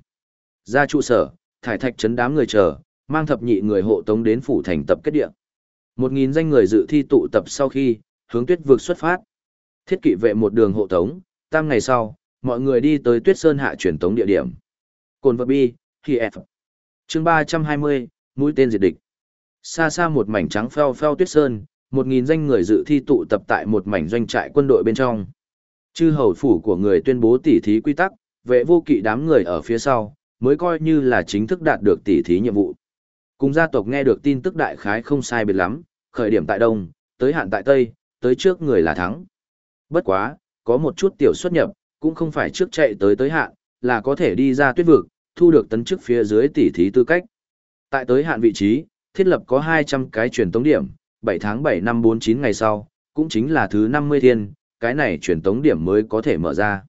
Ra trụ sở, thải thạch chấn đám người chờ, mang thập nhị người hộ tống đến phủ thành tập kết địa. Một nghìn danh người dự thi tụ tập sau khi, hướng tuyết vượt xuất phát. Thiết kỵ vệ một đường hộ tống, tam ngày sau, mọi người đi tới tuyết sơn hạ truyền tống địa điểm. Cồn vật bi, khi F. chương ba trăm hai mươi mũi tên diệt địch. Xa xa một mảnh trắng pheo pheo tuyết sơn, một nghìn danh người dự thi tụ tập tại một mảnh doanh trại quân đội bên trong. Chư hầu phủ của người tuyên bố tỉ thí quy tắc, vệ vô kỵ đám người ở phía sau, mới coi như là chính thức đạt được tỉ thí nhiệm vụ. Cùng gia tộc nghe được tin tức đại khái không sai biệt lắm, khởi điểm tại Đông, tới hạn tại Tây, tới trước người là thắng. Bất quá, có một chút tiểu xuất nhập, cũng không phải trước chạy tới tới hạn, là có thể đi ra tuyết vực, thu được tấn chức phía dưới tỷ thí tư cách. Tại tới hạn vị trí, thiết lập có 200 cái truyền tống điểm, 7 tháng 7 năm 49 ngày sau, cũng chính là thứ 50 thiên, cái này truyền tống điểm mới có thể mở ra.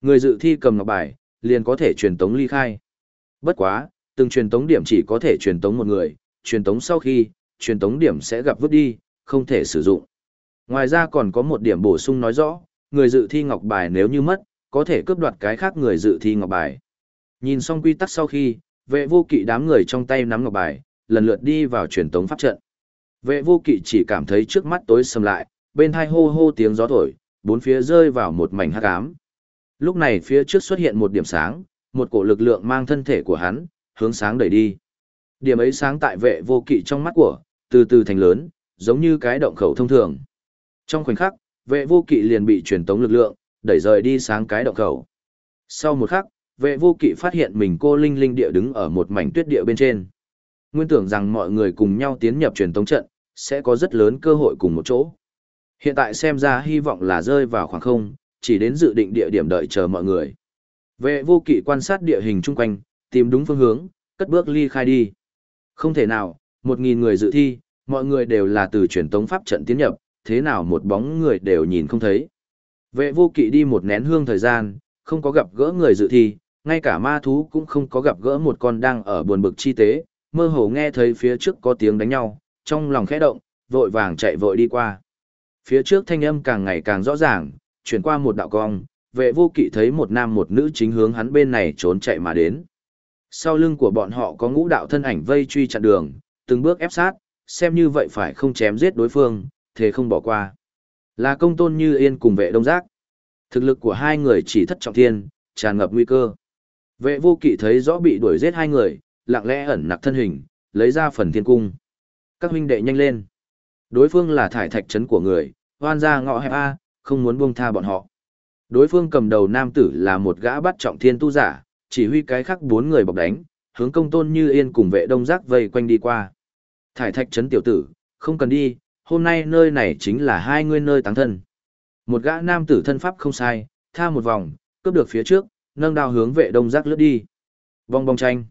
Người dự thi cầm ngọc bài, liền có thể truyền tống ly khai. Bất quá, từng truyền tống điểm chỉ có thể truyền tống một người, truyền tống sau khi, truyền tống điểm sẽ gặp vứt đi, không thể sử dụng. Ngoài ra còn có một điểm bổ sung nói rõ, người dự thi ngọc bài nếu như mất, có thể cướp đoạt cái khác người dự thi ngọc bài. Nhìn xong quy tắc sau khi, vệ vô kỵ đám người trong tay nắm ngọc bài, lần lượt đi vào truyền tống pháp trận. Vệ vô kỵ chỉ cảm thấy trước mắt tối sầm lại, bên hai hô hô tiếng gió thổi, bốn phía rơi vào một mảnh hắc ám. Lúc này phía trước xuất hiện một điểm sáng, một cổ lực lượng mang thân thể của hắn, hướng sáng đẩy đi. Điểm ấy sáng tại vệ vô kỵ trong mắt của, từ từ thành lớn, giống như cái động khẩu thông thường. Trong khoảnh khắc, vệ vô kỵ liền bị truyền tống lực lượng, đẩy rời đi sáng cái động khẩu. Sau một khắc, vệ vô kỵ phát hiện mình cô Linh Linh địa đứng ở một mảnh tuyết địa bên trên. Nguyên tưởng rằng mọi người cùng nhau tiến nhập truyền tống trận, sẽ có rất lớn cơ hội cùng một chỗ. Hiện tại xem ra hy vọng là rơi vào khoảng không, chỉ đến dự định địa điểm đợi chờ mọi người. Vệ vô kỵ quan sát địa hình chung quanh, tìm đúng phương hướng, cất bước ly khai đi. Không thể nào, một nghìn người dự thi, mọi người đều là từ truyền tống pháp trận tiến nhập, thế nào một bóng người đều nhìn không thấy. Vệ vô kỵ đi một nén hương thời gian, không có gặp gỡ người dự thi, ngay cả ma thú cũng không có gặp gỡ một con đang ở buồn bực chi tế, mơ hồ nghe thấy phía trước có tiếng đánh nhau, trong lòng khẽ động, vội vàng chạy vội đi qua. Phía trước thanh âm càng ngày càng rõ ràng, chuyển qua một đạo cong, vệ vô kỵ thấy một nam một nữ chính hướng hắn bên này trốn chạy mà đến. Sau lưng của bọn họ có ngũ đạo thân ảnh vây truy chặn đường, từng bước ép sát, xem như vậy phải không chém giết đối phương, thế không bỏ qua. Là công tôn như yên cùng vệ đông giác. Thực lực của hai người chỉ thất trọng thiên, tràn ngập nguy cơ. Vệ vô kỵ thấy rõ bị đuổi giết hai người, lặng lẽ ẩn nặc thân hình, lấy ra phần thiên cung. Các huynh đệ nhanh lên. Đối phương là thải thạch trấn của người, hoan ra ngõ hẹp A, không muốn buông tha bọn họ. Đối phương cầm đầu nam tử là một gã bắt trọng thiên tu giả, chỉ huy cái khác bốn người bọc đánh, hướng công tôn như yên cùng vệ đông giác vây quanh đi qua. Thải thạch trấn tiểu tử, không cần đi, hôm nay nơi này chính là hai ngươi nơi táng thân. Một gã nam tử thân pháp không sai, tha một vòng, cướp được phía trước, nâng đao hướng vệ đông giác lướt đi. vong bong tranh.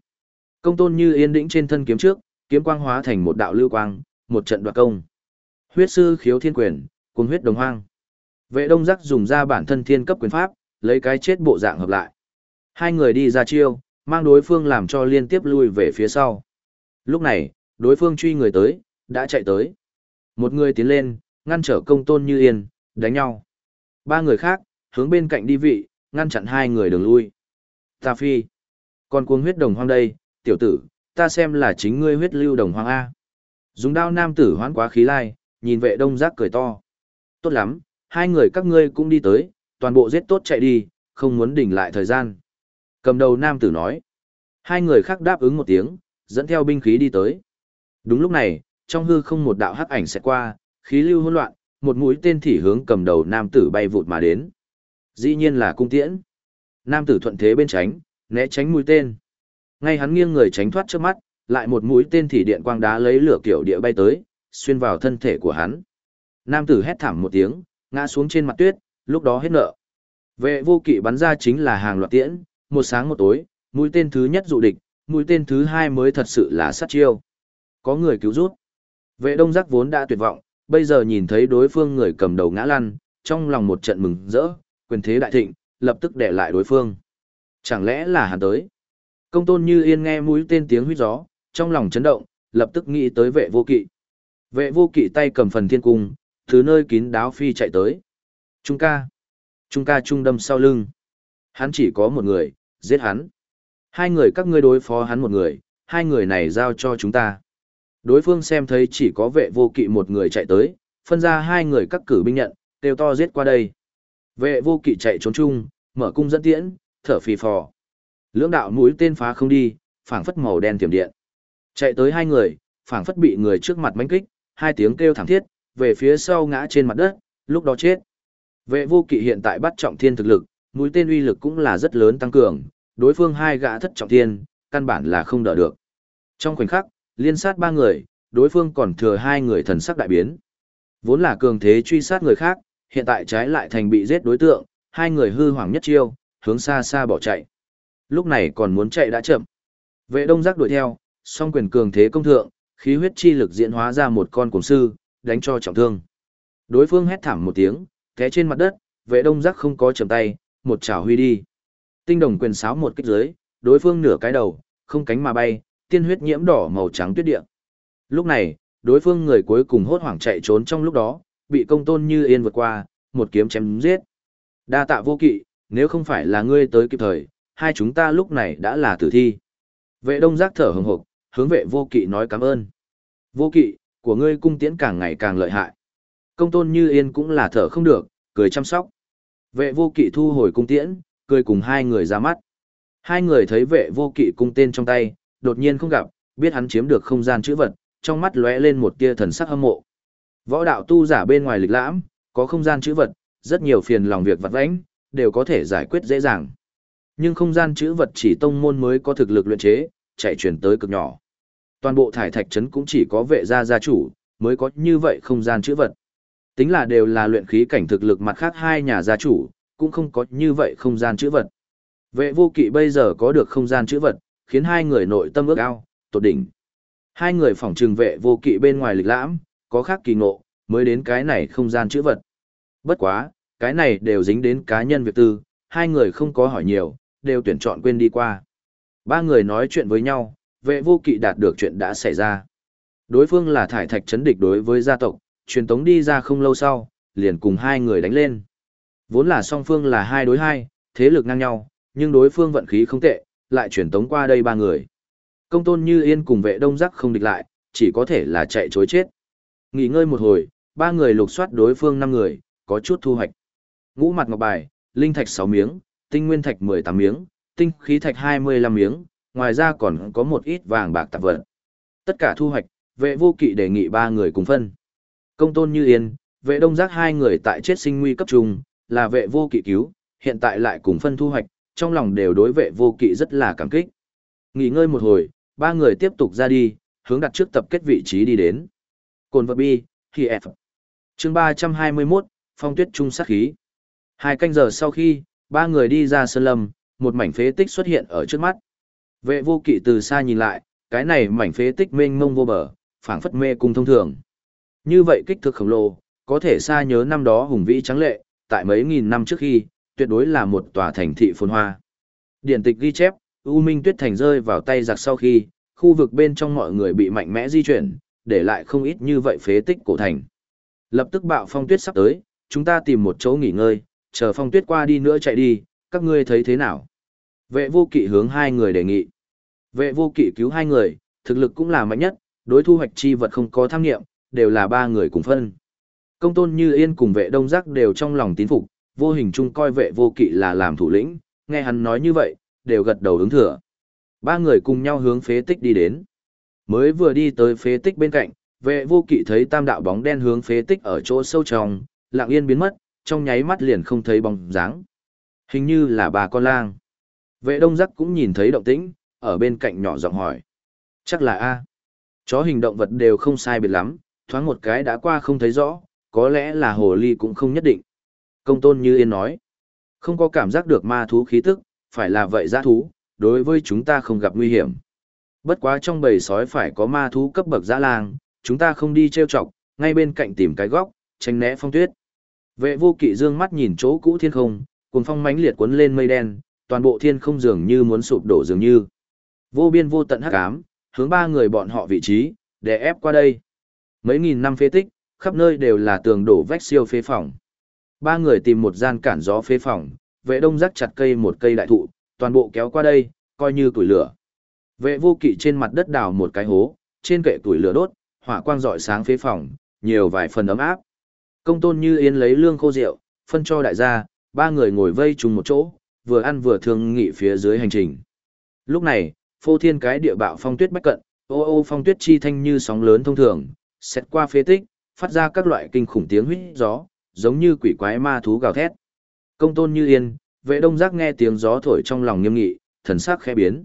Công tôn như yên đĩnh trên thân kiếm trước, kiếm quang hóa thành một đạo lưu quang, một trận đoạt công. Huyết sư khiếu thiên quyền, cùng huyết đồng hoang. Vệ đông giác dùng ra bản thân thiên cấp quyền pháp, lấy cái chết bộ dạng hợp lại. Hai người đi ra chiêu, mang đối phương làm cho liên tiếp lui về phía sau. Lúc này, đối phương truy người tới, đã chạy tới. Một người tiến lên, ngăn trở công tôn như yên, đánh nhau. Ba người khác, hướng bên cạnh đi vị, ngăn chặn hai người đường lui. Ta phi. con cuồng huyết đồng hoang đây, tiểu tử, ta xem là chính ngươi huyết lưu đồng hoang A. Dùng đao nam tử hoán quá khí lai, nhìn vệ đông giác cười to. Tốt lắm, hai người các ngươi cũng đi tới, toàn bộ giết tốt chạy đi, không muốn đỉnh lại thời gian. Cầm đầu nam tử nói. Hai người khác đáp ứng một tiếng, dẫn theo binh khí đi tới. Đúng lúc này, trong hư không một đạo hắc ảnh sẽ qua, khí lưu hỗn loạn, một mũi tên thỉ hướng cầm đầu nam tử bay vụt mà đến. Dĩ nhiên là cung tiễn. Nam tử thuận thế bên tránh, né tránh mũi tên. Ngay hắn nghiêng người tránh thoát trước mắt, lại một mũi tên thì điện quang đá lấy lửa kiểu địa bay tới, xuyên vào thân thể của hắn. Nam tử hét thảm một tiếng, ngã xuống trên mặt tuyết, lúc đó hết nợ. Vệ vô kỵ bắn ra chính là hàng loạt tiễn, một sáng một tối, mũi tên thứ nhất dụ địch, mũi tên thứ hai mới thật sự là sát chiêu. Có người cứu rút. Vệ đông giác vốn đã tuyệt vọng, bây giờ nhìn thấy đối phương người cầm đầu ngã lăn, trong lòng một trận mừng rỡ, quyền thế đại thịnh, lập tức để lại đối phương. Chẳng lẽ là hắn tới? Công tôn như yên nghe mũi tên tiếng huyết gió, trong lòng chấn động, lập tức nghĩ tới vệ vô kỵ. Vệ vô kỵ tay cầm phần thiên cung, thứ nơi kín đáo phi chạy tới. Trung ca. Trung ca trung đâm sau lưng. Hắn chỉ có một người, giết hắn. Hai người các ngươi đối phó hắn một người, hai người này giao cho chúng ta. Đối phương xem thấy chỉ có vệ vô kỵ một người chạy tới, phân ra hai người các cử binh nhận, đều to giết qua đây. Vệ vô kỵ chạy trốn chung, mở cung dẫn tiễn, thở phì phò. Lưỡng đạo mũi tên phá không đi, phảng phất màu đen tiềm điện. Chạy tới hai người, phảng phất bị người trước mặt mánh kích, hai tiếng kêu thảm thiết, về phía sau ngã trên mặt đất, lúc đó chết. Vệ vô kỵ hiện tại bắt trọng thiên thực lực, mũi tên uy lực cũng là rất lớn tăng cường, đối phương hai gã thất trọng thiên, căn bản là không đỡ được. Trong khoảnh khắc, liên sát ba người, đối phương còn thừa hai người thần sắc đại biến. Vốn là cường thế truy sát người khác, hiện tại trái lại thành bị giết đối tượng, hai người hư hoảng nhất chiêu, hướng xa xa bỏ chạy. Lúc này còn muốn chạy đã chậm. Vệ đông giác đuổi theo, song quyền cường thế công thượng, khí huyết chi lực diễn hóa ra một con cuồng sư, đánh cho trọng thương. Đối phương hét thảm một tiếng, té trên mặt đất, vệ đông giác không có chầm tay, một chảo huy đi. Tinh đồng quyền sáo một kích dưới, đối phương nửa cái đầu, không cánh mà bay, tiên huyết nhiễm đỏ màu trắng tuyết địa. Lúc này, đối phương người cuối cùng hốt hoảng chạy trốn trong lúc đó, bị công tôn như yên vượt qua, một kiếm chém giết. Đa tạ vô kỵ, nếu không phải là ngươi tới kịp thời, hai chúng ta lúc này đã là tử thi. Vệ đông giác thở hừng hực, hướng vệ vô kỵ nói cảm ơn. Vô kỵ, của ngươi cung tiễn càng ngày càng lợi hại. Công tôn như yên cũng là thở không được, cười chăm sóc. Vệ vô kỵ thu hồi cung tiễn, cười cùng hai người ra mắt. Hai người thấy vệ vô kỵ cung tên trong tay, đột nhiên không gặp, biết hắn chiếm được không gian chữ vật, trong mắt lóe lên một tia thần sắc hâm mộ. Võ đạo tu giả bên ngoài lịch lãm, có không gian chữ vật, rất nhiều phiền lòng việc vặt vãnh, đều có thể giải quyết dễ dàng. Nhưng không gian chữ vật chỉ tông môn mới có thực lực luyện chế, chạy chuyển tới cực nhỏ. Toàn bộ thải thạch trấn cũng chỉ có vệ gia gia chủ, mới có như vậy không gian chữ vật. Tính là đều là luyện khí cảnh thực lực mặt khác hai nhà gia chủ, cũng không có như vậy không gian chữ vật. Vệ vô kỵ bây giờ có được không gian chữ vật, khiến hai người nội tâm ước ao, tột đỉnh. Hai người phỏng trừng vệ vô kỵ bên ngoài lịch lãm, có khác kỳ ngộ, mới đến cái này không gian chữ vật. Bất quá, cái này đều dính đến cá nhân việc tư, hai người không có hỏi nhiều, đều tuyển chọn quên đi qua. Ba người nói chuyện với nhau, vệ vô kỵ đạt được chuyện đã xảy ra. Đối phương là thải thạch chấn địch đối với gia tộc, truyền tống đi ra không lâu sau, liền cùng hai người đánh lên. Vốn là song phương là hai đối hai, thế lực ngang nhau, nhưng đối phương vận khí không tệ, lại truyền tống qua đây ba người. Công tôn như yên cùng vệ đông giác không địch lại, chỉ có thể là chạy chối chết. Nghỉ ngơi một hồi, ba người lục soát đối phương năm người, có chút thu hoạch. Ngũ mặt ngọc bài, linh thạch 6 miếng, tinh nguyên thạch 18 miếng, tinh khí thạch 25 miếng, ngoài ra còn có một ít vàng bạc tạp vật. Tất cả thu hoạch, vệ vô kỵ đề nghị ba người cùng phân. Công tôn như yên, vệ đông giác hai người tại chết sinh nguy cấp trùng, là vệ vô kỵ cứu, hiện tại lại cùng phân thu hoạch, trong lòng đều đối vệ vô kỵ rất là cảm kích. Nghỉ ngơi một hồi, ba người tiếp tục ra đi, hướng đặt trước tập kết vị trí đi đến. Cồn vật bi, khi F. chương 321, phong tuyết trung sát khí. Hai canh giờ sau khi, ba người đi ra sơn lâm, một mảnh phế tích xuất hiện ở trước mắt. Vệ vô kỵ từ xa nhìn lại, cái này mảnh phế tích mênh mông vô bờ, phảng phất mê cung thông thường. Như vậy kích thước khổng lồ, có thể xa nhớ năm đó hùng vĩ trắng lệ, tại mấy nghìn năm trước khi, tuyệt đối là một tòa thành thị phồn hoa. Điển tịch ghi chép, U Minh Tuyết Thành rơi vào tay giặc sau khi, khu vực bên trong mọi người bị mạnh mẽ di chuyển, để lại không ít như vậy phế tích cổ thành. Lập tức bạo phong tuyết sắp tới, chúng ta tìm một chỗ nghỉ ngơi, chờ phong tuyết qua đi nữa chạy đi, các ngươi thấy thế nào? Vệ vô kỵ hướng hai người đề nghị. Vệ vô kỵ cứu hai người, thực lực cũng là mạnh nhất, đối thu hoạch chi vật không có tham nghiệm, đều là ba người cùng phân. Công tôn như yên cùng vệ đông giác đều trong lòng tín phục, vô hình chung coi vệ vô kỵ là làm thủ lĩnh, nghe hắn nói như vậy, đều gật đầu ứng thừa. Ba người cùng nhau hướng phế tích đi đến. Mới vừa đi tới phế tích bên cạnh, vệ vô kỵ thấy tam đạo bóng đen hướng phế tích ở chỗ sâu trong, lặng yên biến mất, trong nháy mắt liền không thấy bóng dáng. Hình như là bà con lang. Vệ đông giác cũng nhìn thấy động tĩnh, ở bên cạnh nhỏ giọng hỏi. Chắc là A. Chó hình động vật đều không sai biệt lắm, thoáng một cái đã qua không thấy rõ, có lẽ là hồ ly cũng không nhất định. Công tôn như yên nói. Không có cảm giác được ma thú khí tức, phải là vậy giã thú, đối với chúng ta không gặp nguy hiểm. Bất quá trong bầy sói phải có ma thú cấp bậc dã lang, chúng ta không đi trêu chọc, ngay bên cạnh tìm cái góc, tránh né phong tuyết. Vệ vô kỵ dương mắt nhìn chỗ cũ thiên không, cuồng phong mãnh liệt cuốn lên mây đen, toàn bộ thiên không dường như muốn sụp đổ dường như. Vô biên vô tận hắc ám, hướng ba người bọn họ vị trí, để ép qua đây. Mấy nghìn năm phế tích, khắp nơi đều là tường đổ vách siêu phế phòng. Ba người tìm một gian cản gió phế phòng, vệ đông rắc chặt cây một cây đại thụ, toàn bộ kéo qua đây, coi như củi lửa. Vệ vô kỵ trên mặt đất đào một cái hố, trên kệ tuổi lửa đốt, hỏa quang rọi sáng phế phòng, nhiều vài phần ấm áp. Công tôn như yên lấy lương khô rượu, phân cho đại gia, ba người ngồi vây chung một chỗ, vừa ăn vừa thương nghị phía dưới hành trình. Lúc này, phô thiên cái địa bạo phong tuyết bách cận, ô ô phong tuyết chi thanh như sóng lớn thông thường, xét qua phế tích, phát ra các loại kinh khủng tiếng huýt gió, giống như quỷ quái ma thú gào thét. Công tôn như yên, vệ đông giác nghe tiếng gió thổi trong lòng nghiêm nghị, thần sắc khẽ biến.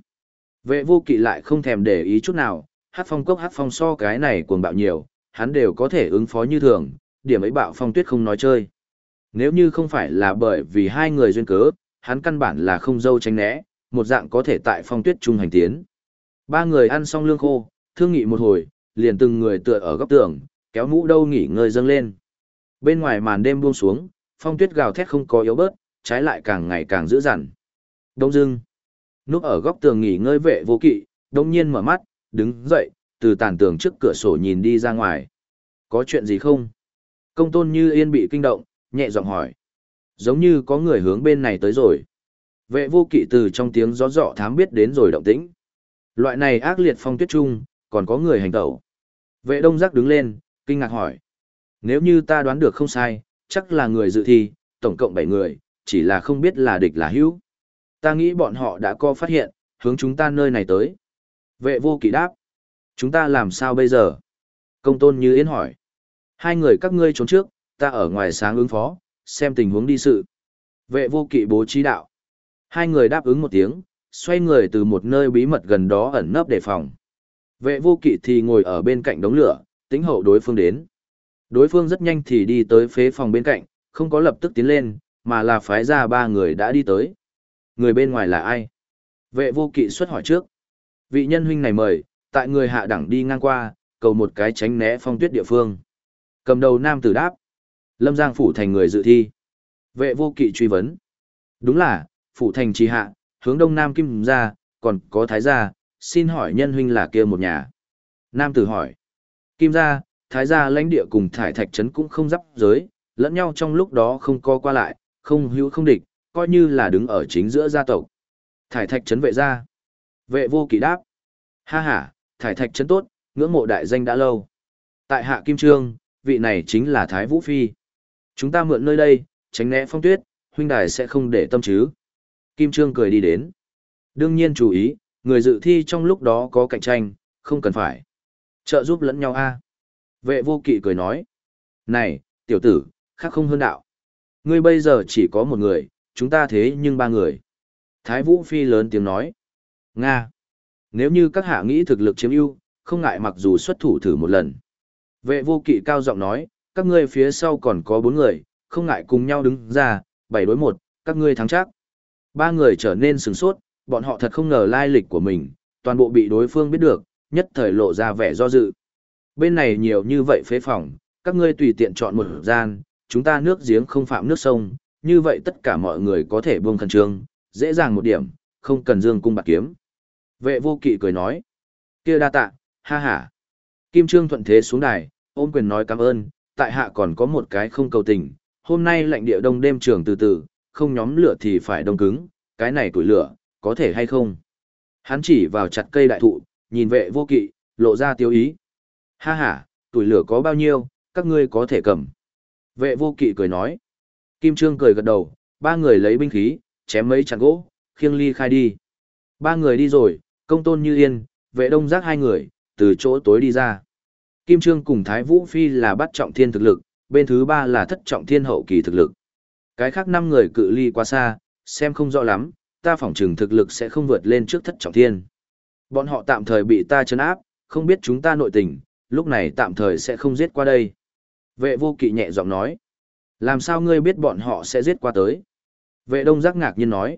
Vệ vô kỵ lại không thèm để ý chút nào, hát phong cốc hát phong so cái này cuồng bạo nhiều, hắn đều có thể ứng phó như thường, điểm ấy bạo phong tuyết không nói chơi. Nếu như không phải là bởi vì hai người duyên cớ, hắn căn bản là không dâu tránh né, một dạng có thể tại phong tuyết trung hành tiến. Ba người ăn xong lương khô, thương nghị một hồi, liền từng người tựa ở góc tường, kéo mũ đâu nghỉ ngơi dâng lên. Bên ngoài màn đêm buông xuống, phong tuyết gào thét không có yếu bớt, trái lại càng ngày càng dữ dằn. Đông dưng, núp ở góc tường nghỉ ngơi vệ vô kỵ, đông nhiên mở mắt, đứng dậy, từ tàn tường trước cửa sổ nhìn đi ra ngoài. Có chuyện gì không? Công tôn như yên bị kinh động, nhẹ giọng hỏi. Giống như có người hướng bên này tới rồi. Vệ vô kỵ từ trong tiếng gió dọ thám biết đến rồi động tĩnh. Loại này ác liệt phong tuyết trung, còn có người hành tẩu. Vệ đông giác đứng lên, kinh ngạc hỏi. Nếu như ta đoán được không sai, chắc là người dự thi, tổng cộng 7 người, chỉ là không biết là địch là hữu. Ta nghĩ bọn họ đã có phát hiện, hướng chúng ta nơi này tới. Vệ vô kỵ đáp. Chúng ta làm sao bây giờ? Công tôn như yến hỏi. Hai người các ngươi trốn trước, ta ở ngoài sáng ứng phó, xem tình huống đi sự. Vệ vô kỵ bố trí đạo. Hai người đáp ứng một tiếng, xoay người từ một nơi bí mật gần đó ẩn nấp đề phòng. Vệ vô kỵ thì ngồi ở bên cạnh đống lửa, tính hậu đối phương đến. Đối phương rất nhanh thì đi tới phế phòng bên cạnh, không có lập tức tiến lên, mà là phái ra ba người đã đi tới. Người bên ngoài là ai? Vệ vô kỵ xuất hỏi trước. Vị nhân huynh này mời, tại người hạ đẳng đi ngang qua, cầu một cái tránh né phong tuyết địa phương. Cầm đầu nam tử đáp. Lâm Giang phủ thành người dự thi. Vệ vô kỵ truy vấn. Đúng là, phủ thành trì hạ, hướng đông nam kim ra, còn có thái gia, xin hỏi nhân huynh là kia một nhà. Nam tử hỏi. Kim gia, thái gia lãnh địa cùng thải thạch trấn cũng không giáp giới, lẫn nhau trong lúc đó không co qua lại, không hữu không địch, coi như là đứng ở chính giữa gia tộc. Thải thạch trấn vệ gia. Vệ vô kỵ đáp. Ha ha, thải thạch trấn tốt, ngưỡng mộ đại danh đã lâu. Tại hạ Kim Trương, vị này chính là Thái Vũ Phi. Chúng ta mượn nơi đây, tránh né phong tuyết, huynh đài sẽ không để tâm chứ. Kim Trương cười đi đến. Đương nhiên chú ý, người dự thi trong lúc đó có cạnh tranh, không cần phải. Trợ giúp lẫn nhau a. Vệ vô kỵ cười nói. Này, tiểu tử, khác không hơn đạo. Ngươi bây giờ chỉ có một người, chúng ta thế nhưng ba người. Thái Vũ Phi lớn tiếng nói. Nga. Nếu như các hạ nghĩ thực lực chiếm ưu, không ngại mặc dù xuất thủ thử một lần. Vệ vô kỵ cao giọng nói, các ngươi phía sau còn có bốn người, không ngại cùng nhau đứng ra, bảy đối một, các ngươi thắng chắc. Ba người trở nên sừng sốt, bọn họ thật không ngờ lai lịch của mình, toàn bộ bị đối phương biết được, nhất thời lộ ra vẻ do dự. Bên này nhiều như vậy phế phòng, các ngươi tùy tiện chọn một gian, chúng ta nước giếng không phạm nước sông, như vậy tất cả mọi người có thể buông khẩn trương, dễ dàng một điểm, không cần dương cung bạc kiếm. Vệ vô kỵ cười nói, kia đa tạ, ha ha. Kim Trương thuận thế xuống đài, ôm quyền nói cảm ơn, tại hạ còn có một cái không cầu tình, hôm nay lạnh địa đông đêm trường từ từ, không nhóm lửa thì phải đông cứng, cái này tuổi lửa, có thể hay không? Hắn chỉ vào chặt cây đại thụ, nhìn vệ vô kỵ, lộ ra tiêu ý. Ha ha, tuổi lửa có bao nhiêu, các ngươi có thể cầm. Vệ vô kỵ cười nói. Kim Trương cười gật đầu, ba người lấy binh khí, chém mấy chặt gỗ, khiêng ly khai đi. Ba người đi rồi, công tôn như yên, vệ đông giác hai người, từ chỗ tối đi ra. Kim Trương cùng Thái Vũ Phi là bắt trọng thiên thực lực, bên thứ ba là thất trọng thiên hậu kỳ thực lực. Cái khác năm người cự ly quá xa, xem không rõ lắm, ta phỏng chừng thực lực sẽ không vượt lên trước thất trọng thiên. Bọn họ tạm thời bị ta chấn áp, không biết chúng ta nội tình, lúc này tạm thời sẽ không giết qua đây. Vệ vô kỵ nhẹ giọng nói. Làm sao ngươi biết bọn họ sẽ giết qua tới? Vệ đông giác ngạc nhiên nói.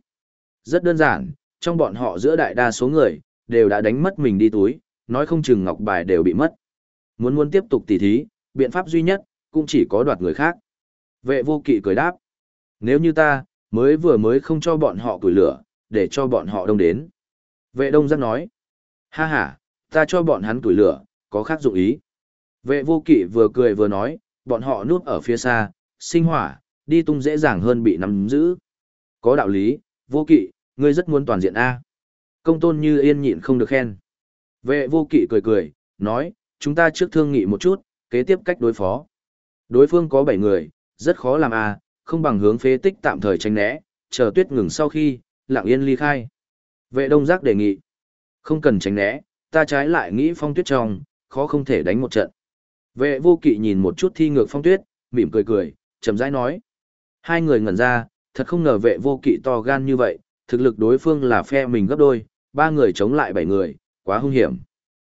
Rất đơn giản, trong bọn họ giữa đại đa số người, đều đã đánh mất mình đi túi, nói không chừng ngọc bài đều bị mất. Muốn muốn tiếp tục tỉ thí, biện pháp duy nhất, cũng chỉ có đoạt người khác. Vệ vô kỵ cười đáp. Nếu như ta, mới vừa mới không cho bọn họ củi lửa, để cho bọn họ đông đến. Vệ đông giác nói. Ha ha, ta cho bọn hắn củi lửa, có khác dụng ý. Vệ vô kỵ vừa cười vừa nói, bọn họ núp ở phía xa, sinh hỏa, đi tung dễ dàng hơn bị nắm giữ. Có đạo lý, vô kỵ, ngươi rất muốn toàn diện A. Công tôn như yên nhịn không được khen. Vệ vô kỵ cười cười, nói, chúng ta trước thương nghị một chút, kế tiếp cách đối phó. Đối phương có 7 người, rất khó làm A, không bằng hướng phế tích tạm thời tránh né, chờ tuyết ngừng sau khi, lặng yên ly khai. Vệ đông giác đề nghị, không cần tránh né, ta trái lại nghĩ phong tuyết trong, khó không thể đánh một trận. Vệ vô kỵ nhìn một chút thi ngược phong tuyết, mỉm cười cười, chậm rãi nói. Hai người ngẩn ra, thật không ngờ vệ vô kỵ to gan như vậy, thực lực đối phương là phe mình gấp đôi, ba người chống lại bảy người, quá hung hiểm.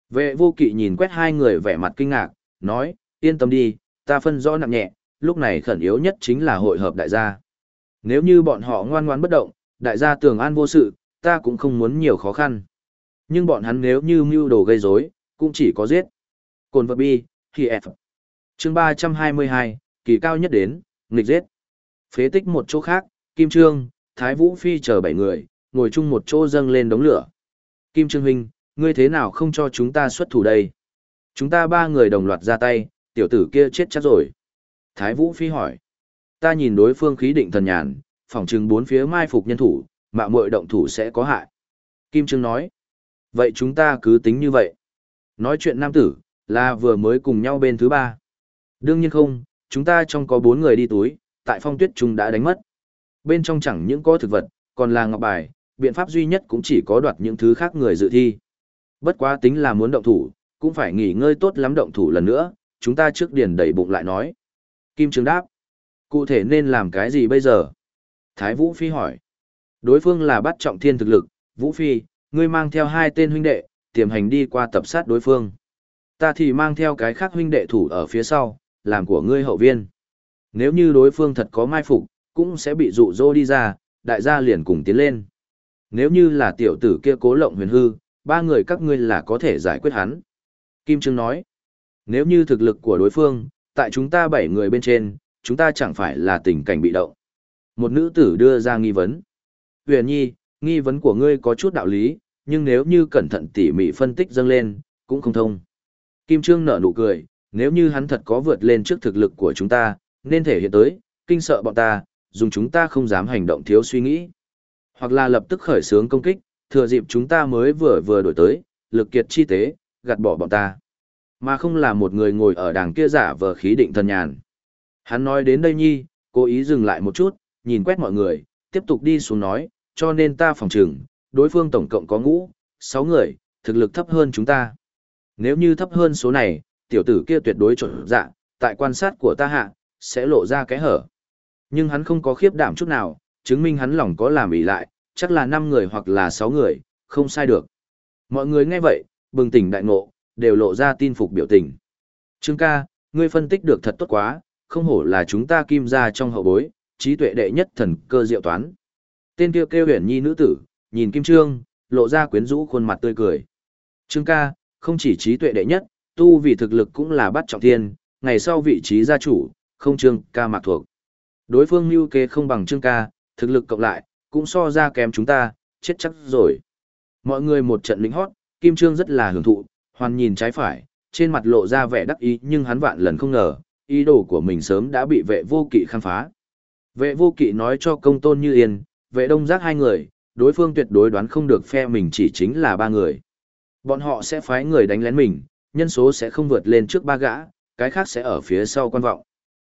Vệ vô kỵ nhìn quét hai người vẻ mặt kinh ngạc, nói, yên tâm đi, ta phân rõ nặng nhẹ, lúc này khẩn yếu nhất chính là hội hợp đại gia. Nếu như bọn họ ngoan ngoan bất động, đại gia tưởng an vô sự, ta cũng không muốn nhiều khó khăn. Nhưng bọn hắn nếu như mưu đồ gây rối, cũng chỉ có giết. Cồn vật bi, khi F. Chương 322, kỳ cao nhất đến, nghịch giết. Phế tích một chỗ khác, Kim Trương, Thái Vũ Phi chờ bảy người, ngồi chung một chỗ dâng lên đống lửa. Kim Trương Huynh, ngươi thế nào không cho chúng ta xuất thủ đây? Chúng ta ba người đồng loạt ra tay, tiểu tử kia chết chắc rồi. Thái Vũ Phi hỏi. Ta nhìn đối phương khí định thần nhàn, phỏng chừng bốn phía mai phục nhân thủ, mạo muội động thủ sẽ có hại. Kim Trương nói. Vậy chúng ta cứ tính như vậy. Nói chuyện nam tử, là vừa mới cùng nhau bên thứ ba. Đương nhiên không, chúng ta trong có bốn người đi túi, tại phong tuyết chúng đã đánh mất. Bên trong chẳng những có thực vật, còn là ngọc bài, biện pháp duy nhất cũng chỉ có đoạt những thứ khác người dự thi. Bất quá tính là muốn động thủ, cũng phải nghỉ ngơi tốt lắm động thủ lần nữa, chúng ta trước điền đẩy bụng lại nói. Kim Trương đáp. Cụ thể nên làm cái gì bây giờ? Thái Vũ Phi hỏi. Đối phương là bắt trọng thiên thực lực, Vũ Phi, ngươi mang theo hai tên huynh đệ, tiềm hành đi qua tập sát đối phương. Ta thì mang theo cái khác huynh đệ thủ ở phía sau, làm của ngươi hậu viên. Nếu như đối phương thật có mai phục, cũng sẽ bị dụ dỗ đi ra, đại gia liền cùng tiến lên. Nếu như là tiểu tử kia cố lộng huyền hư, ba người các ngươi là có thể giải quyết hắn. Kim Trương nói, nếu như thực lực của đối phương, tại chúng ta bảy người bên trên, chúng ta chẳng phải là tình cảnh bị động. Một nữ tử đưa ra nghi vấn. Huyền nhi, nghi vấn của ngươi có chút đạo lý, nhưng nếu như cẩn thận tỉ mỉ phân tích dâng lên, cũng không thông. Kim Trương nở nụ cười, nếu như hắn thật có vượt lên trước thực lực của chúng ta, nên thể hiện tới, kinh sợ bọn ta, dùng chúng ta không dám hành động thiếu suy nghĩ. Hoặc là lập tức khởi xướng công kích, thừa dịp chúng ta mới vừa vừa đổi tới, lực kiệt chi tế, gạt bỏ bọn ta. Mà không là một người ngồi ở đàng kia giả vờ khí định thần nhàn. Hắn nói đến đây nhi, cố ý dừng lại một chút, nhìn quét mọi người, tiếp tục đi xuống nói, cho nên ta phòng trừng, đối phương tổng cộng có ngũ, sáu người, thực lực thấp hơn chúng ta. Nếu như thấp hơn số này, tiểu tử kia tuyệt đối trộn dạ, tại quan sát của ta hạ, sẽ lộ ra cái hở. Nhưng hắn không có khiếp đảm chút nào, chứng minh hắn lòng có làm ý lại, chắc là 5 người hoặc là 6 người, không sai được. Mọi người nghe vậy, bừng tỉnh đại ngộ, đều lộ ra tin phục biểu tình. Trương ca, ngươi phân tích được thật tốt quá, không hổ là chúng ta kim ra trong hậu bối, trí tuệ đệ nhất thần cơ diệu toán. Tên kia kêu huyền nhi nữ tử, nhìn kim trương, lộ ra quyến rũ khuôn mặt tươi cười. Trương ca, không chỉ trí tuệ đệ nhất, tu vì thực lực cũng là bắt trọng thiên, ngày sau vị trí gia chủ, không trương ca mạc thuộc. Đối phương lưu kế không bằng trương ca, thực lực cộng lại, cũng so ra kém chúng ta, chết chắc rồi. Mọi người một trận lính hót, Kim Trương rất là hưởng thụ, hoàn nhìn trái phải, trên mặt lộ ra vẻ đắc ý nhưng hắn vạn lần không ngờ, ý đồ của mình sớm đã bị vệ vô kỵ khám phá. Vệ vô kỵ nói cho công tôn như yên, vệ đông giác hai người, đối phương tuyệt đối đoán không được phe mình chỉ chính là ba người. Bọn họ sẽ phái người đánh lén mình, nhân số sẽ không vượt lên trước ba gã, cái khác sẽ ở phía sau quan vọng.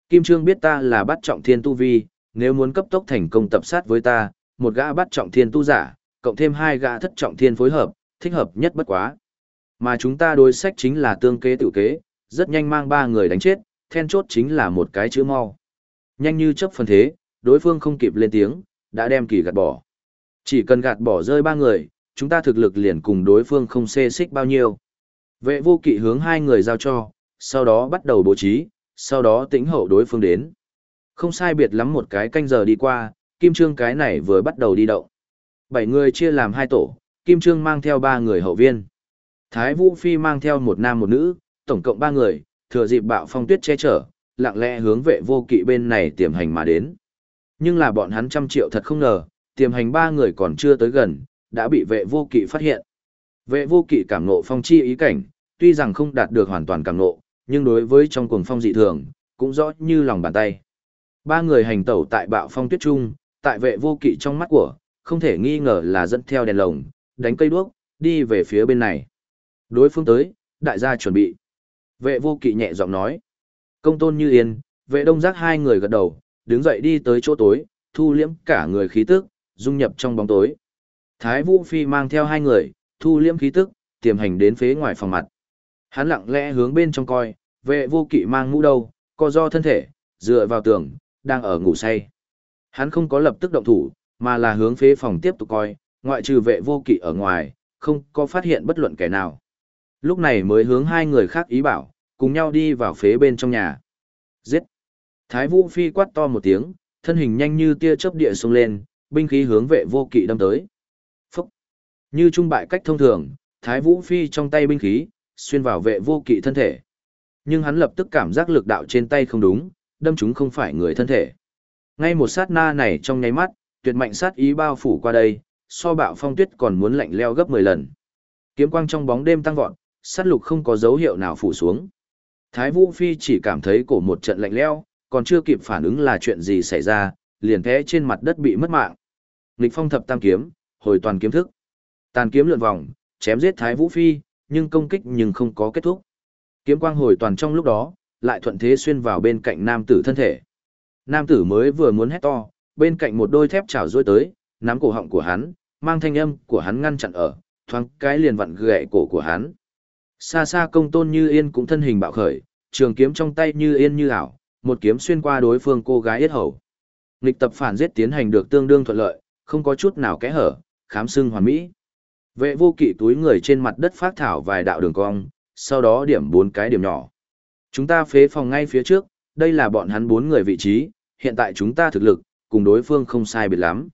Kim Trương biết ta là bắt trọng thiên tu vi, nếu muốn cấp tốc thành công tập sát với ta, một gã bắt trọng thiên tu giả, cộng thêm hai gã thất trọng thiên phối hợp, thích hợp nhất bất quá. Mà chúng ta đối sách chính là tương kế tự kế, rất nhanh mang ba người đánh chết, then chốt chính là một cái chữ mau. Nhanh như chấp phần thế, đối phương không kịp lên tiếng, đã đem kỳ gạt bỏ. Chỉ cần gạt bỏ rơi ba người, chúng ta thực lực liền cùng đối phương không xê xích bao nhiêu. Vệ vô kỵ hướng hai người giao cho, sau đó bắt đầu bố trí, sau đó tĩnh hậu đối phương đến. Không sai biệt lắm một cái canh giờ đi qua, Kim Trương cái này vừa bắt đầu đi động. Bảy người chia làm hai tổ, Kim Trương mang theo ba người hậu viên. Thái Vũ Phi mang theo một nam một nữ, tổng cộng ba người, thừa dịp bạo phong tuyết che chở, lặng lẽ hướng vệ vô kỵ bên này tiềm hành mà đến. Nhưng là bọn hắn trăm triệu thật không ngờ, tiềm hành ba người còn chưa tới gần, đã bị vệ vô kỵ phát hiện. Vệ vô kỵ cảm nộ phong chi ý cảnh, tuy rằng không đạt được hoàn toàn cảm nộ, nhưng đối với trong cuồng phong dị thường, cũng rõ như lòng bàn tay. Ba người hành tẩu tại bạo phong tuyết trung, tại vệ vô kỵ trong mắt của, không thể nghi ngờ là dẫn theo đèn lồng, đánh cây đuốc, đi về phía bên này. Đối phương tới, đại gia chuẩn bị. Vệ vô kỵ nhẹ giọng nói. Công tôn như yên, vệ đông giác hai người gật đầu, đứng dậy đi tới chỗ tối, thu liễm cả người khí tức, dung nhập trong bóng tối. Thái Vũ Phi mang theo hai người, thu liễm khí tức, tiềm hành đến phía ngoài phòng mặt. Hắn lặng lẽ hướng bên trong coi, vệ vô kỵ mang mũ đầu, co do thân thể, dựa vào tường, đang ở ngủ say. Hắn không có lập tức động thủ, mà là hướng phía phòng tiếp tục coi, ngoại trừ vệ vô kỵ ở ngoài, không có phát hiện bất luận kẻ nào. Lúc này mới hướng hai người khác ý bảo, cùng nhau đi vào phế bên trong nhà. Giết! Thái Vũ Phi quát to một tiếng, thân hình nhanh như tia chớp địa xông lên, binh khí hướng vệ vô kỵ đâm tới. Như trung bại cách thông thường, Thái Vũ Phi trong tay binh khí, xuyên vào vệ vô kỵ thân thể. Nhưng hắn lập tức cảm giác lực đạo trên tay không đúng, đâm chúng không phải người thân thể. Ngay một sát na này trong nháy mắt, tuyệt mạnh sát ý bao phủ qua đây, so bạo phong tuyết còn muốn lạnh leo gấp 10 lần. Kiếm quang trong bóng đêm tăng vọt, sát lục không có dấu hiệu nào phủ xuống. Thái Vũ Phi chỉ cảm thấy cổ một trận lạnh leo, còn chưa kịp phản ứng là chuyện gì xảy ra, liền thế trên mặt đất bị mất mạng. Nghịch phong thập tam kiếm, hồi toàn kiếm thức. Tàn kiếm lượn vòng, chém giết Thái Vũ Phi, nhưng công kích nhưng không có kết thúc. Kiếm quang hồi toàn trong lúc đó, lại thuận thế xuyên vào bên cạnh nam tử thân thể. Nam tử mới vừa muốn hét to, bên cạnh một đôi thép chảo rôi tới, nắm cổ họng của hắn, mang thanh âm của hắn ngăn chặn ở, thoáng cái liền vặn gãy cổ của hắn. Xa xa công tôn như yên cũng thân hình bạo khởi, trường kiếm trong tay như yên như ảo, một kiếm xuyên qua đối phương cô gái yết hầu. Nghịch tập phản giết tiến hành được tương đương thuận lợi, không có chút nào kẽ hở, khám sưng hoàn mỹ. Vệ vô kỵ túi người trên mặt đất phát thảo vài đạo đường cong, sau đó điểm bốn cái điểm nhỏ. Chúng ta phế phòng ngay phía trước, đây là bọn hắn bốn người vị trí, hiện tại chúng ta thực lực, cùng đối phương không sai biệt lắm.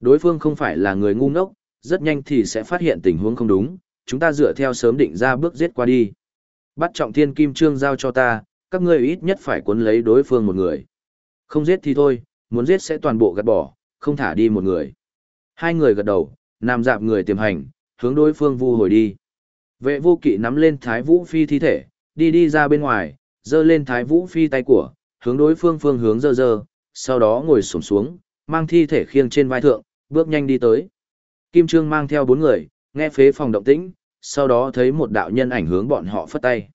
Đối phương không phải là người ngu ngốc, rất nhanh thì sẽ phát hiện tình huống không đúng, chúng ta dựa theo sớm định ra bước giết qua đi. Bắt trọng thiên kim trương giao cho ta, các ngươi ít nhất phải cuốn lấy đối phương một người. Không giết thì thôi, muốn giết sẽ toàn bộ gạt bỏ, không thả đi một người. Hai người gật đầu, nằm dạp người tiềm hành, hướng đối phương vu hồi đi. Vệ vô kỵ nắm lên Thái Vũ Phi thi thể, đi đi ra bên ngoài, giơ lên Thái Vũ Phi tay của, hướng đối phương phương hướng dơ dơ, sau đó ngồi xổm xuống, mang thi thể khiêng trên vai thượng, bước nhanh đi tới. Kim Trương mang theo bốn người, nghe phế phòng động tĩnh, sau đó thấy một đạo nhân ảnh hướng bọn họ phất tay.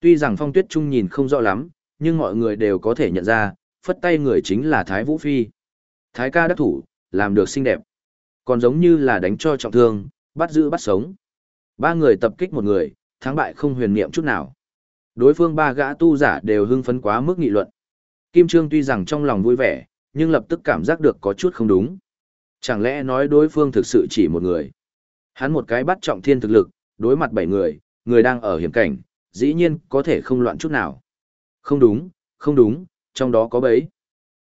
Tuy rằng phong tuyết trung nhìn không rõ lắm, nhưng mọi người đều có thể nhận ra, phất tay người chính là Thái Vũ Phi. Thái ca đắc thủ, làm được xinh đẹp. Còn giống như là đánh cho trọng thương, bắt giữ bắt sống. Ba người tập kích một người, thắng bại không huyền niệm chút nào. Đối phương ba gã tu giả đều hưng phấn quá mức nghị luận. Kim Trương tuy rằng trong lòng vui vẻ, nhưng lập tức cảm giác được có chút không đúng. Chẳng lẽ nói đối phương thực sự chỉ một người? Hắn một cái bắt trọng thiên thực lực, đối mặt bảy người, người đang ở hiểm cảnh, dĩ nhiên có thể không loạn chút nào. Không đúng, không đúng, trong đó có bấy.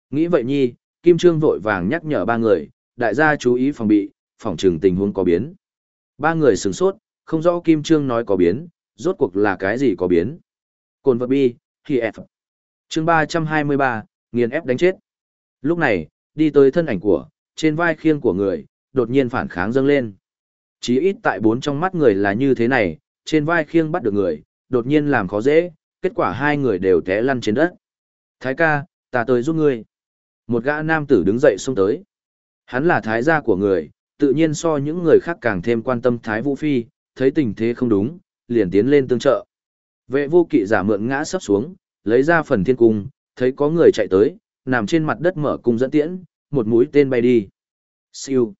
Nghĩ vậy nhi, Kim Trương vội vàng nhắc nhở ba người, đại gia chú ý phòng bị, phòng trừng tình huống có biến. Ba người sửng sốt, không rõ Kim Trương nói có biến, rốt cuộc là cái gì có biến. Cồn vật bi, khi F. chương 323, nghiền ép đánh chết. Lúc này, đi tới thân ảnh của, trên vai khiêng của người, đột nhiên phản kháng dâng lên. Chí ít tại bốn trong mắt người là như thế này, trên vai khiêng bắt được người, đột nhiên làm khó dễ, kết quả hai người đều té lăn trên đất. Thái ca, ta tới giúp ngươi. Một gã nam tử đứng dậy xông tới. Hắn là thái gia của người, tự nhiên so những người khác càng thêm quan tâm thái vũ phi, thấy tình thế không đúng, liền tiến lên tương trợ. Vệ vô kỵ giả mượn ngã sắp xuống, lấy ra phần thiên cung, thấy có người chạy tới, nằm trên mặt đất mở cung dẫn tiễn, một mũi tên bay đi. Siêu.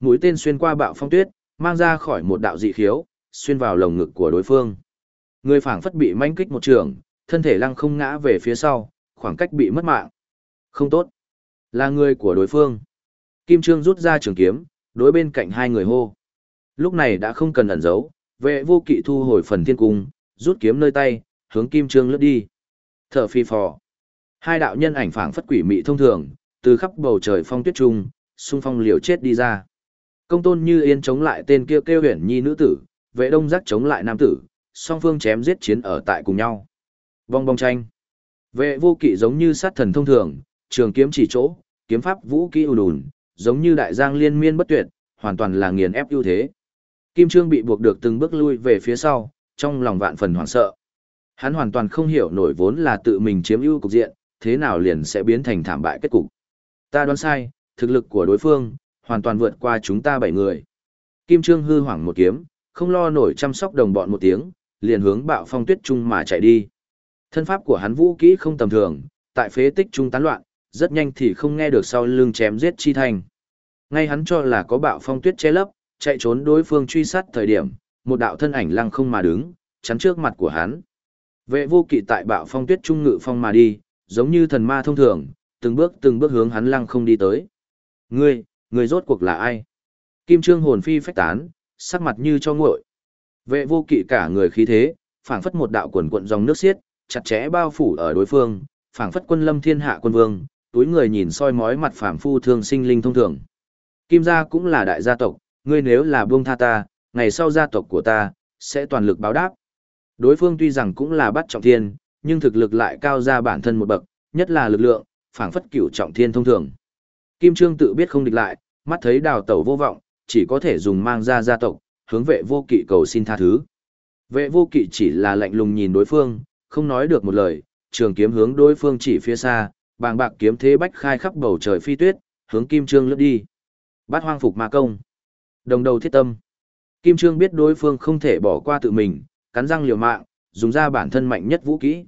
Mũi tên xuyên qua bạo phong tuyết, mang ra khỏi một đạo dị khiếu, xuyên vào lồng ngực của đối phương. Người phảng phất bị manh kích một trường, thân thể lăng không ngã về phía sau, khoảng cách bị mất mạng. Không tốt. Là người của đối phương. Kim Trương rút ra trường kiếm, đối bên cạnh hai người hô. Lúc này đã không cần ẩn giấu, vệ vô kỵ thu hồi phần thiên cung, rút kiếm nơi tay, hướng kim trương lướt đi. Thở phi phò. Hai đạo nhân ảnh phảng phất quỷ mị thông thường, từ khắp bầu trời phong tuyết trung, xung phong liều chết đi ra. Công tôn như yên chống lại tên kia kêu huyền nhi nữ tử, vệ đông giác chống lại nam tử, song phương chém giết chiến ở tại cùng nhau. Vong bong tranh. Vệ vô kỵ giống như sát thần thông thường, trường kiếm chỉ chỗ, kiếm pháp vũ kỹ ùn ùn, giống như đại giang liên miên bất tuyệt, hoàn toàn là nghiền ép ưu thế. Kim Trương bị buộc được từng bước lui về phía sau, trong lòng vạn phần hoảng sợ. Hắn hoàn toàn không hiểu nổi vốn là tự mình chiếm ưu cục diện, thế nào liền sẽ biến thành thảm bại kết cục. Ta đoán sai, thực lực của đối phương, hoàn toàn vượt qua chúng ta bảy người. Kim Trương hư hoảng một kiếm, không lo nổi chăm sóc đồng bọn một tiếng, liền hướng bạo phong tuyết trung mà chạy đi. Thân pháp của hắn vũ kỹ không tầm thường, tại phế tích trung tán loạn, rất nhanh thì không nghe được sau lưng chém giết chi thành. Ngay hắn cho là có bạo phong tuyết che lấp, chạy trốn đối phương truy sát thời điểm, một đạo thân ảnh lăng không mà đứng, chắn trước mặt của hắn. Vệ vô kỵ tại bạo phong tuyết trung ngự phong mà đi, giống như thần ma thông thường, từng bước từng bước hướng hắn lăng không đi tới. Ngươi, ngươi rốt cuộc là ai? Kim Trương hồn phi phách tán, sắc mặt như cho nguội. Vệ vô kỵ cả người khí thế, phảng phất một đạo quần cuộn dòng nước xiết, chặt chẽ bao phủ ở đối phương, phảng phất quân lâm thiên hạ quân vương, túi người nhìn soi mói mặt phàm phu thương sinh linh thông thường. Kim gia cũng là đại gia tộc, ngươi nếu là buông tha ta, ngày sau gia tộc của ta sẽ toàn lực báo đáp. Đối phương tuy rằng cũng là bắt trọng thiên, nhưng thực lực lại cao ra bản thân một bậc, nhất là lực lượng, phảng phất cửu trọng thiên thông thường. Kim Trương tự biết không địch lại, mắt thấy đào tẩu vô vọng, chỉ có thể dùng mang ra gia tộc, hướng vệ vô kỵ cầu xin tha thứ. Vệ vô kỵ chỉ là lạnh lùng nhìn đối phương, không nói được một lời, trường kiếm hướng đối phương chỉ phía xa, bàng bạc kiếm thế bách khai khắp bầu trời phi tuyết, hướng Kim Trương lướt đi. Bát hoang phục ma công. Đồng đầu thiết tâm. Kim Trương biết đối phương không thể bỏ qua tự mình, cắn răng liều mạng, dùng ra bản thân mạnh nhất vũ kỹ.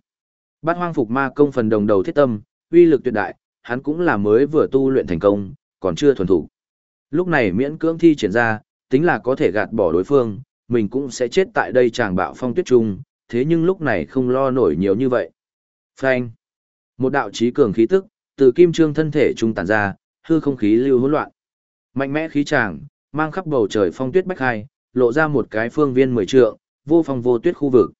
Bát hoang phục ma công phần đồng đầu thiết tâm, uy lực tuyệt đại, hắn cũng là mới vừa tu luyện thành công, còn chưa thuần thủ. Lúc này miễn cưỡng thi triển ra, tính là có thể gạt bỏ đối phương, mình cũng sẽ chết tại đây chàng bạo phong tuyết trung, thế nhưng lúc này không lo nổi nhiều như vậy. Phanh. Một đạo trí cường khí tức, từ kim trương thân thể trung tản ra, hư không khí lưu hỗn loạn. Mạnh mẽ khí tràng, mang khắp bầu trời phong tuyết bách hai, lộ ra một cái phương viên mười trượng, vô phong vô tuyết khu vực.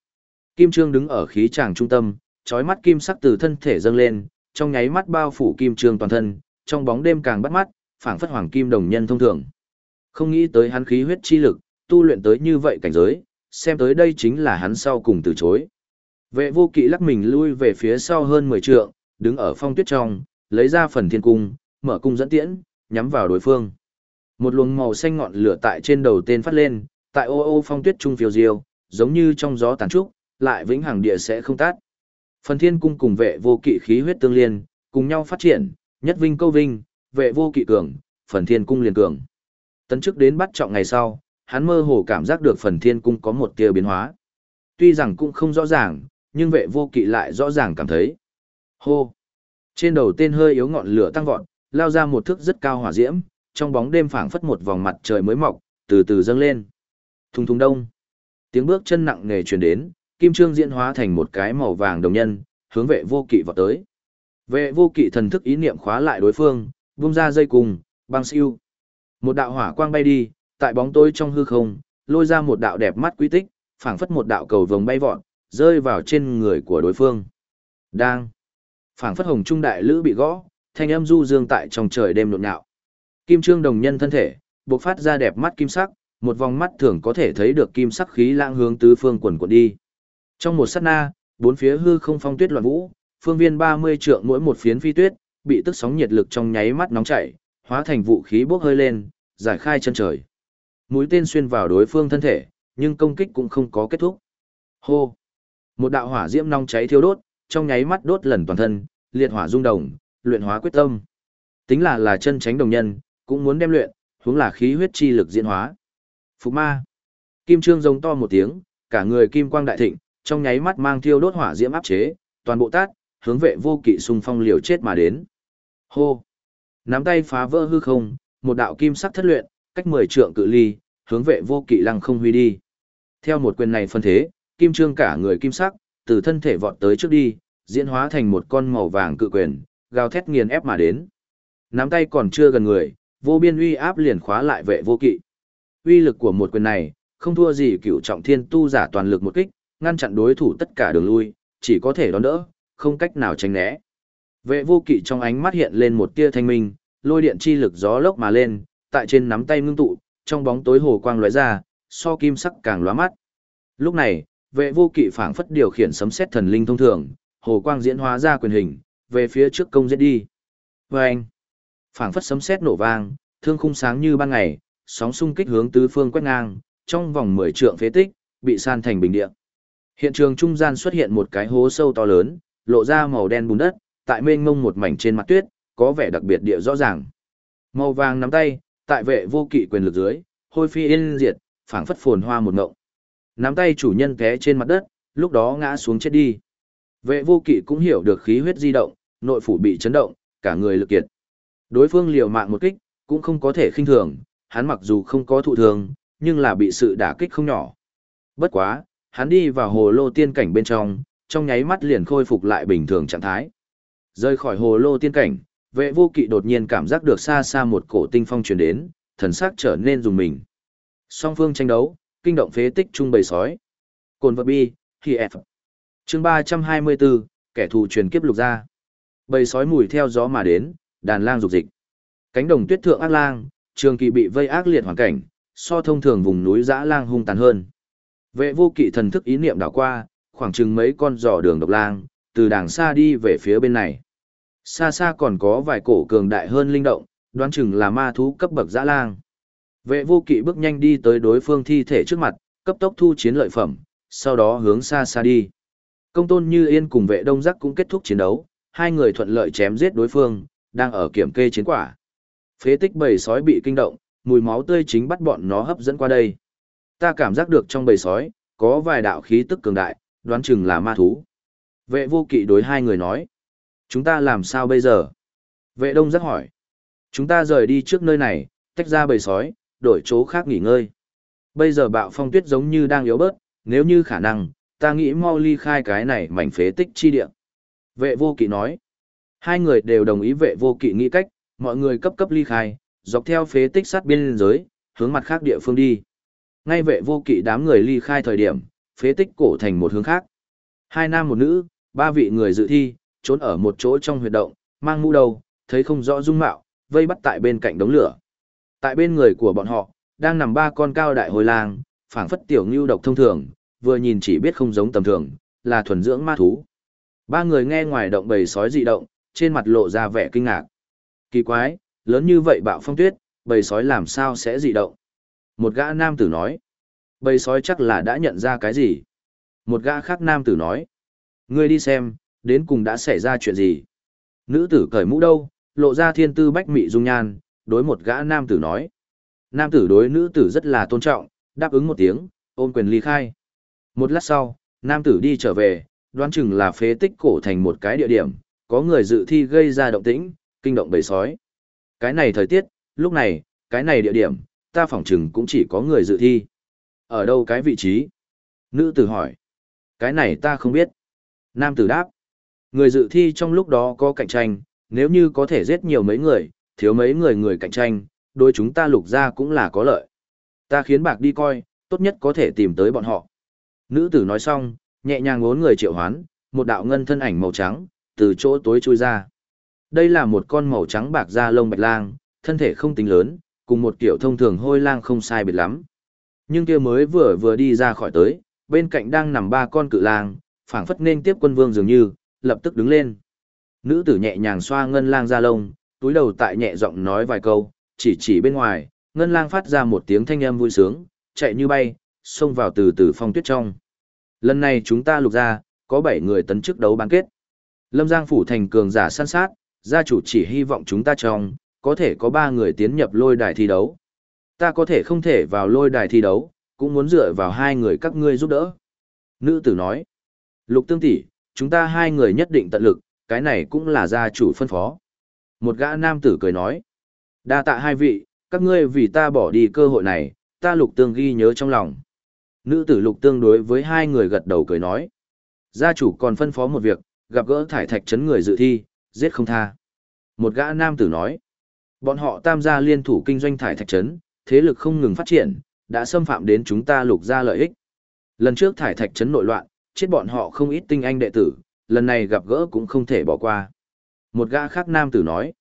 Kim trương đứng ở khí tràng trung tâm, trói mắt kim sắc từ thân thể dâng lên, trong nháy mắt bao phủ kim trương toàn thân, trong bóng đêm càng bắt mắt, phảng phất hoàng kim đồng nhân thông thường. Không nghĩ tới hắn khí huyết chi lực, tu luyện tới như vậy cảnh giới, xem tới đây chính là hắn sau cùng từ chối. Vệ vô kỵ lắc mình lui về phía sau hơn 10 trượng, đứng ở phong tuyết trong, lấy ra phần thiên cung, mở cung dẫn tiễn, nhắm vào đối phương. Một luồng màu xanh ngọn lửa tại trên đầu tên phát lên, tại ô ô phong tuyết trung phiêu diêu, giống như trong gió tàn trúc, lại vĩnh hằng địa sẽ không tát. Phần thiên cung cùng vệ vô kỵ khí huyết tương liên, cùng nhau phát triển, nhất vinh câu vinh, vệ vô kỵ cường, phần thiên cung liền cường. Tấn chức đến bắt trọng ngày sau, hắn mơ hồ cảm giác được phần thiên cung có một tia biến hóa. Tuy rằng cũng không rõ ràng, nhưng vệ vô kỵ lại rõ ràng cảm thấy. Hô! Trên đầu tên hơi yếu ngọn lửa tăng vọt, lao ra một thước rất cao hỏa diễm, trong bóng đêm phảng phất một vòng mặt trời mới mọc, từ từ dâng lên. Thùng thùng đông. Tiếng bước chân nặng nề truyền đến, kim trương diễn hóa thành một cái màu vàng đồng nhân, hướng vệ vô kỵ vọt tới. Vệ vô kỵ thần thức ý niệm khóa lại đối phương, vung ra dây cùng, băng siêu. Một đạo hỏa quang bay đi, tại bóng tối trong hư không, lôi ra một đạo đẹp mắt quý tích, phảng phất một đạo cầu vồng bay vọt, rơi vào trên người của đối phương. Đang. Phảng phất hồng trung đại lữ bị gõ, thanh âm du dương tại trong trời đêm nộn nhạo. Kim trương đồng nhân thân thể, bộc phát ra đẹp mắt kim sắc, một vòng mắt thường có thể thấy được kim sắc khí lãng hướng tứ phương quần quần đi. Trong một sát na, bốn phía hư không phong tuyết loạn vũ, phương viên 30 trượng mỗi một phiến phi tuyết, bị tức sóng nhiệt lực trong nháy mắt nóng chảy, hóa thành vũ khí bốc hơi lên, giải khai chân trời. Mũi tên xuyên vào đối phương thân thể, nhưng công kích cũng không có kết thúc. Hô! Một đạo hỏa diễm nong cháy thiêu đốt, trong nháy mắt đốt lần toàn thân, liệt hỏa rung đồng luyện hóa quyết tâm. Tính là là chân tránh đồng nhân, cũng muốn đem luyện, huống là khí huyết chi lực diễn hóa. Phục ma! Kim Trương giống to một tiếng, cả người kim quang đại thịnh, trong nháy mắt mang thiêu đốt hỏa diễm áp chế, toàn bộ tát, hướng vệ vô kỵ xung phong liều chết mà đến. Hô! Nắm tay phá vỡ hư không, một đạo kim sắc thất luyện, cách 10 trượng cự ly, hướng vệ vô kỵ lăng không huy đi. Theo một quyền này phân thế, kim trương cả người kim sắc, từ thân thể vọt tới trước đi, diễn hóa thành một con màu vàng cự quyền, gào thét nghiền ép mà đến. Nắm tay còn chưa gần người, vô biên uy áp liền khóa lại vệ vô kỵ. Uy lực của một quyền này, không thua gì cựu trọng thiên tu giả toàn lực một kích, ngăn chặn đối thủ tất cả đường lui, chỉ có thể đón đỡ, không cách nào tránh né. Vệ vô kỵ trong ánh mắt hiện lên một tia thanh minh, lôi điện chi lực gió lốc mà lên, tại trên nắm tay ngưng tụ, trong bóng tối hồ quang lóe ra, so kim sắc càng lóa mắt. Lúc này, vệ vô kỵ phảng phất điều khiển sấm xét thần linh thông thường, hồ quang diễn hóa ra quyền hình, về phía trước công giết đi. Và anh, phảng phất sấm xét nổ vang, thương khung sáng như ban ngày, sóng xung kích hướng tứ phương quét ngang, trong vòng 10 trượng phế tích, bị san thành bình địa. Hiện trường trung gian xuất hiện một cái hố sâu to lớn, lộ ra màu đen bùn đất, tại mênh mông một mảnh trên mặt tuyết, có vẻ đặc biệt địa rõ ràng. Màu vàng nắm tay, tại vệ vô kỵ quyền lực dưới, hôi phi yên diệt, phảng phất phồn hoa một ngộng. Nắm tay chủ nhân té trên mặt đất, lúc đó ngã xuống chết đi. Vệ vô kỵ cũng hiểu được khí huyết di động, nội phủ bị chấn động, cả người lực kiệt. Đối phương liều mạng một kích, cũng không có thể khinh thường, hắn mặc dù không có thụ thường, nhưng là bị sự đả kích không nhỏ. Bất quá, hắn đi vào hồ lô tiên cảnh bên trong, trong nháy mắt liền khôi phục lại bình thường trạng thái. Rơi khỏi hồ lô tiên cảnh, vệ vô kỵ đột nhiên cảm giác được xa xa một cổ tinh phong truyền đến, thần sắc trở nên dùng mình. Song phương tranh đấu, kinh động phế tích trung bầy sói. Cồn vật bi, khi F. chương 324, kẻ thù truyền kiếp lục ra. Bầy sói mùi theo gió mà đến, đàn lang dục dịch. Cánh đồng tuyết thượng ác lang, trường kỳ bị vây ác liệt hoàn cảnh, so thông thường vùng núi dã lang hung tàn hơn. Vệ vô kỵ thần thức ý niệm đảo qua, khoảng chừng mấy con giò đường độc lang, từ đàng xa đi về phía bên này. Xa xa còn có vài cổ cường đại hơn linh động, đoán chừng là ma thú cấp bậc dã lang. Vệ vô kỵ bước nhanh đi tới đối phương thi thể trước mặt, cấp tốc thu chiến lợi phẩm, sau đó hướng xa xa đi. Công tôn như yên cùng vệ đông giác cũng kết thúc chiến đấu, hai người thuận lợi chém giết đối phương, đang ở kiểm kê chiến quả. Phế tích bầy sói bị kinh động, mùi máu tươi chính bắt bọn nó hấp dẫn qua đây. Ta cảm giác được trong bầy sói, có vài đạo khí tức cường đại, đoán chừng là ma thú. Vệ vô kỵ đối hai người nói. Chúng ta làm sao bây giờ? Vệ đông Giác hỏi. Chúng ta rời đi trước nơi này, tách ra bầy sói, đổi chỗ khác nghỉ ngơi. Bây giờ bạo phong tuyết giống như đang yếu bớt, nếu như khả năng, ta nghĩ mau ly khai cái này mảnh phế tích chi địa. Vệ vô kỵ nói. Hai người đều đồng ý vệ vô kỵ nghĩ cách, mọi người cấp cấp ly khai, dọc theo phế tích sát biên giới, hướng mặt khác địa phương đi. Ngay vệ vô kỵ đám người ly khai thời điểm, phế tích cổ thành một hướng khác. Hai nam một nữ, ba vị người dự thi, trốn ở một chỗ trong huyệt động, mang mũ đầu, thấy không rõ dung mạo, vây bắt tại bên cạnh đống lửa. Tại bên người của bọn họ, đang nằm ba con cao đại hồi lang, phảng phất tiểu ngưu độc thông thường, vừa nhìn chỉ biết không giống tầm thường, là thuần dưỡng ma thú. Ba người nghe ngoài động bầy sói dị động, trên mặt lộ ra vẻ kinh ngạc. Kỳ quái, lớn như vậy bạo phong tuyết, bầy sói làm sao sẽ dị động? Một gã nam tử nói. Bầy sói chắc là đã nhận ra cái gì? Một gã khác nam tử nói. Ngươi đi xem, đến cùng đã xảy ra chuyện gì? Nữ tử cởi mũ đâu, lộ ra thiên tư bách mị dung nhan, đối một gã nam tử nói. Nam tử đối nữ tử rất là tôn trọng, đáp ứng một tiếng, ôm quyền ly khai. Một lát sau, nam tử đi trở về, đoán chừng là phế tích cổ thành một cái địa điểm, có người dự thi gây ra động tĩnh, kinh động bầy sói. Cái này thời tiết, lúc này, cái này địa điểm, ta phỏng chừng cũng chỉ có người dự thi. Ở đâu cái vị trí? Nữ tử hỏi. Cái này ta không biết. Nam tử đáp. Người dự thi trong lúc đó có cạnh tranh, nếu như có thể giết nhiều mấy người, thiếu mấy người người cạnh tranh, đối chúng ta lục ra cũng là có lợi. Ta khiến bạc đi coi, tốt nhất có thể tìm tới bọn họ. Nữ tử nói xong, nhẹ nhàng ngốn người triệu hoán, một đạo ngân thân ảnh màu trắng, từ chỗ tối chui ra. Đây là một con màu trắng bạc da lông bạch lang, thân thể không tính lớn, cùng một kiểu thông thường hôi lang không sai biệt lắm. Nhưng kia mới vừa vừa đi ra khỏi tới, bên cạnh đang nằm ba con cự lang, phảng phất nên tiếp quân vương dường như, lập tức đứng lên. Nữ tử nhẹ nhàng xoa ngân lang da lông, túi đầu tại nhẹ giọng nói vài câu, chỉ chỉ bên ngoài, ngân lang phát ra một tiếng thanh âm vui sướng, chạy như bay, xông vào từ từ phong tuyết trong. Lần này chúng ta lục ra, có 7 người tấn chức đấu bán kết. Lâm Giang phủ thành cường giả săn sát, gia chủ chỉ hy vọng chúng ta trong, có thể có 3 người tiến nhập lôi đài thi đấu. Ta có thể không thể vào lôi đài thi đấu, cũng muốn dựa vào hai người các ngươi giúp đỡ. Nữ tử nói, lục tương tỷ, chúng ta hai người nhất định tận lực, cái này cũng là gia chủ phân phó. Một gã nam tử cười nói, đa tạ hai vị, các ngươi vì ta bỏ đi cơ hội này, ta lục tương ghi nhớ trong lòng. Nữ tử lục tương đối với hai người gật đầu cười nói, gia chủ còn phân phó một việc, gặp gỡ thải thạch chấn người dự thi, giết không tha. Một gã nam tử nói, Bọn họ tam gia liên thủ kinh doanh thải thạch chấn, thế lực không ngừng phát triển, đã xâm phạm đến chúng ta lục gia lợi ích. Lần trước thải thạch chấn nội loạn, chết bọn họ không ít tinh anh đệ tử, lần này gặp gỡ cũng không thể bỏ qua. Một gã khác nam tử nói,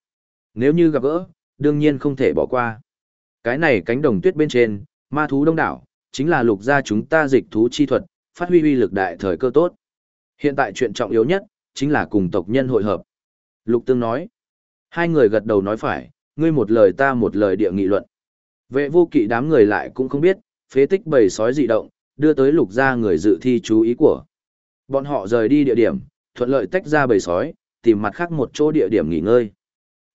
nếu như gặp gỡ, đương nhiên không thể bỏ qua. Cái này cánh đồng tuyết bên trên, ma thú đông đảo, chính là lục gia chúng ta dịch thú chi thuật, phát huy uy lực đại thời cơ tốt. Hiện tại chuyện trọng yếu nhất, chính là cùng tộc nhân hội hợp. Lục tương nói, hai người gật đầu nói phải, ngươi một lời ta một lời địa nghị luận. Vệ vô kỵ đám người lại cũng không biết, phế tích bầy sói dị động, đưa tới lục gia người dự thi chú ý của. Bọn họ rời đi địa điểm, thuận lợi tách ra bầy sói, tìm mặt khác một chỗ địa điểm nghỉ ngơi.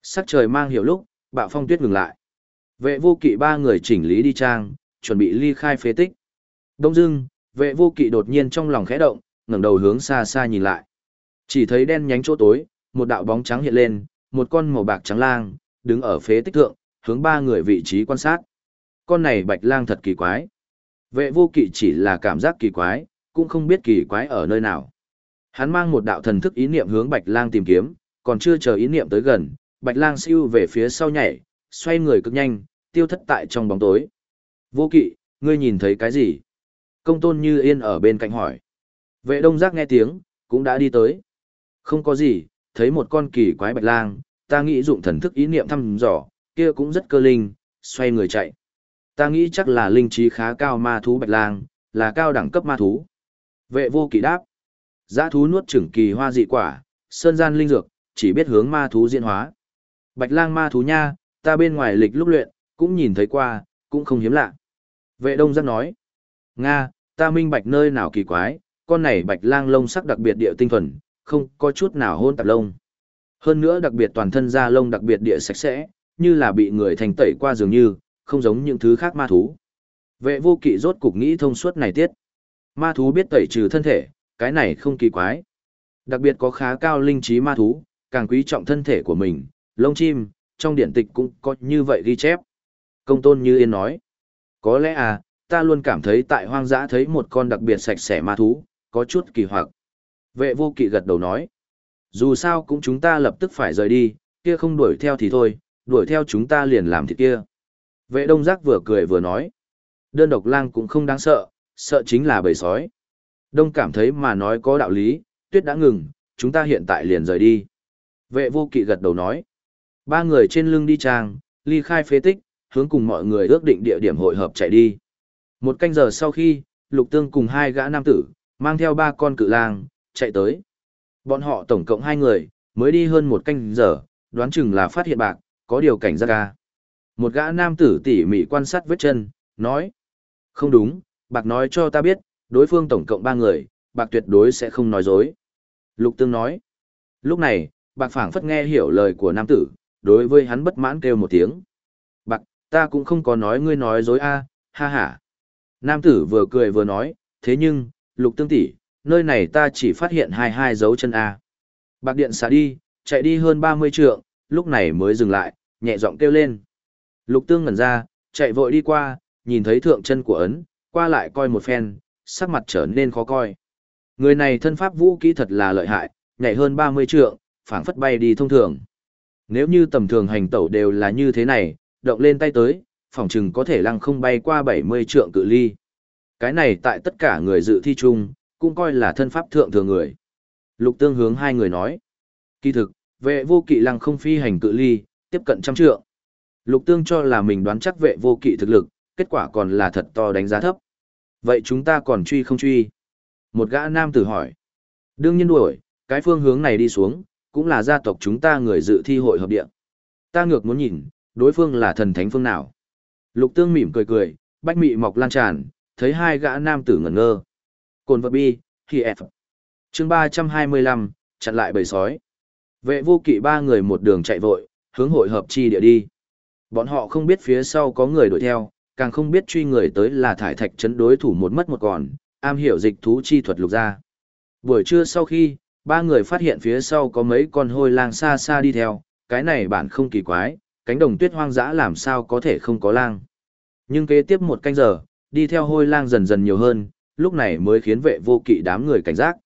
Sắc trời mang hiểu lúc, bạo phong tuyết ngừng lại. Vệ vô kỵ ba người chỉnh lý đi trang, chuẩn bị ly khai phế tích. Đông dưng, vệ vô kỵ đột nhiên trong lòng khẽ động, ngẩng đầu hướng xa xa nhìn lại. Chỉ thấy đen nhánh chỗ tối, một đạo bóng trắng hiện lên, một con màu bạc trắng lang, đứng ở phế tích thượng, hướng ba người vị trí quan sát. Con này bạch lang thật kỳ quái. Vệ vô kỵ chỉ là cảm giác kỳ quái, cũng không biết kỳ quái ở nơi nào. Hắn mang một đạo thần thức ý niệm hướng bạch lang tìm kiếm, còn chưa chờ ý niệm tới gần, bạch lang siêu về phía sau nhảy, xoay người cực nhanh, tiêu thất tại trong bóng tối. Vô kỵ, ngươi nhìn thấy cái gì? Công tôn như yên ở bên cạnh hỏi. Vệ đông giác nghe tiếng, cũng đã đi tới. Không có gì, thấy một con kỳ quái bạch lang, ta nghĩ dụng thần thức ý niệm thăm dò, kia cũng rất cơ linh, xoay người chạy. Ta nghĩ chắc là linh trí khá cao ma thú bạch lang, là cao đẳng cấp ma thú. Vệ vô kỵ đáp. Giã thú nuốt chửng kỳ hoa dị quả, sơn gian linh dược, chỉ biết hướng ma thú diễn hóa. Bạch lang ma thú nha, ta bên ngoài lịch lúc luyện, cũng nhìn thấy qua, cũng không hiếm lạ. Vệ đông giác nói. Nga, ta minh bạch nơi nào kỳ quái, con này bạch lang lông sắc đặc biệt địa tinh thuần, không có chút nào hôn tạp lông. Hơn nữa đặc biệt toàn thân da lông đặc biệt địa sạch sẽ, như là bị người thành tẩy qua dường như, không giống những thứ khác ma thú. Vệ vô kỵ rốt cục nghĩ thông suốt này tiết. Ma thú biết tẩy trừ thân thể, cái này không kỳ quái. Đặc biệt có khá cao linh trí ma thú, càng quý trọng thân thể của mình, lông chim, trong điển tịch cũng có như vậy ghi chép. Công tôn như yên nói, có lẽ à, ta luôn cảm thấy tại hoang dã thấy một con đặc biệt sạch sẽ ma thú, có chút kỳ hoặc. Vệ vô kỵ gật đầu nói, dù sao cũng chúng ta lập tức phải rời đi, kia không đuổi theo thì thôi, đuổi theo chúng ta liền làm thì kia. Vệ đông giác vừa cười vừa nói, đơn độc lang cũng không đáng sợ, sợ chính là bầy sói. Đông cảm thấy mà nói có đạo lý, tuyết đã ngừng, chúng ta hiện tại liền rời đi. Vệ vô kỵ gật đầu nói, ba người trên lưng đi trang, ly khai phế tích, hướng cùng mọi người ước định địa điểm hội hợp chạy đi. Một canh giờ sau khi, Lục Tương cùng hai gã nam tử, mang theo ba con cự lang, chạy tới. Bọn họ tổng cộng hai người, mới đi hơn một canh giờ, đoán chừng là phát hiện bạc, có điều cảnh giác ca. Một gã nam tử tỉ mỉ quan sát vết chân, nói. Không đúng, bạc nói cho ta biết, đối phương tổng cộng ba người, bạc tuyệt đối sẽ không nói dối. Lục Tương nói. Lúc này, bạc phảng phất nghe hiểu lời của nam tử, đối với hắn bất mãn kêu một tiếng. Bạc, ta cũng không có nói ngươi nói dối a, ha ha. Nam tử vừa cười vừa nói, thế nhưng, lục tương tỷ, nơi này ta chỉ phát hiện hai hai dấu chân A. Bạc điện xả đi, chạy đi hơn 30 trượng, lúc này mới dừng lại, nhẹ giọng kêu lên. Lục tương ngẩn ra, chạy vội đi qua, nhìn thấy thượng chân của ấn, qua lại coi một phen, sắc mặt trở nên khó coi. Người này thân pháp vũ kỹ thật là lợi hại, nhảy hơn 30 trượng, phảng phất bay đi thông thường. Nếu như tầm thường hành tẩu đều là như thế này, động lên tay tới, phòng chừng có thể lăng không bay qua 70 trượng cự ly. Cái này tại tất cả người dự thi chung, cũng coi là thân pháp thượng thừa người. Lục tương hướng hai người nói. Kỳ thực, vệ vô kỵ lăng không phi hành cự ly, tiếp cận trăm trượng. Lục tương cho là mình đoán chắc vệ vô kỵ thực lực, kết quả còn là thật to đánh giá thấp. Vậy chúng ta còn truy không truy? Một gã nam tử hỏi. Đương nhiên đuổi, cái phương hướng này đi xuống, cũng là gia tộc chúng ta người dự thi hội hợp địa. Ta ngược muốn nhìn, đối phương là thần thánh phương nào. Lục tương mỉm cười cười, bách mị mọc lan tràn, thấy hai gã nam tử ngẩn ngơ. Cồn vật bi, khi F. chương 325, chặn lại bầy sói. Vệ vô kỵ ba người một đường chạy vội, hướng hội hợp chi địa đi. Bọn họ không biết phía sau có người đuổi theo, càng không biết truy người tới là thải thạch chấn đối thủ một mất một còn, am hiểu dịch thú chi thuật lục ra. Buổi trưa sau khi, ba người phát hiện phía sau có mấy con hôi lang xa xa đi theo, cái này bản không kỳ quái, cánh đồng tuyết hoang dã làm sao có thể không có lang. Nhưng kế tiếp một canh giờ, đi theo hôi lang dần dần nhiều hơn, lúc này mới khiến vệ vô kỵ đám người cảnh giác.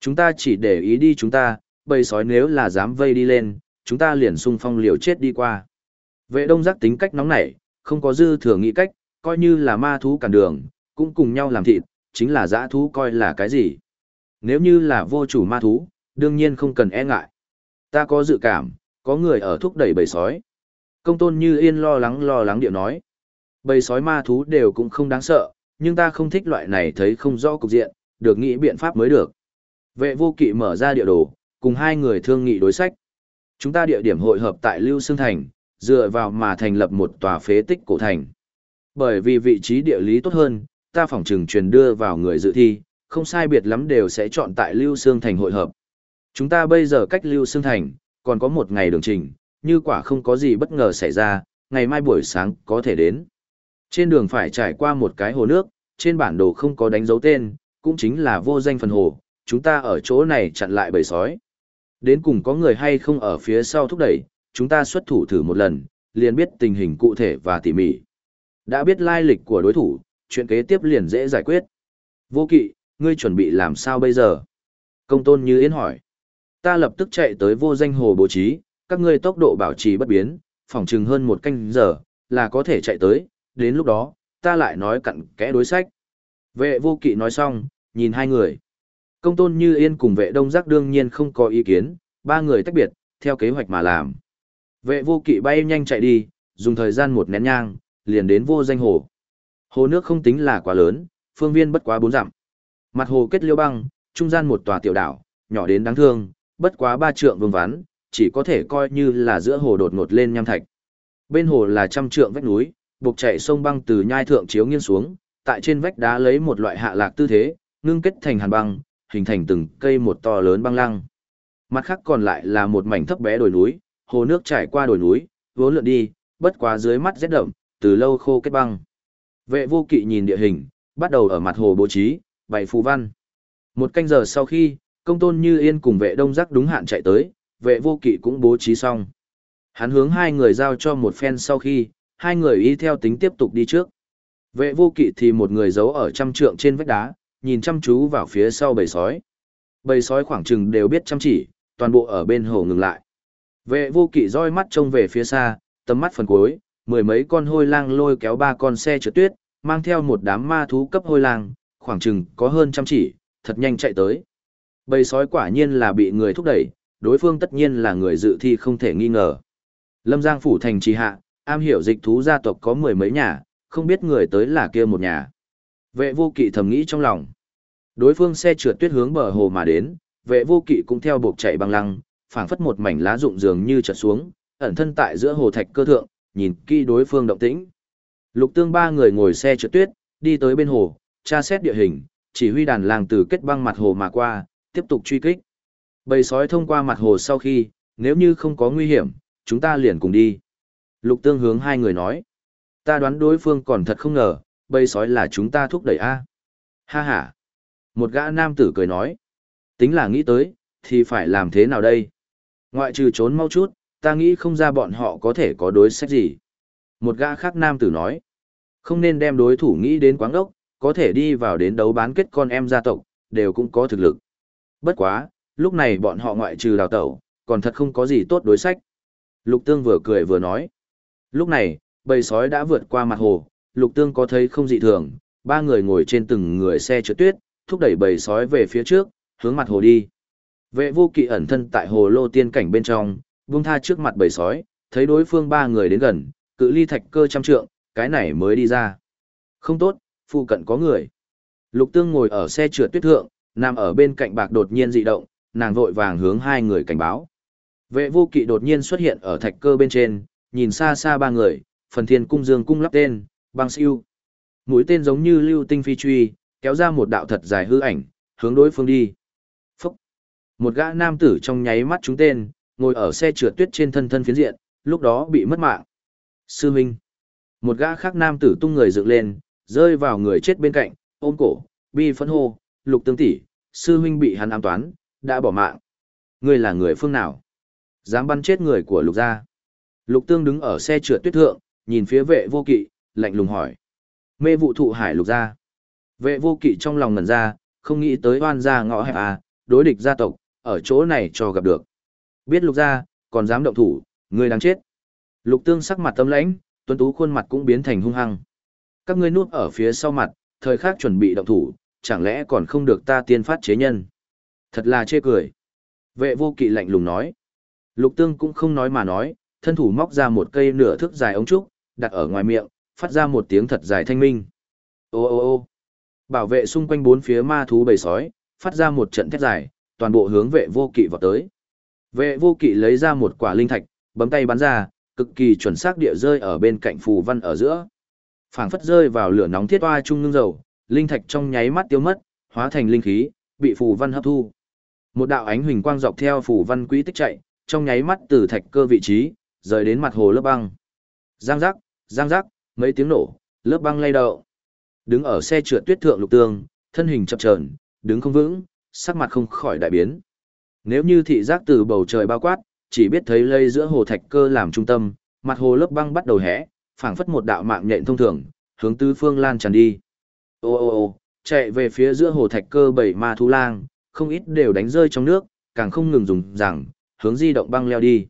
Chúng ta chỉ để ý đi chúng ta, bầy sói nếu là dám vây đi lên, chúng ta liền xung phong liều chết đi qua. Vệ đông giác tính cách nóng nảy, không có dư thừa nghĩ cách, coi như là ma thú cản đường, cũng cùng nhau làm thịt, chính là dã thú coi là cái gì. Nếu như là vô chủ ma thú, đương nhiên không cần e ngại. Ta có dự cảm, có người ở thúc đẩy bầy sói. Công tôn như yên lo lắng lo lắng điệu nói. Bầy sói ma thú đều cũng không đáng sợ, nhưng ta không thích loại này thấy không rõ cục diện, được nghĩ biện pháp mới được. Vệ vô kỵ mở ra địa đồ, cùng hai người thương nghị đối sách. Chúng ta địa điểm hội hợp tại Lưu Sương Thành, dựa vào mà thành lập một tòa phế tích cổ thành. Bởi vì vị trí địa lý tốt hơn, ta phỏng trừng truyền đưa vào người dự thi, không sai biệt lắm đều sẽ chọn tại Lưu Sương Thành hội hợp. Chúng ta bây giờ cách Lưu Sương Thành, còn có một ngày đường trình, như quả không có gì bất ngờ xảy ra, ngày mai buổi sáng có thể đến. Trên đường phải trải qua một cái hồ nước, trên bản đồ không có đánh dấu tên, cũng chính là vô danh phần hồ, chúng ta ở chỗ này chặn lại bầy sói. Đến cùng có người hay không ở phía sau thúc đẩy, chúng ta xuất thủ thử một lần, liền biết tình hình cụ thể và tỉ mỉ. Đã biết lai lịch của đối thủ, chuyện kế tiếp liền dễ giải quyết. Vô kỵ, ngươi chuẩn bị làm sao bây giờ? Công tôn như yên hỏi. Ta lập tức chạy tới vô danh hồ bố trí, các ngươi tốc độ bảo trì bất biến, phòng chừng hơn một canh giờ, là có thể chạy tới, đến lúc đó, ta lại nói cặn kẽ đối sách. Vệ vô kỵ nói xong, nhìn hai người. Công tôn như yên cùng vệ đông giác đương nhiên không có ý kiến, ba người tách biệt, theo kế hoạch mà làm. Vệ vô kỵ bay nhanh chạy đi, dùng thời gian một nén nhang, liền đến vô danh hồ. Hồ nước không tính là quá lớn, phương viên bất quá bốn dặm. Mặt hồ kết liêu băng, trung gian một tòa tiểu đảo, nhỏ đến đáng thương, bất quá ba trượng vương ván, chỉ có thể coi như là giữa hồ đột ngột lên nham thạch. Bên hồ là trăm trượng vách núi, buộc chạy sông băng từ nhai thượng chiếu nghiêng xuống, tại trên vách đá lấy một loại hạ lạc tư thế, ngưng kết thành hàn băng, hình thành từng cây một to lớn băng lăng. Mặt khác còn lại là một mảnh thấp bé đồi núi, hồ nước trải qua đồi núi, vốn lượn đi, bất quá dưới mắt rét đậm, từ lâu khô kết băng. Vệ vô kỵ nhìn địa hình, bắt đầu ở mặt hồ bố trí, bày phù văn. Một canh giờ sau khi, công tôn như yên cùng vệ đông giác đúng hạn chạy tới, vệ vô kỵ cũng bố trí xong. Hắn hướng hai người giao cho một phen sau khi, hai người y theo tính tiếp tục đi trước. Vệ vô kỵ thì một người giấu ở trăm trượng trên vách đá, nhìn chăm chú vào phía sau bầy sói. Bầy sói khoảng chừng đều biết chăm chỉ, toàn bộ ở bên hồ ngừng lại. Vệ vô kỵ roi mắt trông về phía xa, tầm mắt phần cuối, mười mấy con hôi lang lôi kéo ba con xe trượt tuyết, mang theo một đám ma thú cấp hôi lang, khoảng chừng có hơn trăm chỉ, thật nhanh chạy tới. Bầy sói quả nhiên là bị người thúc đẩy, đối phương tất nhiên là người dự thi không thể nghi ngờ. Lâm Giang phủ thành trì hạ, am hiểu dịch thú gia tộc có mười mấy nhà, không biết người tới là kia một nhà. Vệ vô kỵ thầm nghĩ trong lòng. Đối phương xe trượt tuyết hướng bờ hồ mà đến, vệ vô kỵ cũng theo buộc chạy băng lăng, phảng phất một mảnh lá rụng dường như trượt xuống, ẩn thân tại giữa hồ thạch cơ thượng, nhìn kỹ đối phương động tĩnh. Lục tương ba người ngồi xe trượt tuyết, đi tới bên hồ, tra xét địa hình, chỉ huy đàn làng từ kết băng mặt hồ mà qua, tiếp tục truy kích. Bầy sói thông qua mặt hồ sau khi, nếu như không có nguy hiểm, chúng ta liền cùng đi. Lục tương hướng hai người nói. Ta đoán đối phương còn thật không ngờ, bầy sói là chúng ta thúc đẩy a. Ha ha. Một gã nam tử cười nói. Tính là nghĩ tới, thì phải làm thế nào đây? Ngoại trừ trốn mau chút, ta nghĩ không ra bọn họ có thể có đối sách gì. Một gã khác nam tử nói. Không nên đem đối thủ nghĩ đến quáng ốc, có thể đi vào đến đấu bán kết con em gia tộc, đều cũng có thực lực. Bất quá, lúc này bọn họ ngoại trừ đào tẩu, còn thật không có gì tốt đối sách. Lục Tương vừa cười vừa nói. Lúc này, bầy sói đã vượt qua mặt hồ, Lục Tương có thấy không dị thường, ba người ngồi trên từng người xe trượt tuyết, thúc đẩy bầy sói về phía trước, hướng mặt hồ đi. Vệ vô kỵ ẩn thân tại hồ lô tiên cảnh bên trong, buông tha trước mặt bầy sói, thấy đối phương ba người đến gần, cự ly thạch cơ trăm trượng, cái này mới đi ra. Không tốt, phụ cận có người. Lục tương ngồi ở xe trượt tuyết thượng, nằm ở bên cạnh bạc đột nhiên dị động, nàng vội vàng hướng hai người cảnh báo. Vệ vô kỵ đột nhiên xuất hiện ở thạch cơ bên trên, nhìn xa xa ba người, phần thiên cung dương cung lắp tên, băng siêu. Mũi tên giống như lưu tinh phi truy, kéo ra một đạo thật dài hư ảnh, hướng đối phương đi. Một gã nam tử trong nháy mắt trúng tên, ngồi ở xe trượt tuyết trên thân thân phiến diện, lúc đó bị mất mạng. Sư Minh! Một gã khác nam tử tung người dựng lên, rơi vào người chết bên cạnh, ôm cổ, bi phân hô, lục tương tỷ, sư huynh bị hắn ám toán, đã bỏ mạng. Ngươi là người phương nào? Dám bắn chết người của lục gia. Lục tương đứng ở xe trượt tuyết thượng, nhìn phía vệ vô kỵ, lạnh lùng hỏi. Mê vụ thụ hải lục gia. Vệ vô kỵ trong lòng ngần ra, không nghĩ tới oan gia ngõ hẹp à, đối địch gia tộc, ở chỗ này cho gặp được. Biết lục gia, còn dám động thủ, ngươi đáng chết. Lục tương sắc mặt tâm lãnh, tuấn tú khuôn mặt cũng biến thành hung hăng. Các ngươi nuốt ở phía sau mặt, thời khắc chuẩn bị động thủ, chẳng lẽ còn không được ta tiên phát chế nhân. Thật là chê cười. Vệ vô kỵ lạnh lùng nói. Lục tương cũng không nói mà nói, thân thủ móc ra một cây nửa thước dài ống trúc, đặt ở ngoài miệng, phát ra một tiếng thật dài thanh minh. Ô ô ô bảo vệ xung quanh bốn phía ma thú bầy sói, phát ra một trận thét dài, toàn bộ hướng vệ vô kỵ vào tới. Vệ vô kỵ lấy ra một quả linh thạch, bấm tay bắn ra, cực kỳ chuẩn xác địa rơi ở bên cạnh phù văn ở giữa. Phảng phất rơi vào lửa nóng thiết oa trung ngưng dầu, linh thạch trong nháy mắt tiêu mất, hóa thành linh khí, bị phù văn hấp thu. Một đạo ánh huỳnh quang dọc theo phù văn quỹ tích chạy, trong nháy mắt từ thạch cơ vị trí, rời đến mặt hồ lớp băng. Giang giác, giang giác, mấy tiếng nổ, lớp băng lay động. Đứng ở xe trượt tuyết thượng lục tương, thân hình chập chờn, đứng không vững, sắc mặt không khỏi đại biến. Nếu như thị giác từ bầu trời bao quát, chỉ biết thấy lây giữa hồ thạch cơ làm trung tâm, mặt hồ lớp băng bắt đầu hẽ, phảng phất một đạo mạng nhện thông thường, hướng tứ phương lan tràn đi. Ô ô ô, chạy về phía giữa hồ thạch cơ bảy ma thú lang, không ít đều đánh rơi trong nước, càng không ngừng dùng rằng, hướng di động băng leo đi.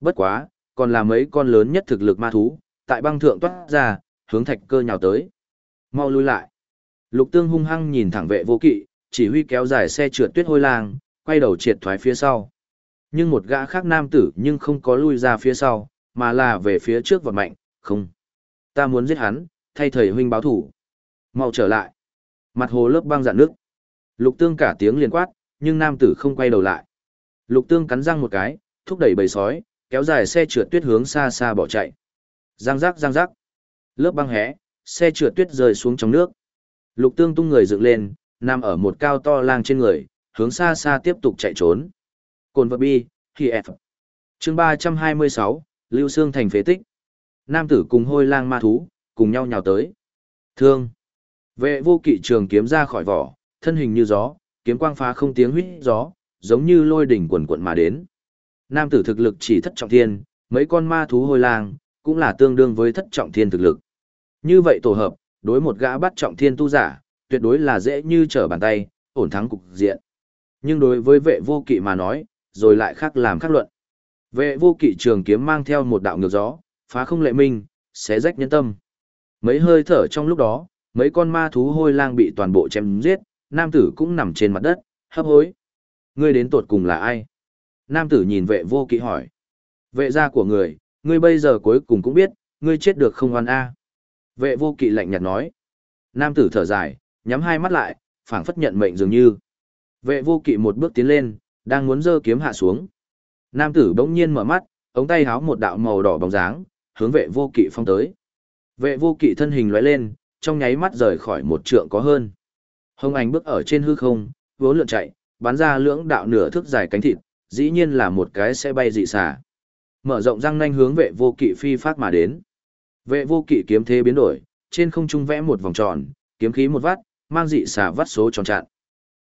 Bất quá, còn là mấy con lớn nhất thực lực ma thú, tại băng thượng toát ra, hướng thạch cơ nhào tới. Mau lui lại. Lục tương hung hăng nhìn thẳng vệ vô kỵ, chỉ huy kéo dài xe trượt tuyết hôi lang, quay đầu triệt thoái phía sau. Nhưng một gã khác nam tử nhưng không có lui ra phía sau, mà là về phía trước vật mạnh, không. Ta muốn giết hắn, thay thầy huynh báo thủ. Mau trở lại. Mặt hồ lớp băng dạn nước. Lục tương cả tiếng liền quát, nhưng nam tử không quay đầu lại. Lục tương cắn răng một cái, thúc đẩy bầy sói, kéo dài xe trượt tuyết hướng xa xa bỏ chạy. Giang rắc giang rắc. Lớp băng hé, xe trượt tuyết rơi xuống trong nước. Lục tương tung người dựng lên, nằm ở một cao to lang trên người, hướng xa xa tiếp tục chạy trốn. Cồn vật bi, khi F. chương 326, Lưu Sương thành phế tích. Nam tử cùng hôi lang ma thú, cùng nhau nhào tới. Thương. Vệ vô kỵ trường kiếm ra khỏi vỏ, thân hình như gió, kiếm quang phá không tiếng huyết gió, giống như lôi đỉnh quần quận mà đến. Nam tử thực lực chỉ thất trọng thiên, mấy con ma thú hôi lang, cũng là tương đương với thất trọng thiên thực lực. Như vậy tổ hợp, đối một gã bắt trọng thiên tu giả, tuyệt đối là dễ như trở bàn tay, ổn thắng cục diện. Nhưng đối với vệ vô kỵ mà nói, rồi lại khác làm khác luận. Vệ vô kỵ trường kiếm mang theo một đạo ngược gió, phá không lệ minh, xé rách nhân tâm. Mấy hơi thở trong lúc đó, mấy con ma thú hôi lang bị toàn bộ chém giết, nam tử cũng nằm trên mặt đất, hấp hối. Ngươi đến tột cùng là ai? Nam tử nhìn vệ vô kỵ hỏi. Vệ gia của người, ngươi bây giờ cuối cùng cũng biết, ngươi chết được không oan a. Vệ vô kỵ lạnh nhạt nói. Nam tử thở dài, nhắm hai mắt lại, phảng phất nhận mệnh dường như. Vệ vô kỵ một bước tiến lên, đang muốn giơ kiếm hạ xuống. Nam tử bỗng nhiên mở mắt, ống tay háo một đạo màu đỏ bóng dáng, hướng vệ vô kỵ phong tới. Vệ vô kỵ thân hình lóe lên, trong nháy mắt rời khỏi một trượng có hơn. Hồng Anh bước ở trên hư không, vốn lượn chạy, bắn ra lưỡng đạo nửa thước dài cánh thịt, dĩ nhiên là một cái sẽ bay dị xả. Mở rộng răng nanh hướng vệ vô kỵ phi phát mà đến. Vệ vô kỵ kiếm thế biến đổi, trên không trung vẽ một vòng tròn, kiếm khí một vắt, mang dị xả vắt số tròn trạn.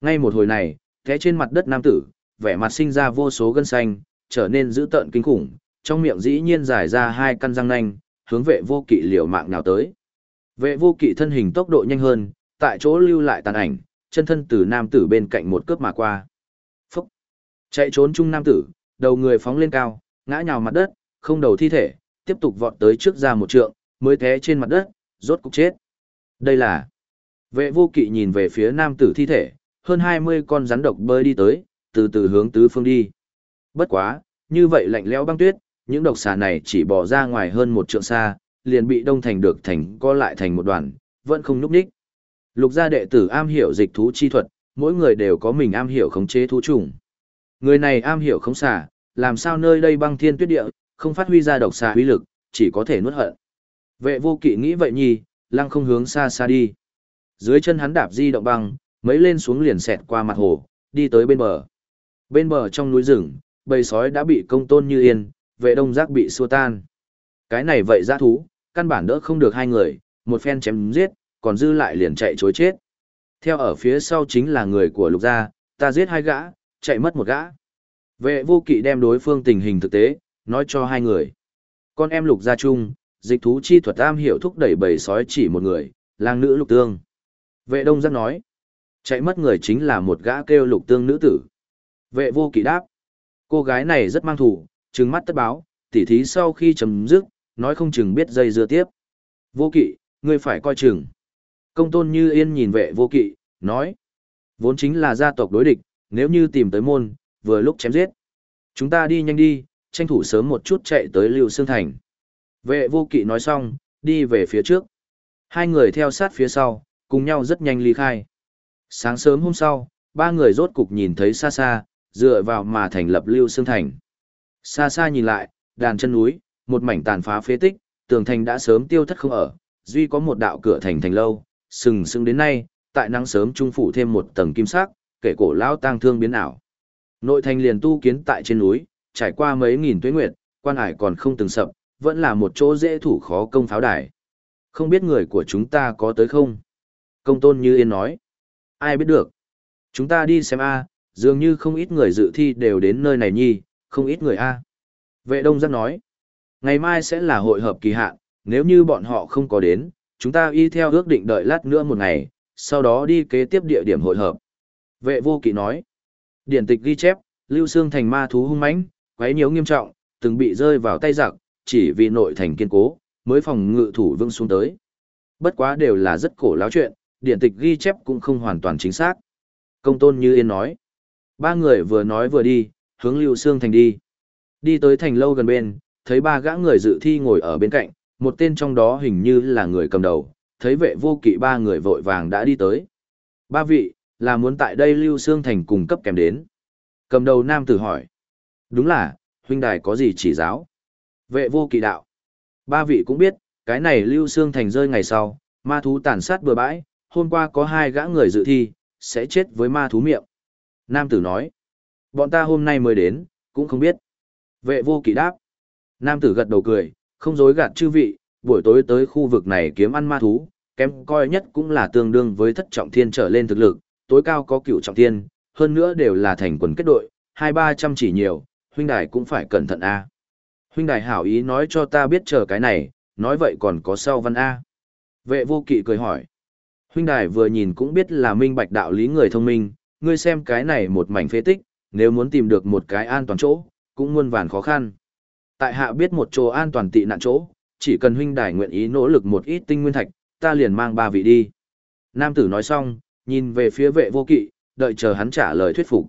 Ngay một hồi này, thế trên mặt đất nam tử, vẻ mặt sinh ra vô số gân xanh, trở nên dữ tợn kinh khủng, trong miệng dĩ nhiên dài ra hai căn răng nanh, hướng vệ vô kỵ liều mạng nào tới. Vệ vô kỵ thân hình tốc độ nhanh hơn, tại chỗ lưu lại tàn ảnh, chân thân từ nam tử bên cạnh một cướp mà qua. Phúc! Chạy trốn chung nam tử, đầu người phóng lên cao, ngã nhào mặt đất, không đầu thi thể, tiếp tục vọt tới trước ra một trượng, mới té trên mặt đất, rốt cục chết. Đây là... Vệ vô kỵ nhìn về phía nam tử thi thể, hơn 20 con rắn độc bơi đi tới, từ từ hướng tứ phương đi. Bất quá, như vậy lạnh lẽo băng tuyết, những độc xà này chỉ bỏ ra ngoài hơn một trượng xa, liền bị đông thành được thành co lại thành một đoàn, vẫn không núp đích. Lục gia đệ tử am hiểu dịch thú chi thuật, mỗi người đều có mình am hiểu khống chế thú trùng. Người này am hiểu khống xà, làm sao nơi đây băng thiên tuyết địa, không phát huy ra độc xà uy lực, chỉ có thể nuốt hận. Vệ vô kỵ nghĩ vậy nhi, lăng không hướng xa xa đi. Dưới chân hắn đạp di động băng, mấy lên xuống liền xẹt qua mặt hồ, đi tới bên bờ. Bên bờ trong núi rừng, bầy sói đã bị công tôn như yên, vệ đông giác bị xua tan. Cái này vậy giã thú, căn bản đỡ không được hai người, một phen chém giết, còn dư lại liền chạy chối chết. Theo ở phía sau chính là người của lục gia, ta giết hai gã, chạy mất một gã. Vệ vô kỵ đem đối phương tình hình thực tế, nói cho hai người. Con em lục gia chung, dịch thú chi thuật am hiểu thúc đẩy bầy sói chỉ một người, lang nữ lục tương. Vệ đông giác nói, chạy mất người chính là một gã kêu lục tương nữ tử. Vệ vô kỵ đáp, cô gái này rất mang thủ, trừng mắt tất báo, tỉ thí sau khi chấm dứt, nói không chừng biết dây dưa tiếp. Vô kỵ, ngươi phải coi chừng. Công tôn như yên nhìn vệ vô kỵ, nói. Vốn chính là gia tộc đối địch, nếu như tìm tới môn, vừa lúc chém giết. Chúng ta đi nhanh đi, tranh thủ sớm một chút chạy tới Lưu Sương Thành. Vệ vô kỵ nói xong, đi về phía trước. Hai người theo sát phía sau, cùng nhau rất nhanh ly khai. Sáng sớm hôm sau, ba người rốt cục nhìn thấy xa xa, dựa vào mà thành lập Lưu Sương Thành. Xa xa nhìn lại, đàn chân núi, một mảnh tàn phá phế tích, tường thành đã sớm tiêu thất không ở, duy có một đạo cửa thành thành lâu, sừng sững đến nay, tại nắng sớm trung phủ thêm một tầng kim sắc, kể cổ lao tang thương biến ảo. Nội thành liền tu kiến tại trên núi, trải qua mấy nghìn tuế nguyệt, quan hải còn không từng sập, vẫn là một chỗ dễ thủ khó công pháo đài. Không biết người của chúng ta có tới không? Công tôn như yên nói. Ai biết được? Chúng ta đi xem A, dường như không ít người dự thi đều đến nơi này nhi, không ít người A. Vệ đông giác nói. Ngày mai sẽ là hội hợp kỳ hạn, nếu như bọn họ không có đến, chúng ta y theo ước định đợi lát nữa một ngày, sau đó đi kế tiếp địa điểm hội hợp. Vệ vô kỵ nói. Điển tịch ghi chép, Lưu Sương thành ma thú hung mãnh, quấy nhiễu nghiêm trọng, từng bị rơi vào tay giặc, chỉ vì nội thành kiên cố, mới phòng ngự thủ vững xuống tới. Bất quá đều là rất cổ láo chuyện, điện tịch ghi chép cũng không hoàn toàn chính xác. Công tôn như yên nói. Ba người vừa nói vừa đi, hướng Lưu Sương thành đi. Đi tới thành lâu gần bên, thấy ba gã người dự thi ngồi ở bên cạnh, một tên trong đó hình như là người cầm đầu, thấy vệ vô kỵ ba người vội vàng đã đi tới. Ba vị, là muốn tại đây Lưu Sương Thành cùng cấp kèm đến. Cầm đầu nam tử hỏi. Đúng là, huynh đài có gì chỉ giáo? Vệ vô kỵ đạo. Ba vị cũng biết, cái này Lưu Sương Thành rơi ngày sau, ma thú tàn sát bừa bãi, hôm qua có hai gã người dự thi, sẽ chết với ma thú miệng. Nam tử nói. Bọn ta hôm nay mới đến, cũng không biết. Vệ vô kỵ đáp. Nam tử gật đầu cười, không dối gạt chư vị, buổi tối tới khu vực này kiếm ăn ma thú, kém coi nhất cũng là tương đương với thất trọng thiên trở lên thực lực, tối cao có cựu trọng thiên, hơn nữa đều là thành quần kết đội, hai ba trăm chỉ nhiều, huynh đài cũng phải cẩn thận a. Huynh đài hảo ý nói cho ta biết chờ cái này, nói vậy còn có sau văn a. Vệ vô kỵ cười hỏi. Huynh đài vừa nhìn cũng biết là minh bạch đạo lý người thông minh, ngươi xem cái này một mảnh phế tích, nếu muốn tìm được một cái an toàn chỗ, cũng muôn vàn khó khăn. Tại hạ biết một chỗ an toàn tị nạn chỗ, chỉ cần huynh đài nguyện ý nỗ lực một ít tinh nguyên thạch, ta liền mang ba vị đi. Nam tử nói xong, nhìn về phía vệ vô kỵ, đợi chờ hắn trả lời thuyết phục.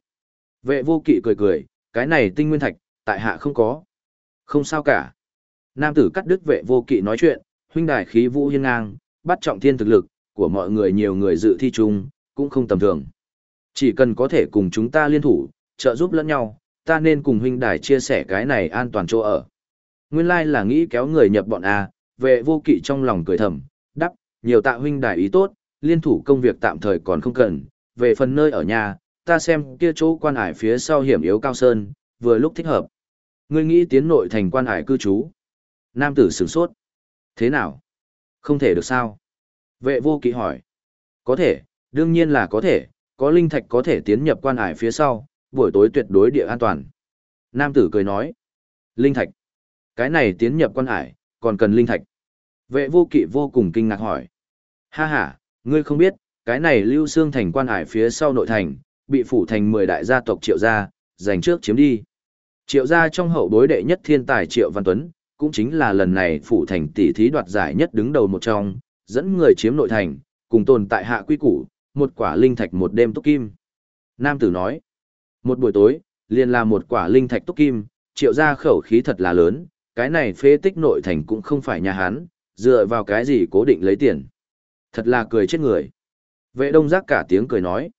Vệ vô kỵ cười cười, cái này tinh nguyên thạch, tại hạ không có. Không sao cả. Nam tử cắt đứt vệ vô kỵ nói chuyện, huynh đài khí vũ hiên ngang, bắt trọng thiên thực lực, của mọi người nhiều người dự thi chung, cũng không tầm thường. Chỉ cần có thể cùng chúng ta liên thủ, trợ giúp lẫn nhau, ta nên cùng huynh đài chia sẻ cái này an toàn chỗ ở. Nguyên lai là nghĩ kéo người nhập bọn A, vệ vô kỵ trong lòng cười thầm, đắp, nhiều tạ huynh đài ý tốt, liên thủ công việc tạm thời còn không cần, về phần nơi ở nhà, ta xem kia chỗ quan ải phía sau hiểm yếu cao sơn, vừa lúc thích hợp. Ngươi nghĩ tiến nội thành quan ải cư trú. Nam tử sửng sốt. Thế nào? Không thể được sao? Vệ vô kỵ hỏi. Có thể, đương nhiên là có thể, có linh thạch có thể tiến nhập quan ải phía sau, buổi tối tuyệt đối địa an toàn. Nam tử cười nói. Linh thạch. Cái này tiến nhập quan ải, còn cần linh thạch. Vệ vô kỵ vô cùng kinh ngạc hỏi. Ha ha, ngươi không biết, cái này lưu xương thành quan ải phía sau nội thành, bị phủ thành 10 đại gia tộc triệu gia, giành trước chiếm đi. Triệu gia trong hậu bối đệ nhất thiên tài Triệu Văn Tuấn, cũng chính là lần này phủ thành tỷ thí đoạt giải nhất đứng đầu một trong, dẫn người chiếm nội thành, cùng tồn tại hạ quy củ, một quả linh thạch một đêm túc kim. Nam tử nói, một buổi tối, liền là một quả linh thạch túc kim, triệu gia khẩu khí thật là lớn, cái này phê tích nội thành cũng không phải nhà hán, dựa vào cái gì cố định lấy tiền. Thật là cười chết người. Vệ đông giác cả tiếng cười nói.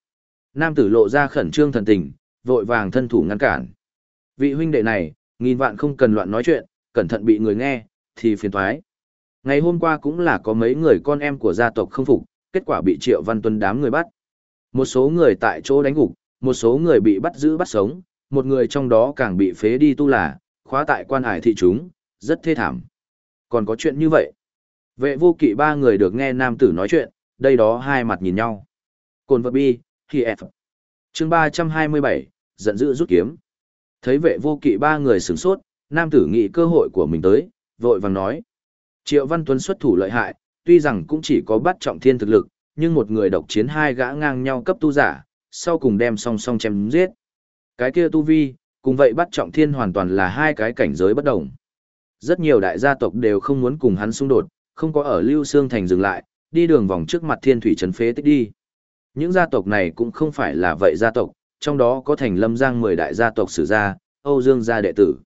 Nam tử lộ ra khẩn trương thần tình, vội vàng thân thủ ngăn cản. Vị huynh đệ này, nghìn vạn không cần loạn nói chuyện, cẩn thận bị người nghe, thì phiền thoái. Ngày hôm qua cũng là có mấy người con em của gia tộc không phục, kết quả bị Triệu Văn Tuấn đám người bắt. Một số người tại chỗ đánh gục, một số người bị bắt giữ bắt sống, một người trong đó càng bị phế đi tu là, khóa tại quan hải thị chúng, rất thê thảm. Còn có chuyện như vậy. Vệ vô kỵ ba người được nghe nam tử nói chuyện, đây đó hai mặt nhìn nhau. Cồn vật bi, khi F. chương 327, giận dữ rút kiếm. Thấy vệ vô kỵ ba người sửng sốt, nam tử nghĩ cơ hội của mình tới, vội vàng nói. Triệu Văn Tuấn xuất thủ lợi hại, tuy rằng cũng chỉ có bắt trọng thiên thực lực, nhưng một người độc chiến hai gã ngang nhau cấp tu giả, sau cùng đem song song chém giết. Cái kia tu vi, cùng vậy bắt trọng thiên hoàn toàn là hai cái cảnh giới bất đồng. Rất nhiều đại gia tộc đều không muốn cùng hắn xung đột, không có ở Lưu Sương Thành dừng lại, đi đường vòng trước mặt thiên thủy trấn phế tích đi. Những gia tộc này cũng không phải là vậy gia tộc, trong đó có thành lâm giang 10 đại gia tộc sử gia, Âu Dương gia đệ tử.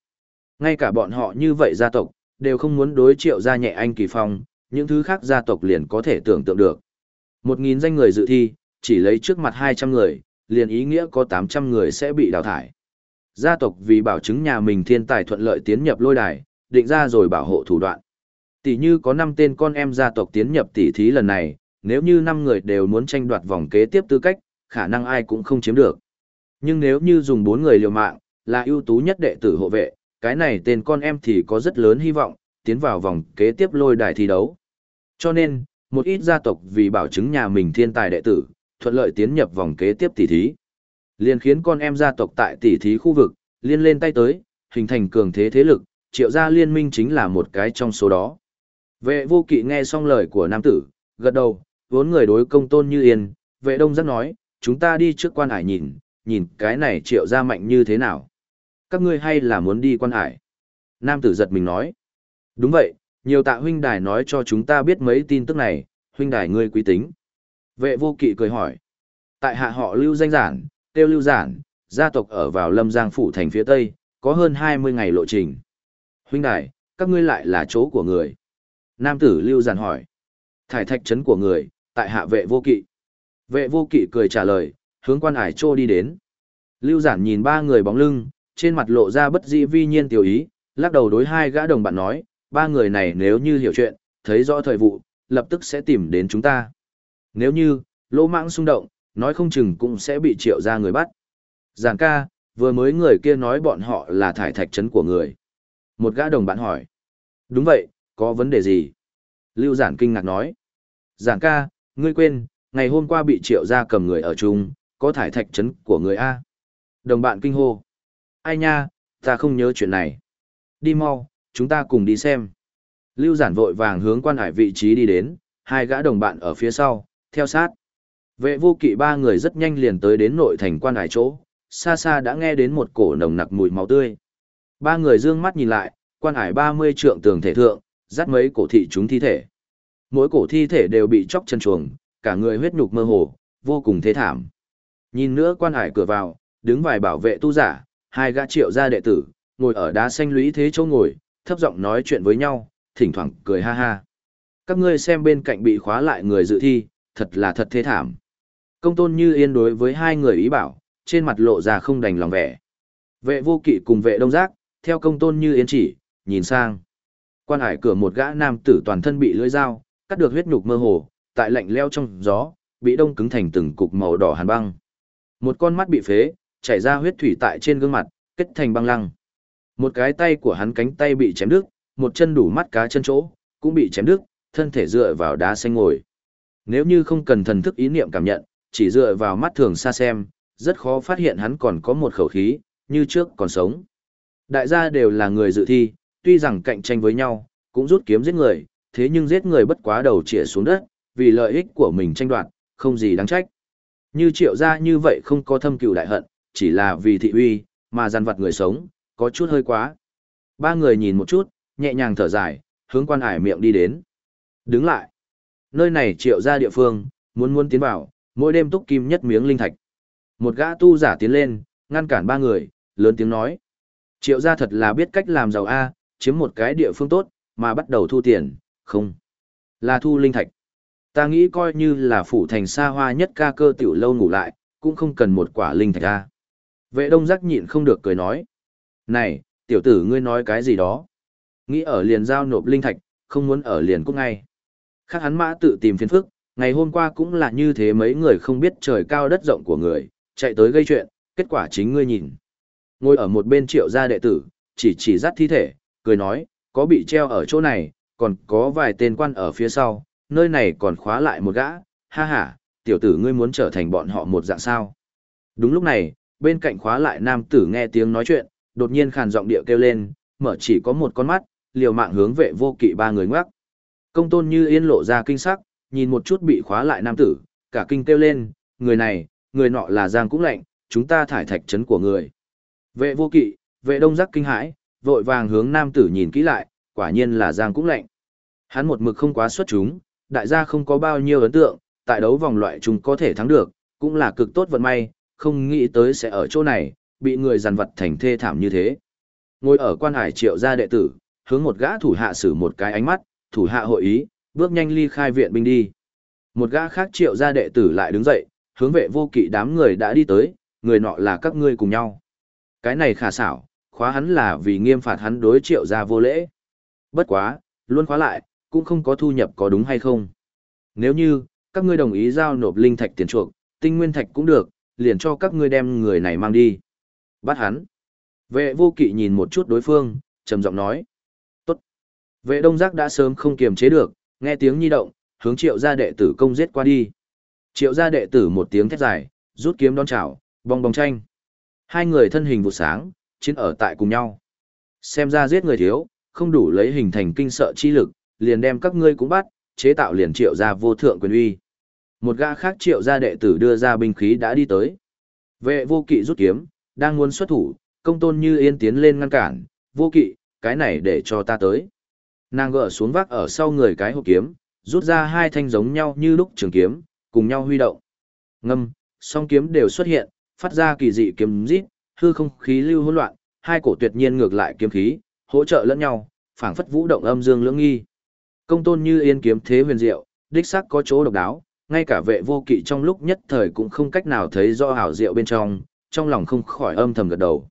Ngay cả bọn họ như vậy gia tộc, đều không muốn đối triệu gia nhẹ anh kỳ phong, những thứ khác gia tộc liền có thể tưởng tượng được. Một nghìn danh người dự thi, chỉ lấy trước mặt 200 người, liền ý nghĩa có 800 người sẽ bị đào thải. Gia tộc vì bảo chứng nhà mình thiên tài thuận lợi tiến nhập lôi đài, định ra rồi bảo hộ thủ đoạn. Tỷ như có 5 tên con em gia tộc tiến nhập tỷ thí lần này, nếu như 5 người đều muốn tranh đoạt vòng kế tiếp tư cách, khả năng ai cũng không chiếm được. Nhưng nếu như dùng 4 người liều mạng, là ưu tú nhất đệ tử hộ vệ, cái này tên con em thì có rất lớn hy vọng, tiến vào vòng kế tiếp lôi đài thi đấu. Cho nên, một ít gia tộc vì bảo chứng nhà mình thiên tài đệ tử, thuận lợi tiến nhập vòng kế tiếp tỷ thí. Liên khiến con em gia tộc tại tỷ thí khu vực, liên lên tay tới, hình thành cường thế thế lực, triệu gia liên minh chính là một cái trong số đó. Vệ vô kỵ nghe xong lời của nam tử, gật đầu, vốn người đối công tôn như yên, vệ đông giác nói, chúng ta đi trước quan hải nhìn, nhìn cái này triệu gia mạnh như thế nào. Các ngươi hay là muốn đi quan hải? Nam tử giật mình nói. Đúng vậy, nhiều tạ huynh đài nói cho chúng ta biết mấy tin tức này, huynh đài ngươi quý tính. Vệ vô kỵ cười hỏi. Tại hạ họ lưu danh giản, tiêu lưu giản, gia tộc ở vào lâm giang phủ thành phía tây, có hơn 20 ngày lộ trình. Huynh đài, các ngươi lại là chỗ của người. Nam tử lưu giản hỏi. Thải thạch trấn của người, tại hạ vệ vô kỵ. Vệ vô kỵ cười trả lời, hướng quan hải trô đi đến. Lưu giản nhìn ba người bóng lưng, trên mặt lộ ra bất dĩ vi nhiên tiểu ý, lắc đầu đối hai gã đồng bạn nói, ba người này nếu như hiểu chuyện, thấy rõ thời vụ, lập tức sẽ tìm đến chúng ta. Nếu như, lỗ mãng xung động, nói không chừng cũng sẽ bị triệu ra người bắt. Giản ca, vừa mới người kia nói bọn họ là thải thạch trấn của người. Một gã đồng bạn hỏi. Đúng vậy, có vấn đề gì? Lưu giản kinh ngạc nói. Giản ca, ngươi quên, ngày hôm qua bị triệu ra cầm người ở chung, có thải thạch trấn của người A. Đồng bạn kinh hô. Ai nha, ta không nhớ chuyện này. Đi mau, chúng ta cùng đi xem. Lưu giản vội vàng hướng quan hải vị trí đi đến, hai gã đồng bạn ở phía sau, theo sát. Vệ vô kỵ ba người rất nhanh liền tới đến nội thành quan hải chỗ, xa xa đã nghe đến một cổ nồng nặc mùi máu tươi. Ba người dương mắt nhìn lại, quan hải 30 trượng tường thể thượng, dắt mấy cổ thị chúng thi thể. Mỗi cổ thi thể đều bị chóc chân chuồng, cả người huyết nhục mơ hồ, vô cùng thế thảm. Nhìn nữa quan hải cửa vào, đứng vài bảo vệ tu giả, hai gã triệu gia đệ tử, ngồi ở đá xanh lũy thế chỗ ngồi, thấp giọng nói chuyện với nhau, thỉnh thoảng cười ha ha. Các ngươi xem bên cạnh bị khóa lại người dự thi, thật là thật thế thảm. Công tôn như yên đối với hai người ý bảo, trên mặt lộ ra không đành lòng vẻ. Vệ vô kỵ cùng vệ đông giác, theo công tôn như yên chỉ, nhìn sang. Quan hải cửa một gã nam tử toàn thân bị lưỡi dao, cắt được huyết nhục mơ hồ, tại lạnh leo trong gió, bị đông cứng thành từng cục màu đỏ hàn băng. Một con mắt bị phế, chảy ra huyết thủy tại trên gương mặt, kết thành băng lăng. Một cái tay của hắn cánh tay bị chém đứt, một chân đủ mắt cá chân chỗ, cũng bị chém đứt, thân thể dựa vào đá xanh ngồi. Nếu như không cần thần thức ý niệm cảm nhận, chỉ dựa vào mắt thường xa xem, rất khó phát hiện hắn còn có một khẩu khí, như trước còn sống. Đại gia đều là người dự thi, tuy rằng cạnh tranh với nhau, cũng rút kiếm giết người, thế nhưng giết người bất quá đầu chĩa xuống đất, vì lợi ích của mình tranh đoạt, không gì đáng trách. Như triệu gia như vậy không có thâm cừu đại hận, chỉ là vì thị uy, mà gian vặt người sống, có chút hơi quá. Ba người nhìn một chút, nhẹ nhàng thở dài, hướng quan hải miệng đi đến. Đứng lại. Nơi này triệu ra địa phương, muốn muốn tiến vào, mỗi đêm túc kim nhất miếng linh thạch. Một gã tu giả tiến lên, ngăn cản ba người, lớn tiếng nói. Triệu gia thật là biết cách làm giàu A, chiếm một cái địa phương tốt, mà bắt đầu thu tiền, không. Là thu linh thạch. Ta nghĩ coi như là phủ thành xa hoa nhất ca cơ tiểu lâu ngủ lại, cũng không cần một quả linh thạch A. Vệ đông giác nhịn không được cười nói. Này, tiểu tử ngươi nói cái gì đó? Nghĩ ở liền giao nộp linh thạch, không muốn ở liền cũng ngay. Khác hắn mã tự tìm phiền phức, ngày hôm qua cũng là như thế mấy người không biết trời cao đất rộng của người, chạy tới gây chuyện, kết quả chính ngươi nhìn. Ngồi ở một bên triệu gia đệ tử, chỉ chỉ dắt thi thể, cười nói, có bị treo ở chỗ này, còn có vài tên quan ở phía sau, nơi này còn khóa lại một gã, ha ha, tiểu tử ngươi muốn trở thành bọn họ một dạng sao. Đúng lúc này, bên cạnh khóa lại nam tử nghe tiếng nói chuyện, đột nhiên khàn giọng địa kêu lên, mở chỉ có một con mắt, liều mạng hướng vệ vô kỵ ba người ngoắc. Công tôn như yên lộ ra kinh sắc, nhìn một chút bị khóa lại nam tử, cả kinh kêu lên, người này, người nọ là Giang cũng lạnh, chúng ta thải thạch trấn của người. Vệ vô kỵ, vệ đông giác kinh hãi, vội vàng hướng nam tử nhìn kỹ lại, quả nhiên là Giang cũng lạnh. Hắn một mực không quá xuất chúng, đại gia không có bao nhiêu ấn tượng, tại đấu vòng loại chúng có thể thắng được, cũng là cực tốt vận may, không nghĩ tới sẽ ở chỗ này, bị người giàn vật thành thê thảm như thế. Ngồi ở quan hải triệu gia đệ tử, hướng một gã thủ hạ sử một cái ánh mắt, thủ hạ hội ý, bước nhanh ly khai viện binh đi. Một gã khác triệu gia đệ tử lại đứng dậy, hướng vệ vô kỵ đám người đã đi tới, người nọ là các ngươi cùng nhau. Cái này khả xảo, khóa hắn là vì nghiêm phạt hắn đối triệu gia vô lễ. Bất quá, luôn khóa lại, cũng không có thu nhập có đúng hay không. Nếu như, các ngươi đồng ý giao nộp linh thạch tiền chuộc, tinh nguyên thạch cũng được, liền cho các ngươi đem người này mang đi. Bắt hắn. Vệ vô kỵ nhìn một chút đối phương, trầm giọng nói. Tốt. Vệ đông giác đã sớm không kiềm chế được, nghe tiếng nhi động, hướng triệu gia đệ tử công giết qua đi. Triệu gia đệ tử một tiếng thét dài, rút kiếm đón chảo, bong bong tranh. Hai người thân hình vụ sáng, chiến ở tại cùng nhau. Xem ra giết người thiếu, không đủ lấy hình thành kinh sợ chi lực, liền đem các ngươi cũng bắt, chế tạo liền triệu gia vô thượng quyền uy. Một gã khác triệu gia đệ tử đưa ra binh khí đã đi tới. Vệ vô kỵ rút kiếm, đang muốn xuất thủ, công tôn như yên tiến lên ngăn cản, vô kỵ, cái này để cho ta tới. Nàng gỡ xuống vác ở sau người cái hộp kiếm, rút ra hai thanh giống nhau như lúc trường kiếm, cùng nhau huy động. Ngâm, song kiếm đều xuất hiện, phát ra kỳ dị kiếm rít, hư không khí lưu hỗn loạn, hai cổ tuyệt nhiên ngược lại kiếm khí, hỗ trợ lẫn nhau, phảng phất vũ động âm dương lưỡng nghi. Công tôn như yên kiếm thế huyền diệu, đích xác có chỗ độc đáo, ngay cả vệ vô kỵ trong lúc nhất thời cũng không cách nào thấy do hảo diệu bên trong, trong lòng không khỏi âm thầm gật đầu.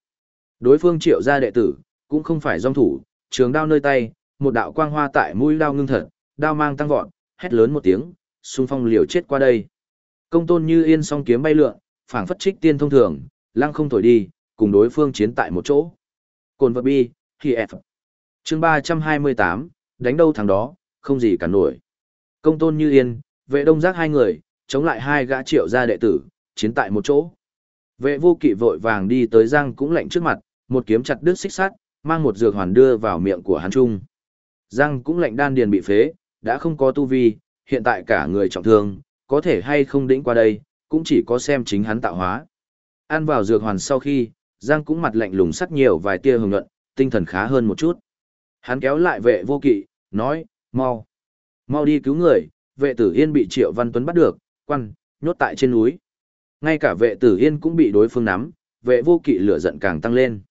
Đối phương triệu gia đệ tử, cũng không phải dòng thủ, trường đao nơi tay, một đạo quang hoa tại mũi đao ngưng thật, đao mang tăng vọt, hét lớn một tiếng, xung phong liều chết qua đây. Công tôn như yên song kiếm bay lượn, phảng phất trích tiên thông thường, lăng không thổi đi, cùng đối phương chiến tại một chỗ. Cồn vật bi, khi F. Chương 328, đánh đâu thằng đó, không gì cả nổi. Công tôn như yên, vệ đông giác hai người, chống lại hai gã triệu gia đệ tử, chiến tại một chỗ. Vệ vô kỵ vội vàng đi tới Giang cũng lạnh trước mặt, một kiếm chặt đứt xích sắt, mang một dược hoàn đưa vào miệng của hắn trung. Giang cũng lạnh đan điền bị phế, đã không có tu vi, hiện tại cả người trọng thương, có thể hay không đĩnh qua đây, cũng chỉ có xem chính hắn tạo hóa. Ăn vào dược hoàn sau khi, Giang cũng mặt lạnh lùng sắc nhiều vài tia hồng nhuận, tinh thần khá hơn một chút. Hắn kéo lại vệ vô kỵ, nói, mau, mau đi cứu người, vệ tử yên bị Triệu Văn Tuấn bắt được, quăng, nhốt tại trên núi. Ngay cả vệ tử yên cũng bị đối phương nắm, vệ vô kỵ lửa giận càng tăng lên.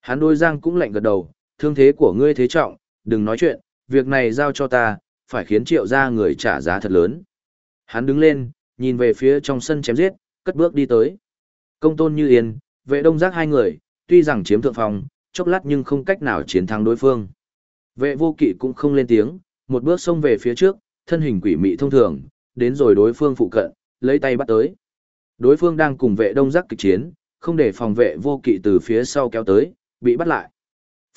Hắn đôi Giang cũng lạnh gật đầu, thương thế của ngươi thế trọng, đừng nói chuyện, việc này giao cho ta, phải khiến triệu gia người trả giá thật lớn. Hắn đứng lên, nhìn về phía trong sân chém giết, cất bước đi tới. Công tôn như yên, vệ đông giác hai người, tuy rằng chiếm thượng phòng, chốc lát nhưng không cách nào chiến thắng đối phương. Vệ vô kỵ cũng không lên tiếng, một bước xông về phía trước, thân hình quỷ mị thông thường, đến rồi đối phương phụ cận, lấy tay bắt tới. Đối phương đang cùng vệ đông giác kịch chiến, không để phòng vệ vô kỵ từ phía sau kéo tới, bị bắt lại.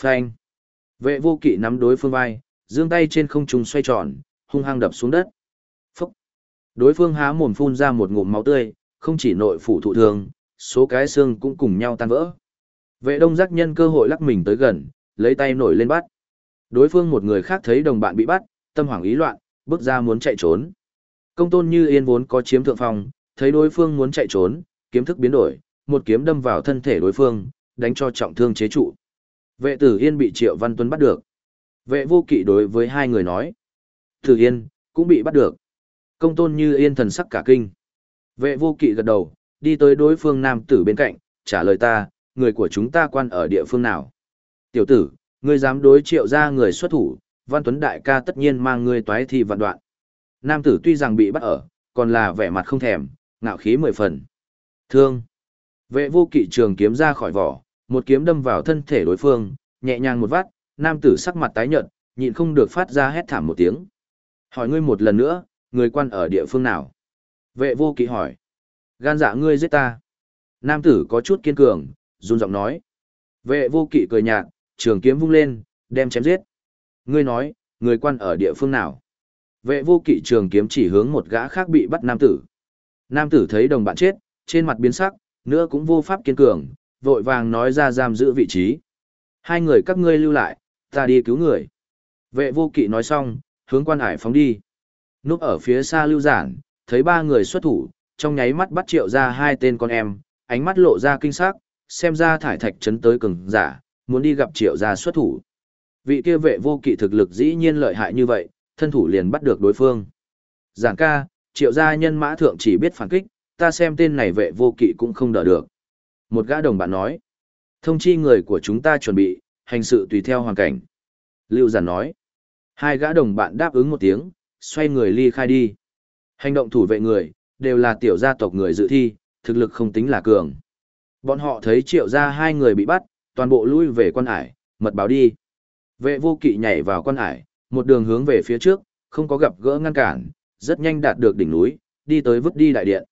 Phanh. Vệ vô kỵ nắm đối phương vai, giương tay trên không trung xoay tròn, hung hăng đập xuống đất. Phúc. Đối phương há mồm phun ra một ngụm máu tươi, không chỉ nội phủ thụ thương, số cái xương cũng cùng nhau tan vỡ. Vệ đông giác nhân cơ hội lắc mình tới gần, lấy tay nổi lên bắt. Đối phương một người khác thấy đồng bạn bị bắt, tâm hoảng ý loạn, bước ra muốn chạy trốn. Công tôn như yên vốn có chiếm thượng phong, thấy đối phương muốn chạy trốn, kiếm thức biến đổi, một kiếm đâm vào thân thể đối phương, đánh cho trọng thương chế trụ. Vệ tử yên bị Triệu Văn Tuấn bắt được. Vệ vô kỵ đối với hai người nói. Tử yên, cũng bị bắt được. Công tôn như yên thần sắc cả kinh. Vệ vô kỵ gật đầu, đi tới đối phương nam tử bên cạnh, trả lời ta, người của chúng ta quan ở địa phương nào. Tiểu tử, ngươi dám đối triệu ra người xuất thủ, Văn Tuấn đại ca tất nhiên mang ngươi toái thi vạn đoạn. Nam tử tuy rằng bị bắt ở, còn là vẻ mặt không thèm, ngạo khí mười phần. Thương. Vệ vô kỵ trường kiếm ra khỏi vỏ, một kiếm đâm vào thân thể đối phương, nhẹ nhàng một vát, nam tử sắc mặt tái nhợt, nhịn không được phát ra hét thảm một tiếng. Hỏi ngươi một lần nữa, người quan ở địa phương nào? Vệ vô kỵ hỏi. Gan dạ ngươi giết ta. Nam tử có chút kiên cường, run giọng nói. Vệ vô kỵ cười nhạt, trường kiếm vung lên, đem chém giết. Ngươi nói, người quan ở địa phương nào? Vệ vô kỵ trường kiếm chỉ hướng một gã khác bị bắt nam tử. Nam tử thấy đồng bạn chết, trên mặt biến sắc, nữa cũng vô pháp kiên cường, vội vàng nói ra giam giữ vị trí. Hai người các ngươi lưu lại, ta đi cứu người. Vệ vô kỵ nói xong, hướng quan hải phóng đi. Núp ở phía xa lưu giản, thấy ba người xuất thủ, trong nháy mắt bắt triệu ra hai tên con em, ánh mắt lộ ra kinh sắc, xem ra thải thạch chấn tới cường giả, muốn đi gặp triệu gia xuất thủ. Vị kia vệ vô kỵ thực lực dĩ nhiên lợi hại như vậy, thân thủ liền bắt được đối phương. Giảng ca, triệu gia nhân mã thượng chỉ biết phản kích, ta xem tên này vệ vô kỵ cũng không đỡ được. Một gã đồng bạn nói, thông chi người của chúng ta chuẩn bị, hành sự tùy theo hoàn cảnh. Lưu giản nói, hai gã đồng bạn đáp ứng một tiếng, xoay người ly khai đi. Hành động thủ vệ người, đều là tiểu gia tộc người dự thi, thực lực không tính là cường. Bọn họ thấy triệu gia hai người bị bắt, toàn bộ lui về quan hải mật báo đi. Vệ vô kỵ nhảy vào quan hải, một đường hướng về phía trước, không có gặp gỡ ngăn cản, rất nhanh đạt được đỉnh núi, đi tới vứt đi đại điện.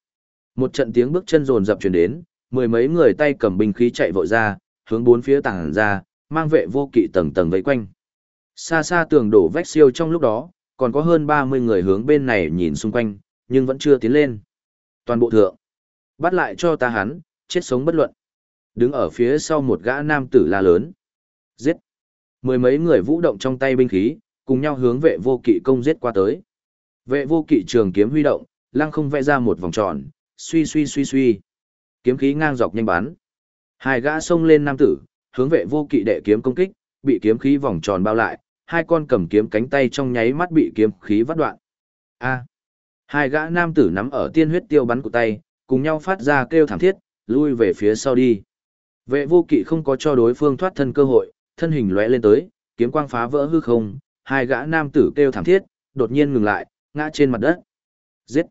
Một trận tiếng bước chân rồn rập truyền đến, mười mấy người tay cầm binh khí chạy vội ra, hướng bốn phía tàng ra, mang vệ vô kỵ tầng tầng vây quanh. Xa xa tường đổ vách siêu trong lúc đó, còn có hơn 30 người hướng bên này nhìn xung quanh, nhưng vẫn chưa tiến lên. Toàn bộ thượng. Bắt lại cho ta hắn, chết sống bất luận. Đứng ở phía sau một gã nam tử la lớn. Giết. Mười mấy người vũ động trong tay binh khí, cùng nhau hướng vệ vô kỵ công giết qua tới. Vệ vô kỵ trường kiếm huy động, lăng không vẽ ra một vòng tròn, suy suy suy suy. Kiếm khí ngang dọc nhanh bắn. Hai gã xông lên nam tử, hướng vệ vô kỵ đệ kiếm công kích, bị kiếm khí vòng tròn bao lại, hai con cầm kiếm cánh tay trong nháy mắt bị kiếm khí vắt đoạn. A. Hai gã nam tử nắm ở tiên huyết tiêu bắn của tay, cùng nhau phát ra kêu thảm thiết, lui về phía sau đi. Vệ vô kỵ không có cho đối phương thoát thân cơ hội, thân hình lóe lên tới, kiếm quang phá vỡ hư không, hai gã nam tử kêu thảm thiết, đột nhiên ngừng lại, ngã trên mặt đất. Giết!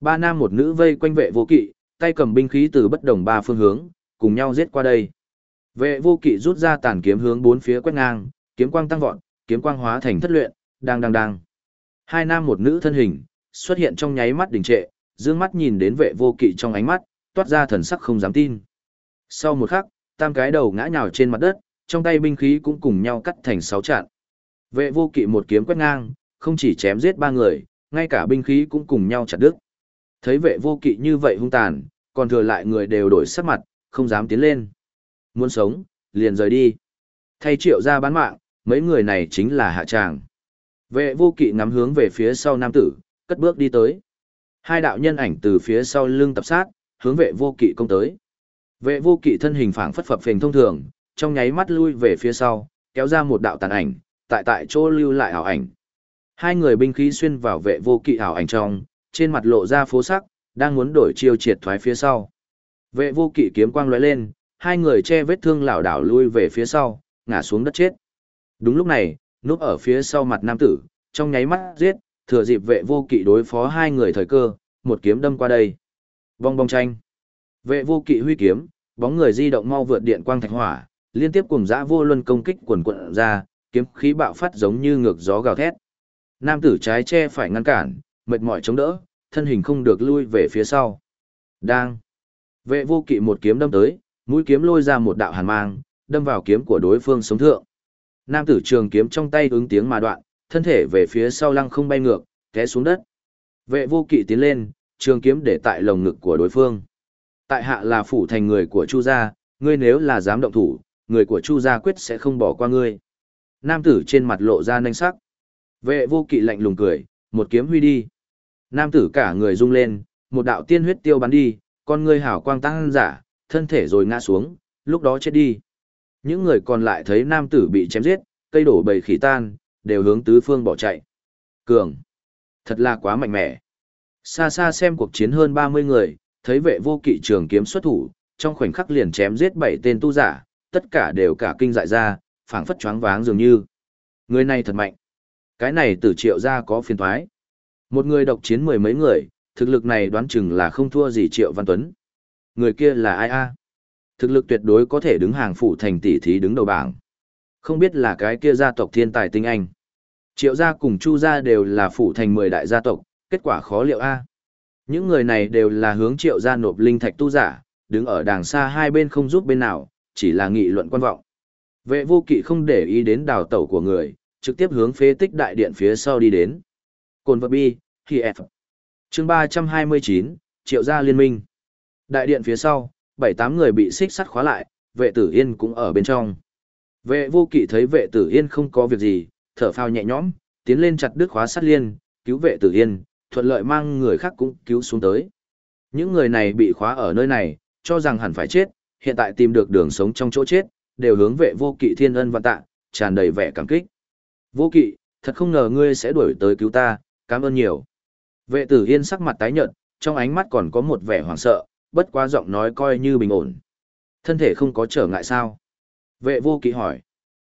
Ba nam một nữ vây quanh vệ vô kỵ, tay cầm binh khí từ bất đồng ba phương hướng, cùng nhau giết qua đây. Vệ vô kỵ rút ra tàn kiếm hướng bốn phía quét ngang, kiếm quang tăng vọt, kiếm quang hóa thành thất luyện, đang đang đang. Hai nam một nữ thân hình, xuất hiện trong nháy mắt đình trệ, dương mắt nhìn đến vệ vô kỵ trong ánh mắt, toát ra thần sắc không dám tin. Sau một khắc, tam cái đầu ngã nhào trên mặt đất, trong tay binh khí cũng cùng nhau cắt thành sáu chặn. Vệ vô kỵ một kiếm quét ngang, không chỉ chém giết ba người, ngay cả binh khí cũng cùng nhau chặt đứt. Thấy vệ vô kỵ như vậy hung tàn, còn thừa lại người đều đổi sắc mặt, không dám tiến lên. Muốn sống, liền rời đi. Thay triệu ra bán mạng, mấy người này chính là hạ tràng. Vệ vô kỵ ngắm hướng về phía sau nam tử, cất bước đi tới. Hai đạo nhân ảnh từ phía sau lưng tập sát, hướng vệ vô kỵ công tới. Vệ vô kỵ thân hình phảng phất phập phình thông thường, trong nháy mắt lui về phía sau, kéo ra một đạo tàn ảnh, tại tại chỗ lưu lại ảo ảnh. Hai người binh khí xuyên vào vệ vô kỵ ảo ảnh trong, trên mặt lộ ra phố sắc, đang muốn đổi chiêu triệt thoái phía sau. Vệ vô kỵ kiếm quang lóe lên, hai người che vết thương lảo đảo lui về phía sau, ngã xuống đất chết. Đúng lúc này, núp ở phía sau mặt nam tử, trong nháy mắt giết, thừa dịp vệ vô kỵ đối phó hai người thời cơ, một kiếm đâm qua đây. Vong bong tranh. Vệ vô kỵ huy kiếm, bóng người di động mau vượt điện quang thạch hỏa, liên tiếp cùng dã vô luân công kích quần quận ra, kiếm khí bạo phát giống như ngược gió gào thét. Nam tử trái che phải ngăn cản, mệt mỏi chống đỡ, thân hình không được lui về phía sau. Đang. Vệ vô kỵ một kiếm đâm tới, mũi kiếm lôi ra một đạo hàn mang, đâm vào kiếm của đối phương sống thượng. Nam tử trường kiếm trong tay ứng tiếng mà đoạn, thân thể về phía sau lăng không bay ngược, té xuống đất. Vệ vô kỵ tiến lên, trường kiếm để tại lồng ngực của đối phương. Tại hạ là phủ thành người của Chu gia, ngươi nếu là dám động thủ, người của Chu gia quyết sẽ không bỏ qua ngươi. Nam tử trên mặt lộ ra nanh sắc. Vệ vô kỵ lạnh lùng cười, một kiếm huy đi. Nam tử cả người rung lên, một đạo tiên huyết tiêu bắn đi, con ngươi hảo quang tăng giả, thân thể rồi ngã xuống, lúc đó chết đi. Những người còn lại thấy nam tử bị chém giết, cây đổ bầy khỉ tan, đều hướng tứ phương bỏ chạy. Cường! Thật là quá mạnh mẽ. Xa xa xem cuộc chiến hơn 30 người, thấy vệ vô kỵ trường kiếm xuất thủ, trong khoảnh khắc liền chém giết bảy tên tu giả, tất cả đều cả kinh dại ra, phảng phất choáng váng dường như. Người này thật mạnh. Cái này tử triệu ra có phiền thoái. Một người độc chiến mười mấy người, thực lực này đoán chừng là không thua gì triệu văn tuấn. Người kia là ai a? Thực lực tuyệt đối có thể đứng hàng phủ thành tỷ thí đứng đầu bảng. Không biết là cái kia gia tộc thiên tài tinh anh. Triệu gia cùng Chu gia đều là phủ thành mười đại gia tộc, kết quả khó liệu a. Những người này đều là hướng triệu gia nộp linh thạch tu giả, đứng ở đàng xa hai bên không giúp bên nào, chỉ là nghị luận quan vọng. Vệ vô kỵ không để ý đến đào tẩu của người, trực tiếp hướng phế tích đại điện phía sau đi đến. Cồn vật bi, khi F. chương 329, triệu gia liên minh. Đại điện phía sau, bảy tám người bị xích sắt khóa lại, vệ tử yên cũng ở bên trong. Vệ vô kỵ thấy vệ tử yên không có việc gì, thở phao nhẹ nhõm, tiến lên chặt đứt khóa sắt liên, cứu vệ tử yên, thuận lợi mang người khác cũng cứu xuống tới. Những người này bị khóa ở nơi này, cho rằng hẳn phải chết, hiện tại tìm được đường sống trong chỗ chết, đều hướng về vô kỵ thiên ân vạn tạ, tràn đầy vẻ cảm kích. Vô kỵ, thật không ngờ ngươi sẽ đuổi tới cứu ta, cảm ơn nhiều. Vệ tử yên sắc mặt tái nhợt, trong ánh mắt còn có một vẻ hoảng sợ, bất quá giọng nói coi như bình ổn. Thân thể không có trở ngại sao? Vệ vô kỵ hỏi.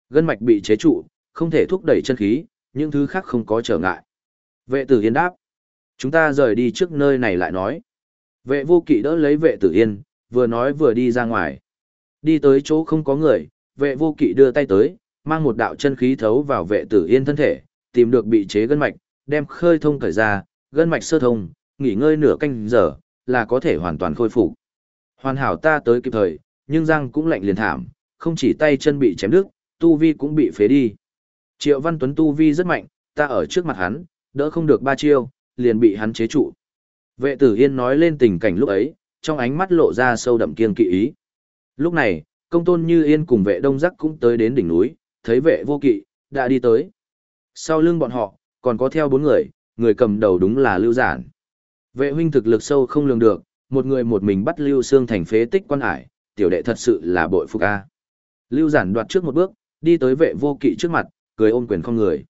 Gân mạch bị chế trụ, không thể thúc đẩy chân khí, những thứ khác không có trở ngại. Vệ tử yên đáp. Chúng ta rời đi trước nơi này lại nói. Vệ vô kỵ đỡ lấy vệ tử yên, vừa nói vừa đi ra ngoài. Đi tới chỗ không có người, vệ vô kỵ đưa tay tới, mang một đạo chân khí thấu vào vệ tử yên thân thể, tìm được bị chế gân mạch, đem khơi thông cởi ra, gân mạch sơ thông, nghỉ ngơi nửa canh giờ, là có thể hoàn toàn khôi phục. Hoàn hảo ta tới kịp thời, nhưng răng cũng lạnh liền thảm, không chỉ tay chân bị chém đứt, tu vi cũng bị phế đi. Triệu Văn Tuấn tu vi rất mạnh, ta ở trước mặt hắn, đỡ không được ba chiêu, liền bị hắn chế trụ. Vệ tử Yên nói lên tình cảnh lúc ấy, trong ánh mắt lộ ra sâu đậm kiên kỵ ý. Lúc này, công tôn như Yên cùng vệ đông giác cũng tới đến đỉnh núi, thấy vệ vô kỵ, đã đi tới. Sau lưng bọn họ, còn có theo bốn người, người cầm đầu đúng là Lưu Giản. Vệ huynh thực lực sâu không lường được, một người một mình bắt Lưu Sương thành phế tích quan hải, tiểu đệ thật sự là bội phục a. Lưu Giản đoạt trước một bước, đi tới vệ vô kỵ trước mặt, cười ôm quyền không người.